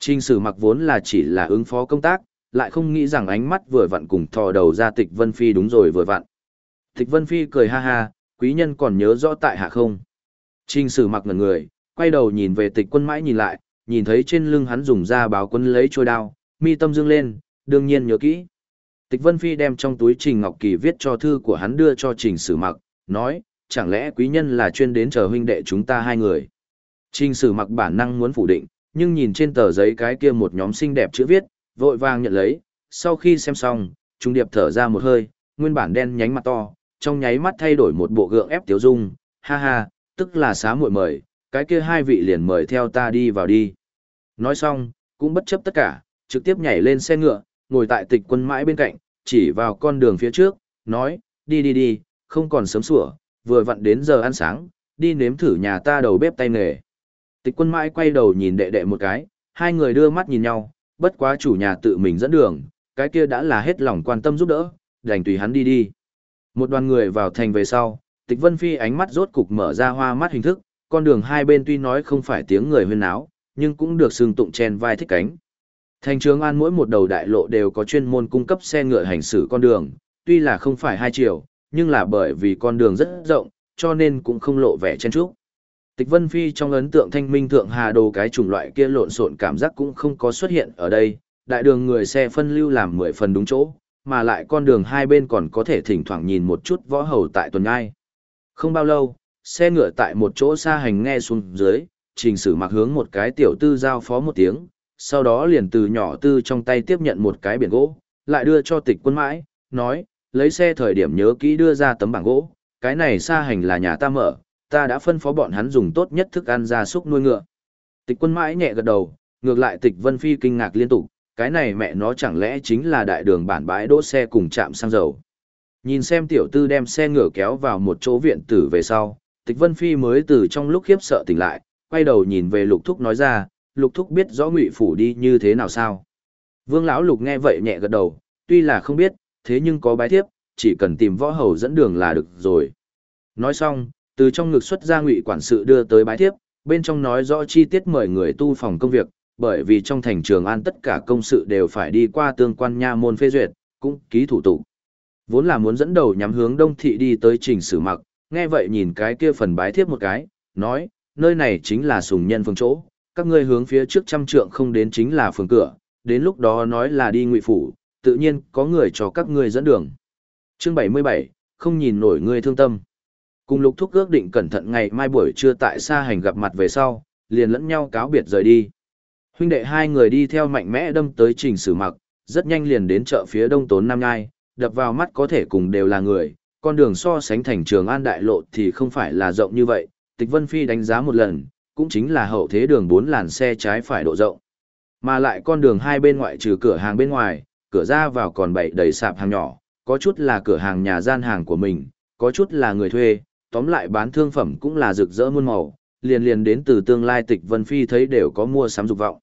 Trình sử mặc vốn là chỉ là ứng phó công tác, lại không nghĩ rằng ánh mắt vừa vặn cùng thò đầu ra tịch Vân Phi đúng rồi vừa vặn. Tịch Vân Phi cười ha ha, quý nhân còn nhớ rõ tại hạ không? Trình sử mặc ngẩn người, quay đầu nhìn về tịch quân mãi nhìn lại, nhìn thấy trên lưng hắn dùng da báo quân lấy trôi đao, mi tâm dương lên, đương nhiên nhớ kỹ. Tịch Vân Phi đem trong túi Trình Ngọc Kỳ viết cho thư của hắn đưa cho Trình Sử Mặc, nói, chẳng lẽ quý nhân là chuyên đến chờ huynh đệ chúng ta hai người. Trình Sử Mặc bản năng muốn phủ định, nhưng nhìn trên tờ giấy cái kia một nhóm xinh đẹp chữ viết, vội vàng nhận lấy, sau khi xem xong, Trung Điệp thở ra một hơi, nguyên bản đen nhánh mặt to, trong nháy mắt thay đổi một bộ gượng ép tiểu dung, ha ha, tức là xá muội mời, cái kia hai vị liền mời theo ta đi vào đi. Nói xong, cũng bất chấp tất cả, trực tiếp nhảy lên xe ngựa, ngồi tại tịch quân mãi bên cạnh, chỉ vào con đường phía trước, nói, đi đi đi, không còn sớm sủa, vừa vặn đến giờ ăn sáng, đi nếm thử nhà ta đầu bếp tay nghề. Tịch quân mãi quay đầu nhìn đệ đệ một cái, hai người đưa mắt nhìn nhau, bất quá chủ nhà tự mình dẫn đường, cái kia đã là hết lòng quan tâm giúp đỡ, đành tùy hắn đi đi. Một đoàn người vào thành về sau, tịch vân phi ánh mắt rốt cục mở ra hoa mắt hình thức, con đường hai bên tuy nói không phải tiếng người huyên náo, nhưng cũng được xương tụng chen vai thích cánh. Thành trường An mỗi một đầu đại lộ đều có chuyên môn cung cấp xe ngựa hành xử con đường, tuy là không phải hai chiều, nhưng là bởi vì con đường rất rộng, cho nên cũng không lộ vẻ chen trúc. Tịch Vân Phi trong ấn tượng thanh minh thượng hà đồ cái chủng loại kia lộn xộn cảm giác cũng không có xuất hiện ở đây, đại đường người xe phân lưu làm mười phần đúng chỗ, mà lại con đường hai bên còn có thể thỉnh thoảng nhìn một chút võ hầu tại tuần ngai. Không bao lâu, xe ngựa tại một chỗ xa hành nghe xuống dưới, trình sử mặc hướng một cái tiểu tư giao phó một tiếng, sau đó liền từ nhỏ tư trong tay tiếp nhận một cái biển gỗ, lại đưa cho tịch quân mãi, nói, lấy xe thời điểm nhớ kỹ đưa ra tấm bảng gỗ, cái này xa hành là nhà ta mở, ta đã phân phó bọn hắn dùng tốt nhất thức ăn gia súc nuôi ngựa. Tịch quân mãi nhẹ gật đầu, ngược lại tịch vân phi kinh ngạc liên tục, cái này mẹ nó chẳng lẽ chính là đại đường bản bãi đỗ xe cùng trạm xăng dầu. Nhìn xem tiểu tư đem xe ngựa kéo vào một chỗ viện tử về sau, tịch vân phi mới từ trong lúc khiếp sợ tỉnh lại, quay đầu nhìn về lục thúc nói ra, lục thúc biết rõ ngụy phủ đi như thế nào sao. Vương lão lục nghe vậy nhẹ gật đầu, tuy là không biết, thế nhưng có bái thiếp, chỉ cần tìm võ hầu dẫn đường là được rồi. Nói xong, từ trong ngực xuất ra ngụy quản sự đưa tới bái thiếp, bên trong nói rõ chi tiết mời người tu phòng công việc, bởi vì trong thành trường an tất cả công sự đều phải đi qua tương quan nha môn phê duyệt, cũng ký thủ tục. Vốn là muốn dẫn đầu nhắm hướng đông thị đi tới trình sử mặc, nghe vậy nhìn cái kia phần bái thiếp một cái, nói, nơi này chính là sùng nhân phương chỗ, các ngươi hướng phía trước trăm trượng không đến chính là phường cửa, đến lúc đó nói là đi ngụy phủ, tự nhiên có người cho các ngươi dẫn đường. Chương 77, không nhìn nổi ngươi thương tâm. Cùng lục thúc ước định cẩn thận ngày mai buổi trưa tại xa hành gặp mặt về sau, liền lẫn nhau cáo biệt rời đi. Huynh đệ hai người đi theo mạnh mẽ đâm tới trình sử mặc, rất nhanh liền đến chợ phía đông tốn Nam Nhai, đập vào mắt có thể cùng đều là người, con đường so sánh thành trường an đại lộ thì không phải là rộng như vậy, tịch vân phi đánh giá một lần, cũng chính là hậu thế đường bốn làn xe trái phải độ rộng. Mà lại con đường hai bên ngoại trừ cửa hàng bên ngoài, cửa ra vào còn bày đầy sạp hàng nhỏ, có chút là cửa hàng nhà gian hàng của mình, có chút là người thuê, tóm lại bán thương phẩm cũng là rực rỡ muôn màu, liền liền đến từ tương lai tịch Vân Phi thấy đều có mua sắm dục vọng.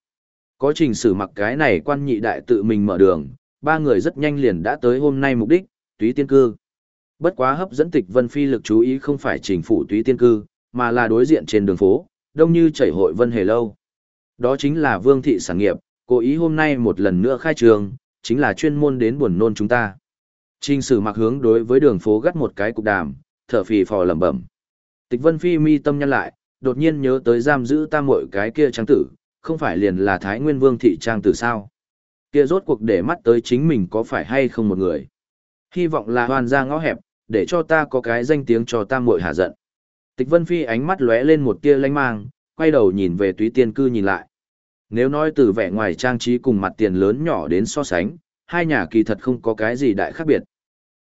Có trình sử mặc cái này quan nhị đại tự mình mở đường, ba người rất nhanh liền đã tới hôm nay mục đích, túy tiên cư. Bất quá hấp dẫn tịch Vân Phi lực chú ý không phải trình phủ túy tiên cư, mà là đối diện trên đường phố, đông như chảy hội Vân Hề Lâu. Đó chính là vương thị sản nghiệp, cố ý hôm nay một lần nữa khai trường, chính là chuyên môn đến buồn nôn chúng ta. Trình sử mặc hướng đối với đường phố gắt một cái cục đàm, thở phì phò lẩm bẩm. Tịch Vân Phi mi tâm nhăn lại, đột nhiên nhớ tới giam giữ tam muội cái kia trắng tử, không phải liền là Thái Nguyên Vương thị trang tử sao? Kia rốt cuộc để mắt tới chính mình có phải hay không một người? Hy vọng là hoàn ra ngõ hẹp, để cho ta có cái danh tiếng cho ta muội hạ giận. Tịch Vân Phi ánh mắt lóe lên một tia lanh mang, quay đầu nhìn về Túy Tiên cư nhìn lại. Nếu nói từ vẻ ngoài trang trí cùng mặt tiền lớn nhỏ đến so sánh, hai nhà kỳ thật không có cái gì đại khác biệt.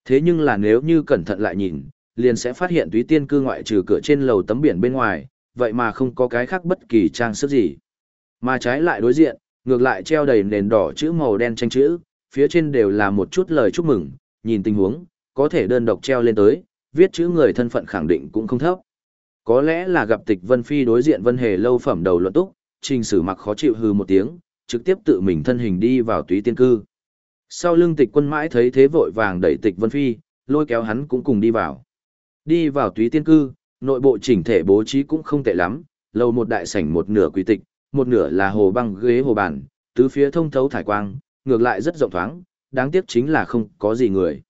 Thế nhưng là nếu như cẩn thận lại nhìn, liền sẽ phát hiện túy tiên cư ngoại trừ cửa trên lầu tấm biển bên ngoài, vậy mà không có cái khác bất kỳ trang sức gì. Mà trái lại đối diện, ngược lại treo đầy nền đỏ chữ màu đen tranh chữ, phía trên đều là một chút lời chúc mừng, nhìn tình huống, có thể đơn độc treo lên tới, viết chữ người thân phận khẳng định cũng không thấp. Có lẽ là gặp tịch Vân Phi đối diện Vân Hề lâu phẩm đầu luận túc, trình sử mặc khó chịu hư một tiếng, trực tiếp tự mình thân hình đi vào túy tiên cư. Sau lưng tịch quân mãi thấy thế vội vàng đẩy tịch Vân Phi, lôi kéo hắn cũng cùng đi vào. Đi vào túy tiên cư, nội bộ chỉnh thể bố trí cũng không tệ lắm, lầu một đại sảnh một nửa quy tịch, một nửa là hồ băng ghế hồ bàn, tứ phía thông thấu thải quang, ngược lại rất rộng thoáng, đáng tiếc chính là không có gì người.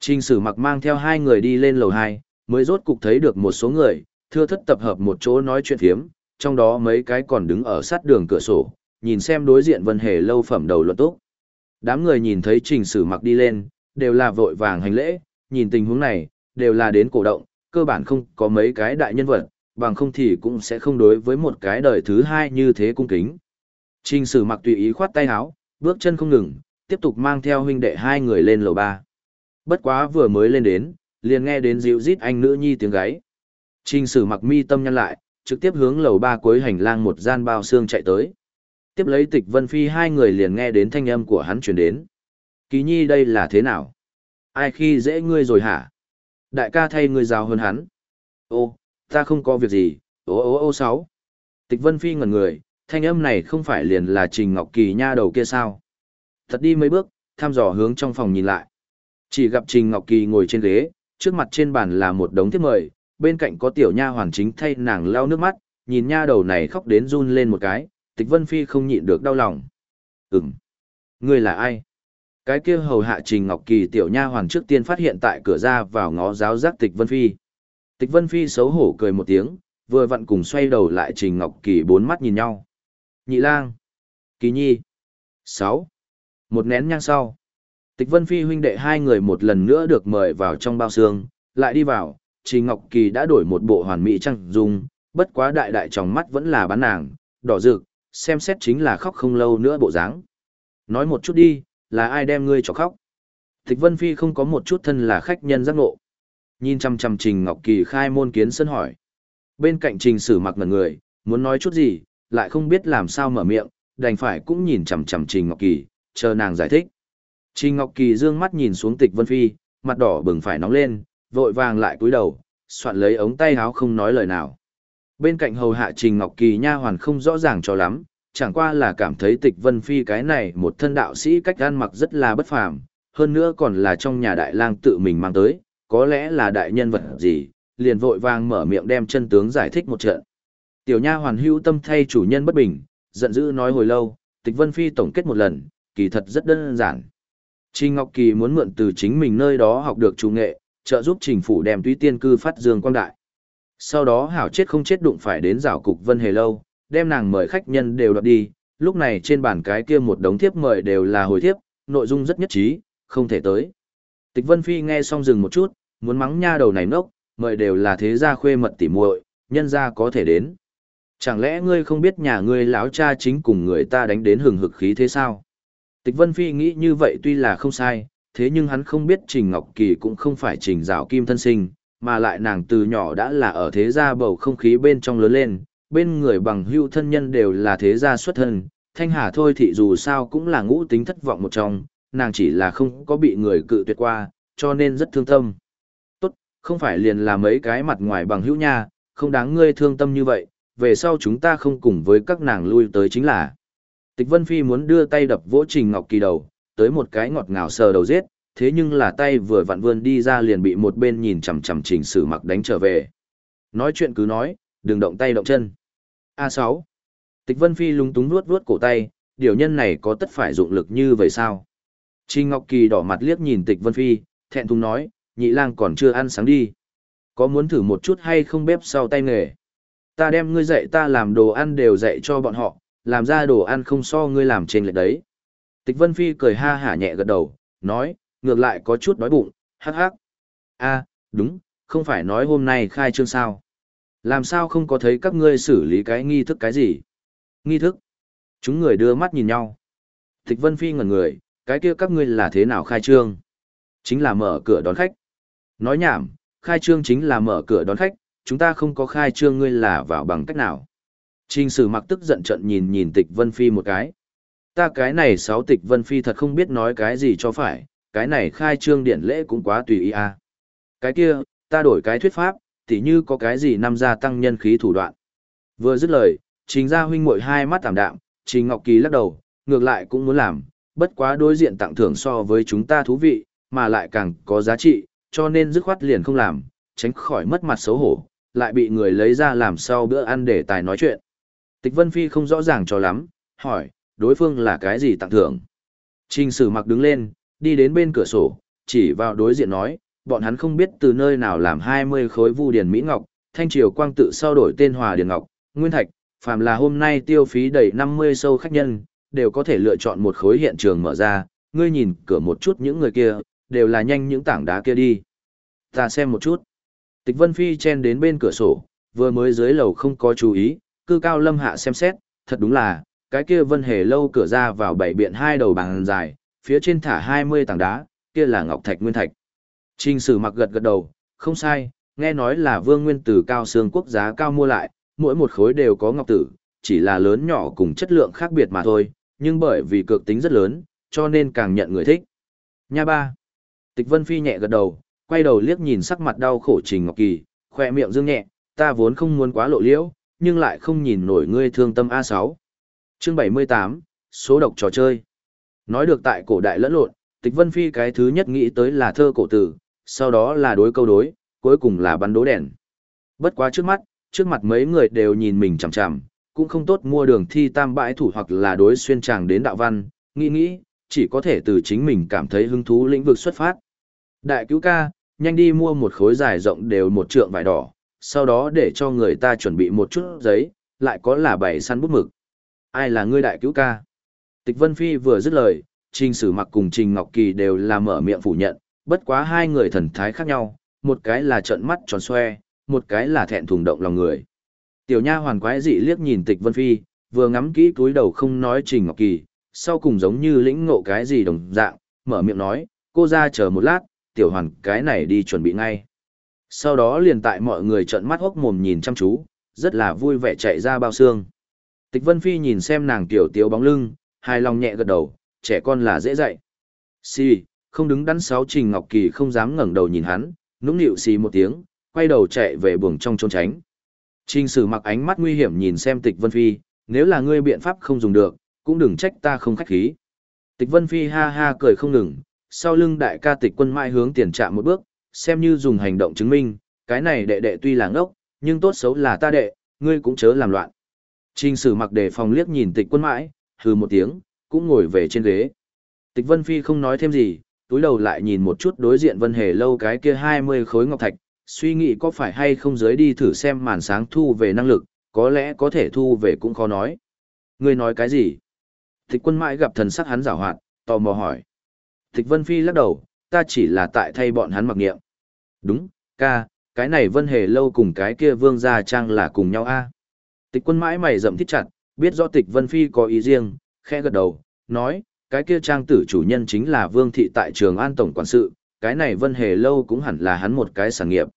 Trình sử mặc mang theo hai người đi lên lầu 2, mới rốt cục thấy được một số người, thưa thất tập hợp một chỗ nói chuyện thiếm, trong đó mấy cái còn đứng ở sát đường cửa sổ, nhìn xem đối diện vân hề lâu phẩm đầu luận tốt. Đám người nhìn thấy trình sử mặc đi lên, đều là vội vàng hành lễ, nhìn tình huống này, đều là đến cổ động, cơ bản không có mấy cái đại nhân vật, bằng không thì cũng sẽ không đối với một cái đời thứ hai như thế cung kính. Trình sử mặc tùy ý khoát tay áo, bước chân không ngừng, tiếp tục mang theo huynh đệ hai người lên lầu ba. Bất quá vừa mới lên đến, liền nghe đến dịu rít anh nữ nhi tiếng gáy. Trình sử mặc mi tâm nhăn lại, trực tiếp hướng lầu ba cuối hành lang một gian bao xương chạy tới. Tiếp lấy tịch vân phi hai người liền nghe đến thanh âm của hắn chuyển đến. Kỳ nhi đây là thế nào? Ai khi dễ ngươi rồi hả? Đại ca thay ngươi rào hơn hắn. Ô, ta không có việc gì, ô ô ô sáu. Tịch vân phi ngẩn người, thanh âm này không phải liền là Trình Ngọc Kỳ nha đầu kia sao? Thật đi mấy bước, thăm dò hướng trong phòng nhìn lại. Chỉ gặp Trình Ngọc Kỳ ngồi trên ghế, trước mặt trên bàn là một đống thiếp mời, bên cạnh có tiểu nha hoàn chính thay nàng lau nước mắt, nhìn nha đầu này khóc đến run lên một cái, Tịch Vân Phi không nhịn được đau lòng. Ừm, ngươi là ai? Cái kia hầu hạ Trình Ngọc Kỳ tiểu nha hoàn trước tiên phát hiện tại cửa ra vào ngó giáo giác Tịch Vân Phi. Tịch Vân Phi xấu hổ cười một tiếng, vừa vặn cùng xoay đầu lại Trình Ngọc Kỳ bốn mắt nhìn nhau. Nhị lang. Kỳ nhi. sáu Một nén nhang sau. Tịch Vân Phi huynh đệ hai người một lần nữa được mời vào trong bao xương, lại đi vào, Trình Ngọc Kỳ đã đổi một bộ hoàn mỹ trang dung, bất quá đại đại trong mắt vẫn là bán nàng, đỏ rực, xem xét chính là khóc không lâu nữa bộ dáng. Nói một chút đi, là ai đem ngươi cho khóc? Tịch Vân Phi không có một chút thân là khách nhân giác ngộ. Nhìn chăm chăm Trình Ngọc Kỳ khai môn kiến sân hỏi. Bên cạnh Trình Sử mặc ngẩn người, muốn nói chút gì, lại không biết làm sao mở miệng, đành phải cũng nhìn chằm chằm Trình Ngọc Kỳ, chờ nàng giải thích. Trình Ngọc Kỳ dương mắt nhìn xuống Tịch Vân Phi, mặt đỏ bừng phải nóng lên, vội vàng lại cúi đầu, soạn lấy ống tay áo không nói lời nào. Bên cạnh hầu hạ Trình Ngọc Kỳ nha hoàn không rõ ràng cho lắm, chẳng qua là cảm thấy Tịch Vân Phi cái này một thân đạo sĩ cách ăn mặc rất là bất phàm, hơn nữa còn là trong nhà đại lang tự mình mang tới, có lẽ là đại nhân vật gì, liền vội vàng mở miệng đem chân tướng giải thích một trận. Tiểu nha hoàn hữu tâm thay chủ nhân bất bình, giận dữ nói hồi lâu, Tịch Vân Phi tổng kết một lần, kỳ thật rất đơn giản. Trình Ngọc Kỳ muốn mượn từ chính mình nơi đó học được chủ nghệ, trợ giúp trình phủ đem túy tiên cư phát dương quang đại. Sau đó hảo chết không chết đụng phải đến rào cục Vân Hề Lâu, đem nàng mời khách nhân đều đoạt đi, lúc này trên bàn cái kia một đống thiếp mời đều là hồi thiếp, nội dung rất nhất trí, không thể tới. Tịch Vân Phi nghe xong dừng một chút, muốn mắng nha đầu này ngốc, mời đều là thế gia khuê mật tỉ muội, nhân gia có thể đến. Chẳng lẽ ngươi không biết nhà ngươi lão cha chính cùng người ta đánh đến hừng hực khí thế sao? Tịch Vân Phi nghĩ như vậy tuy là không sai, thế nhưng hắn không biết Trình Ngọc Kỳ cũng không phải Trình Dạo Kim thân sinh, mà lại nàng từ nhỏ đã là ở thế gia bầu không khí bên trong lớn lên, bên người bằng hữu thân nhân đều là thế gia xuất thân, Thanh Hà thôi thì dù sao cũng là ngũ tính thất vọng một trong, nàng chỉ là không có bị người cự tuyệt qua, cho nên rất thương tâm. Không phải liền là mấy cái mặt ngoài bằng hữu nha, không đáng ngươi thương tâm như vậy, về sau chúng ta không cùng với các nàng lui tới chính là. Tịch Vân Phi muốn đưa tay đập vỗ Trình Ngọc Kỳ đầu, tới một cái ngọt ngào sờ đầu giết, thế nhưng là tay vừa vặn vươn đi ra liền bị một bên nhìn chằm chằm Trình Sử Mặc đánh trở về. Nói chuyện cứ nói, đừng động tay động chân. A6. Tịch Vân Phi lúng túng nuốt nuốt cổ tay, điều nhân này có tất phải dụng lực như vậy sao? Trình Ngọc Kỳ đỏ mặt liếc nhìn Tịch Vân Phi, thẹn thùng nói, nhị lang còn chưa ăn sáng đi. Có muốn thử một chút hay không bếp sau tay nghề? Ta đem ngươi dạy ta làm đồ ăn đều dạy cho bọn họ, làm ra đồ ăn không so ngươi làm trên lệch đấy. Tịch Vân Phi cười ha hả nhẹ gật đầu, nói, ngược lại có chút đói bụng, hắc hắc. A, đúng, không phải nói hôm nay khai trương sao. Làm sao không có thấy các ngươi xử lý cái nghi thức cái gì? Nghi thức? Chúng người đưa mắt nhìn nhau. Tịch Vân Phi ngẩn người, cái kia các ngươi là thế nào khai trương? Chính là mở cửa đón khách. Nói nhảm, khai trương chính là mở cửa đón khách, chúng ta không có khai trương ngươi là vào bằng cách nào. Trình sử mặc tức giận trận nhìn nhìn tịch Vân Phi một cái. Ta cái này sáu tịch Vân Phi thật không biết nói cái gì cho phải, cái này khai trương điện lễ cũng quá tùy ý à. Cái kia, ta đổi cái thuyết pháp, tỉ như có cái gì năm gia tăng nhân khí thủ đoạn. Vừa dứt lời, trình gia huynh muội hai mắt tạm đạm, trình Ngọc Kỳ lắc đầu, ngược lại cũng muốn làm, bất quá đối diện tặng thưởng so với chúng ta thú vị, mà lại càng có giá trị, cho nên dứt khoát liền không làm, tránh khỏi mất mặt xấu hổ, lại bị người lấy ra làm sau bữa ăn để tài nói chuyện. Tịch Vân Phi không rõ ràng cho lắm, hỏi, đối phương là cái gì tặng thưởng? Trình sử mặc đứng lên, đi đến bên cửa sổ, chỉ vào đối diện nói, bọn hắn không biết từ nơi nào làm 20 khối vu điển Mỹ Ngọc, Thanh Triều Quang tự sau đổi tên Hòa Điền Ngọc, Nguyên Thạch, phàm là hôm nay tiêu phí đầy 50 sâu khách nhân, đều có thể lựa chọn một khối hiện trường mở ra, ngươi nhìn cửa một chút những người kia, đều là nhanh những tảng đá kia đi. Ta xem một chút. Tịch Vân Phi chen đến bên cửa sổ, vừa mới dưới lầu không có chú ý, cư cao lâm hạ xem xét, thật đúng là, cái kia Vân Hề lâu cửa ra vào bảy biện hai đầu bằng dài, phía trên thả 20 tảng đá, kia là ngọc thạch nguyên thạch. Trình sử mặc gật gật đầu, không sai, nghe nói là vương nguyên tử cao xương quốc giá cao mua lại, mỗi một khối đều có ngọc tử, chỉ là lớn nhỏ cùng chất lượng khác biệt mà thôi, nhưng bởi vì cực tính rất lớn, cho nên càng nhận người thích. Nha ba. Tịch Vân Phi nhẹ gật đầu, quay đầu liếc nhìn sắc mặt đau khổ Trình Ngọc Kỳ, khỏe miệng dương nhẹ, ta vốn không muốn quá lộ liễu, nhưng lại không nhìn nổi ngươi thương tâm A6. Chương 78, số độc trò chơi. Nói được tại cổ đại lẫn lộn, Tịch Vân Phi cái thứ nhất nghĩ tới là thơ cổ tử, sau đó là đối câu đối, cuối cùng là bắn đố đèn. Bất quá trước mắt, trước mặt mấy người đều nhìn mình chằm chằm, cũng không tốt mua đường thi tam bãi thủ hoặc là đối xuyên tràng đến đạo văn, nghĩ nghĩ, chỉ có thể từ chính mình cảm thấy hứng thú lĩnh vực xuất phát. Đại cứu ca, nhanh đi mua một khối dài rộng đều một trượng vải đỏ, sau đó để cho người ta chuẩn bị một chút giấy, lại có là bảy săn bút mực. Ai là ngươi đại cứu ca? Tịch Vân Phi vừa dứt lời, Trình Sử Mặc cùng Trình Ngọc Kỳ đều là mở miệng phủ nhận, bất quá hai người thần thái khác nhau, một cái là trợn mắt tròn xoe, một cái là thẹn thùng động lòng người. Tiểu Nha hoàn quái dị liếc nhìn Tịch Vân Phi, vừa ngắm kỹ túi đầu không nói Trình Ngọc Kỳ, sau cùng giống như lĩnh ngộ cái gì đồng dạng, mở miệng nói, cô ra chờ một lát, tiểu hoàn cái này đi chuẩn bị ngay. Sau đó liền tại mọi người trợn mắt hốc mồm nhìn chăm chú, rất là vui vẻ chạy ra bao xương. Tịch Vân Phi nhìn xem nàng tiểu tiếu bóng lưng, hài lòng nhẹ gật đầu, trẻ con là dễ dạy. Xì, không đứng đắn sáu Trình Ngọc Kỳ không dám ngẩng đầu nhìn hắn, nũng nịu xì một tiếng, quay đầu chạy về buồng trong trốn tránh. Trình sử mặc ánh mắt nguy hiểm nhìn xem tịch Vân Phi, nếu là ngươi biện pháp không dùng được, cũng đừng trách ta không khách khí. Tịch Vân Phi ha ha cười không ngừng, sau lưng đại ca tịch quân mãi hướng tiền trạm một bước, xem như dùng hành động chứng minh, cái này đệ đệ tuy là ngốc, nhưng tốt xấu là ta đệ, ngươi cũng chớ làm loạn. Trình sử mặc đề phòng liếc nhìn tịch quân mãi, hừ một tiếng, cũng ngồi về trên ghế. Tịch Vân Phi không nói thêm gì, túi đầu lại nhìn một chút đối diện Vân Hề lâu cái kia 20 khối ngọc thạch, suy nghĩ có phải hay không dưới đi thử xem màn sáng thu về năng lực, có lẽ có thể thu về cũng khó nói. Ngươi nói cái gì? Tịch quân mãi gặp thần sắc hắn giảo hoạt, tò mò hỏi. Tịch Vân Phi lắc đầu, ta chỉ là tại thay bọn hắn mặc niệm. Đúng, ca, cái này Vân Hề lâu cùng cái kia Vương Gia Trang là cùng nhau a. Tịch quân mãi mày rậm thít chặt, biết rõ tịch Vân Phi có ý riêng, khẽ gật đầu, nói, cái kia trang tử chủ nhân chính là Vương Thị tại trường An Tổng Quản sự, cái này Vân Hề Lâu cũng hẳn là hắn một cái sản nghiệp.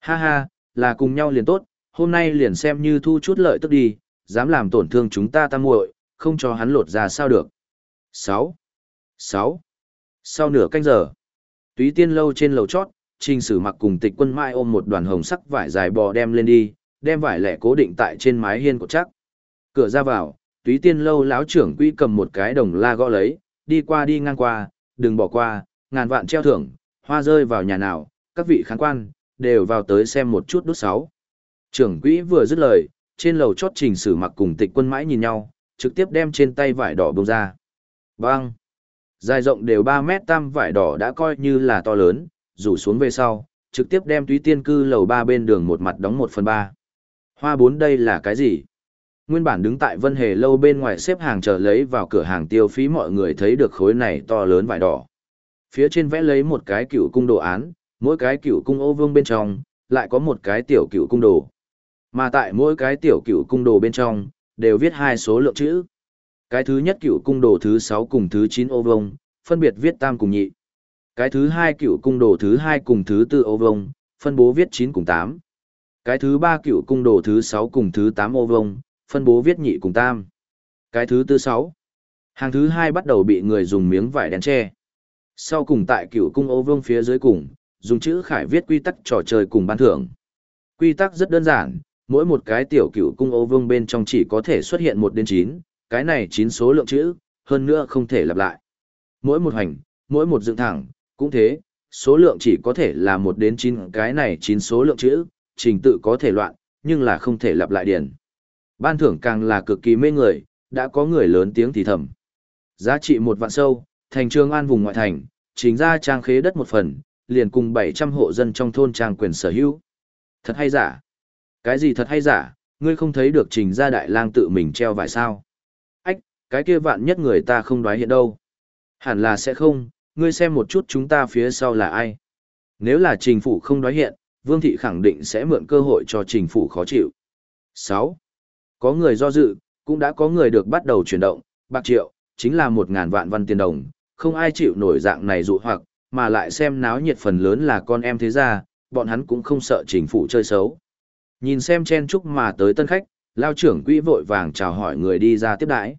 Ha ha, là cùng nhau liền tốt, hôm nay liền xem như thu chút lợi tức đi, dám làm tổn thương chúng ta tam muội, không cho hắn lột ra sao được. 6. 6. Sau nửa canh giờ, túy tiên lâu trên lầu chót, trình sử mặc cùng tịch quân mai ôm một đoàn hồng sắc vải dài bò đem lên đi, đem vải lẻ cố định tại trên mái hiên của chắc. Cửa ra vào, túy tiên lâu láo trưởng quỹ cầm một cái đồng la gõ lấy, đi qua đi ngang qua, đừng bỏ qua, ngàn vạn treo thưởng, hoa rơi vào nhà nào, các vị khán quan, đều vào tới xem một chút đốt sáu. Trưởng quỹ vừa dứt lời, trên lầu chót trình sử mặc cùng tịch quân mãi nhìn nhau, trực tiếp đem trên tay vải đỏ bông ra. Bang! Dài rộng đều 3 mét tam vải đỏ đã coi như là to lớn, rủ xuống về sau, trực tiếp đem túy tiên cư lầu ba bên đường một mặt đóng 1 phần 3. Hoa bốn đây là cái gì? Nguyên bản đứng tại Vân Hề lâu bên ngoài xếp hàng chờ lấy vào cửa hàng tiêu phí mọi người thấy được khối này to lớn vải đỏ. Phía trên vẽ lấy một cái cựu cung đồ án, mỗi cái cựu cung ô vương bên trong, lại có một cái tiểu cựu cung đồ. Mà tại mỗi cái tiểu cựu cung đồ bên trong, đều viết hai số lượng chữ. Cái thứ nhất cựu cung đồ thứ 6 cùng thứ 9 ô vông, phân biệt viết tam cùng nhị. Cái thứ hai cựu cung đồ thứ 2 cùng thứ 4 ô vông, phân bố viết 9 cùng 8. Cái thứ ba cựu cung đồ thứ 6 cùng thứ 8 ô vông, phân bố viết nhị cùng tam. Cái thứ tư 6. Hàng thứ hai bắt đầu bị người dùng miếng vải đen che. Sau cùng tại cựu cung ô vương phía dưới cùng, dùng chữ khải viết quy tắc trò chơi cùng ban thưởng. Quy tắc rất đơn giản, mỗi một cái tiểu cựu cung ô vương bên trong chỉ có thể xuất hiện một đến chín, cái này chín số lượng chữ, hơn nữa không thể lặp lại. Mỗi một hành, mỗi một dựng thẳng, cũng thế, số lượng chỉ có thể là một đến chín, cái này chín số lượng chữ, trình tự có thể loạn, nhưng là không thể lặp lại điển. Ban thưởng càng là cực kỳ mê người, đã có người lớn tiếng thì thầm. Giá trị một vạn sâu, thành trường an vùng ngoại thành, chính ra trang khế đất một phần, liền cùng 700 hộ dân trong thôn trang quyền sở hữu. Thật hay giả? Cái gì thật hay giả, ngươi không thấy được trình gia đại lang tự mình treo vải sao? Ách, cái kia vạn nhất người ta không đoái hiện đâu. Hẳn là sẽ không, ngươi xem một chút chúng ta phía sau là ai. Nếu là trình phủ không đoái hiện, Vương Thị khẳng định sẽ mượn cơ hội cho trình phủ khó chịu. 6. Có người do dự, cũng đã có người được bắt đầu chuyển động, bạc triệu, chính là một ngàn vạn văn tiền đồng, không ai chịu nổi dạng này dụ hoặc, mà lại xem náo nhiệt phần lớn là con em thế gia, bọn hắn cũng không sợ chính phủ chơi xấu. Nhìn xem chen chúc mà tới tân khách, lao trưởng quỹ vội vàng chào hỏi người đi ra tiếp đãi.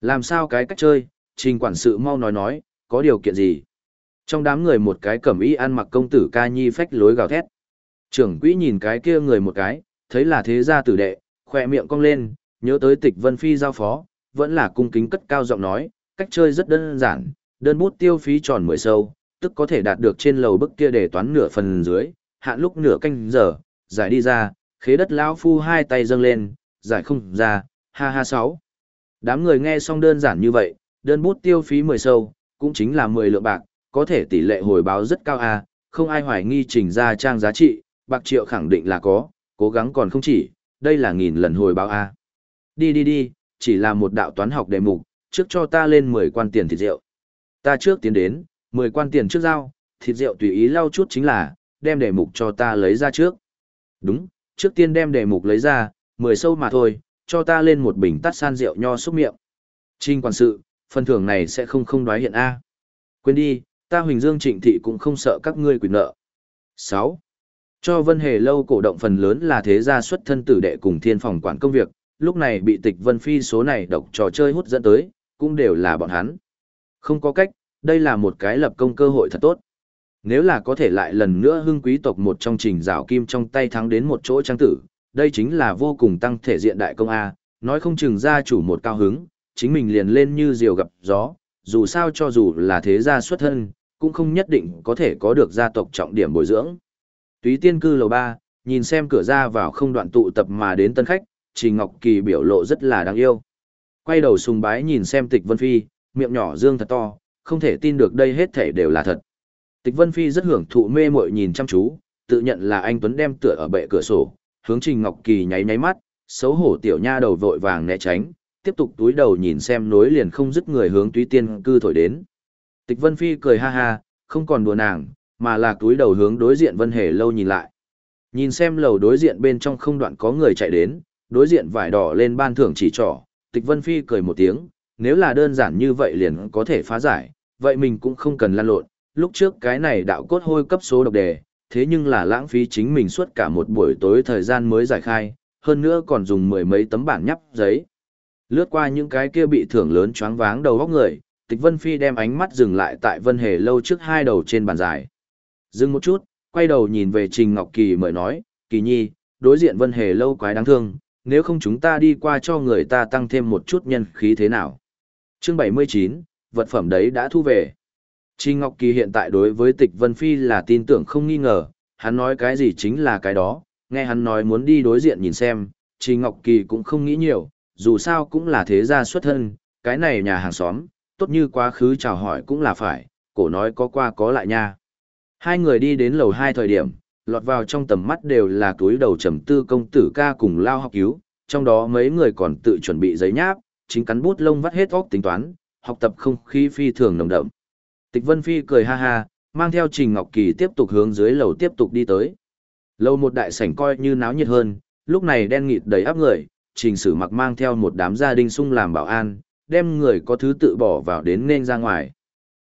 Làm sao cái cách chơi, trình quản sự mau nói nói, có điều kiện gì? Trong đám người một cái cẩm y ăn mặc công tử ca nhi phách lối gào thét. Trưởng quỹ nhìn cái kia người một cái, thấy là thế gia tử đệ, khỏe miệng cong lên, nhớ tới tịch vân phi giao phó, vẫn là cung kính cất cao giọng nói, cách chơi rất đơn giản, đơn bút tiêu phí tròn 10 sâu, tức có thể đạt được trên lầu bức kia để toán nửa phần dưới, hạn lúc nửa canh giờ, giải đi ra, khế đất lão phu hai tay dâng lên, giải không ra, ha ha sáu. Đám người nghe xong đơn giản như vậy, đơn bút tiêu phí 10 sâu, cũng chính là 10 lượng bạc, có thể tỷ lệ hồi báo rất cao à, không ai hoài nghi trình ra trang giá trị, bạc triệu khẳng định là có, cố gắng còn không chỉ, đây là nghìn lần hồi báo a. Đi đi đi, chỉ là một đạo toán học đề mục, trước cho ta lên 10 quan tiền thịt rượu. Ta trước tiến đến, 10 quan tiền trước giao, thịt rượu tùy ý lau chút chính là, đem đề mục cho ta lấy ra trước. Đúng, trước tiên đem đề mục lấy ra, 10 sâu mà thôi, cho ta lên một bình tắt san rượu nho xúc miệng. Trinh quản sự, phần thưởng này sẽ không không đoái hiện A. Quên đi, ta Huỳnh Dương Trịnh Thị cũng không sợ các ngươi quyền nợ. 6. Cho Vân Hề lâu cổ động phần lớn là thế gia xuất thân tử đệ cùng thiên phòng quản công việc, lúc này bị tịch Vân Phi số này độc trò chơi hút dẫn tới, cũng đều là bọn hắn. Không có cách, đây là một cái lập công cơ hội thật tốt. Nếu là có thể lại lần nữa hưng quý tộc một trong trình rào kim trong tay thắng đến một chỗ trang tử, đây chính là vô cùng tăng thể diện đại công A, nói không chừng gia chủ một cao hứng, chính mình liền lên như diều gặp gió, dù sao cho dù là thế gia xuất thân, cũng không nhất định có thể có được gia tộc trọng điểm bồi dưỡng. Túy tiên cư lầu ba, nhìn xem cửa ra vào không đoạn tụ tập mà đến tân khách, Trình Ngọc Kỳ biểu lộ rất là đáng yêu. Quay đầu sùng bái nhìn xem Tịch Vân Phi, miệng nhỏ dương thật to, không thể tin được đây hết thể đều là thật. Tịch Vân Phi rất hưởng thụ mê mội nhìn chăm chú, tự nhận là anh Tuấn đem tựa ở bệ cửa sổ, hướng Trình Ngọc Kỳ nháy nháy mắt, xấu hổ tiểu nha đầu vội vàng né tránh, tiếp tục túi đầu nhìn xem nối liền không dứt người hướng túy tiên cư thổi đến. Tịch Vân Phi cười ha ha, không còn đùa nàng, mà là túi đầu hướng đối diện Vân Hề lâu nhìn lại. Nhìn xem lầu đối diện bên trong không đoạn có người chạy đến, đối diện vải đỏ lên ban thưởng chỉ trỏ, Tịch Vân Phi cười một tiếng, nếu là đơn giản như vậy liền có thể phá giải, vậy mình cũng không cần lan lộn, lúc trước cái này đạo cốt hôi cấp số độc đề, thế nhưng là lãng phí chính mình suốt cả một buổi tối thời gian mới giải khai, hơn nữa còn dùng mười mấy tấm bản nhắp giấy. Lướt qua những cái kia bị thưởng lớn choáng váng đầu góc người, Tịch Vân Phi đem ánh mắt dừng lại tại Vân Hề lâu trước hai đầu trên bàn dài. Dừng một chút, quay đầu nhìn về Trình Ngọc Kỳ mời nói, Kỳ Nhi, đối diện Vân Hề lâu quái đáng thương, nếu không chúng ta đi qua cho người ta tăng thêm một chút nhân khí thế nào. Chương 79, vật phẩm đấy đã thu về. Trình Ngọc Kỳ hiện tại đối với tịch Vân Phi là tin tưởng không nghi ngờ, hắn nói cái gì chính là cái đó, nghe hắn nói muốn đi đối diện nhìn xem, Trình Ngọc Kỳ cũng không nghĩ nhiều, dù sao cũng là thế gia xuất thân, cái này nhà hàng xóm, tốt như quá khứ chào hỏi cũng là phải, cổ nói có qua có lại nha. Hai người đi đến lầu hai thời điểm, lọt vào trong tầm mắt đều là túi đầu trầm tư công tử ca cùng lao học cứu, trong đó mấy người còn tự chuẩn bị giấy nháp, chính cắn bút lông vắt hết óc tính toán, học tập không khí phi thường nồng đậm. Tịch Vân Phi cười ha ha, mang theo Trình Ngọc Kỳ tiếp tục hướng dưới lầu tiếp tục đi tới. Lầu một đại sảnh coi như náo nhiệt hơn, lúc này đen nghịt đầy áp người, Trình Sử Mặc mang theo một đám gia đình sung làm bảo an, đem người có thứ tự bỏ vào đến nên ra ngoài.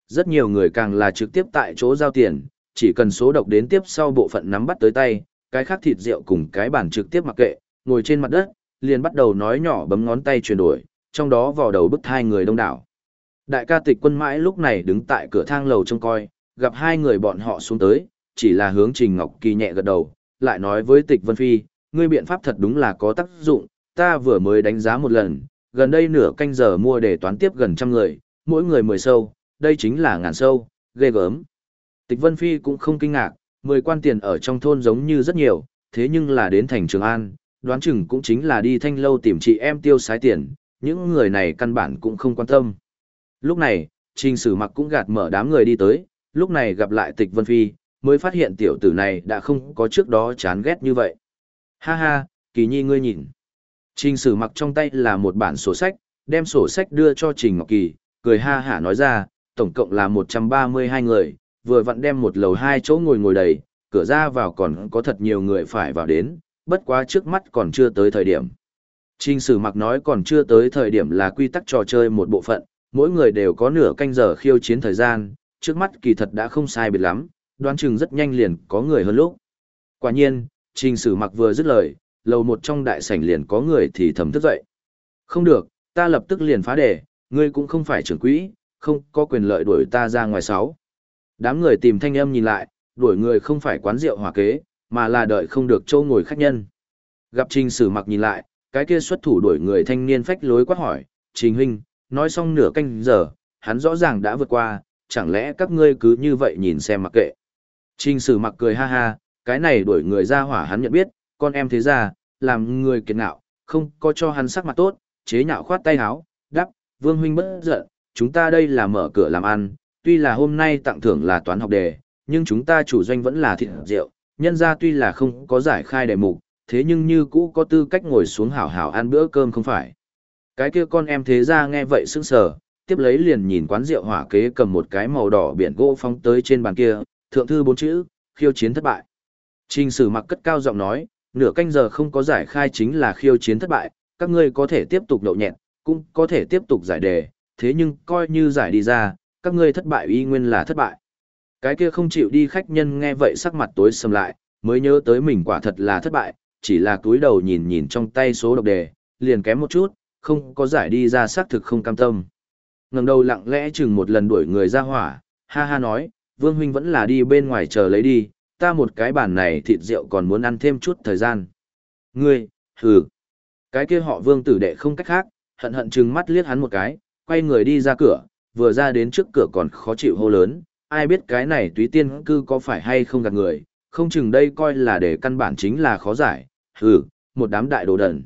Rất nhiều người càng là trực tiếp tại chỗ giao tiền, chỉ cần số độc đến tiếp sau bộ phận nắm bắt tới tay, cái khác thịt rượu cùng cái bàn trực tiếp mặc kệ, ngồi trên mặt đất, liền bắt đầu nói nhỏ bấm ngón tay chuyển đổi, trong đó vào đầu bức hai người đông đảo. Đại ca tịch quân mãi lúc này đứng tại cửa thang lầu trông coi, gặp hai người bọn họ xuống tới, chỉ là hướng Trình Ngọc Kỳ nhẹ gật đầu, lại nói với tịch Vân Phi, ngươi biện pháp thật đúng là có tác dụng, ta vừa mới đánh giá một lần, gần đây nửa canh giờ mua để toán tiếp gần trăm người, mỗi người mười sâu, đây chính là ngàn sâu, ghê gớm. Tịch Vân Phi cũng không kinh ngạc, mười quan tiền ở trong thôn giống như rất nhiều, thế nhưng là đến thành Trường An, đoán chừng cũng chính là đi thanh lâu tìm chị em tiêu sái tiền, những người này căn bản cũng không quan tâm. Lúc này, Trình sử mặc cũng gạt mở đám người đi tới, lúc này gặp lại tịch Vân Phi, mới phát hiện tiểu tử này đã không có trước đó chán ghét như vậy. Ha ha, kỳ nhi ngươi nhìn. Trình sử mặc trong tay là một bản sổ sách, đem sổ sách đưa cho Trình Ngọc Kỳ, cười ha hả nói ra, tổng cộng là 132 người, vừa vặn đem một lầu hai chỗ ngồi ngồi đầy, cửa ra vào còn có thật nhiều người phải vào đến, bất quá trước mắt còn chưa tới thời điểm. Trình sử mặc nói còn chưa tới thời điểm là quy tắc trò chơi một bộ phận, mỗi người đều có nửa canh giờ khiêu chiến thời gian, trước mắt kỳ thật đã không sai biệt lắm, đoán chừng rất nhanh liền có người hơn lúc. Quả nhiên, trình sử mặc vừa dứt lời, lầu một trong đại sảnh liền có người thì thầm thức dậy. Không được, ta lập tức liền phá đề, ngươi cũng không phải trưởng quỹ, không có quyền lợi đuổi ta ra ngoài sáu. Đám người tìm thanh âm nhìn lại, đuổi người không phải quán rượu hòa kế, mà là đợi không được châu ngồi khách nhân. Gặp trình sử mặc nhìn lại, cái kia xuất thủ đuổi người thanh niên phách lối quát hỏi, trình huynh, nói xong nửa canh giờ, hắn rõ ràng đã vượt qua, chẳng lẽ các ngươi cứ như vậy nhìn xem mặc kệ. Trình sử mặc cười ha ha, cái này đuổi người ra hỏa hắn nhận biết, con em thế ra, làm người kiệt ngạo, không có cho hắn sắc mặt tốt, chế nhạo khoát tay áo, đắp, vương huynh bất giận, chúng ta đây là mở cửa làm ăn, tuy là hôm nay tặng thưởng là toán học đề, nhưng chúng ta chủ doanh vẫn là thịt rượu, nhân ra tuy là không có giải khai đề mục, thế nhưng như cũ có tư cách ngồi xuống hảo hảo ăn bữa cơm không phải. Cái kia con em thế ra nghe vậy sững sờ, tiếp lấy liền nhìn quán rượu hỏa kế cầm một cái màu đỏ biển gỗ phóng tới trên bàn kia, thượng thư bốn chữ, khiêu chiến thất bại. Trình sử mặc cất cao giọng nói, nửa canh giờ không có giải khai chính là khiêu chiến thất bại, các ngươi có thể tiếp tục đậu nhẹn, cũng có thể tiếp tục giải đề, thế nhưng coi như giải đi ra, các ngươi thất bại y nguyên là thất bại. Cái kia không chịu đi khách nhân nghe vậy sắc mặt tối sầm lại, mới nhớ tới mình quả thật là thất bại, chỉ là túi đầu nhìn nhìn trong tay số độc đề, liền kém một chút, không có giải đi ra xác thực không cam tâm. ngẩng đầu lặng lẽ chừng một lần đuổi người ra hỏa, ha ha nói, Vương Huynh vẫn là đi bên ngoài chờ lấy đi, ta một cái bản này thịt rượu còn muốn ăn thêm chút thời gian. Ngươi, hừ. Cái kia họ Vương tử đệ không cách khác, hận hận chừng mắt liếc hắn một cái, quay người đi ra cửa, vừa ra đến trước cửa còn khó chịu hô lớn, ai biết cái này túy tiên cư có phải hay không gạt người, không chừng đây coi là để căn bản chính là khó giải, hừ, một đám đại đồ đần.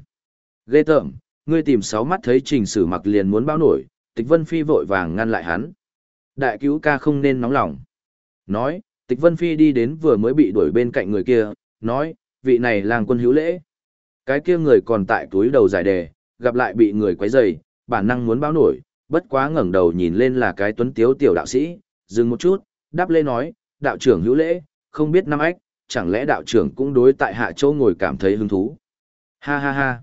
Ghê tởm, ngươi tìm sáu mắt thấy trình sử mặc liền muốn báo nổi, tịch vân phi vội vàng ngăn lại hắn. Đại cứu ca không nên nóng lòng. Nói, tịch vân phi đi đến vừa mới bị đuổi bên cạnh người kia, nói, vị này làng quân hữu lễ. Cái kia người còn tại túi đầu giải đề, gặp lại bị người quấy rầy, bản năng muốn báo nổi, bất quá ngẩng đầu nhìn lên là cái tuấn tiếu tiểu đạo sĩ, dừng một chút, đáp lê nói, đạo trưởng hữu lễ, không biết năm ách, chẳng lẽ đạo trưởng cũng đối tại hạ châu ngồi cảm thấy hứng thú. Ha ha ha.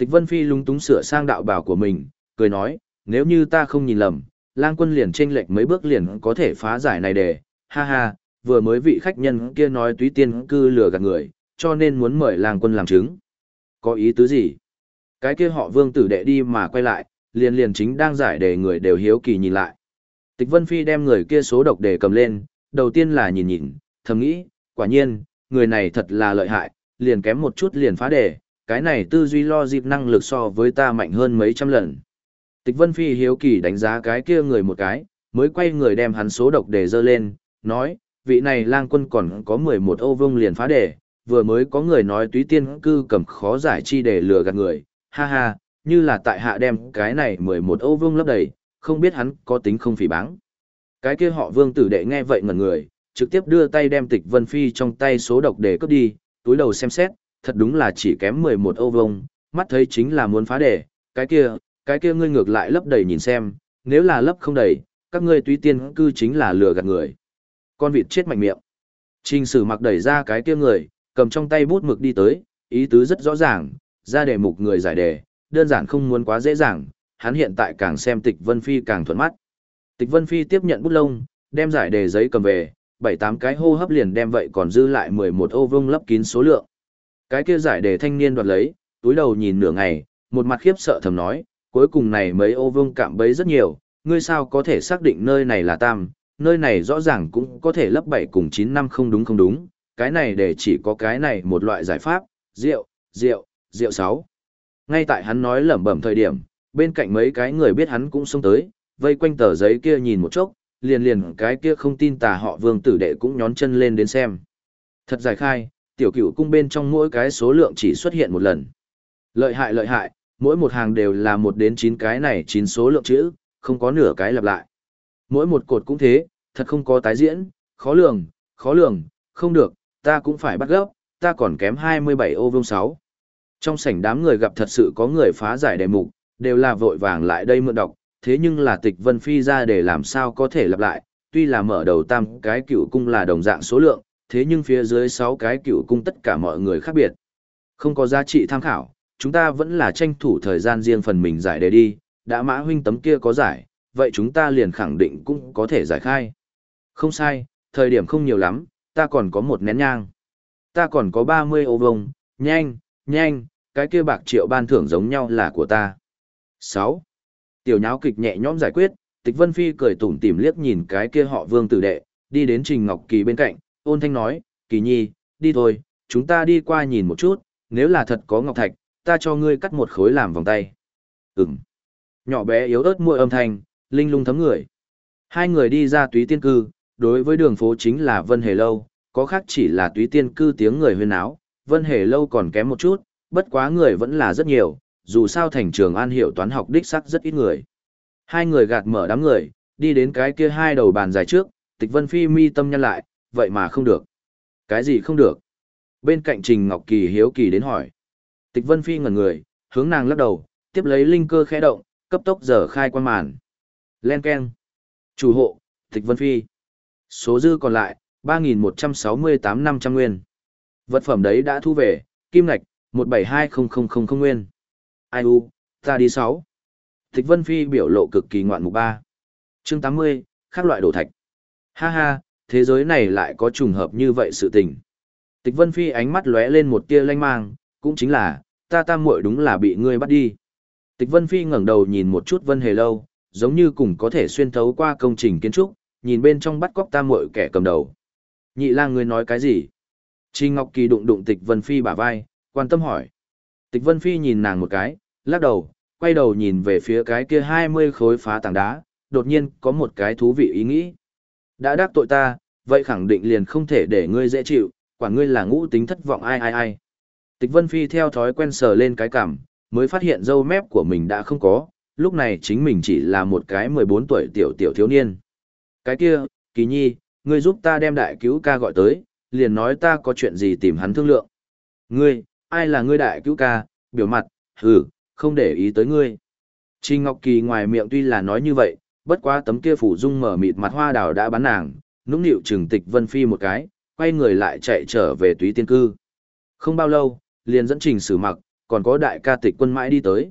Tịch Vân Phi lúng túng sửa sang đạo bảo của mình, cười nói, nếu như ta không nhìn lầm, lang quân liền chênh lệch mấy bước liền có thể phá giải này đề, ha ha, vừa mới vị khách nhân kia nói túy tiên cư lừa gạt người, cho nên muốn mời lang quân làm chứng. Có ý tứ gì? Cái kia họ vương tử đệ đi mà quay lại, liền liền chính đang giải đề người đều hiếu kỳ nhìn lại. Tịch Vân Phi đem người kia số độc đề cầm lên, đầu tiên là nhìn nhìn, thầm nghĩ, quả nhiên, người này thật là lợi hại, liền kém một chút liền phá đề, cái này tư duy lo dịp năng lực so với ta mạnh hơn mấy trăm lần. Tịch Vân Phi hiếu kỳ đánh giá cái kia người một cái, mới quay người đem hắn số độc để dơ lên, nói, vị này lang quân còn có 11 ô vương liền phá đề, vừa mới có người nói túy tiên cư cầm khó giải chi để lừa gạt người, ha ha, như là tại hạ đem cái này 11 ô vương lấp đầy, không biết hắn có tính không phỉ báng. Cái kia họ vương tử đệ nghe vậy ngẩn người, trực tiếp đưa tay đem tịch vân phi trong tay số độc để cướp đi, túi đầu xem xét, thật đúng là chỉ kém 11 ô vông, mắt thấy chính là muốn phá đề, cái kia, cái kia ngươi ngược lại lấp đầy nhìn xem, nếu là lấp không đầy, các ngươi túy tiên cư chính là lừa gạt người. Con vịt chết mạnh miệng. Trình sử mặc đẩy ra cái kia người, cầm trong tay bút mực đi tới, ý tứ rất rõ ràng, ra đề mục người giải đề, đơn giản không muốn quá dễ dàng, hắn hiện tại càng xem tịch Vân Phi càng thuận mắt. Tịch Vân Phi tiếp nhận bút lông, đem giải đề giấy cầm về, bảy tám cái hô hấp liền đem vậy còn dư lại mười một ô vông lấp kín số lượng. Cái kia giải đề thanh niên đoạt lấy, túi đầu nhìn nửa ngày, một mặt khiếp sợ thầm nói, cuối cùng này mấy ô vương cạm bấy rất nhiều, ngươi sao có thể xác định nơi này là tam, nơi này rõ ràng cũng có thể lấp bảy cùng chín năm không đúng không đúng, cái này để chỉ có cái này một loại giải pháp, rượu, rượu, rượu sáu. Ngay tại hắn nói lẩm bẩm thời điểm, bên cạnh mấy cái người biết hắn cũng xông tới, vây quanh tờ giấy kia nhìn một chốc, liền liền cái kia không tin tà họ vương tử đệ cũng nhón chân lên đến xem. Thật giải khai, tiểu cửu cung bên trong mỗi cái số lượng chỉ xuất hiện một lần. Lợi hại lợi hại, mỗi một hàng đều là một đến chín cái này chín số lượng chữ, không có nửa cái lặp lại. Mỗi một cột cũng thế, thật không có tái diễn, khó lường, khó lường, không được, ta cũng phải bắt gấp, ta còn kém 27 ô vương 6. Trong sảnh đám người gặp thật sự có người phá giải đề mục, đều là vội vàng lại đây mượn đọc, thế nhưng là tịch vân phi ra để làm sao có thể lặp lại, tuy là mở đầu tam cái cựu cung là đồng dạng số lượng, thế nhưng phía dưới 6 cái cựu cung tất cả mọi người khác biệt. Không có giá trị tham khảo, chúng ta vẫn là tranh thủ thời gian riêng phần mình giải đề đi, đã mã huynh tấm kia có giải, vậy chúng ta liền khẳng định cũng có thể giải khai. Không sai, thời điểm không nhiều lắm, ta còn có một nén nhang. Ta còn có 30 ô vông, nhanh, nhanh, cái kia bạc triệu ban thưởng giống nhau là của ta. 6. Tiểu nháo kịch nhẹ nhõm giải quyết, Tịch Vân Phi cười tủm tỉm liếc nhìn cái kia họ Vương tử đệ, đi đến Trình Ngọc Kỳ bên cạnh, ôn thanh nói, Kỳ Nhi, đi thôi, chúng ta đi qua nhìn một chút, nếu là thật có Ngọc Thạch, ta cho ngươi cắt một khối làm vòng tay. Ừm. Nhỏ bé yếu ớt môi âm thanh, linh lung thấm người. Hai người đi ra túy tiên cư, đối với đường phố chính là Vân Hề Lâu, có khác chỉ là túy tiên cư tiếng người huyên áo, Vân Hề Lâu còn kém một chút, bất quá người vẫn là rất nhiều, dù sao thành trường an hiệu toán học đích sắc rất ít người. Hai người gạt mở đám người, đi đến cái kia hai đầu bàn dài trước, tịch vân phi mi tâm nhăn lại, vậy mà không được. Cái gì không được? Bên cạnh Trình Ngọc Kỳ hiếu kỳ đến hỏi. Tịch vân phi ngẩn người, hướng nàng lắc đầu, tiếp lấy linh cơ khẽ động, cấp tốc giờ khai quan màn. Len keng Chủ hộ, tịch vân phi. Số dư còn lại, 3.168-500 nguyên. Vật phẩm đấy đã thu về, kim ngạch, 1720000 nguyên. Ai u, ta đi 6. Tịch Vân Phi biểu lộ cực kỳ ngoạn mục 3. Chương 80, khác loại đồ thạch. Ha ha, thế giới này lại có trùng hợp như vậy sự tình. Tịch Vân Phi ánh mắt lóe lên một tia lanh mang, cũng chính là, ta tam muội đúng là bị ngươi bắt đi. Tịch Vân Phi ngẩng đầu nhìn một chút Vân Hề Lâu, giống như cùng có thể xuyên thấu qua công trình kiến trúc, nhìn bên trong bắt cóc tam muội kẻ cầm đầu. Nhị lang ngươi nói cái gì? Trình Ngọc Kỳ đụng đụng Tịch Vân Phi bả vai, quan tâm hỏi. Tịch Vân Phi nhìn nàng một cái, lắc đầu, quay đầu nhìn về phía cái kia 20 khối phá tảng đá, đột nhiên có một cái thú vị ý nghĩ. Đã đắc tội ta, vậy khẳng định liền không thể để ngươi dễ chịu, quả ngươi là ngũ tính thất vọng ai ai ai. Tịch Vân Phi theo thói quen sờ lên cái cằm, mới phát hiện râu mép của mình đã không có, lúc này chính mình chỉ là một cái 14 tuổi tiểu tiểu thiếu niên. Cái kia, Kỳ Nhi, ngươi giúp ta đem đại cứu ca gọi tới, liền nói ta có chuyện gì tìm hắn thương lượng. Ngươi, ai là ngươi đại cứu ca, biểu mặt, hừ, không để ý tới ngươi. Trình Ngọc Kỳ ngoài miệng tuy là nói như vậy, bất quá tấm kia phủ dung mở mịt mặt hoa đào đã bắn nàng, nũng nịu trừng tịch Vân Phi một cái, quay người lại chạy trở về túy tiên cư. Không bao lâu, liền dẫn trình sử mặc, còn có đại ca tịch quân mãi đi tới.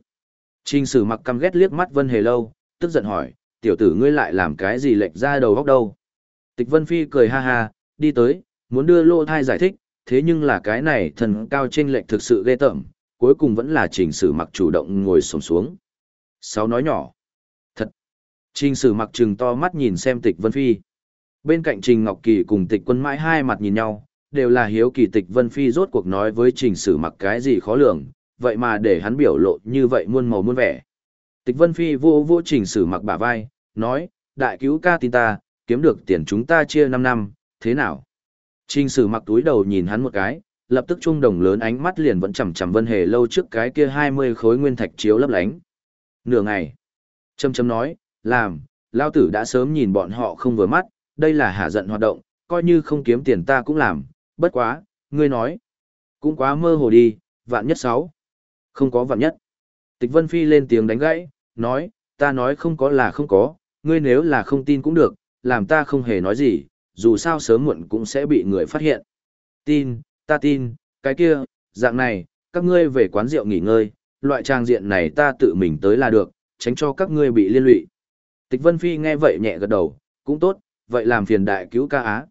Trình sử mặc căm ghét liếc mắt Vân Hề Lâu, tức giận hỏi, tiểu tử ngươi lại làm cái gì lệch ra đầu góc đâu. Tịch Vân Phi cười ha ha, đi tới, muốn đưa lô thai giải thích, thế nhưng là cái này thần cao trên lệch thực sự ghê tởm, cuối cùng vẫn là trình sử mặc chủ động ngồi sổng xuống. Sáu nói nhỏ. Trình sử mặc trừng to mắt nhìn xem tịch Vân Phi. Bên cạnh Trình Ngọc Kỳ cùng tịch quân mãi hai mặt nhìn nhau, đều là hiếu kỳ tịch Vân Phi rốt cuộc nói với trình sử mặc cái gì khó lường, vậy mà để hắn biểu lộ như vậy muôn màu muôn vẻ. Tịch Vân Phi vô vô trình sử mặc bả vai, nói, đại cứu ca tin ta, kiếm được tiền chúng ta chia 5 năm, thế nào? Trình sử mặc túi đầu nhìn hắn một cái, lập tức trung đồng lớn ánh mắt liền vẫn chằm chằm Vân Hề lâu trước cái kia 20 khối nguyên thạch chiếu lấp lánh. Nửa ngày. Châm châm nói, làm, lao tử đã sớm nhìn bọn họ không vừa mắt, đây là hạ giận hoạt động, coi như không kiếm tiền ta cũng làm, bất quá, ngươi nói. Cũng quá mơ hồ đi, vạn nhất sáu. Không có vạn nhất. Tịch Vân Phi lên tiếng đánh gãy, nói, ta nói không có là không có, ngươi nếu là không tin cũng được, làm ta không hề nói gì, dù sao sớm muộn cũng sẽ bị người phát hiện. Tin, ta tin, cái kia, dạng này, các ngươi về quán rượu nghỉ ngơi, loại trang diện này ta tự mình tới là được, tránh cho các ngươi bị liên lụy. Tịch Vân Phi nghe vậy nhẹ gật đầu, cũng tốt, vậy làm phiền đại cứu ca á.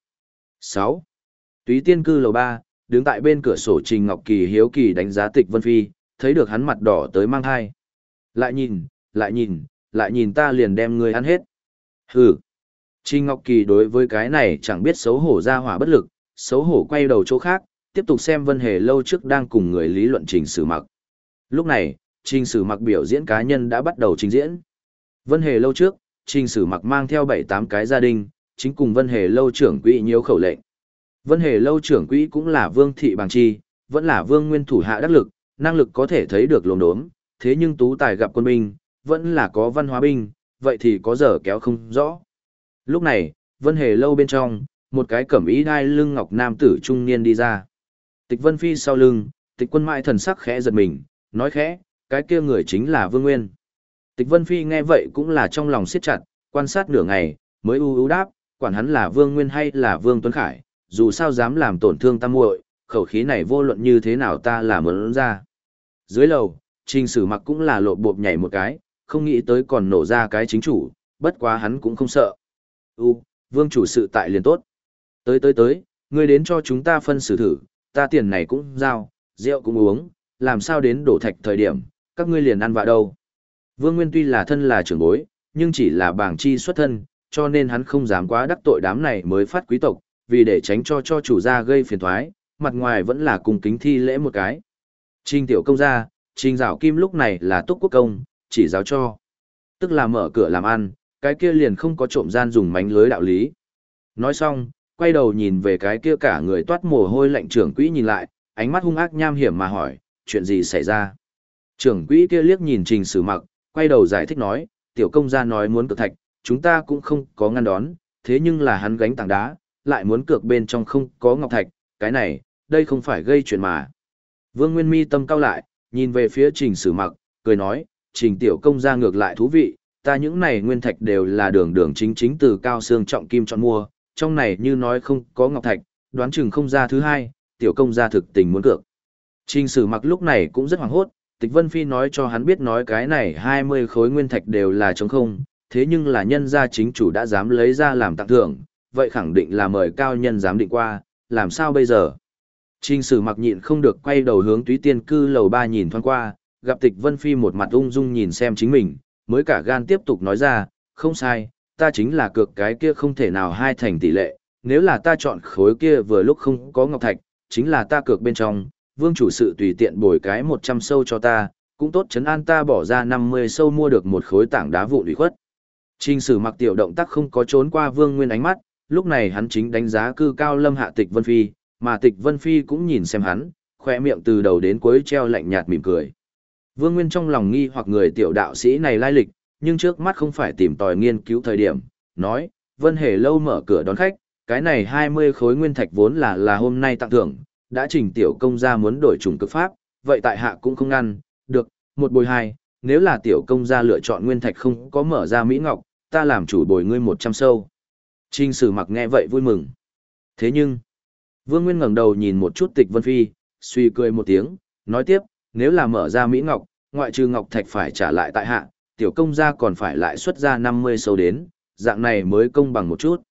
6. Túy tiên cư lầu 3, đứng tại bên cửa sổ Trình Ngọc Kỳ hiếu kỳ đánh giá Tịch Vân Phi, thấy được hắn mặt đỏ tới mang thai. Lại nhìn, lại nhìn, lại nhìn ta liền đem ngươi ăn hết. Hừ. Trình Ngọc Kỳ đối với cái này chẳng biết xấu hổ ra hỏa bất lực, xấu hổ quay đầu chỗ khác, tiếp tục xem Vân Hề lâu trước đang cùng người lý luận trình sử mặc. Lúc này, trình sử mặc biểu diễn cá nhân đã bắt đầu trình diễn. Vân Hề lâu trước, trình sử mặc mang theo 7-8 cái gia đình, chính cùng Vân Hề lâu trưởng quỹ nhiều khẩu lệnh. Vân Hề lâu trưởng quỹ cũng là vương thị bằng chi, vẫn là vương nguyên thủ hạ đắc lực, năng lực có thể thấy được lồn đốm, thế nhưng tú tài gặp quân binh, vẫn là có văn hóa binh, vậy thì có giờ kéo không rõ. Lúc này, Vân Hề lâu bên trong, một cái cẩm ý đai lưng ngọc nam tử trung niên đi ra. Tịch Vân Phi sau lưng, tịch quân mại thần sắc khẽ giật mình, nói khẽ, cái kia người chính là Vương Nguyên. Tịch Vân Phi nghe vậy cũng là trong lòng siết chặt, quan sát nửa ngày, mới u u đáp, quản hắn là Vương Nguyên hay là Vương Tuấn Khải, dù sao dám làm tổn thương ta muội, khẩu khí này vô luận như thế nào ta là muốn ra. Dưới lầu, Trình Sử Mặc cũng là lộ bộp nhảy một cái, không nghĩ tới còn nổ ra cái chính chủ, bất quá hắn cũng không sợ. U, Vương chủ sự tại liền tốt. Tới tới tới, ngươi đến cho chúng ta phân xử thử, ta tiền này cũng giao, rượu cũng uống, làm sao đến đổ thạch thời điểm, các ngươi liền ăn vạ đâu. Vương Nguyên tuy là thân là trưởng bối, nhưng chỉ là bảng chi xuất thân, cho nên hắn không dám quá đắc tội đám này mới phát quý tộc, vì để tránh cho cho chủ gia gây phiền toái, mặt ngoài vẫn là cùng kính thi lễ một cái. Trình tiểu công gia, trình Dạo kim lúc này là túc quốc công, chỉ giáo cho. Tức là mở cửa làm ăn, cái kia liền không có trộm gian dùng mánh lưới đạo lý. Nói xong, quay đầu nhìn về cái kia cả người toát mồ hôi lạnh trưởng quỹ nhìn lại, ánh mắt hung ác nham hiểm mà hỏi, chuyện gì xảy ra? Trưởng quỹ kia liếc nhìn trình sử mặc, quay đầu giải thích nói, tiểu công gia nói muốn cược thạch, chúng ta cũng không có ngăn đón, thế nhưng là hắn gánh tảng đá, lại muốn cược bên trong không có ngọc thạch, cái này, đây không phải gây chuyện mà. Vương Nguyên Mi tâm cao lại, nhìn về phía trình sử mặc, cười nói, trình tiểu công gia ngược lại thú vị, ta những này nguyên thạch đều là đường đường chính chính từ cao xương trọng kim chọn mua, trong này như nói không có ngọc thạch, đoán chừng không ra thứ hai, tiểu công gia thực tình muốn cược. Trình sử mặc lúc này cũng rất hoảng hốt, tịch vân phi nói cho hắn biết nói cái này 20 khối nguyên thạch đều là trống không, thế nhưng là nhân gia chính chủ đã dám lấy ra làm tặng thưởng, vậy khẳng định là mời cao nhân dám định qua, làm sao bây giờ? Trình sử mặc nhịn không được quay đầu hướng túy tiên cư lầu ba nhìn thoáng qua, gặp tịch vân phi một mặt ung dung nhìn xem chính mình, mới cả gan tiếp tục nói ra, không sai, ta chính là cược cái kia không thể nào hai thành tỷ lệ, nếu là ta chọn khối kia vừa lúc không có ngọc thạch, chính là ta cược bên trong, vương chủ sự tùy tiện bồi cái 100 sâu cho ta, cũng tốt chấn an ta bỏ ra 50 sâu mua được một khối tảng đá vụ ủy khuất. Trình sử mặc tiểu động tác không có trốn qua vương nguyên ánh mắt, lúc này hắn chính đánh giá cư cao lâm hạ tịch vân phi, mà tịch vân phi cũng nhìn xem hắn, khoe miệng từ đầu đến cuối treo lạnh nhạt mỉm cười. Vương Nguyên trong lòng nghi hoặc người tiểu đạo sĩ này lai lịch, nhưng trước mắt không phải tìm tòi nghiên cứu thời điểm, nói, Vân Hề lâu mở cửa đón khách, cái này 20 khối nguyên thạch vốn là là hôm nay tặng thưởng, đã trình tiểu công gia muốn đổi chủng cực pháp, vậy tại hạ cũng không ngăn, được, một bồi hai, nếu là tiểu công gia lựa chọn nguyên thạch không có mở ra Mỹ Ngọc, ta làm chủ bồi ngươi 100 sâu. Trình sử mặc nghe vậy vui mừng. Thế nhưng, Vương Nguyên ngẩng đầu nhìn một chút tịch Vân Phi, suy cười một tiếng, nói tiếp, nếu là mở ra Mỹ Ngọc, ngoại trừ Ngọc Thạch phải trả lại tại hạ, tiểu công gia còn phải lại xuất ra 50 sâu đến, dạng này mới công bằng một chút.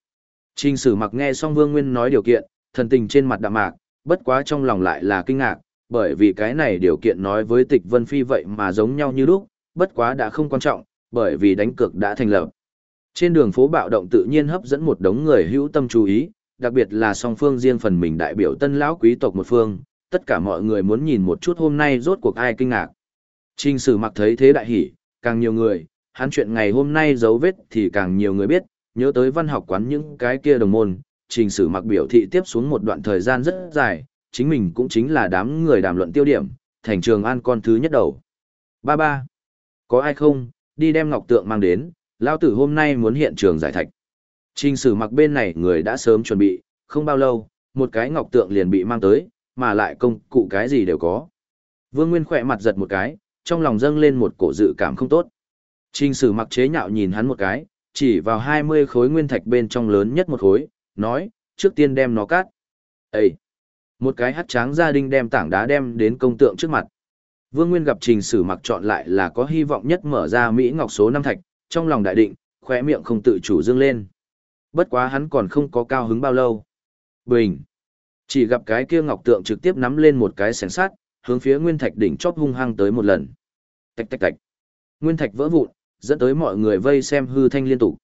Trình sử mặc nghe xong Vương Nguyên nói điều kiện, thần tình trên mặt đạm mạc, bất quá trong lòng lại là kinh ngạc, bởi vì cái này điều kiện nói với tịch Vân Phi vậy mà giống nhau như lúc, bất quá đã không quan trọng, bởi vì đánh cược đã thành lập. Trên đường phố bạo động tự nhiên hấp dẫn một đống người hữu tâm chú ý, đặc biệt là song phương riêng phần mình đại biểu tân lão quý tộc một phương, tất cả mọi người muốn nhìn một chút hôm nay rốt cuộc ai kinh ngạc. Trình sử mặc thấy thế đại hỉ, càng nhiều người, hắn chuyện ngày hôm nay dấu vết thì càng nhiều người biết, nhớ tới văn học quán những cái kia đồng môn, trình sử mặc biểu thị tiếp xuống một đoạn thời gian rất dài, chính mình cũng chính là đám người đàm luận tiêu điểm, thành trường an con thứ nhất đầu. Ba ba, có ai không, đi đem ngọc tượng mang đến, lao tử hôm nay muốn hiện trường giải thạch. Trình sử mặc bên này người đã sớm chuẩn bị, không bao lâu, một cái ngọc tượng liền bị mang tới, mà lại công cụ cái gì đều có. Vương Nguyên khỏe mặt giật một cái, trong lòng dâng lên một cổ dự cảm không tốt. Trình sử mặc chế nhạo nhìn hắn một cái, chỉ vào 20 khối nguyên thạch bên trong lớn nhất một khối, nói, trước tiên đem nó cắt. Ê! Một cái hắt tráng gia đình đem tảng đá đem đến công tượng trước mặt. Vương Nguyên gặp trình sử mặc chọn lại là có hy vọng nhất mở ra Mỹ Ngọc số năm thạch, trong lòng đại định, khỏe miệng không tự chủ dương lên. Bất quá hắn còn không có cao hứng bao lâu. Bình! Chỉ gặp cái kia ngọc tượng trực tiếp nắm lên một cái sẻng sát hướng phía nguyên thạch đỉnh chóp hung hăng tới một lần. Tạch tạch tạch. Nguyên thạch vỡ vụn, dẫn tới mọi người vây xem hư thanh liên tục.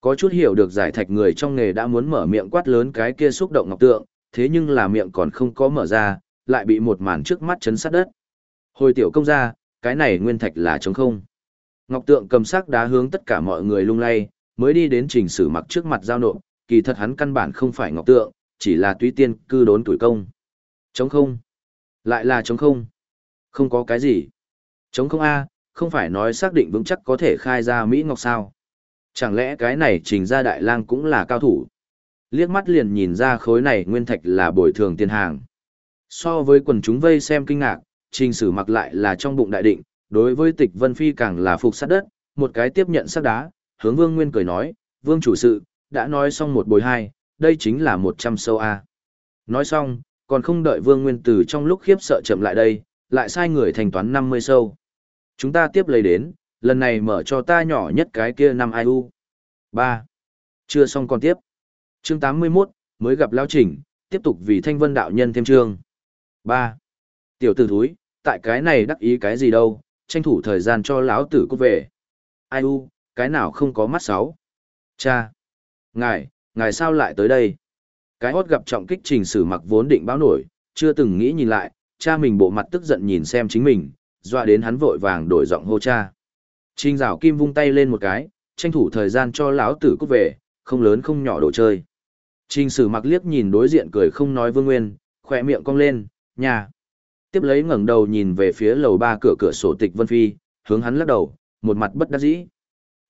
Có chút hiểu được giải thạch người trong nghề đã muốn mở miệng quát lớn cái kia xúc động ngọc tượng, thế nhưng là miệng còn không có mở ra, lại bị một màn trước mắt chấn sát đất. Hồi tiểu công ra, cái này nguyên thạch là trống không. Ngọc tượng cầm sắc đá hướng tất cả mọi người lung lay, mới đi đến trình sử mặc trước mặt giao nộp, kỳ thật hắn căn bản không phải ngọc tượng, chỉ là túy tiên cư đốn tuổi công. Trống không. Lại là trống không. Không có cái gì. Trống không A, không phải nói xác định vững chắc có thể khai ra Mỹ Ngọc sao. Chẳng lẽ cái này trình ra đại lang cũng là cao thủ? Liếc mắt liền nhìn ra khối này nguyên thạch là bồi thường tiền hàng. So với quần chúng vây xem kinh ngạc, trình sử mặc lại là trong bụng đại định, đối với tịch vân phi càng là phục sát đất, một cái tiếp nhận sắc đá, hướng vương nguyên cười nói, vương chủ sự, đã nói xong một bồi hai, đây chính là một trăm sâu A. Nói xong, còn không đợi vương nguyên từ trong lúc khiếp sợ chậm lại đây, lại sai người thanh toán năm mươi sâu. Chúng ta tiếp lấy đến, lần này mở cho ta nhỏ nhất cái kia năm IU. ba Chưa xong còn tiếp. Chương tám mươi 81, mới gặp Lão Trình, tiếp tục vì thanh vân đạo nhân thêm chương. ba Tiểu tử thúi, tại cái này đắc ý cái gì đâu, tranh thủ thời gian cho lão tử cút về. Ai u, cái nào không có mắt sáu. Cha. Ngài, ngài sao lại tới đây? Cái hót gặp trọng kích trình sử mặc vốn định báo nổi, chưa từng nghĩ nhìn lại, cha mình bộ mặt tức giận nhìn xem chính mình, dọa đến hắn vội vàng đổi giọng hô cha. Trình rào kim vung tay lên một cái, tranh thủ thời gian cho lão tử cút về, không lớn không nhỏ đồ chơi. Trình sử mặc liếc nhìn đối diện cười không nói vương nguyên, khỏe miệng cong lên, nhà. Tiếp lấy ngẩng đầu nhìn về phía lầu ba cửa cửa sổ tịch Vân Phi, hướng hắn lắc đầu, một mặt bất đắc dĩ.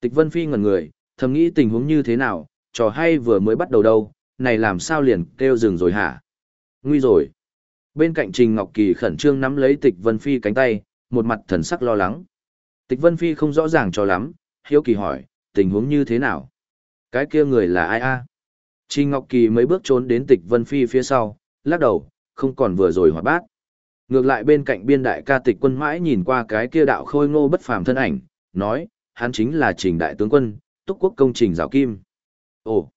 Tịch Vân Phi ngẩn người, thầm nghĩ tình huống như thế nào, trò hay vừa mới bắt đầu đâu, này làm sao liền kêu dừng rồi hả? Nguy rồi. Bên cạnh Trình Ngọc Kỳ khẩn trương nắm lấy Tịch Vân Phi cánh tay, một mặt thần sắc lo lắng. Tịch Vân Phi không rõ ràng cho lắm, hiếu kỳ hỏi, tình huống như thế nào? Cái kia người là ai a? Trình Ngọc Kỳ mấy bước trốn đến Tịch Vân Phi phía sau, lắc đầu, không còn vừa rồi hoạt bát. Ngược lại bên cạnh biên đại ca tịch quân mãi nhìn qua cái kia đạo khôi ngô bất phàm thân ảnh, nói, hắn chính là trình đại tướng quân, túc quốc công trình giáo kim. Ồ,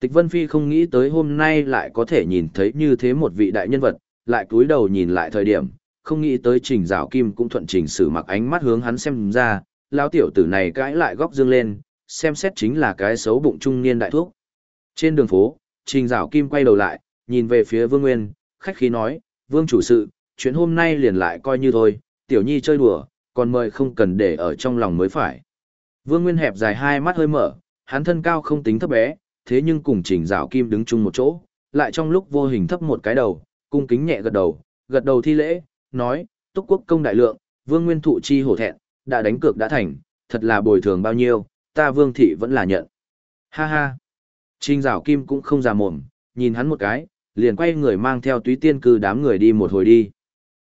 tịch vân phi không nghĩ tới hôm nay lại có thể nhìn thấy như thế một vị đại nhân vật, lại cúi đầu nhìn lại thời điểm, không nghĩ tới trình rào kim cũng thuận trình sử mặc ánh mắt hướng hắn xem ra, lão tiểu tử này cãi lại góc dương lên, xem xét chính là cái xấu bụng trung niên đại thuốc. Trên đường phố, trình rào kim quay đầu lại, nhìn về phía vương nguyên, khách khí nói, vương chủ sự, chuyện hôm nay liền lại coi như thôi, tiểu nhi chơi đùa, còn mời không cần để ở trong lòng mới phải. Vương Nguyên hẹp dài hai mắt hơi mở, hắn thân cao không tính thấp bé, thế nhưng cùng trình dạo kim đứng chung một chỗ, lại trong lúc vô hình thấp một cái đầu, cung kính nhẹ gật đầu, gật đầu thi lễ, nói, túc quốc công đại lượng, vương nguyên thụ chi hổ thẹn, đã đánh cược đã thành, thật là bồi thường bao nhiêu, ta vương thị vẫn là nhận. Ha ha. Trình dạo kim cũng không già mồm, nhìn hắn một cái, liền quay người mang theo túy tiên cư đám người đi một hồi đi.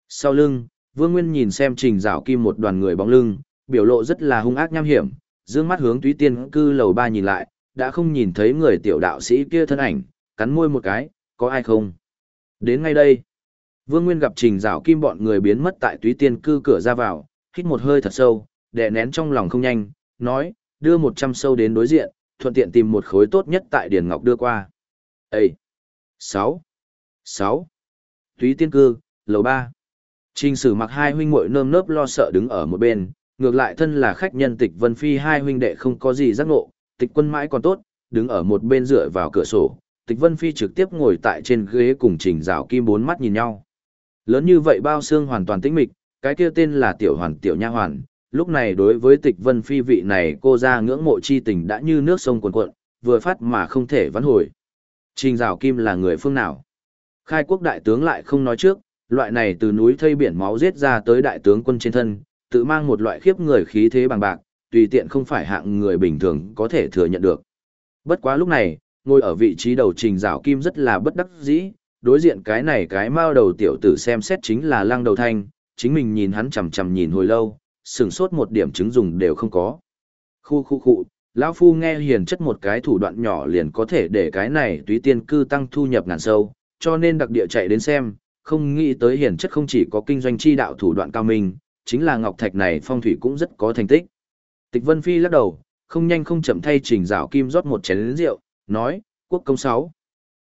Sau lưng, Vương Nguyên nhìn xem trình rào kim một đoàn người bóng lưng, biểu lộ rất là hung ác nham hiểm, dương mắt hướng túy tiên cư lầu ba nhìn lại, đã không nhìn thấy người tiểu đạo sĩ kia thân ảnh, cắn môi một cái, có ai không? Đến ngay đây, Vương Nguyên gặp trình Dạo kim bọn người biến mất tại túy tiên cư cửa ra vào, hít một hơi thật sâu, đè nén trong lòng không nhanh, nói, đưa một trăm sâu đến đối diện, thuận tiện tìm một khối tốt nhất tại Điền Ngọc đưa qua. Ê! sáu sáu Túy tiên cư, lầu ba Trình sử mặc hai huynh muội nơm nớp lo sợ đứng ở một bên, ngược lại thân là khách nhân tịch vân phi hai huynh đệ không có gì giác ngộ, tịch quân mãi còn tốt, đứng ở một bên dựa vào cửa sổ, tịch vân phi trực tiếp ngồi tại trên ghế cùng trình Dạo kim bốn mắt nhìn nhau. Lớn như vậy bao xương hoàn toàn tĩnh mịch, cái kia tên là tiểu hoàn tiểu nha hoàn, lúc này đối với tịch vân phi vị này cô ra ngưỡng mộ chi tình đã như nước sông cuồn cuộn, vừa phát mà không thể vãn hồi. Trình Dạo kim là người phương nào? Khai quốc đại tướng lại không nói trước, loại này từ núi thây biển máu giết ra tới đại tướng quân trên thân, tự mang một loại khiếp người khí thế bằng bạc, tùy tiện không phải hạng người bình thường có thể thừa nhận được. Bất quá lúc này, ngồi ở vị trí đầu trình Dạo kim rất là bất đắc dĩ, đối diện cái này cái mao đầu tiểu tử xem xét chính là lăng đầu thanh, chính mình nhìn hắn chằm chằm nhìn hồi lâu, sừng sốt một điểm chứng dùng đều không có. Khu khu khu, lão phu nghe hiền chất một cái thủ đoạn nhỏ liền có thể để cái này túy tiên cư tăng thu nhập ngàn sâu, cho nên đặc địa chạy đến xem, không nghĩ tới hiển chất không chỉ có kinh doanh chi đạo thủ đoạn cao minh, chính là ngọc thạch này phong thủy cũng rất có thành tích. Tịch Vân Phi lắc đầu, không nhanh không chậm thay trình rào kim rót một chén rượu, nói, quốc công sáu.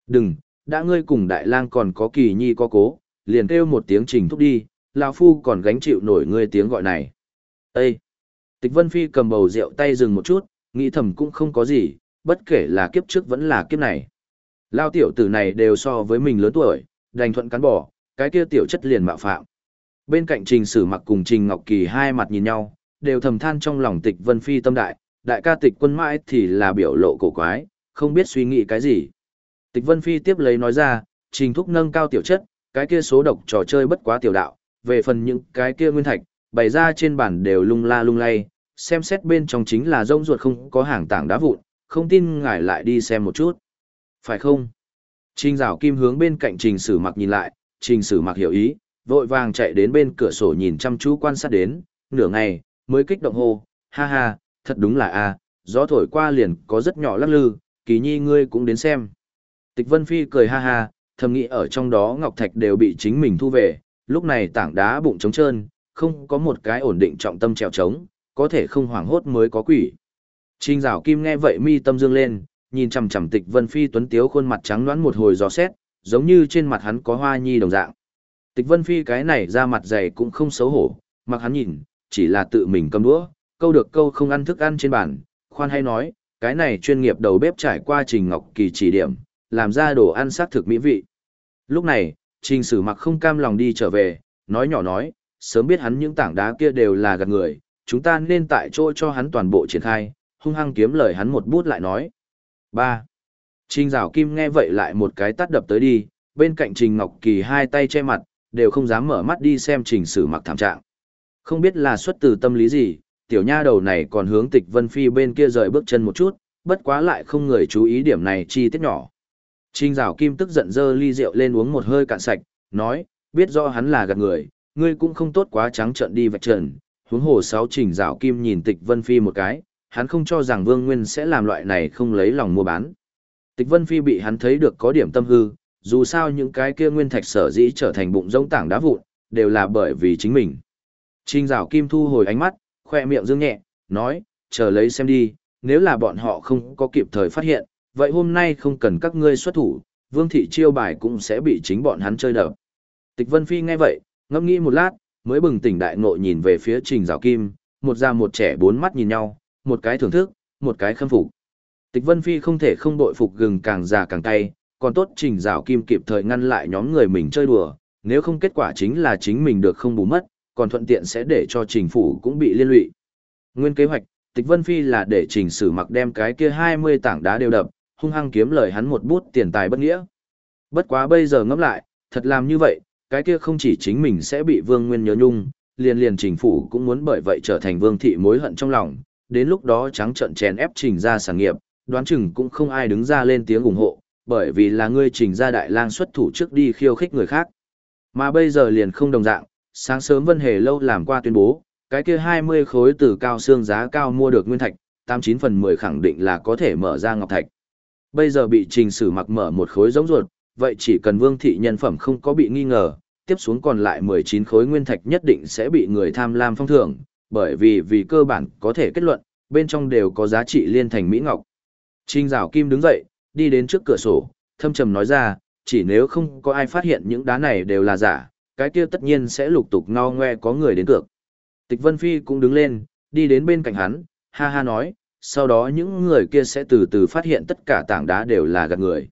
Đừng, đã ngươi cùng đại lang còn có kỳ nhi có cố, liền kêu một tiếng trình thúc đi, lão phu còn gánh chịu nổi ngươi tiếng gọi này. Ê! Tịch Vân Phi cầm bầu rượu tay dừng một chút, nghĩ thầm cũng không có gì, bất kể là kiếp trước vẫn là kiếp này. Lao tiểu tử này đều so với mình lớn tuổi, đành thuận cắn bỏ, cái kia tiểu chất liền mạo phạm. Bên cạnh Trình Sử Mặc cùng Trình Ngọc Kỳ hai mặt nhìn nhau, đều thầm than trong lòng Tịch Vân Phi tâm đại, đại ca Tịch Quân mãi thì là biểu lộ cổ quái, không biết suy nghĩ cái gì. Tịch Vân Phi tiếp lấy nói ra, Trình thúc nâng cao tiểu chất, cái kia số độc trò chơi bất quá tiểu đạo, về phần những cái kia nguyên thạch, bày ra trên bàn đều lung la lung lay, xem xét bên trong chính là rông ruột không có hàng tảng đá vụn, không tin ngài lại đi xem một chút. Phải không? Trình rào kim hướng bên cạnh trình sử mặc nhìn lại, trình sử mặc hiểu ý, vội vàng chạy đến bên cửa sổ nhìn chăm chú quan sát đến, nửa ngày, mới kích động hô, ha ha, thật đúng là a, gió thổi qua liền có rất nhỏ lắc lư, kỳ nhi ngươi cũng đến xem. Tịch Vân Phi cười ha ha, thầm nghĩ ở trong đó ngọc thạch đều bị chính mình thu về, lúc này tảng đá bụng trống trơn, không có một cái ổn định trọng tâm trèo trống, có thể không hoảng hốt mới có quỷ. Trình Giảo Kim nghe vậy mi tâm dương lên, nhìn chằm chằm Tịch Vân Phi tuấn tiếu khuôn mặt trắng nõn một hồi dò xét, giống như trên mặt hắn có hoa nhi đồng dạng. Tịch Vân Phi cái này ra mặt dày cũng không xấu hổ, mặc hắn nhìn, chỉ là tự mình cầm đũa, câu được câu không ăn thức ăn trên bàn, khoan hay nói, cái này chuyên nghiệp đầu bếp trải qua Trình Ngọc Kỳ chỉ điểm, làm ra đồ ăn sát thực mỹ vị. Lúc này, Trình Sử Mặc không cam lòng đi trở về, nói nhỏ nói, sớm biết hắn những tảng đá kia đều là gạt người, chúng ta nên tại chỗ cho hắn toàn bộ triển khai, hung hăng kiếm lời hắn một bút lại nói. 3. Trình rào Kim nghe vậy lại một cái tắt đập tới đi, bên cạnh Trình Ngọc Kỳ hai tay che mặt, đều không dám mở mắt đi xem Trình Sử Mặc thảm trạng. Không biết là xuất từ tâm lý gì, tiểu nha đầu này còn hướng Tịch Vân Phi bên kia rời bước chân một chút, bất quá lại không người chú ý điểm này chi tiết nhỏ. Trình rào Kim tức giận dơ ly rượu lên uống một hơi cạn sạch, nói, biết rõ hắn là gạt người, ngươi cũng không tốt quá trắng trợn đi vạch trần. Huống hồ sáu Trình rào Kim nhìn Tịch Vân Phi một cái, hắn không cho rằng Vương Nguyên sẽ làm loại này không lấy lòng mua bán. Tịch Vân Phi bị hắn thấy được có điểm tâm hư, dù sao những cái kia nguyên thạch sở dĩ trở thành bụng rỗng tảng đá vụn, đều là bởi vì chính mình. Trình rào Kim thu hồi ánh mắt, khoe miệng dương nhẹ, nói, chờ lấy xem đi, nếu là bọn họ không có kịp thời phát hiện, vậy hôm nay không cần các ngươi xuất thủ, vương thị chiêu bài cũng sẽ bị chính bọn hắn chơi đập. Tịch Vân Phi nghe vậy, ngẫm nghĩ một lát, mới bừng tỉnh đại ngộ nhìn về phía Trình Giảo Kim, một già một trẻ bốn mắt nhìn nhau, một cái thưởng thức, một cái khâm phục. Tịch Vân Phi không thể không đội phục gừng càng già càng cay, còn tốt Trình Giảo Kim kịp thời ngăn lại nhóm người mình chơi đùa, nếu không kết quả chính là chính mình được không bù mất, còn thuận tiện sẽ để cho Trình phủ cũng bị liên lụy. Nguyên kế hoạch, Tịch Vân Phi là để Trình Sử Mặc đem cái kia 20 tảng đá đều đập, hung hăng kiếm lời hắn một bút tiền tài bất nghĩa. Bất quá bây giờ ngẫm lại, thật làm như vậy, cái kia không chỉ chính mình sẽ bị Vương Nguyên nhớ nhung, liền liền chính phủ cũng muốn bởi vậy trở thành Vương thị mối hận trong lòng, đến lúc đó trắng trợn chèn ép Trình ra sản nghiệp, đoán chừng cũng không ai đứng ra lên tiếng ủng hộ, bởi vì là ngươi Trình ra đại lang xuất thủ trước đi khiêu khích người khác. Mà bây giờ liền không đồng dạng, sáng sớm Vân Hề lâu làm qua tuyên bố, cái kia 20 khối từ cao xương giá cao mua được nguyên thạch, 89 phần 10 khẳng định là có thể mở ra ngọc thạch. Bây giờ bị trình sử mặc mở một khối giống ruột, vậy chỉ cần vương thị nhân phẩm không có bị nghi ngờ, tiếp xuống còn lại 19 khối nguyên thạch nhất định sẽ bị người tham lam phong thưởng, bởi vì vì cơ bản có thể kết luận, bên trong đều có giá trị liên thành Mỹ Ngọc. Trình rào kim đứng dậy, đi đến trước cửa sổ, thâm trầm nói ra, chỉ nếu không có ai phát hiện những đá này đều là giả, cái kia tất nhiên sẽ lục tục ngao ngoe có người đến cược. Tịch Vân Phi cũng đứng lên, đi đến bên cạnh hắn, ha ha nói, sau đó những người kia sẽ từ từ phát hiện tất cả tảng đá đều là gạt người.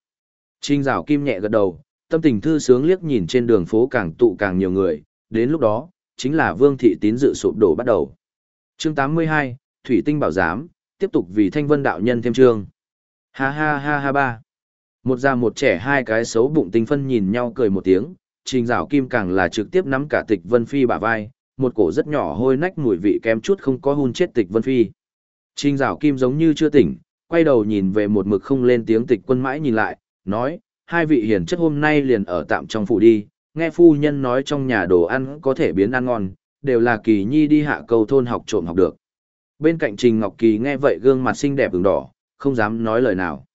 Trinh rào kim nhẹ gật đầu, tâm tình thư sướng liếc nhìn trên đường phố càng tụ càng nhiều người, đến lúc đó, chính là vương thị tín dự sụp đổ bắt đầu. Chương 82, Thủy Tinh Bảo Giám, tiếp tục vì thanh vân đạo nhân thêm chương. Ha ha ha ha ba. Một già một trẻ hai cái xấu bụng tinh phân nhìn nhau cười một tiếng, trình rào kim càng là trực tiếp nắm cả tịch vân phi bả vai, một cổ rất nhỏ hôi nách mùi vị kém chút không có hun chết tịch vân phi. Trình rào kim giống như chưa tỉnh, quay đầu nhìn về một mực không lên tiếng tịch quân mãi nhìn lại, nói, hai vị hiền chất hôm nay liền ở tạm trong phủ đi, nghe phu nhân nói trong nhà đồ ăn có thể biến ăn ngon, đều là kỳ nhi đi hạ cầu thôn học trộm học được. Bên cạnh Trình Ngọc Kỳ nghe vậy gương mặt xinh đẹp ửng đỏ, không dám nói lời nào.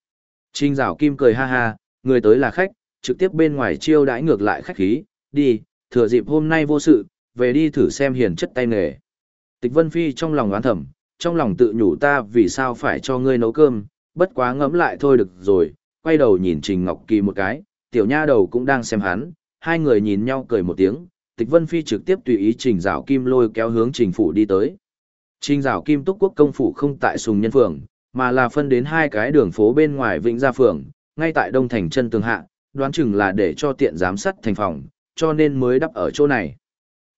Trình rào kim cười ha ha, người tới là khách, trực tiếp bên ngoài chiêu đãi ngược lại khách khí, đi, thừa dịp hôm nay vô sự, về đi thử xem hiền chất tay nghề. Tịch Vân Phi trong lòng oán thầm, trong lòng tự nhủ ta vì sao phải cho ngươi nấu cơm, bất quá ngẫm lại thôi được rồi, quay đầu nhìn Trình Ngọc Kỳ một cái, tiểu nha đầu cũng đang xem hắn, hai người nhìn nhau cười một tiếng, Tịch Vân Phi trực tiếp tùy ý Trình Giảo Kim lôi kéo hướng Trình phủ đi tới. Trình Giảo Kim túc quốc công phủ không tại Sùng Nhân phường, mà là phân đến hai cái đường phố bên ngoài Vĩnh Gia phường, ngay tại Đông Thành chân tường hạ, đoán chừng là để cho tiện giám sát thành phòng, cho nên mới đắp ở chỗ này.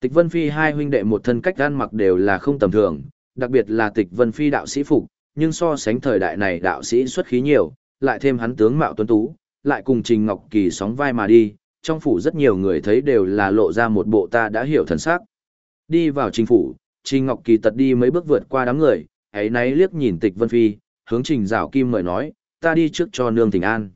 Tịch Vân Phi hai huynh đệ một thân cách ăn mặc đều là không tầm thường, đặc biệt là Tịch Vân Phi đạo sĩ phục, nhưng so sánh thời đại này đạo sĩ xuất khí nhiều, lại thêm hắn tướng mạo tuấn tú, lại cùng Trình Ngọc Kỳ sóng vai mà đi, trong phủ rất nhiều người thấy đều là lộ ra một bộ ta đã hiểu thần sắc. Đi vào chính phủ, Trình Ngọc Kỳ tật đi mấy bước vượt qua đám người, ấy náy liếc nhìn Tịch Vân Phi, hướng Trình Giảo Kim mời nói, ta đi trước cho nương tình an.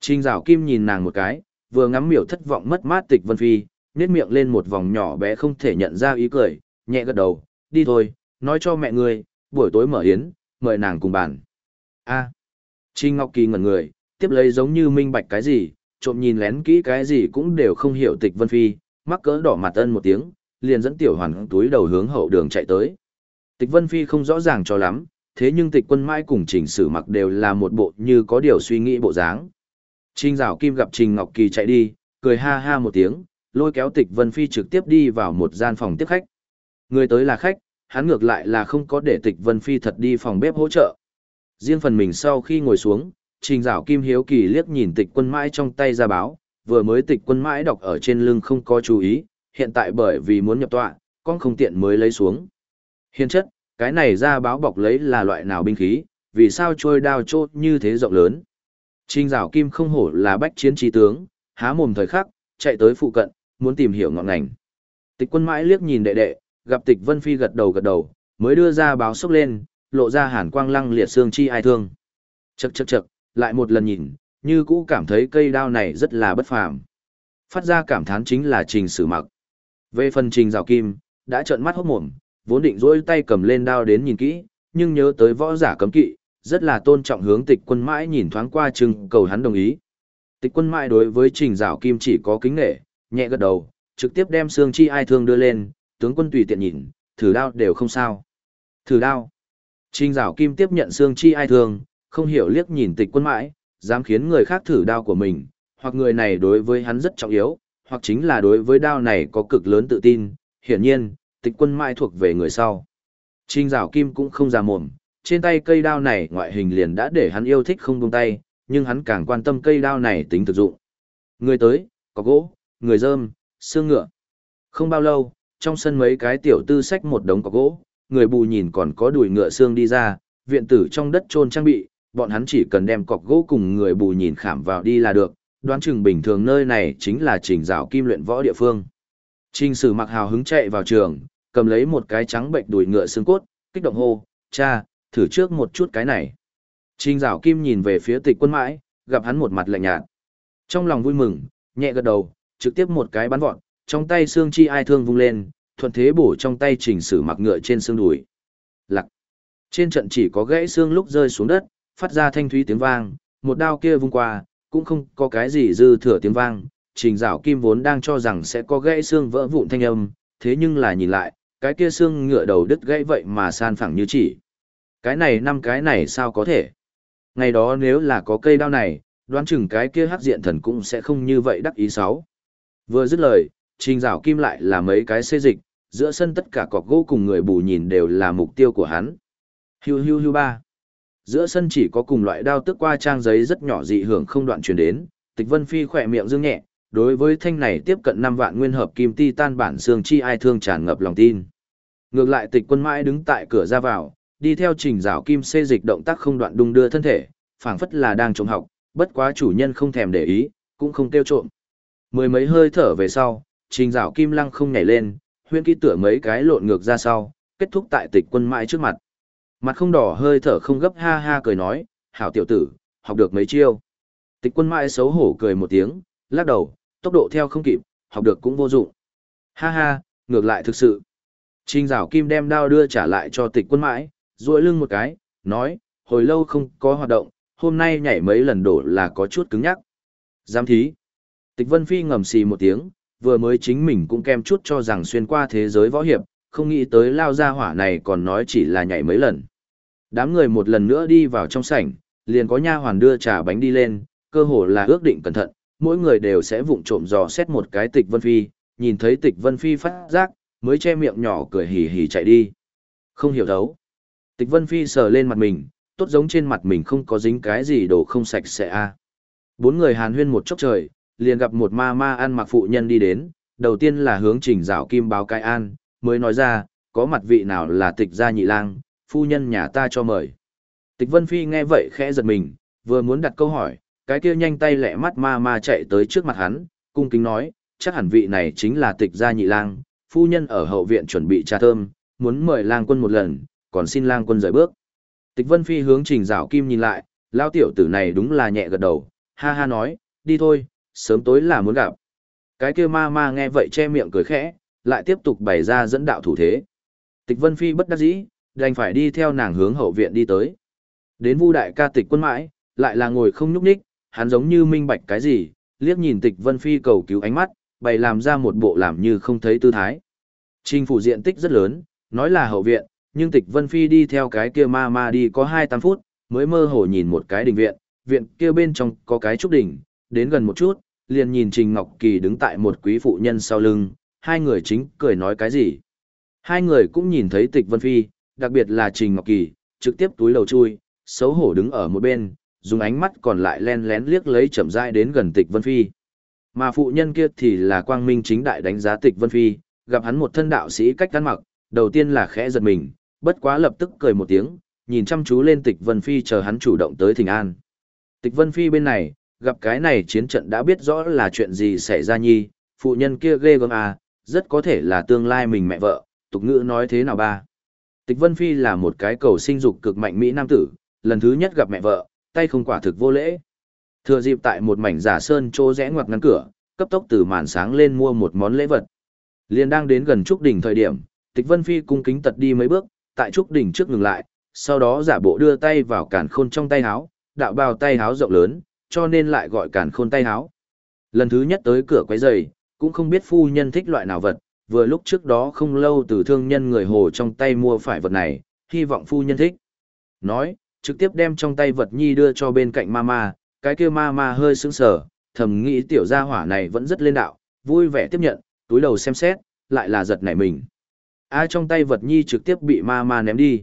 Trình Giảo Kim nhìn nàng một cái, vừa ngắm miểu thất vọng mất mát Tịch Vân Phi, nét miệng lên một vòng nhỏ bé không thể nhận ra ý cười, nhẹ gật đầu, đi thôi, nói cho mẹ ngươi, buổi tối mở yến, mời nàng cùng bàn. A. Trình Ngọc Kỳ ngẩn người, tiếp lấy giống như minh bạch cái gì, trộm nhìn lén kỹ cái gì cũng đều không hiểu Tịch Vân Phi, mắc cỡ đỏ mặt ân một tiếng, liền dẫn tiểu hoàn túi đầu hướng hậu đường chạy tới. Tịch Vân Phi không rõ ràng cho lắm, thế nhưng tịch quân mãi cùng trình sử mặc đều là một bộ như có điều suy nghĩ bộ dáng. Trình Dạo Kim gặp Trình Ngọc Kỳ chạy đi, cười ha ha một tiếng, lôi kéo tịch Vân Phi trực tiếp đi vào một gian phòng tiếp khách. Người tới là khách, hắn ngược lại là không có để tịch Vân Phi thật đi phòng bếp hỗ trợ. Riêng phần mình sau khi ngồi xuống, Trình Dạo Kim hiếu kỳ liếc nhìn tịch quân mãi trong tay ra báo, vừa mới tịch quân mãi đọc ở trên lưng không có chú ý, hiện tại bởi vì muốn nhập tọa, con không tiện mới lấy xuống. Hiền chất, cái này ra báo bọc lấy là loại nào binh khí, vì sao trôi đao chốt như thế rộng lớn. Trình rào kim không hổ là bách chiến trí tướng, há mồm thời khắc, chạy tới phụ cận, muốn tìm hiểu ngọn ngành. Tịch quân mãi liếc nhìn đệ đệ, gặp tịch vân phi gật đầu gật đầu, mới đưa ra báo sốc lên, lộ ra hàn quang lăng liệt xương chi ai thương. chực chực chực lại một lần nhìn, như cũ cảm thấy cây đao này rất là bất phàm. Phát ra cảm thán chính là trình sử mặc. Về phần trình rào kim, đã trợn mắt hốc mồm, vốn định rỗi tay cầm lên đao đến nhìn kỹ, nhưng nhớ tới võ giả cấm kỵ, rất là tôn trọng hướng tịch quân mãi nhìn thoáng qua chừng cầu hắn đồng ý. Tịch quân mãi đối với trình rào kim chỉ có kính nghệ, nhẹ gật đầu, trực tiếp đem xương chi ai thương đưa lên, tướng quân tùy tiện nhìn, thử đao đều không sao. Thử đao. Trình rào kim tiếp nhận xương chi ai thương, không hiểu liếc nhìn tịch quân mãi, dám khiến người khác thử đao của mình, hoặc người này đối với hắn rất trọng yếu, hoặc chính là đối với đao này có cực lớn tự tin, hiển nhiên, tịch quân mãi thuộc về người sau. Trình rào kim cũng không ra mồm, trên tay cây đao này ngoại hình liền đã để hắn yêu thích không buông tay, nhưng hắn càng quan tâm cây đao này tính thực dụng. Người tới, có gỗ, người dơm, xương ngựa. Không bao lâu, trong sân mấy cái tiểu tư sách một đống có gỗ, người bù nhìn còn có đùi ngựa xương đi ra, viện tử trong đất trôn trang bị, bọn hắn chỉ cần đem cọc gỗ cùng người bù nhìn khảm vào đi là được, đoán chừng bình thường nơi này chính là trình rào kim luyện võ địa phương. Trình sử mặc hào hứng chạy vào trường, cầm lấy một cái trắng bệnh đùi ngựa xương cốt, kích động hô, cha, thử trước một chút cái này. Trình rào kim nhìn về phía tịch quân mãi, gặp hắn một mặt lạnh nhạt. Trong lòng vui mừng, nhẹ gật đầu, trực tiếp một cái bắn vọt, trong tay xương chi ai thương vung lên, thuận thế bổ trong tay trình sử mặc ngựa trên xương đùi. Lặc. Trên trận chỉ có gãy xương lúc rơi xuống đất, phát ra thanh thúy tiếng vang, một đao kia vung qua, cũng không có cái gì dư thừa tiếng vang. Trình dạo kim vốn đang cho rằng sẽ có gãy xương vỡ vụn thanh âm, thế nhưng là nhìn lại, cái kia xương ngựa đầu đứt gãy vậy mà san phẳng như chỉ. Cái này năm cái này sao có thể? Ngày đó nếu là có cây đao này, đoán chừng cái kia hắc diện thần cũng sẽ không như vậy đắc ý sáu. Vừa dứt lời, trình rào kim lại là mấy cái xê dịch, giữa sân tất cả cọc gỗ cùng người bù nhìn đều là mục tiêu của hắn. Hiu hiu hiu ba. Giữa sân chỉ có cùng loại đao tức qua trang giấy rất nhỏ dị hưởng không đoạn truyền đến, tịch vân phi khỏe miệng dương nhẹ, đối với thanh này tiếp cận năm vạn nguyên hợp kim ti tan bản xương chi ai thương tràn ngập lòng tin. Ngược lại tịch quân mãi đứng tại cửa ra vào, đi theo trình rào kim xê dịch động tác không đoạn đung đưa thân thể, phảng phất là đang trộm học, bất quá chủ nhân không thèm để ý, cũng không tiêu trộm. Mười mấy hơi thở về sau, trình rào kim lăng không nhảy lên, huyên kỹ tựa mấy cái lộn ngược ra sau, kết thúc tại tịch quân mãi trước mặt. Mặt không đỏ hơi thở không gấp ha ha cười nói, hảo tiểu tử, học được mấy chiêu. Tịch quân mãi xấu hổ cười một tiếng, lắc đầu, tốc độ theo không kịp, học được cũng vô dụng. Ha ha, ngược lại thực sự. Trình rào kim đem đao đưa trả lại cho tịch quân mãi, duỗi lưng một cái, nói, hồi lâu không có hoạt động, hôm nay nhảy mấy lần đổ là có chút cứng nhắc. Giám thí. Tịch Vân Phi ngầm xì một tiếng, vừa mới chính mình cũng kem chút cho rằng xuyên qua thế giới võ hiệp, không nghĩ tới lao ra hỏa này còn nói chỉ là nhảy mấy lần. Đám người một lần nữa đi vào trong sảnh, liền có nha hoàn đưa trà bánh đi lên, cơ hồ là ước định cẩn thận, mỗi người đều sẽ vụng trộm dò xét một cái tịch Vân Phi, nhìn thấy tịch Vân Phi phát giác, mới che miệng nhỏ cười hì hì chạy đi. Không hiểu thấu. Tịch Vân Phi sờ lên mặt mình, tốt giống trên mặt mình không có dính cái gì đồ không sạch sẽ a. Bốn người hàn huyên một chốc trời, liền gặp một ma ma ăn mặc phụ nhân đi đến, đầu tiên là hướng trình rào kim báo cai an, mới nói ra, có mặt vị nào là tịch gia nhị lang, phu nhân nhà ta cho mời. Tịch Vân Phi nghe vậy khẽ giật mình, vừa muốn đặt câu hỏi, cái kia nhanh tay lẹ mắt ma ma chạy tới trước mặt hắn, cung kính nói, chắc hẳn vị này chính là tịch gia nhị lang, phu nhân ở hậu viện chuẩn bị trà thơm, muốn mời lang quân một lần, còn xin lang quân rời bước. Tịch Vân Phi hướng Trình rào Kim nhìn lại, lao tiểu tử này đúng là nhẹ gật đầu, ha ha nói, đi thôi, sớm tối là muốn gặp. Cái kia ma ma nghe vậy che miệng cười khẽ, lại tiếp tục bày ra dẫn đạo thủ thế. Tịch Vân Phi bất đắc dĩ, đành phải đi theo nàng hướng hậu viện đi tới. Đến Vu đại ca tịch quân mãi, lại là ngồi không nhúc nhích, hắn giống như minh bạch cái gì, liếc nhìn Tịch Vân Phi cầu cứu ánh mắt, bày làm ra một bộ làm như không thấy tư thái. Trình phủ diện tích rất lớn, nói là hậu viện, nhưng Tịch Vân Phi đi theo cái kia ma ma đi có 2-8 phút, mới mơ hồ nhìn một cái đình viện, viện kia bên trong có cái trúc đỉnh, đến gần một chút, liền nhìn Trình Ngọc Kỳ đứng tại một quý phụ nhân sau lưng, hai người chính cười nói cái gì. Hai người cũng nhìn thấy Tịch Vân Phi, đặc biệt là Trình Ngọc Kỳ, trực tiếp túi đầu chui, xấu hổ đứng ở một bên, dùng ánh mắt còn lại len lén liếc lấy chậm rãi đến gần Tịch Vân Phi. Mà phụ nhân kia thì là quang minh chính đại đánh giá Tịch Vân Phi, gặp hắn một thân đạo sĩ cách ăn mặc, đầu tiên là khẽ giật mình, bất quá lập tức cười một tiếng, nhìn chăm chú lên Tịch Vân Phi chờ hắn chủ động tới thỉnh an. Tịch Vân Phi bên này, gặp cái này chiến trận đã biết rõ là chuyện gì xảy ra nhi, phụ nhân kia ghê gớm à, rất có thể là tương lai mình mẹ vợ, tục ngữ nói thế nào ba. Tịch Vân Phi là một cái cầu sinh dục cực mạnh Mỹ Nam tử, lần thứ nhất gặp mẹ vợ, tay không quả thực vô lễ. Thừa dịp tại một mảnh giả sơn trô rẽ ngoặt ngăn cửa, cấp tốc từ màn sáng lên mua một món lễ vật. Liên đang đến gần Trúc Đỉnh thời điểm, Tịch Vân Phi cung kính tật đi mấy bước, tại Trúc Đỉnh trước ngừng lại, sau đó giả bộ đưa tay vào cản khôn trong tay háo, đạo bào tay háo rộng lớn, cho nên lại gọi cản khôn tay háo. Lần thứ nhất tới cửa quấy giày, cũng không biết phu nhân thích loại nào vật, vừa lúc trước đó không lâu từ thương nhân người hồ trong tay mua phải vật này, hy vọng phu nhân thích. Nói, trực tiếp đem trong tay vật nhi đưa cho bên cạnh mama, cái kia mama hơi sững sờ, thầm nghĩ tiểu gia hỏa này vẫn rất lên đạo, vui vẻ tiếp nhận, túi đầu xem xét, lại là giật nảy mình. A à, trong tay vật nhi trực tiếp bị mama ném đi.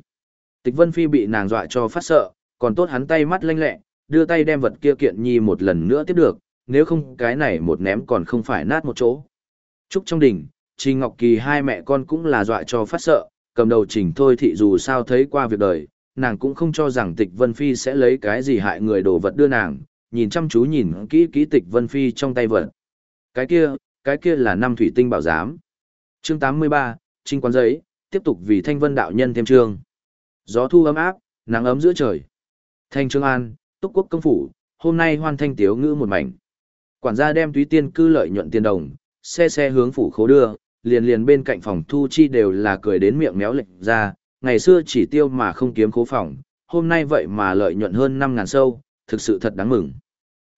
Tịch Vân Phi bị nàng dọa cho phát sợ, còn tốt hắn tay mắt lanh lẹ, đưa tay đem vật kia kiện nhi một lần nữa tiếp được, nếu không cái này một ném còn không phải nát một chỗ. Trúc trong đỉnh, Trình Ngọc Kỳ hai mẹ con cũng là dọa cho phát sợ, cầm đầu Trình thôi thị dù sao thấy qua việc đời, nàng cũng không cho rằng Tịch Vân Phi sẽ lấy cái gì hại người đồ vật đưa nàng, nhìn chăm chú nhìn kỹ kỹ Tịch Vân Phi trong tay vật. Cái kia, cái kia là năm thủy tinh bảo giám. Chương 83, Trinh quán giấy, tiếp tục vì Thanh Vân đạo nhân thêm chương. Gió thu ấm áp, nắng ấm giữa trời. Thanh Trương An, Túc Quốc công phủ, hôm nay hoan thanh tiếu ngữ một mảnh. Quản gia đem túy tiên cư lợi nhuận tiền đồng, xe xe hướng phủ khố đưa, liền liền bên cạnh phòng thu chi đều là cười đến miệng méo lệch ra, ngày xưa chỉ tiêu mà không kiếm khố phòng, hôm nay vậy mà lợi nhuận hơn năm ngàn sâu, thực sự thật đáng mừng.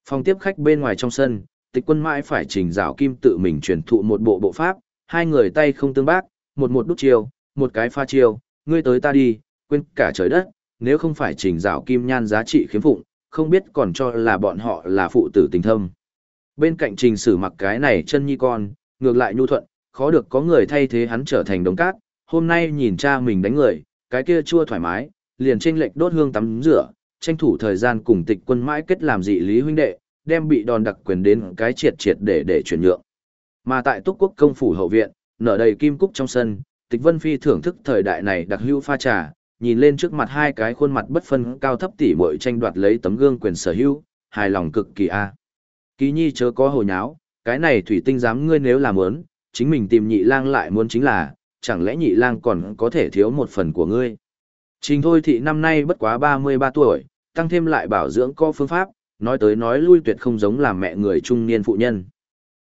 Phòng tiếp khách bên ngoài trong sân, tịch quân mãi phải trình rào kim tự mình truyền thụ một bộ bộ pháp, hai người tay không tương bác, một một đút chiêu, một cái pha chiêu, ngươi tới ta đi, quên cả trời đất, nếu không phải trình rào kim nhan giá trị khiếm phụng, không biết còn cho là bọn họ là phụ tử tình thâm. Bên cạnh trình sử mặc cái này chân nhi con, ngược lại nhu thuận, khó được có người thay thế hắn trở thành đống cát, hôm nay nhìn cha mình đánh người, cái kia chua thoải mái, liền chênh lệch đốt hương tắm rửa, tranh thủ thời gian cùng tịch quân mãi kết làm dị lý huynh đệ, đem bị đòn đặc quyền đến cái triệt triệt để để chuyển nhượng. Mà tại túc quốc công phủ hậu viện, nở đầy kim cúc trong sân, tịch vân phi thưởng thức thời đại này đặc hữu pha trà, nhìn lên trước mặt hai cái khuôn mặt bất phân cao thấp tỉ muội tranh đoạt lấy tấm gương quyền sở hữu, hài lòng cực kỳ a. À. Ký nhi chớ có hồ nháo, cái này thủy tinh dám ngươi nếu làm muốn, chính mình tìm nhị lang lại muốn chính là, chẳng lẽ nhị lang còn có thể thiếu một phần của ngươi. Trình thôi thị năm nay bất quá 33 tuổi, tăng thêm lại bảo dưỡng có phương pháp, nói tới nói lui tuyệt không giống làm mẹ người trung niên phụ nhân.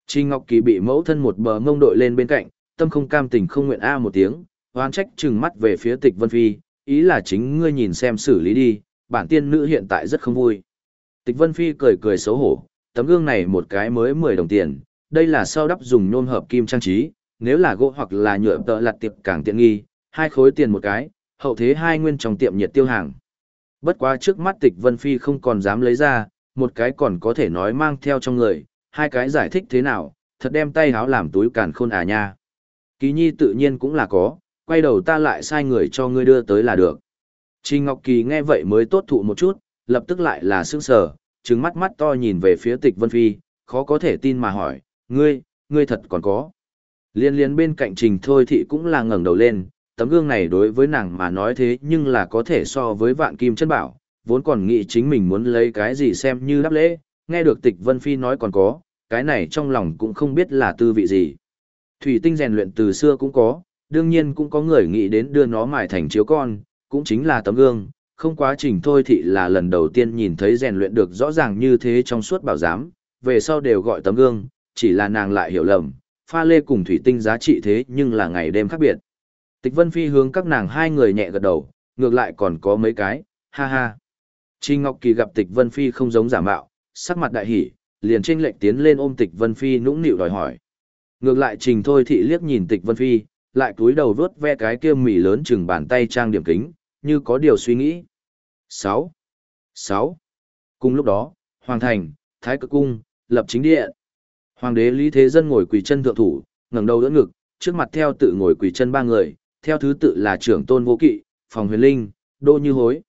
Trình Ngọc Kỳ bị mẫu thân một bờ mông đội lên bên cạnh, tâm không cam tình không nguyện a một tiếng, oan trách trừng mắt về phía Tịch Vân Phi, ý là chính ngươi nhìn xem xử lý đi, bản tiên nữ hiện tại rất không vui. Tịch Vân Phi cười cười xấu hổ, tấm gương này một cái mới 10 đồng tiền, đây là sau đắp dùng nhôm hợp kim trang trí, nếu là gỗ hoặc là nhựa tợ lặt tiệp càng tiện nghi, hai khối tiền một cái, hậu thế hai nguyên trong tiệm nhiệt tiêu hàng. Bất quá trước mắt tịch Vân Phi không còn dám lấy ra, một cái còn có thể nói mang theo trong người, hai cái giải thích thế nào, thật đem tay háo làm túi càn khôn à nha. Ký nhi tự nhiên cũng là có, quay đầu ta lại sai người cho ngươi đưa tới là được. Trình Ngọc Kỳ nghe vậy mới tốt thụ một chút, lập tức lại là sững sờ, trừng mắt mắt to nhìn về phía tịch Vân Phi, khó có thể tin mà hỏi, ngươi, ngươi thật còn có. Liên liên bên cạnh trình thôi thị cũng là ngẩng đầu lên, tấm gương này đối với nàng mà nói thế nhưng là có thể so với vạn kim chân bảo, vốn còn nghĩ chính mình muốn lấy cái gì xem như đáp lễ, nghe được tịch Vân Phi nói còn có, cái này trong lòng cũng không biết là tư vị gì. Thủy tinh rèn luyện từ xưa cũng có, đương nhiên cũng có người nghĩ đến đưa nó mài thành chiếu con, cũng chính là tấm gương, không quá trình thôi thì là lần đầu tiên nhìn thấy rèn luyện được rõ ràng như thế trong suốt bảo giám, về sau đều gọi tấm gương, chỉ là nàng lại hiểu lầm, pha lê cùng thủy tinh giá trị thế nhưng là ngày đêm khác biệt. Tịch Vân Phi hướng các nàng hai người nhẹ gật đầu, ngược lại còn có mấy cái, ha ha. Trình Ngọc Kỳ gặp Tịch Vân Phi không giống giả mạo, sắc mặt đại hỉ, liền trên lệnh tiến lên ôm Tịch Vân Phi nũng nịu đòi hỏi. Ngược lại Trình Thôi Thị liếc nhìn Tịch Vân Phi, lại cúi đầu vớt ve cái kia mỉ lớn chừng bàn tay trang điểm kính, như có điều suy nghĩ. 6. 6. Cùng lúc đó, Hoàng Thành, Thái Cực Cung, lập chính điện. Hoàng đế Lý Thế Dân ngồi quỳ chân thượng thủ, ngẩng đầu đỡ ngực, trước mặt theo tự ngồi quỳ chân ba người, theo thứ tự là trưởng tôn vô kỵ, phòng huyền linh, đô như hối.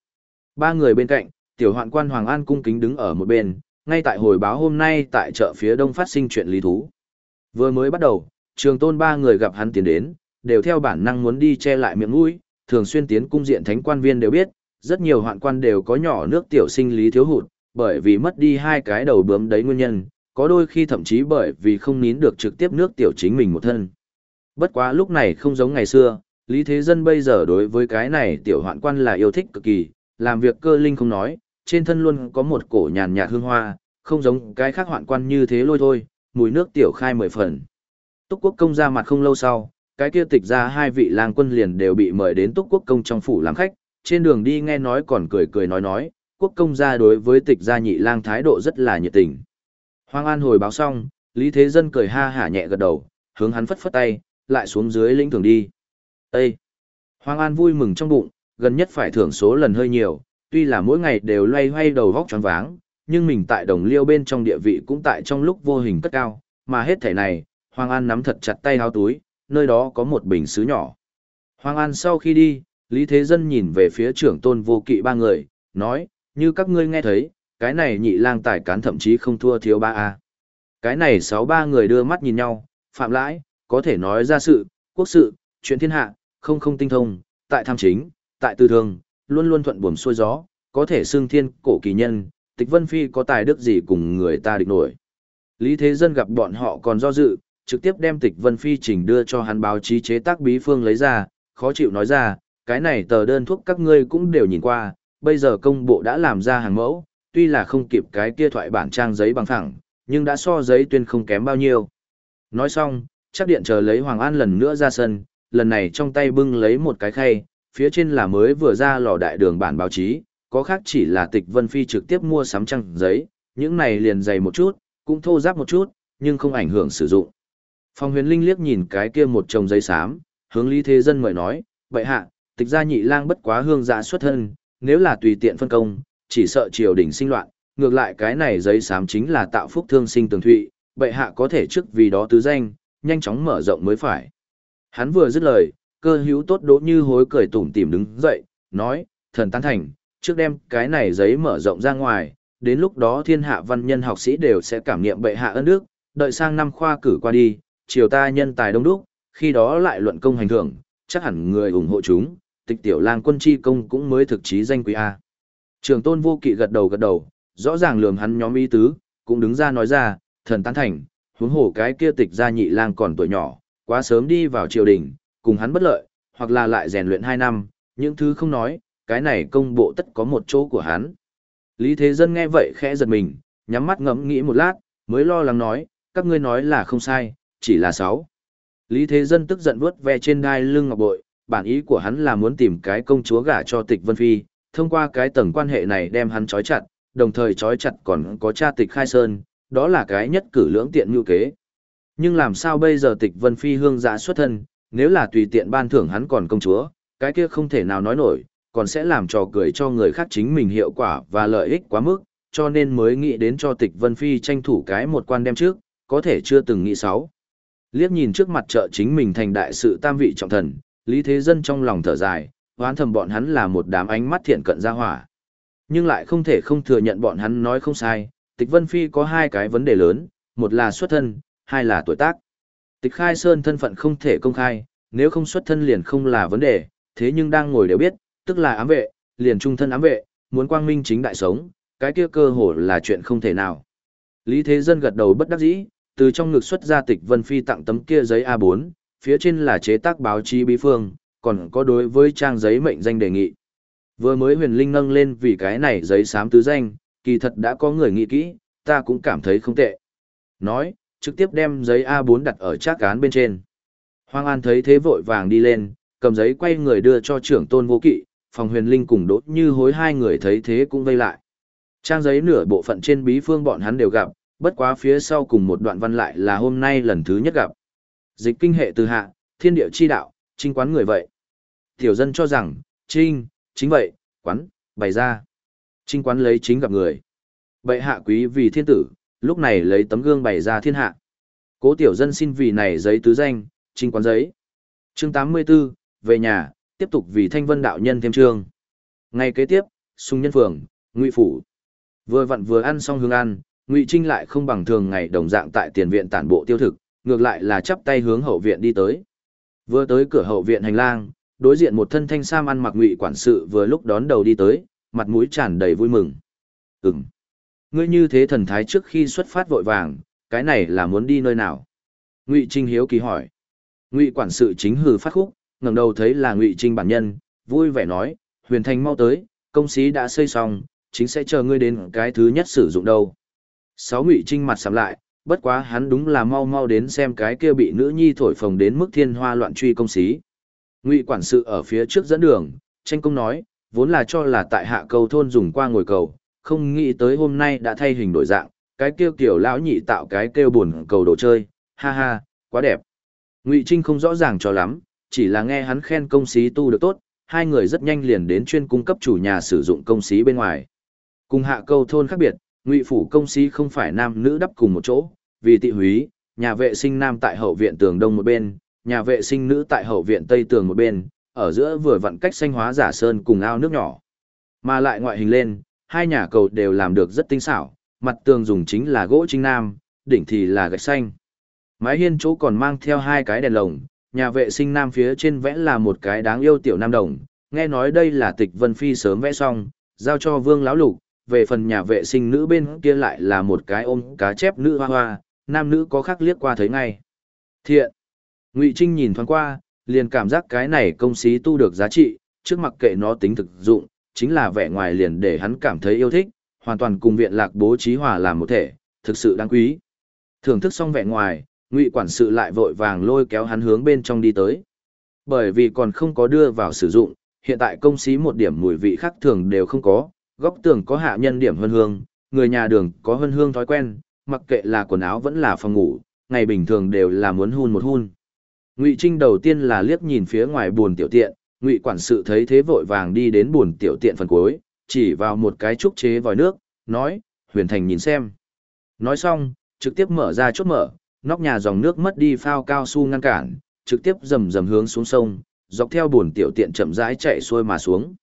Ba người bên cạnh, tiểu hoạn quan Hoàng An cung kính đứng ở một bên, ngay tại hồi báo hôm nay tại chợ phía đông phát sinh chuyện lý thú. Vừa mới bắt đầu, trường tôn ba người gặp hắn tiến đến, đều theo bản năng muốn đi che lại miệng mũi, thường xuyên tiến cung diện thánh quan viên đều biết, rất nhiều hoạn quan đều có nhỏ nước tiểu sinh lý thiếu hụt, bởi vì mất đi hai cái đầu bướm đấy nguyên nhân, có đôi khi thậm chí bởi vì không nín được trực tiếp nước tiểu chính mình một thân. Bất quá lúc này không giống ngày xưa, Lý Thế Dân bây giờ đối với cái này tiểu hoạn quan là yêu thích cực kỳ, làm việc cơ linh không nói, trên thân luôn có một cổ nhàn nhạt hương hoa, không giống cái khác hoạn quan như thế lôi thôi, mùi nước tiểu khai mười phần. Túc Quốc công ra mặt không lâu sau, cái kia tịch ra hai vị lang quân liền đều bị mời đến Túc Quốc công trong phủ làm khách, trên đường đi nghe nói còn cười cười nói nói, quốc công gia đối với tịch gia nhị lang thái độ rất là nhiệt tình. Hoàng An hồi báo xong, Lý Thế Dân cười ha hả nhẹ gật đầu, hướng hắn phất phất tay, lại xuống dưới lĩnh thường đi. Ê! Hoàng An vui mừng trong bụng, gần nhất phải thưởng số lần hơi nhiều, tuy là mỗi ngày đều loay hoay đầu vóc tròn váng, nhưng mình tại đồng liêu bên trong địa vị cũng tại trong lúc vô hình cất cao, mà hết thể này, Hoàng An nắm thật chặt tay háo túi, nơi đó có một bình sứ nhỏ. Hoàng An sau khi đi, Lý Thế Dân nhìn về phía trưởng tôn vô kỵ ba người, nói, như các ngươi nghe thấy, cái này nhị lang tài cán thậm chí không thua thiếu ba a Cái này sáu ba người đưa mắt nhìn nhau, phạm lãi, có thể nói ra sự, quốc sự, chuyện thiên hạ, không không tinh thông, tại tham chính, tại tư thương, luôn luôn thuận buồm xuôi gió, có thể xưng thiên cổ kỳ nhân, tịch vân phi có tài đức gì cùng người ta địch nổi. Lý Thế Dân gặp bọn họ còn do dự, trực tiếp đem tịch vân phi trình đưa cho hắn báo chí chế tác bí phương lấy ra, khó chịu nói ra, cái này tờ đơn thuốc các ngươi cũng đều nhìn qua, bây giờ công bộ đã làm ra hàng mẫu, tuy là không kịp cái kia thoại bản trang giấy bằng thẳng nhưng đã so giấy tuyên không kém bao nhiêu. Nói xong, chắc điện chờ lấy Hoàng An lần nữa ra sân, lần này trong tay bưng lấy một cái khay, phía trên là mới vừa ra lò đại đường bản báo chí, có khác chỉ là tịch Vân Phi trực tiếp mua sắm trang giấy, những này liền dày một chút, cũng thô ráp một chút, nhưng không ảnh hưởng sử dụng. Phong huyền linh liếc nhìn cái kia một chồng giấy xám, hướng Lý Thế Dân mời nói, vậy hạ, tịch gia nhị lang bất quá hương dạ xuất thân, nếu là tùy tiện phân công, chỉ sợ triều đình sinh loạn, ngược lại cái này giấy xám chính là tạo phúc thương sinh tường thụy, bệ hạ có thể trước vì đó tứ danh, nhanh chóng mở rộng mới phải. Hắn vừa dứt lời, cơ hữu tốt đỗ như hối cười tủm tỉm đứng dậy, nói, thần tán thành, trước đem cái này giấy mở rộng ra ngoài, đến lúc đó thiên hạ văn nhân học sĩ đều sẽ cảm nghiệm bệ hạ ân đức, đợi sang năm khoa cử qua đi, triều ta nhân tài đông đúc, khi đó lại luận công hành thưởng, chắc hẳn người ủng hộ chúng, tịch tiểu lang quân chi công cũng mới thực chí danh quý A. Trường tôn vô kỵ gật đầu gật đầu, rõ ràng lường hắn nhóm ý tứ, cũng đứng ra nói ra, thần tán thành, huống hồ cái kia tịch gia nhị lang còn tuổi nhỏ, quá sớm đi vào triều đình, cùng hắn bất lợi, hoặc là lại rèn luyện hai năm, những thứ không nói, cái này công bộ tất có một chỗ của hắn. Lý Thế Dân nghe vậy khẽ giật mình, nhắm mắt ngẫm nghĩ một lát, mới lo lắng nói, các ngươi nói là không sai, chỉ là sáu. Lý Thế Dân tức giận vuốt ve trên đai lưng ngọc bội, bản ý của hắn là muốn tìm cái công chúa gả cho tịch Vân Phi, thông qua cái tầng quan hệ này đem hắn trói chặt, đồng thời trói chặt còn có cha tịch khai sơn, đó là cái nhất cử lưỡng tiện như kế. Nhưng làm sao bây giờ tịch Vân Phi hương giã xuất thân, nếu là tùy tiện ban thưởng hắn còn công chúa, cái kia không thể nào nói nổi, còn sẽ làm trò cười cho người khác chính mình hiệu quả và lợi ích quá mức, cho nên mới nghĩ đến cho tịch Vân Phi tranh thủ cái một quan đem trước, có thể chưa từng nghĩ sáu. Liếc nhìn trước mặt trợ chính mình thành đại sự tam vị trọng thần, Lý Thế Dân trong lòng thở dài, oán thầm bọn hắn là một đám ánh mắt thiện cận ra hỏa. Nhưng lại không thể không thừa nhận bọn hắn nói không sai, Tịch Vân Phi có hai cái vấn đề lớn, một là xuất thân, hai là tuổi tác. Tịch Khai Sơn thân phận không thể công khai, nếu không xuất thân liền không là vấn đề, thế nhưng đang ngồi đều biết, tức là ám vệ, liền trung thân ám vệ, muốn quang minh chính đại sống, cái kia cơ hồ là chuyện không thể nào. Lý Thế Dân gật đầu bất đắc dĩ, từ trong ngực xuất ra tịch Vân Phi tặng tấm kia giấy A4, Phía trên là chế tác báo chí bí phương, còn có đối với trang giấy mệnh danh đề nghị. Vừa mới huyền linh nâng lên vì cái này giấy xám tứ danh, kỳ thật đã có người nghĩ kỹ, ta cũng cảm thấy không tệ. Nói, trực tiếp đem giấy A4 đặt ở trác cán bên trên. Hoàng An thấy thế vội vàng đi lên, cầm giấy quay người đưa cho trưởng tôn vô kỵ, phòng huyền linh cùng đốt như hối hai người thấy thế cũng vây lại. Trang giấy nửa bộ phận trên bí phương bọn hắn đều gặp, bất quá phía sau cùng một đoạn văn lại là hôm nay lần thứ nhất gặp. Dịch kinh hệ từ hạ, thiên địa chi đạo, trinh quán người vậy. Tiểu dân cho rằng, trinh, chính vậy, quán, bày ra. Trinh quán lấy chính gặp người. Bệ hạ quý vì thiên tử, lúc này lấy tấm gương bày ra thiên hạ. Cố tiểu dân xin vì này giấy tứ danh, trinh quán giấy. Chương 84, về nhà, tiếp tục vì thanh vân đạo nhân thêm chương. Ngày kế tiếp, sung nhân phường, ngụy phủ. Vừa vặn vừa ăn xong hương ăn, ngụy trinh lại không bằng thường ngày đồng dạng tại tiền viện tản bộ tiêu thực, ngược lại là chắp tay hướng hậu viện đi tới. Vừa tới cửa hậu viện hành lang, đối diện một thân thanh sam ăn mặc ngụy quản sự vừa lúc đón đầu đi tới, mặt mũi tràn đầy vui mừng. Ừm. Ngươi như thế thần thái trước khi xuất phát vội vàng, cái này là muốn đi nơi nào? Ngụy Trinh hiếu kỳ hỏi. Ngụy quản sự chính hừ phát khúc, ngẩng đầu thấy là Ngụy Trinh bản nhân, vui vẻ nói, huyền thành mau tới, công sĩ đã xây xong, chính sẽ chờ ngươi đến cái thứ nhất sử dụng đâu. Sáu Ngụy Trinh mặt sầm lại, bất quá hắn đúng là mau mau đến xem cái kia bị nữ nhi thổi phồng đến mức thiên hoa loạn truy công sĩ. Ngụy quản sự ở phía trước dẫn đường, tranh công nói, vốn là cho là tại hạ cầu thôn dùng qua ngồi cầu, không nghĩ tới hôm nay đã thay hình đổi dạng, cái kêu kiểu lão nhị tạo cái kêu buồn cầu đồ chơi, ha ha, quá đẹp. Ngụy Trinh không rõ ràng cho lắm, chỉ là nghe hắn khen công sĩ tu được tốt, hai người rất nhanh liền đến chuyên cung cấp chủ nhà sử dụng công sĩ bên ngoài. Cùng hạ câu thôn khác biệt, Ngụy phủ công sĩ không phải nam nữ đắp cùng một chỗ, vì tị húy, nhà vệ sinh nam tại hậu viện tường đông một bên, nhà vệ sinh nữ tại hậu viện tây tường một bên, ở giữa vừa vặn cách xanh hóa giả sơn cùng ao nước nhỏ. Mà lại ngoại hình lên, hai nhà cầu đều làm được rất tinh xảo, mặt tường dùng chính là gỗ trinh nam, đỉnh thì là gạch xanh. Mái hiên chỗ còn mang theo hai cái đèn lồng, nhà vệ sinh nam phía trên vẽ là một cái đáng yêu tiểu nam đồng, nghe nói đây là tịch vân phi sớm vẽ xong, giao cho vương lão lục, về phần nhà vệ sinh nữ bên kia lại là một cái ôm cá chép nữ hoa hoa, nam nữ có khác liếc qua thấy ngay. Thiện! Ngụy Trinh nhìn thoáng qua, liền cảm giác cái này công xí tu được giá trị, trước mặc kệ nó tính thực dụng, chính là vẻ ngoài liền để hắn cảm thấy yêu thích, hoàn toàn cùng viện lạc bố trí hòa làm một thể, thực sự đáng quý. Thưởng thức xong vẻ ngoài, Ngụy quản sự lại vội vàng lôi kéo hắn hướng bên trong đi tới. Bởi vì còn không có đưa vào sử dụng, hiện tại công xí một điểm mùi vị khác thường đều không có, góc tường có hạ nhân điểm hương hương, người nhà đường có hương hương thói quen, mặc kệ là quần áo vẫn là phòng ngủ, ngày bình thường đều là muốn hun một hun. Ngụy Trinh đầu tiên là liếc nhìn phía ngoài buồn tiểu tiện, Ngụy quản sự thấy thế vội vàng đi đến buồn tiểu tiện phần cuối, chỉ vào một cái trúc chế vòi nước, nói, Huyền Thành nhìn xem. Nói xong, trực tiếp mở ra chốt mở, nóc nhà dòng nước mất đi phao cao su ngăn cản, trực tiếp rầm rầm hướng xuống sông, dọc theo buồn tiểu tiện chậm rãi chạy xuôi mà xuống.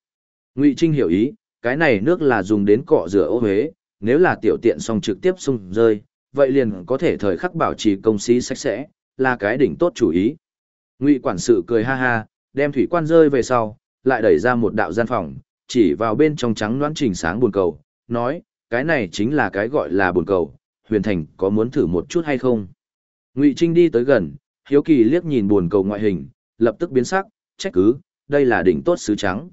Ngụy Trinh hiểu ý, cái này nước là dùng đến cọ rửa ô huế, nếu là tiểu tiện xong trực tiếp sung rơi, vậy liền có thể thời khắc bảo trì công sĩ sạch sẽ, là cái đỉnh tốt chủ ý. Ngụy quản sự cười ha ha, đem thủy quan rơi về sau, lại đẩy ra một đạo gian phòng, chỉ vào bên trong trắng loãng trình sáng buồn cầu, nói, cái này chính là cái gọi là buồn cầu, huyền thành có muốn thử một chút hay không? Ngụy Trinh đi tới gần, hiếu kỳ liếc nhìn buồn cầu ngoại hình, lập tức biến sắc, trách cứ, đây là đỉnh tốt sứ trắng.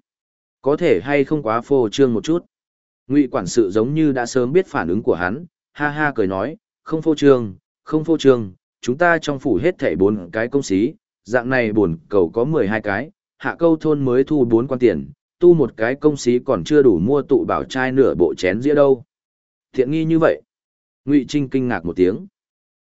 Có thể hay không quá phô trương một chút. Ngụy quản sự giống như đã sớm biết phản ứng của hắn, ha ha cười nói, không phô trương, không phô trương, chúng ta trong phủ hết thảy bốn cái công xí, dạng này buồn cầu có 12 cái, hạ câu thôn mới thu bốn quan tiền, tu một cái công xí còn chưa đủ mua tụ bảo trai nửa bộ chén dĩa đâu. Thiện nghi như vậy. Ngụy Trinh kinh ngạc một tiếng.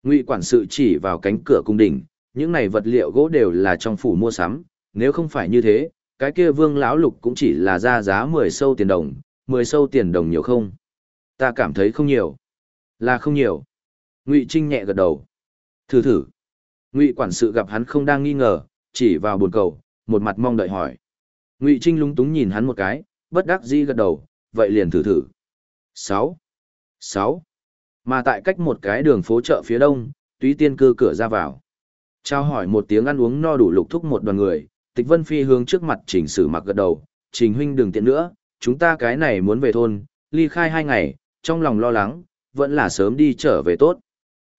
Ngụy quản sự chỉ vào cánh cửa cung đình, những này vật liệu gỗ đều là trong phủ mua sắm, nếu không phải như thế, cái kia vương lão lục cũng chỉ là ra giá 10 sâu tiền đồng, 10 sâu tiền đồng nhiều không? Ta cảm thấy không nhiều. Là không nhiều. Ngụy Trinh nhẹ gật đầu. Thử thử. Ngụy quản sự gặp hắn không đang nghi ngờ, chỉ vào buồn cầu, một mặt mong đợi hỏi. Ngụy Trinh lúng túng nhìn hắn một cái, bất đắc dĩ gật đầu, vậy liền thử thử. 6. 6. Mà tại cách một cái đường phố chợ phía đông, túy tiên cư cửa ra vào. Trao hỏi một tiếng ăn uống no đủ lục thúc một đoàn người, tịch vân phi hướng trước mặt trình sử mặc gật đầu, trình huynh đừng tiện nữa, chúng ta cái này muốn về thôn, ly khai hai ngày, trong lòng lo lắng, vẫn là sớm đi trở về tốt.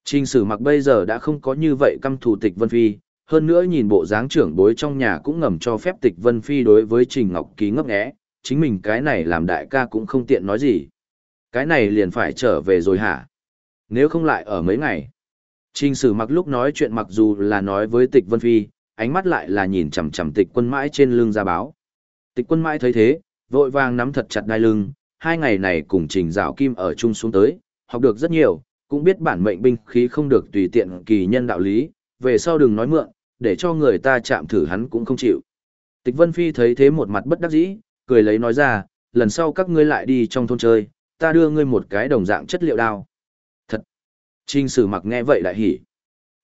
Trình sử mặc bây giờ đã không có như vậy căm thù tịch Vân Phi, hơn nữa nhìn bộ dáng trưởng bối trong nhà cũng ngầm cho phép tịch Vân Phi đối với Trình Ngọc Ký ngấp nghé, chính mình cái này làm đại ca cũng không tiện nói gì. Cái này liền phải trở về rồi hả? Nếu không lại ở mấy ngày. Trình sử mặc lúc nói chuyện mặc dù là nói với tịch Vân Phi, ánh mắt lại là nhìn chằm chằm tịch quân mãi trên lưng ra báo. Tịch quân mãi thấy thế, vội vàng nắm thật chặt đai lưng, hai ngày này cùng trình dạo kim ở chung xuống tới, học được rất nhiều, cũng biết bản mệnh binh khí không được tùy tiện kỳ nhân đạo lý, về sau đừng nói mượn, để cho người ta chạm thử hắn cũng không chịu. Tịch Vân Phi thấy thế một mặt bất đắc dĩ, cười lấy nói ra, lần sau các ngươi lại đi trong thôn chơi, ta đưa ngươi một cái đồng dạng chất liệu đao. Thật! Trình sử mặc nghe vậy lại hỉ.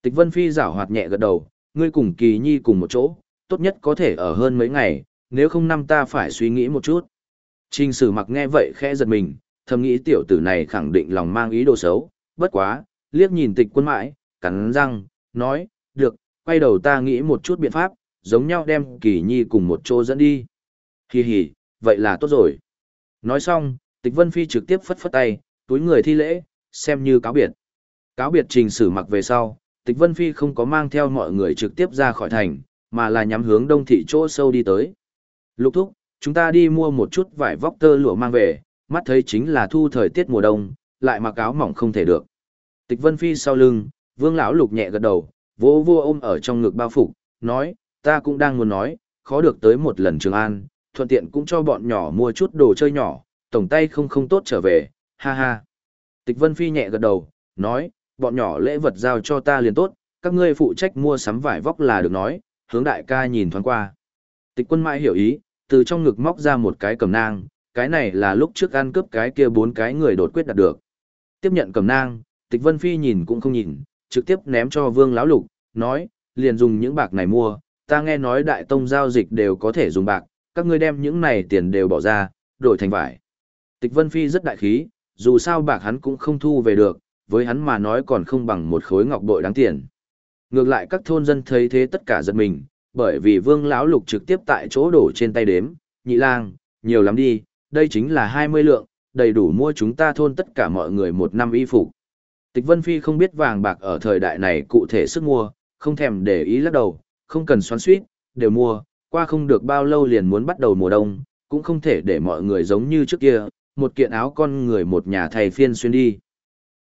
Tịch Vân Phi giảo hoạt nhẹ gật đầu, ngươi cùng kỳ nhi cùng một chỗ, tốt nhất có thể ở hơn mấy ngày, nếu không năm ta phải suy nghĩ một chút. Trình sử mặc nghe vậy khẽ giật mình, thầm nghĩ tiểu tử này khẳng định lòng mang ý đồ xấu, bất quá, liếc nhìn tịch quân mãi, cắn răng, nói, được, quay đầu ta nghĩ một chút biện pháp, giống nhau đem kỳ nhi cùng một chỗ dẫn đi. Hì hì, vậy là tốt rồi. Nói xong, tịch vân phi trực tiếp phất phất tay, túi người thi lễ, xem như cáo biệt. Cáo biệt trình sử mặc về sau, tịch vân phi không có mang theo mọi người trực tiếp ra khỏi thành, mà là nhắm hướng đông thị chỗ sâu đi tới. Lục thúc, chúng ta đi mua một chút vải vóc tơ lụa mang về, mắt thấy chính là thu thời tiết mùa đông, lại mặc áo mỏng không thể được. Tịch Vân Phi sau lưng, Vương lão lục nhẹ gật đầu, vô vô ôm ở trong ngực bao phục, nói, ta cũng đang muốn nói, khó được tới một lần Trường An, thuận tiện cũng cho bọn nhỏ mua chút đồ chơi nhỏ, tổng tay không không tốt trở về, ha ha. Tịch Vân Phi nhẹ gật đầu, nói, bọn nhỏ lễ vật giao cho ta liền tốt, các ngươi phụ trách mua sắm vải vóc là được nói, hướng đại ca nhìn thoáng qua. Tịch quân mãi hiểu ý, từ trong ngực móc ra một cái cầm nang, cái này là lúc trước ăn cướp cái kia bốn cái người đột quyết đạt được. Tiếp nhận cầm nang, tịch vân phi nhìn cũng không nhìn, trực tiếp ném cho vương lão lục, nói, liền dùng những bạc này mua, ta nghe nói đại tông giao dịch đều có thể dùng bạc, các ngươi đem những này tiền đều bỏ ra, đổi thành vải. Tịch vân phi rất đại khí, dù sao bạc hắn cũng không thu về được, với hắn mà nói còn không bằng một khối ngọc bội đáng tiền. Ngược lại các thôn dân thấy thế tất cả giật mình, bởi vì vương lão lục trực tiếp tại chỗ đổ trên tay đếm, nhị lang, nhiều lắm đi, đây chính là 20 lượng, đầy đủ mua chúng ta thôn tất cả mọi người một năm y phục. Tịch Vân Phi không biết vàng bạc ở thời đại này cụ thể sức mua, không thèm để ý lắc đầu, không cần xoắn suýt, đều mua, qua không được bao lâu liền muốn bắt đầu mùa đông, cũng không thể để mọi người giống như trước kia, một kiện áo con người một nhà thầy phiên xuyên đi.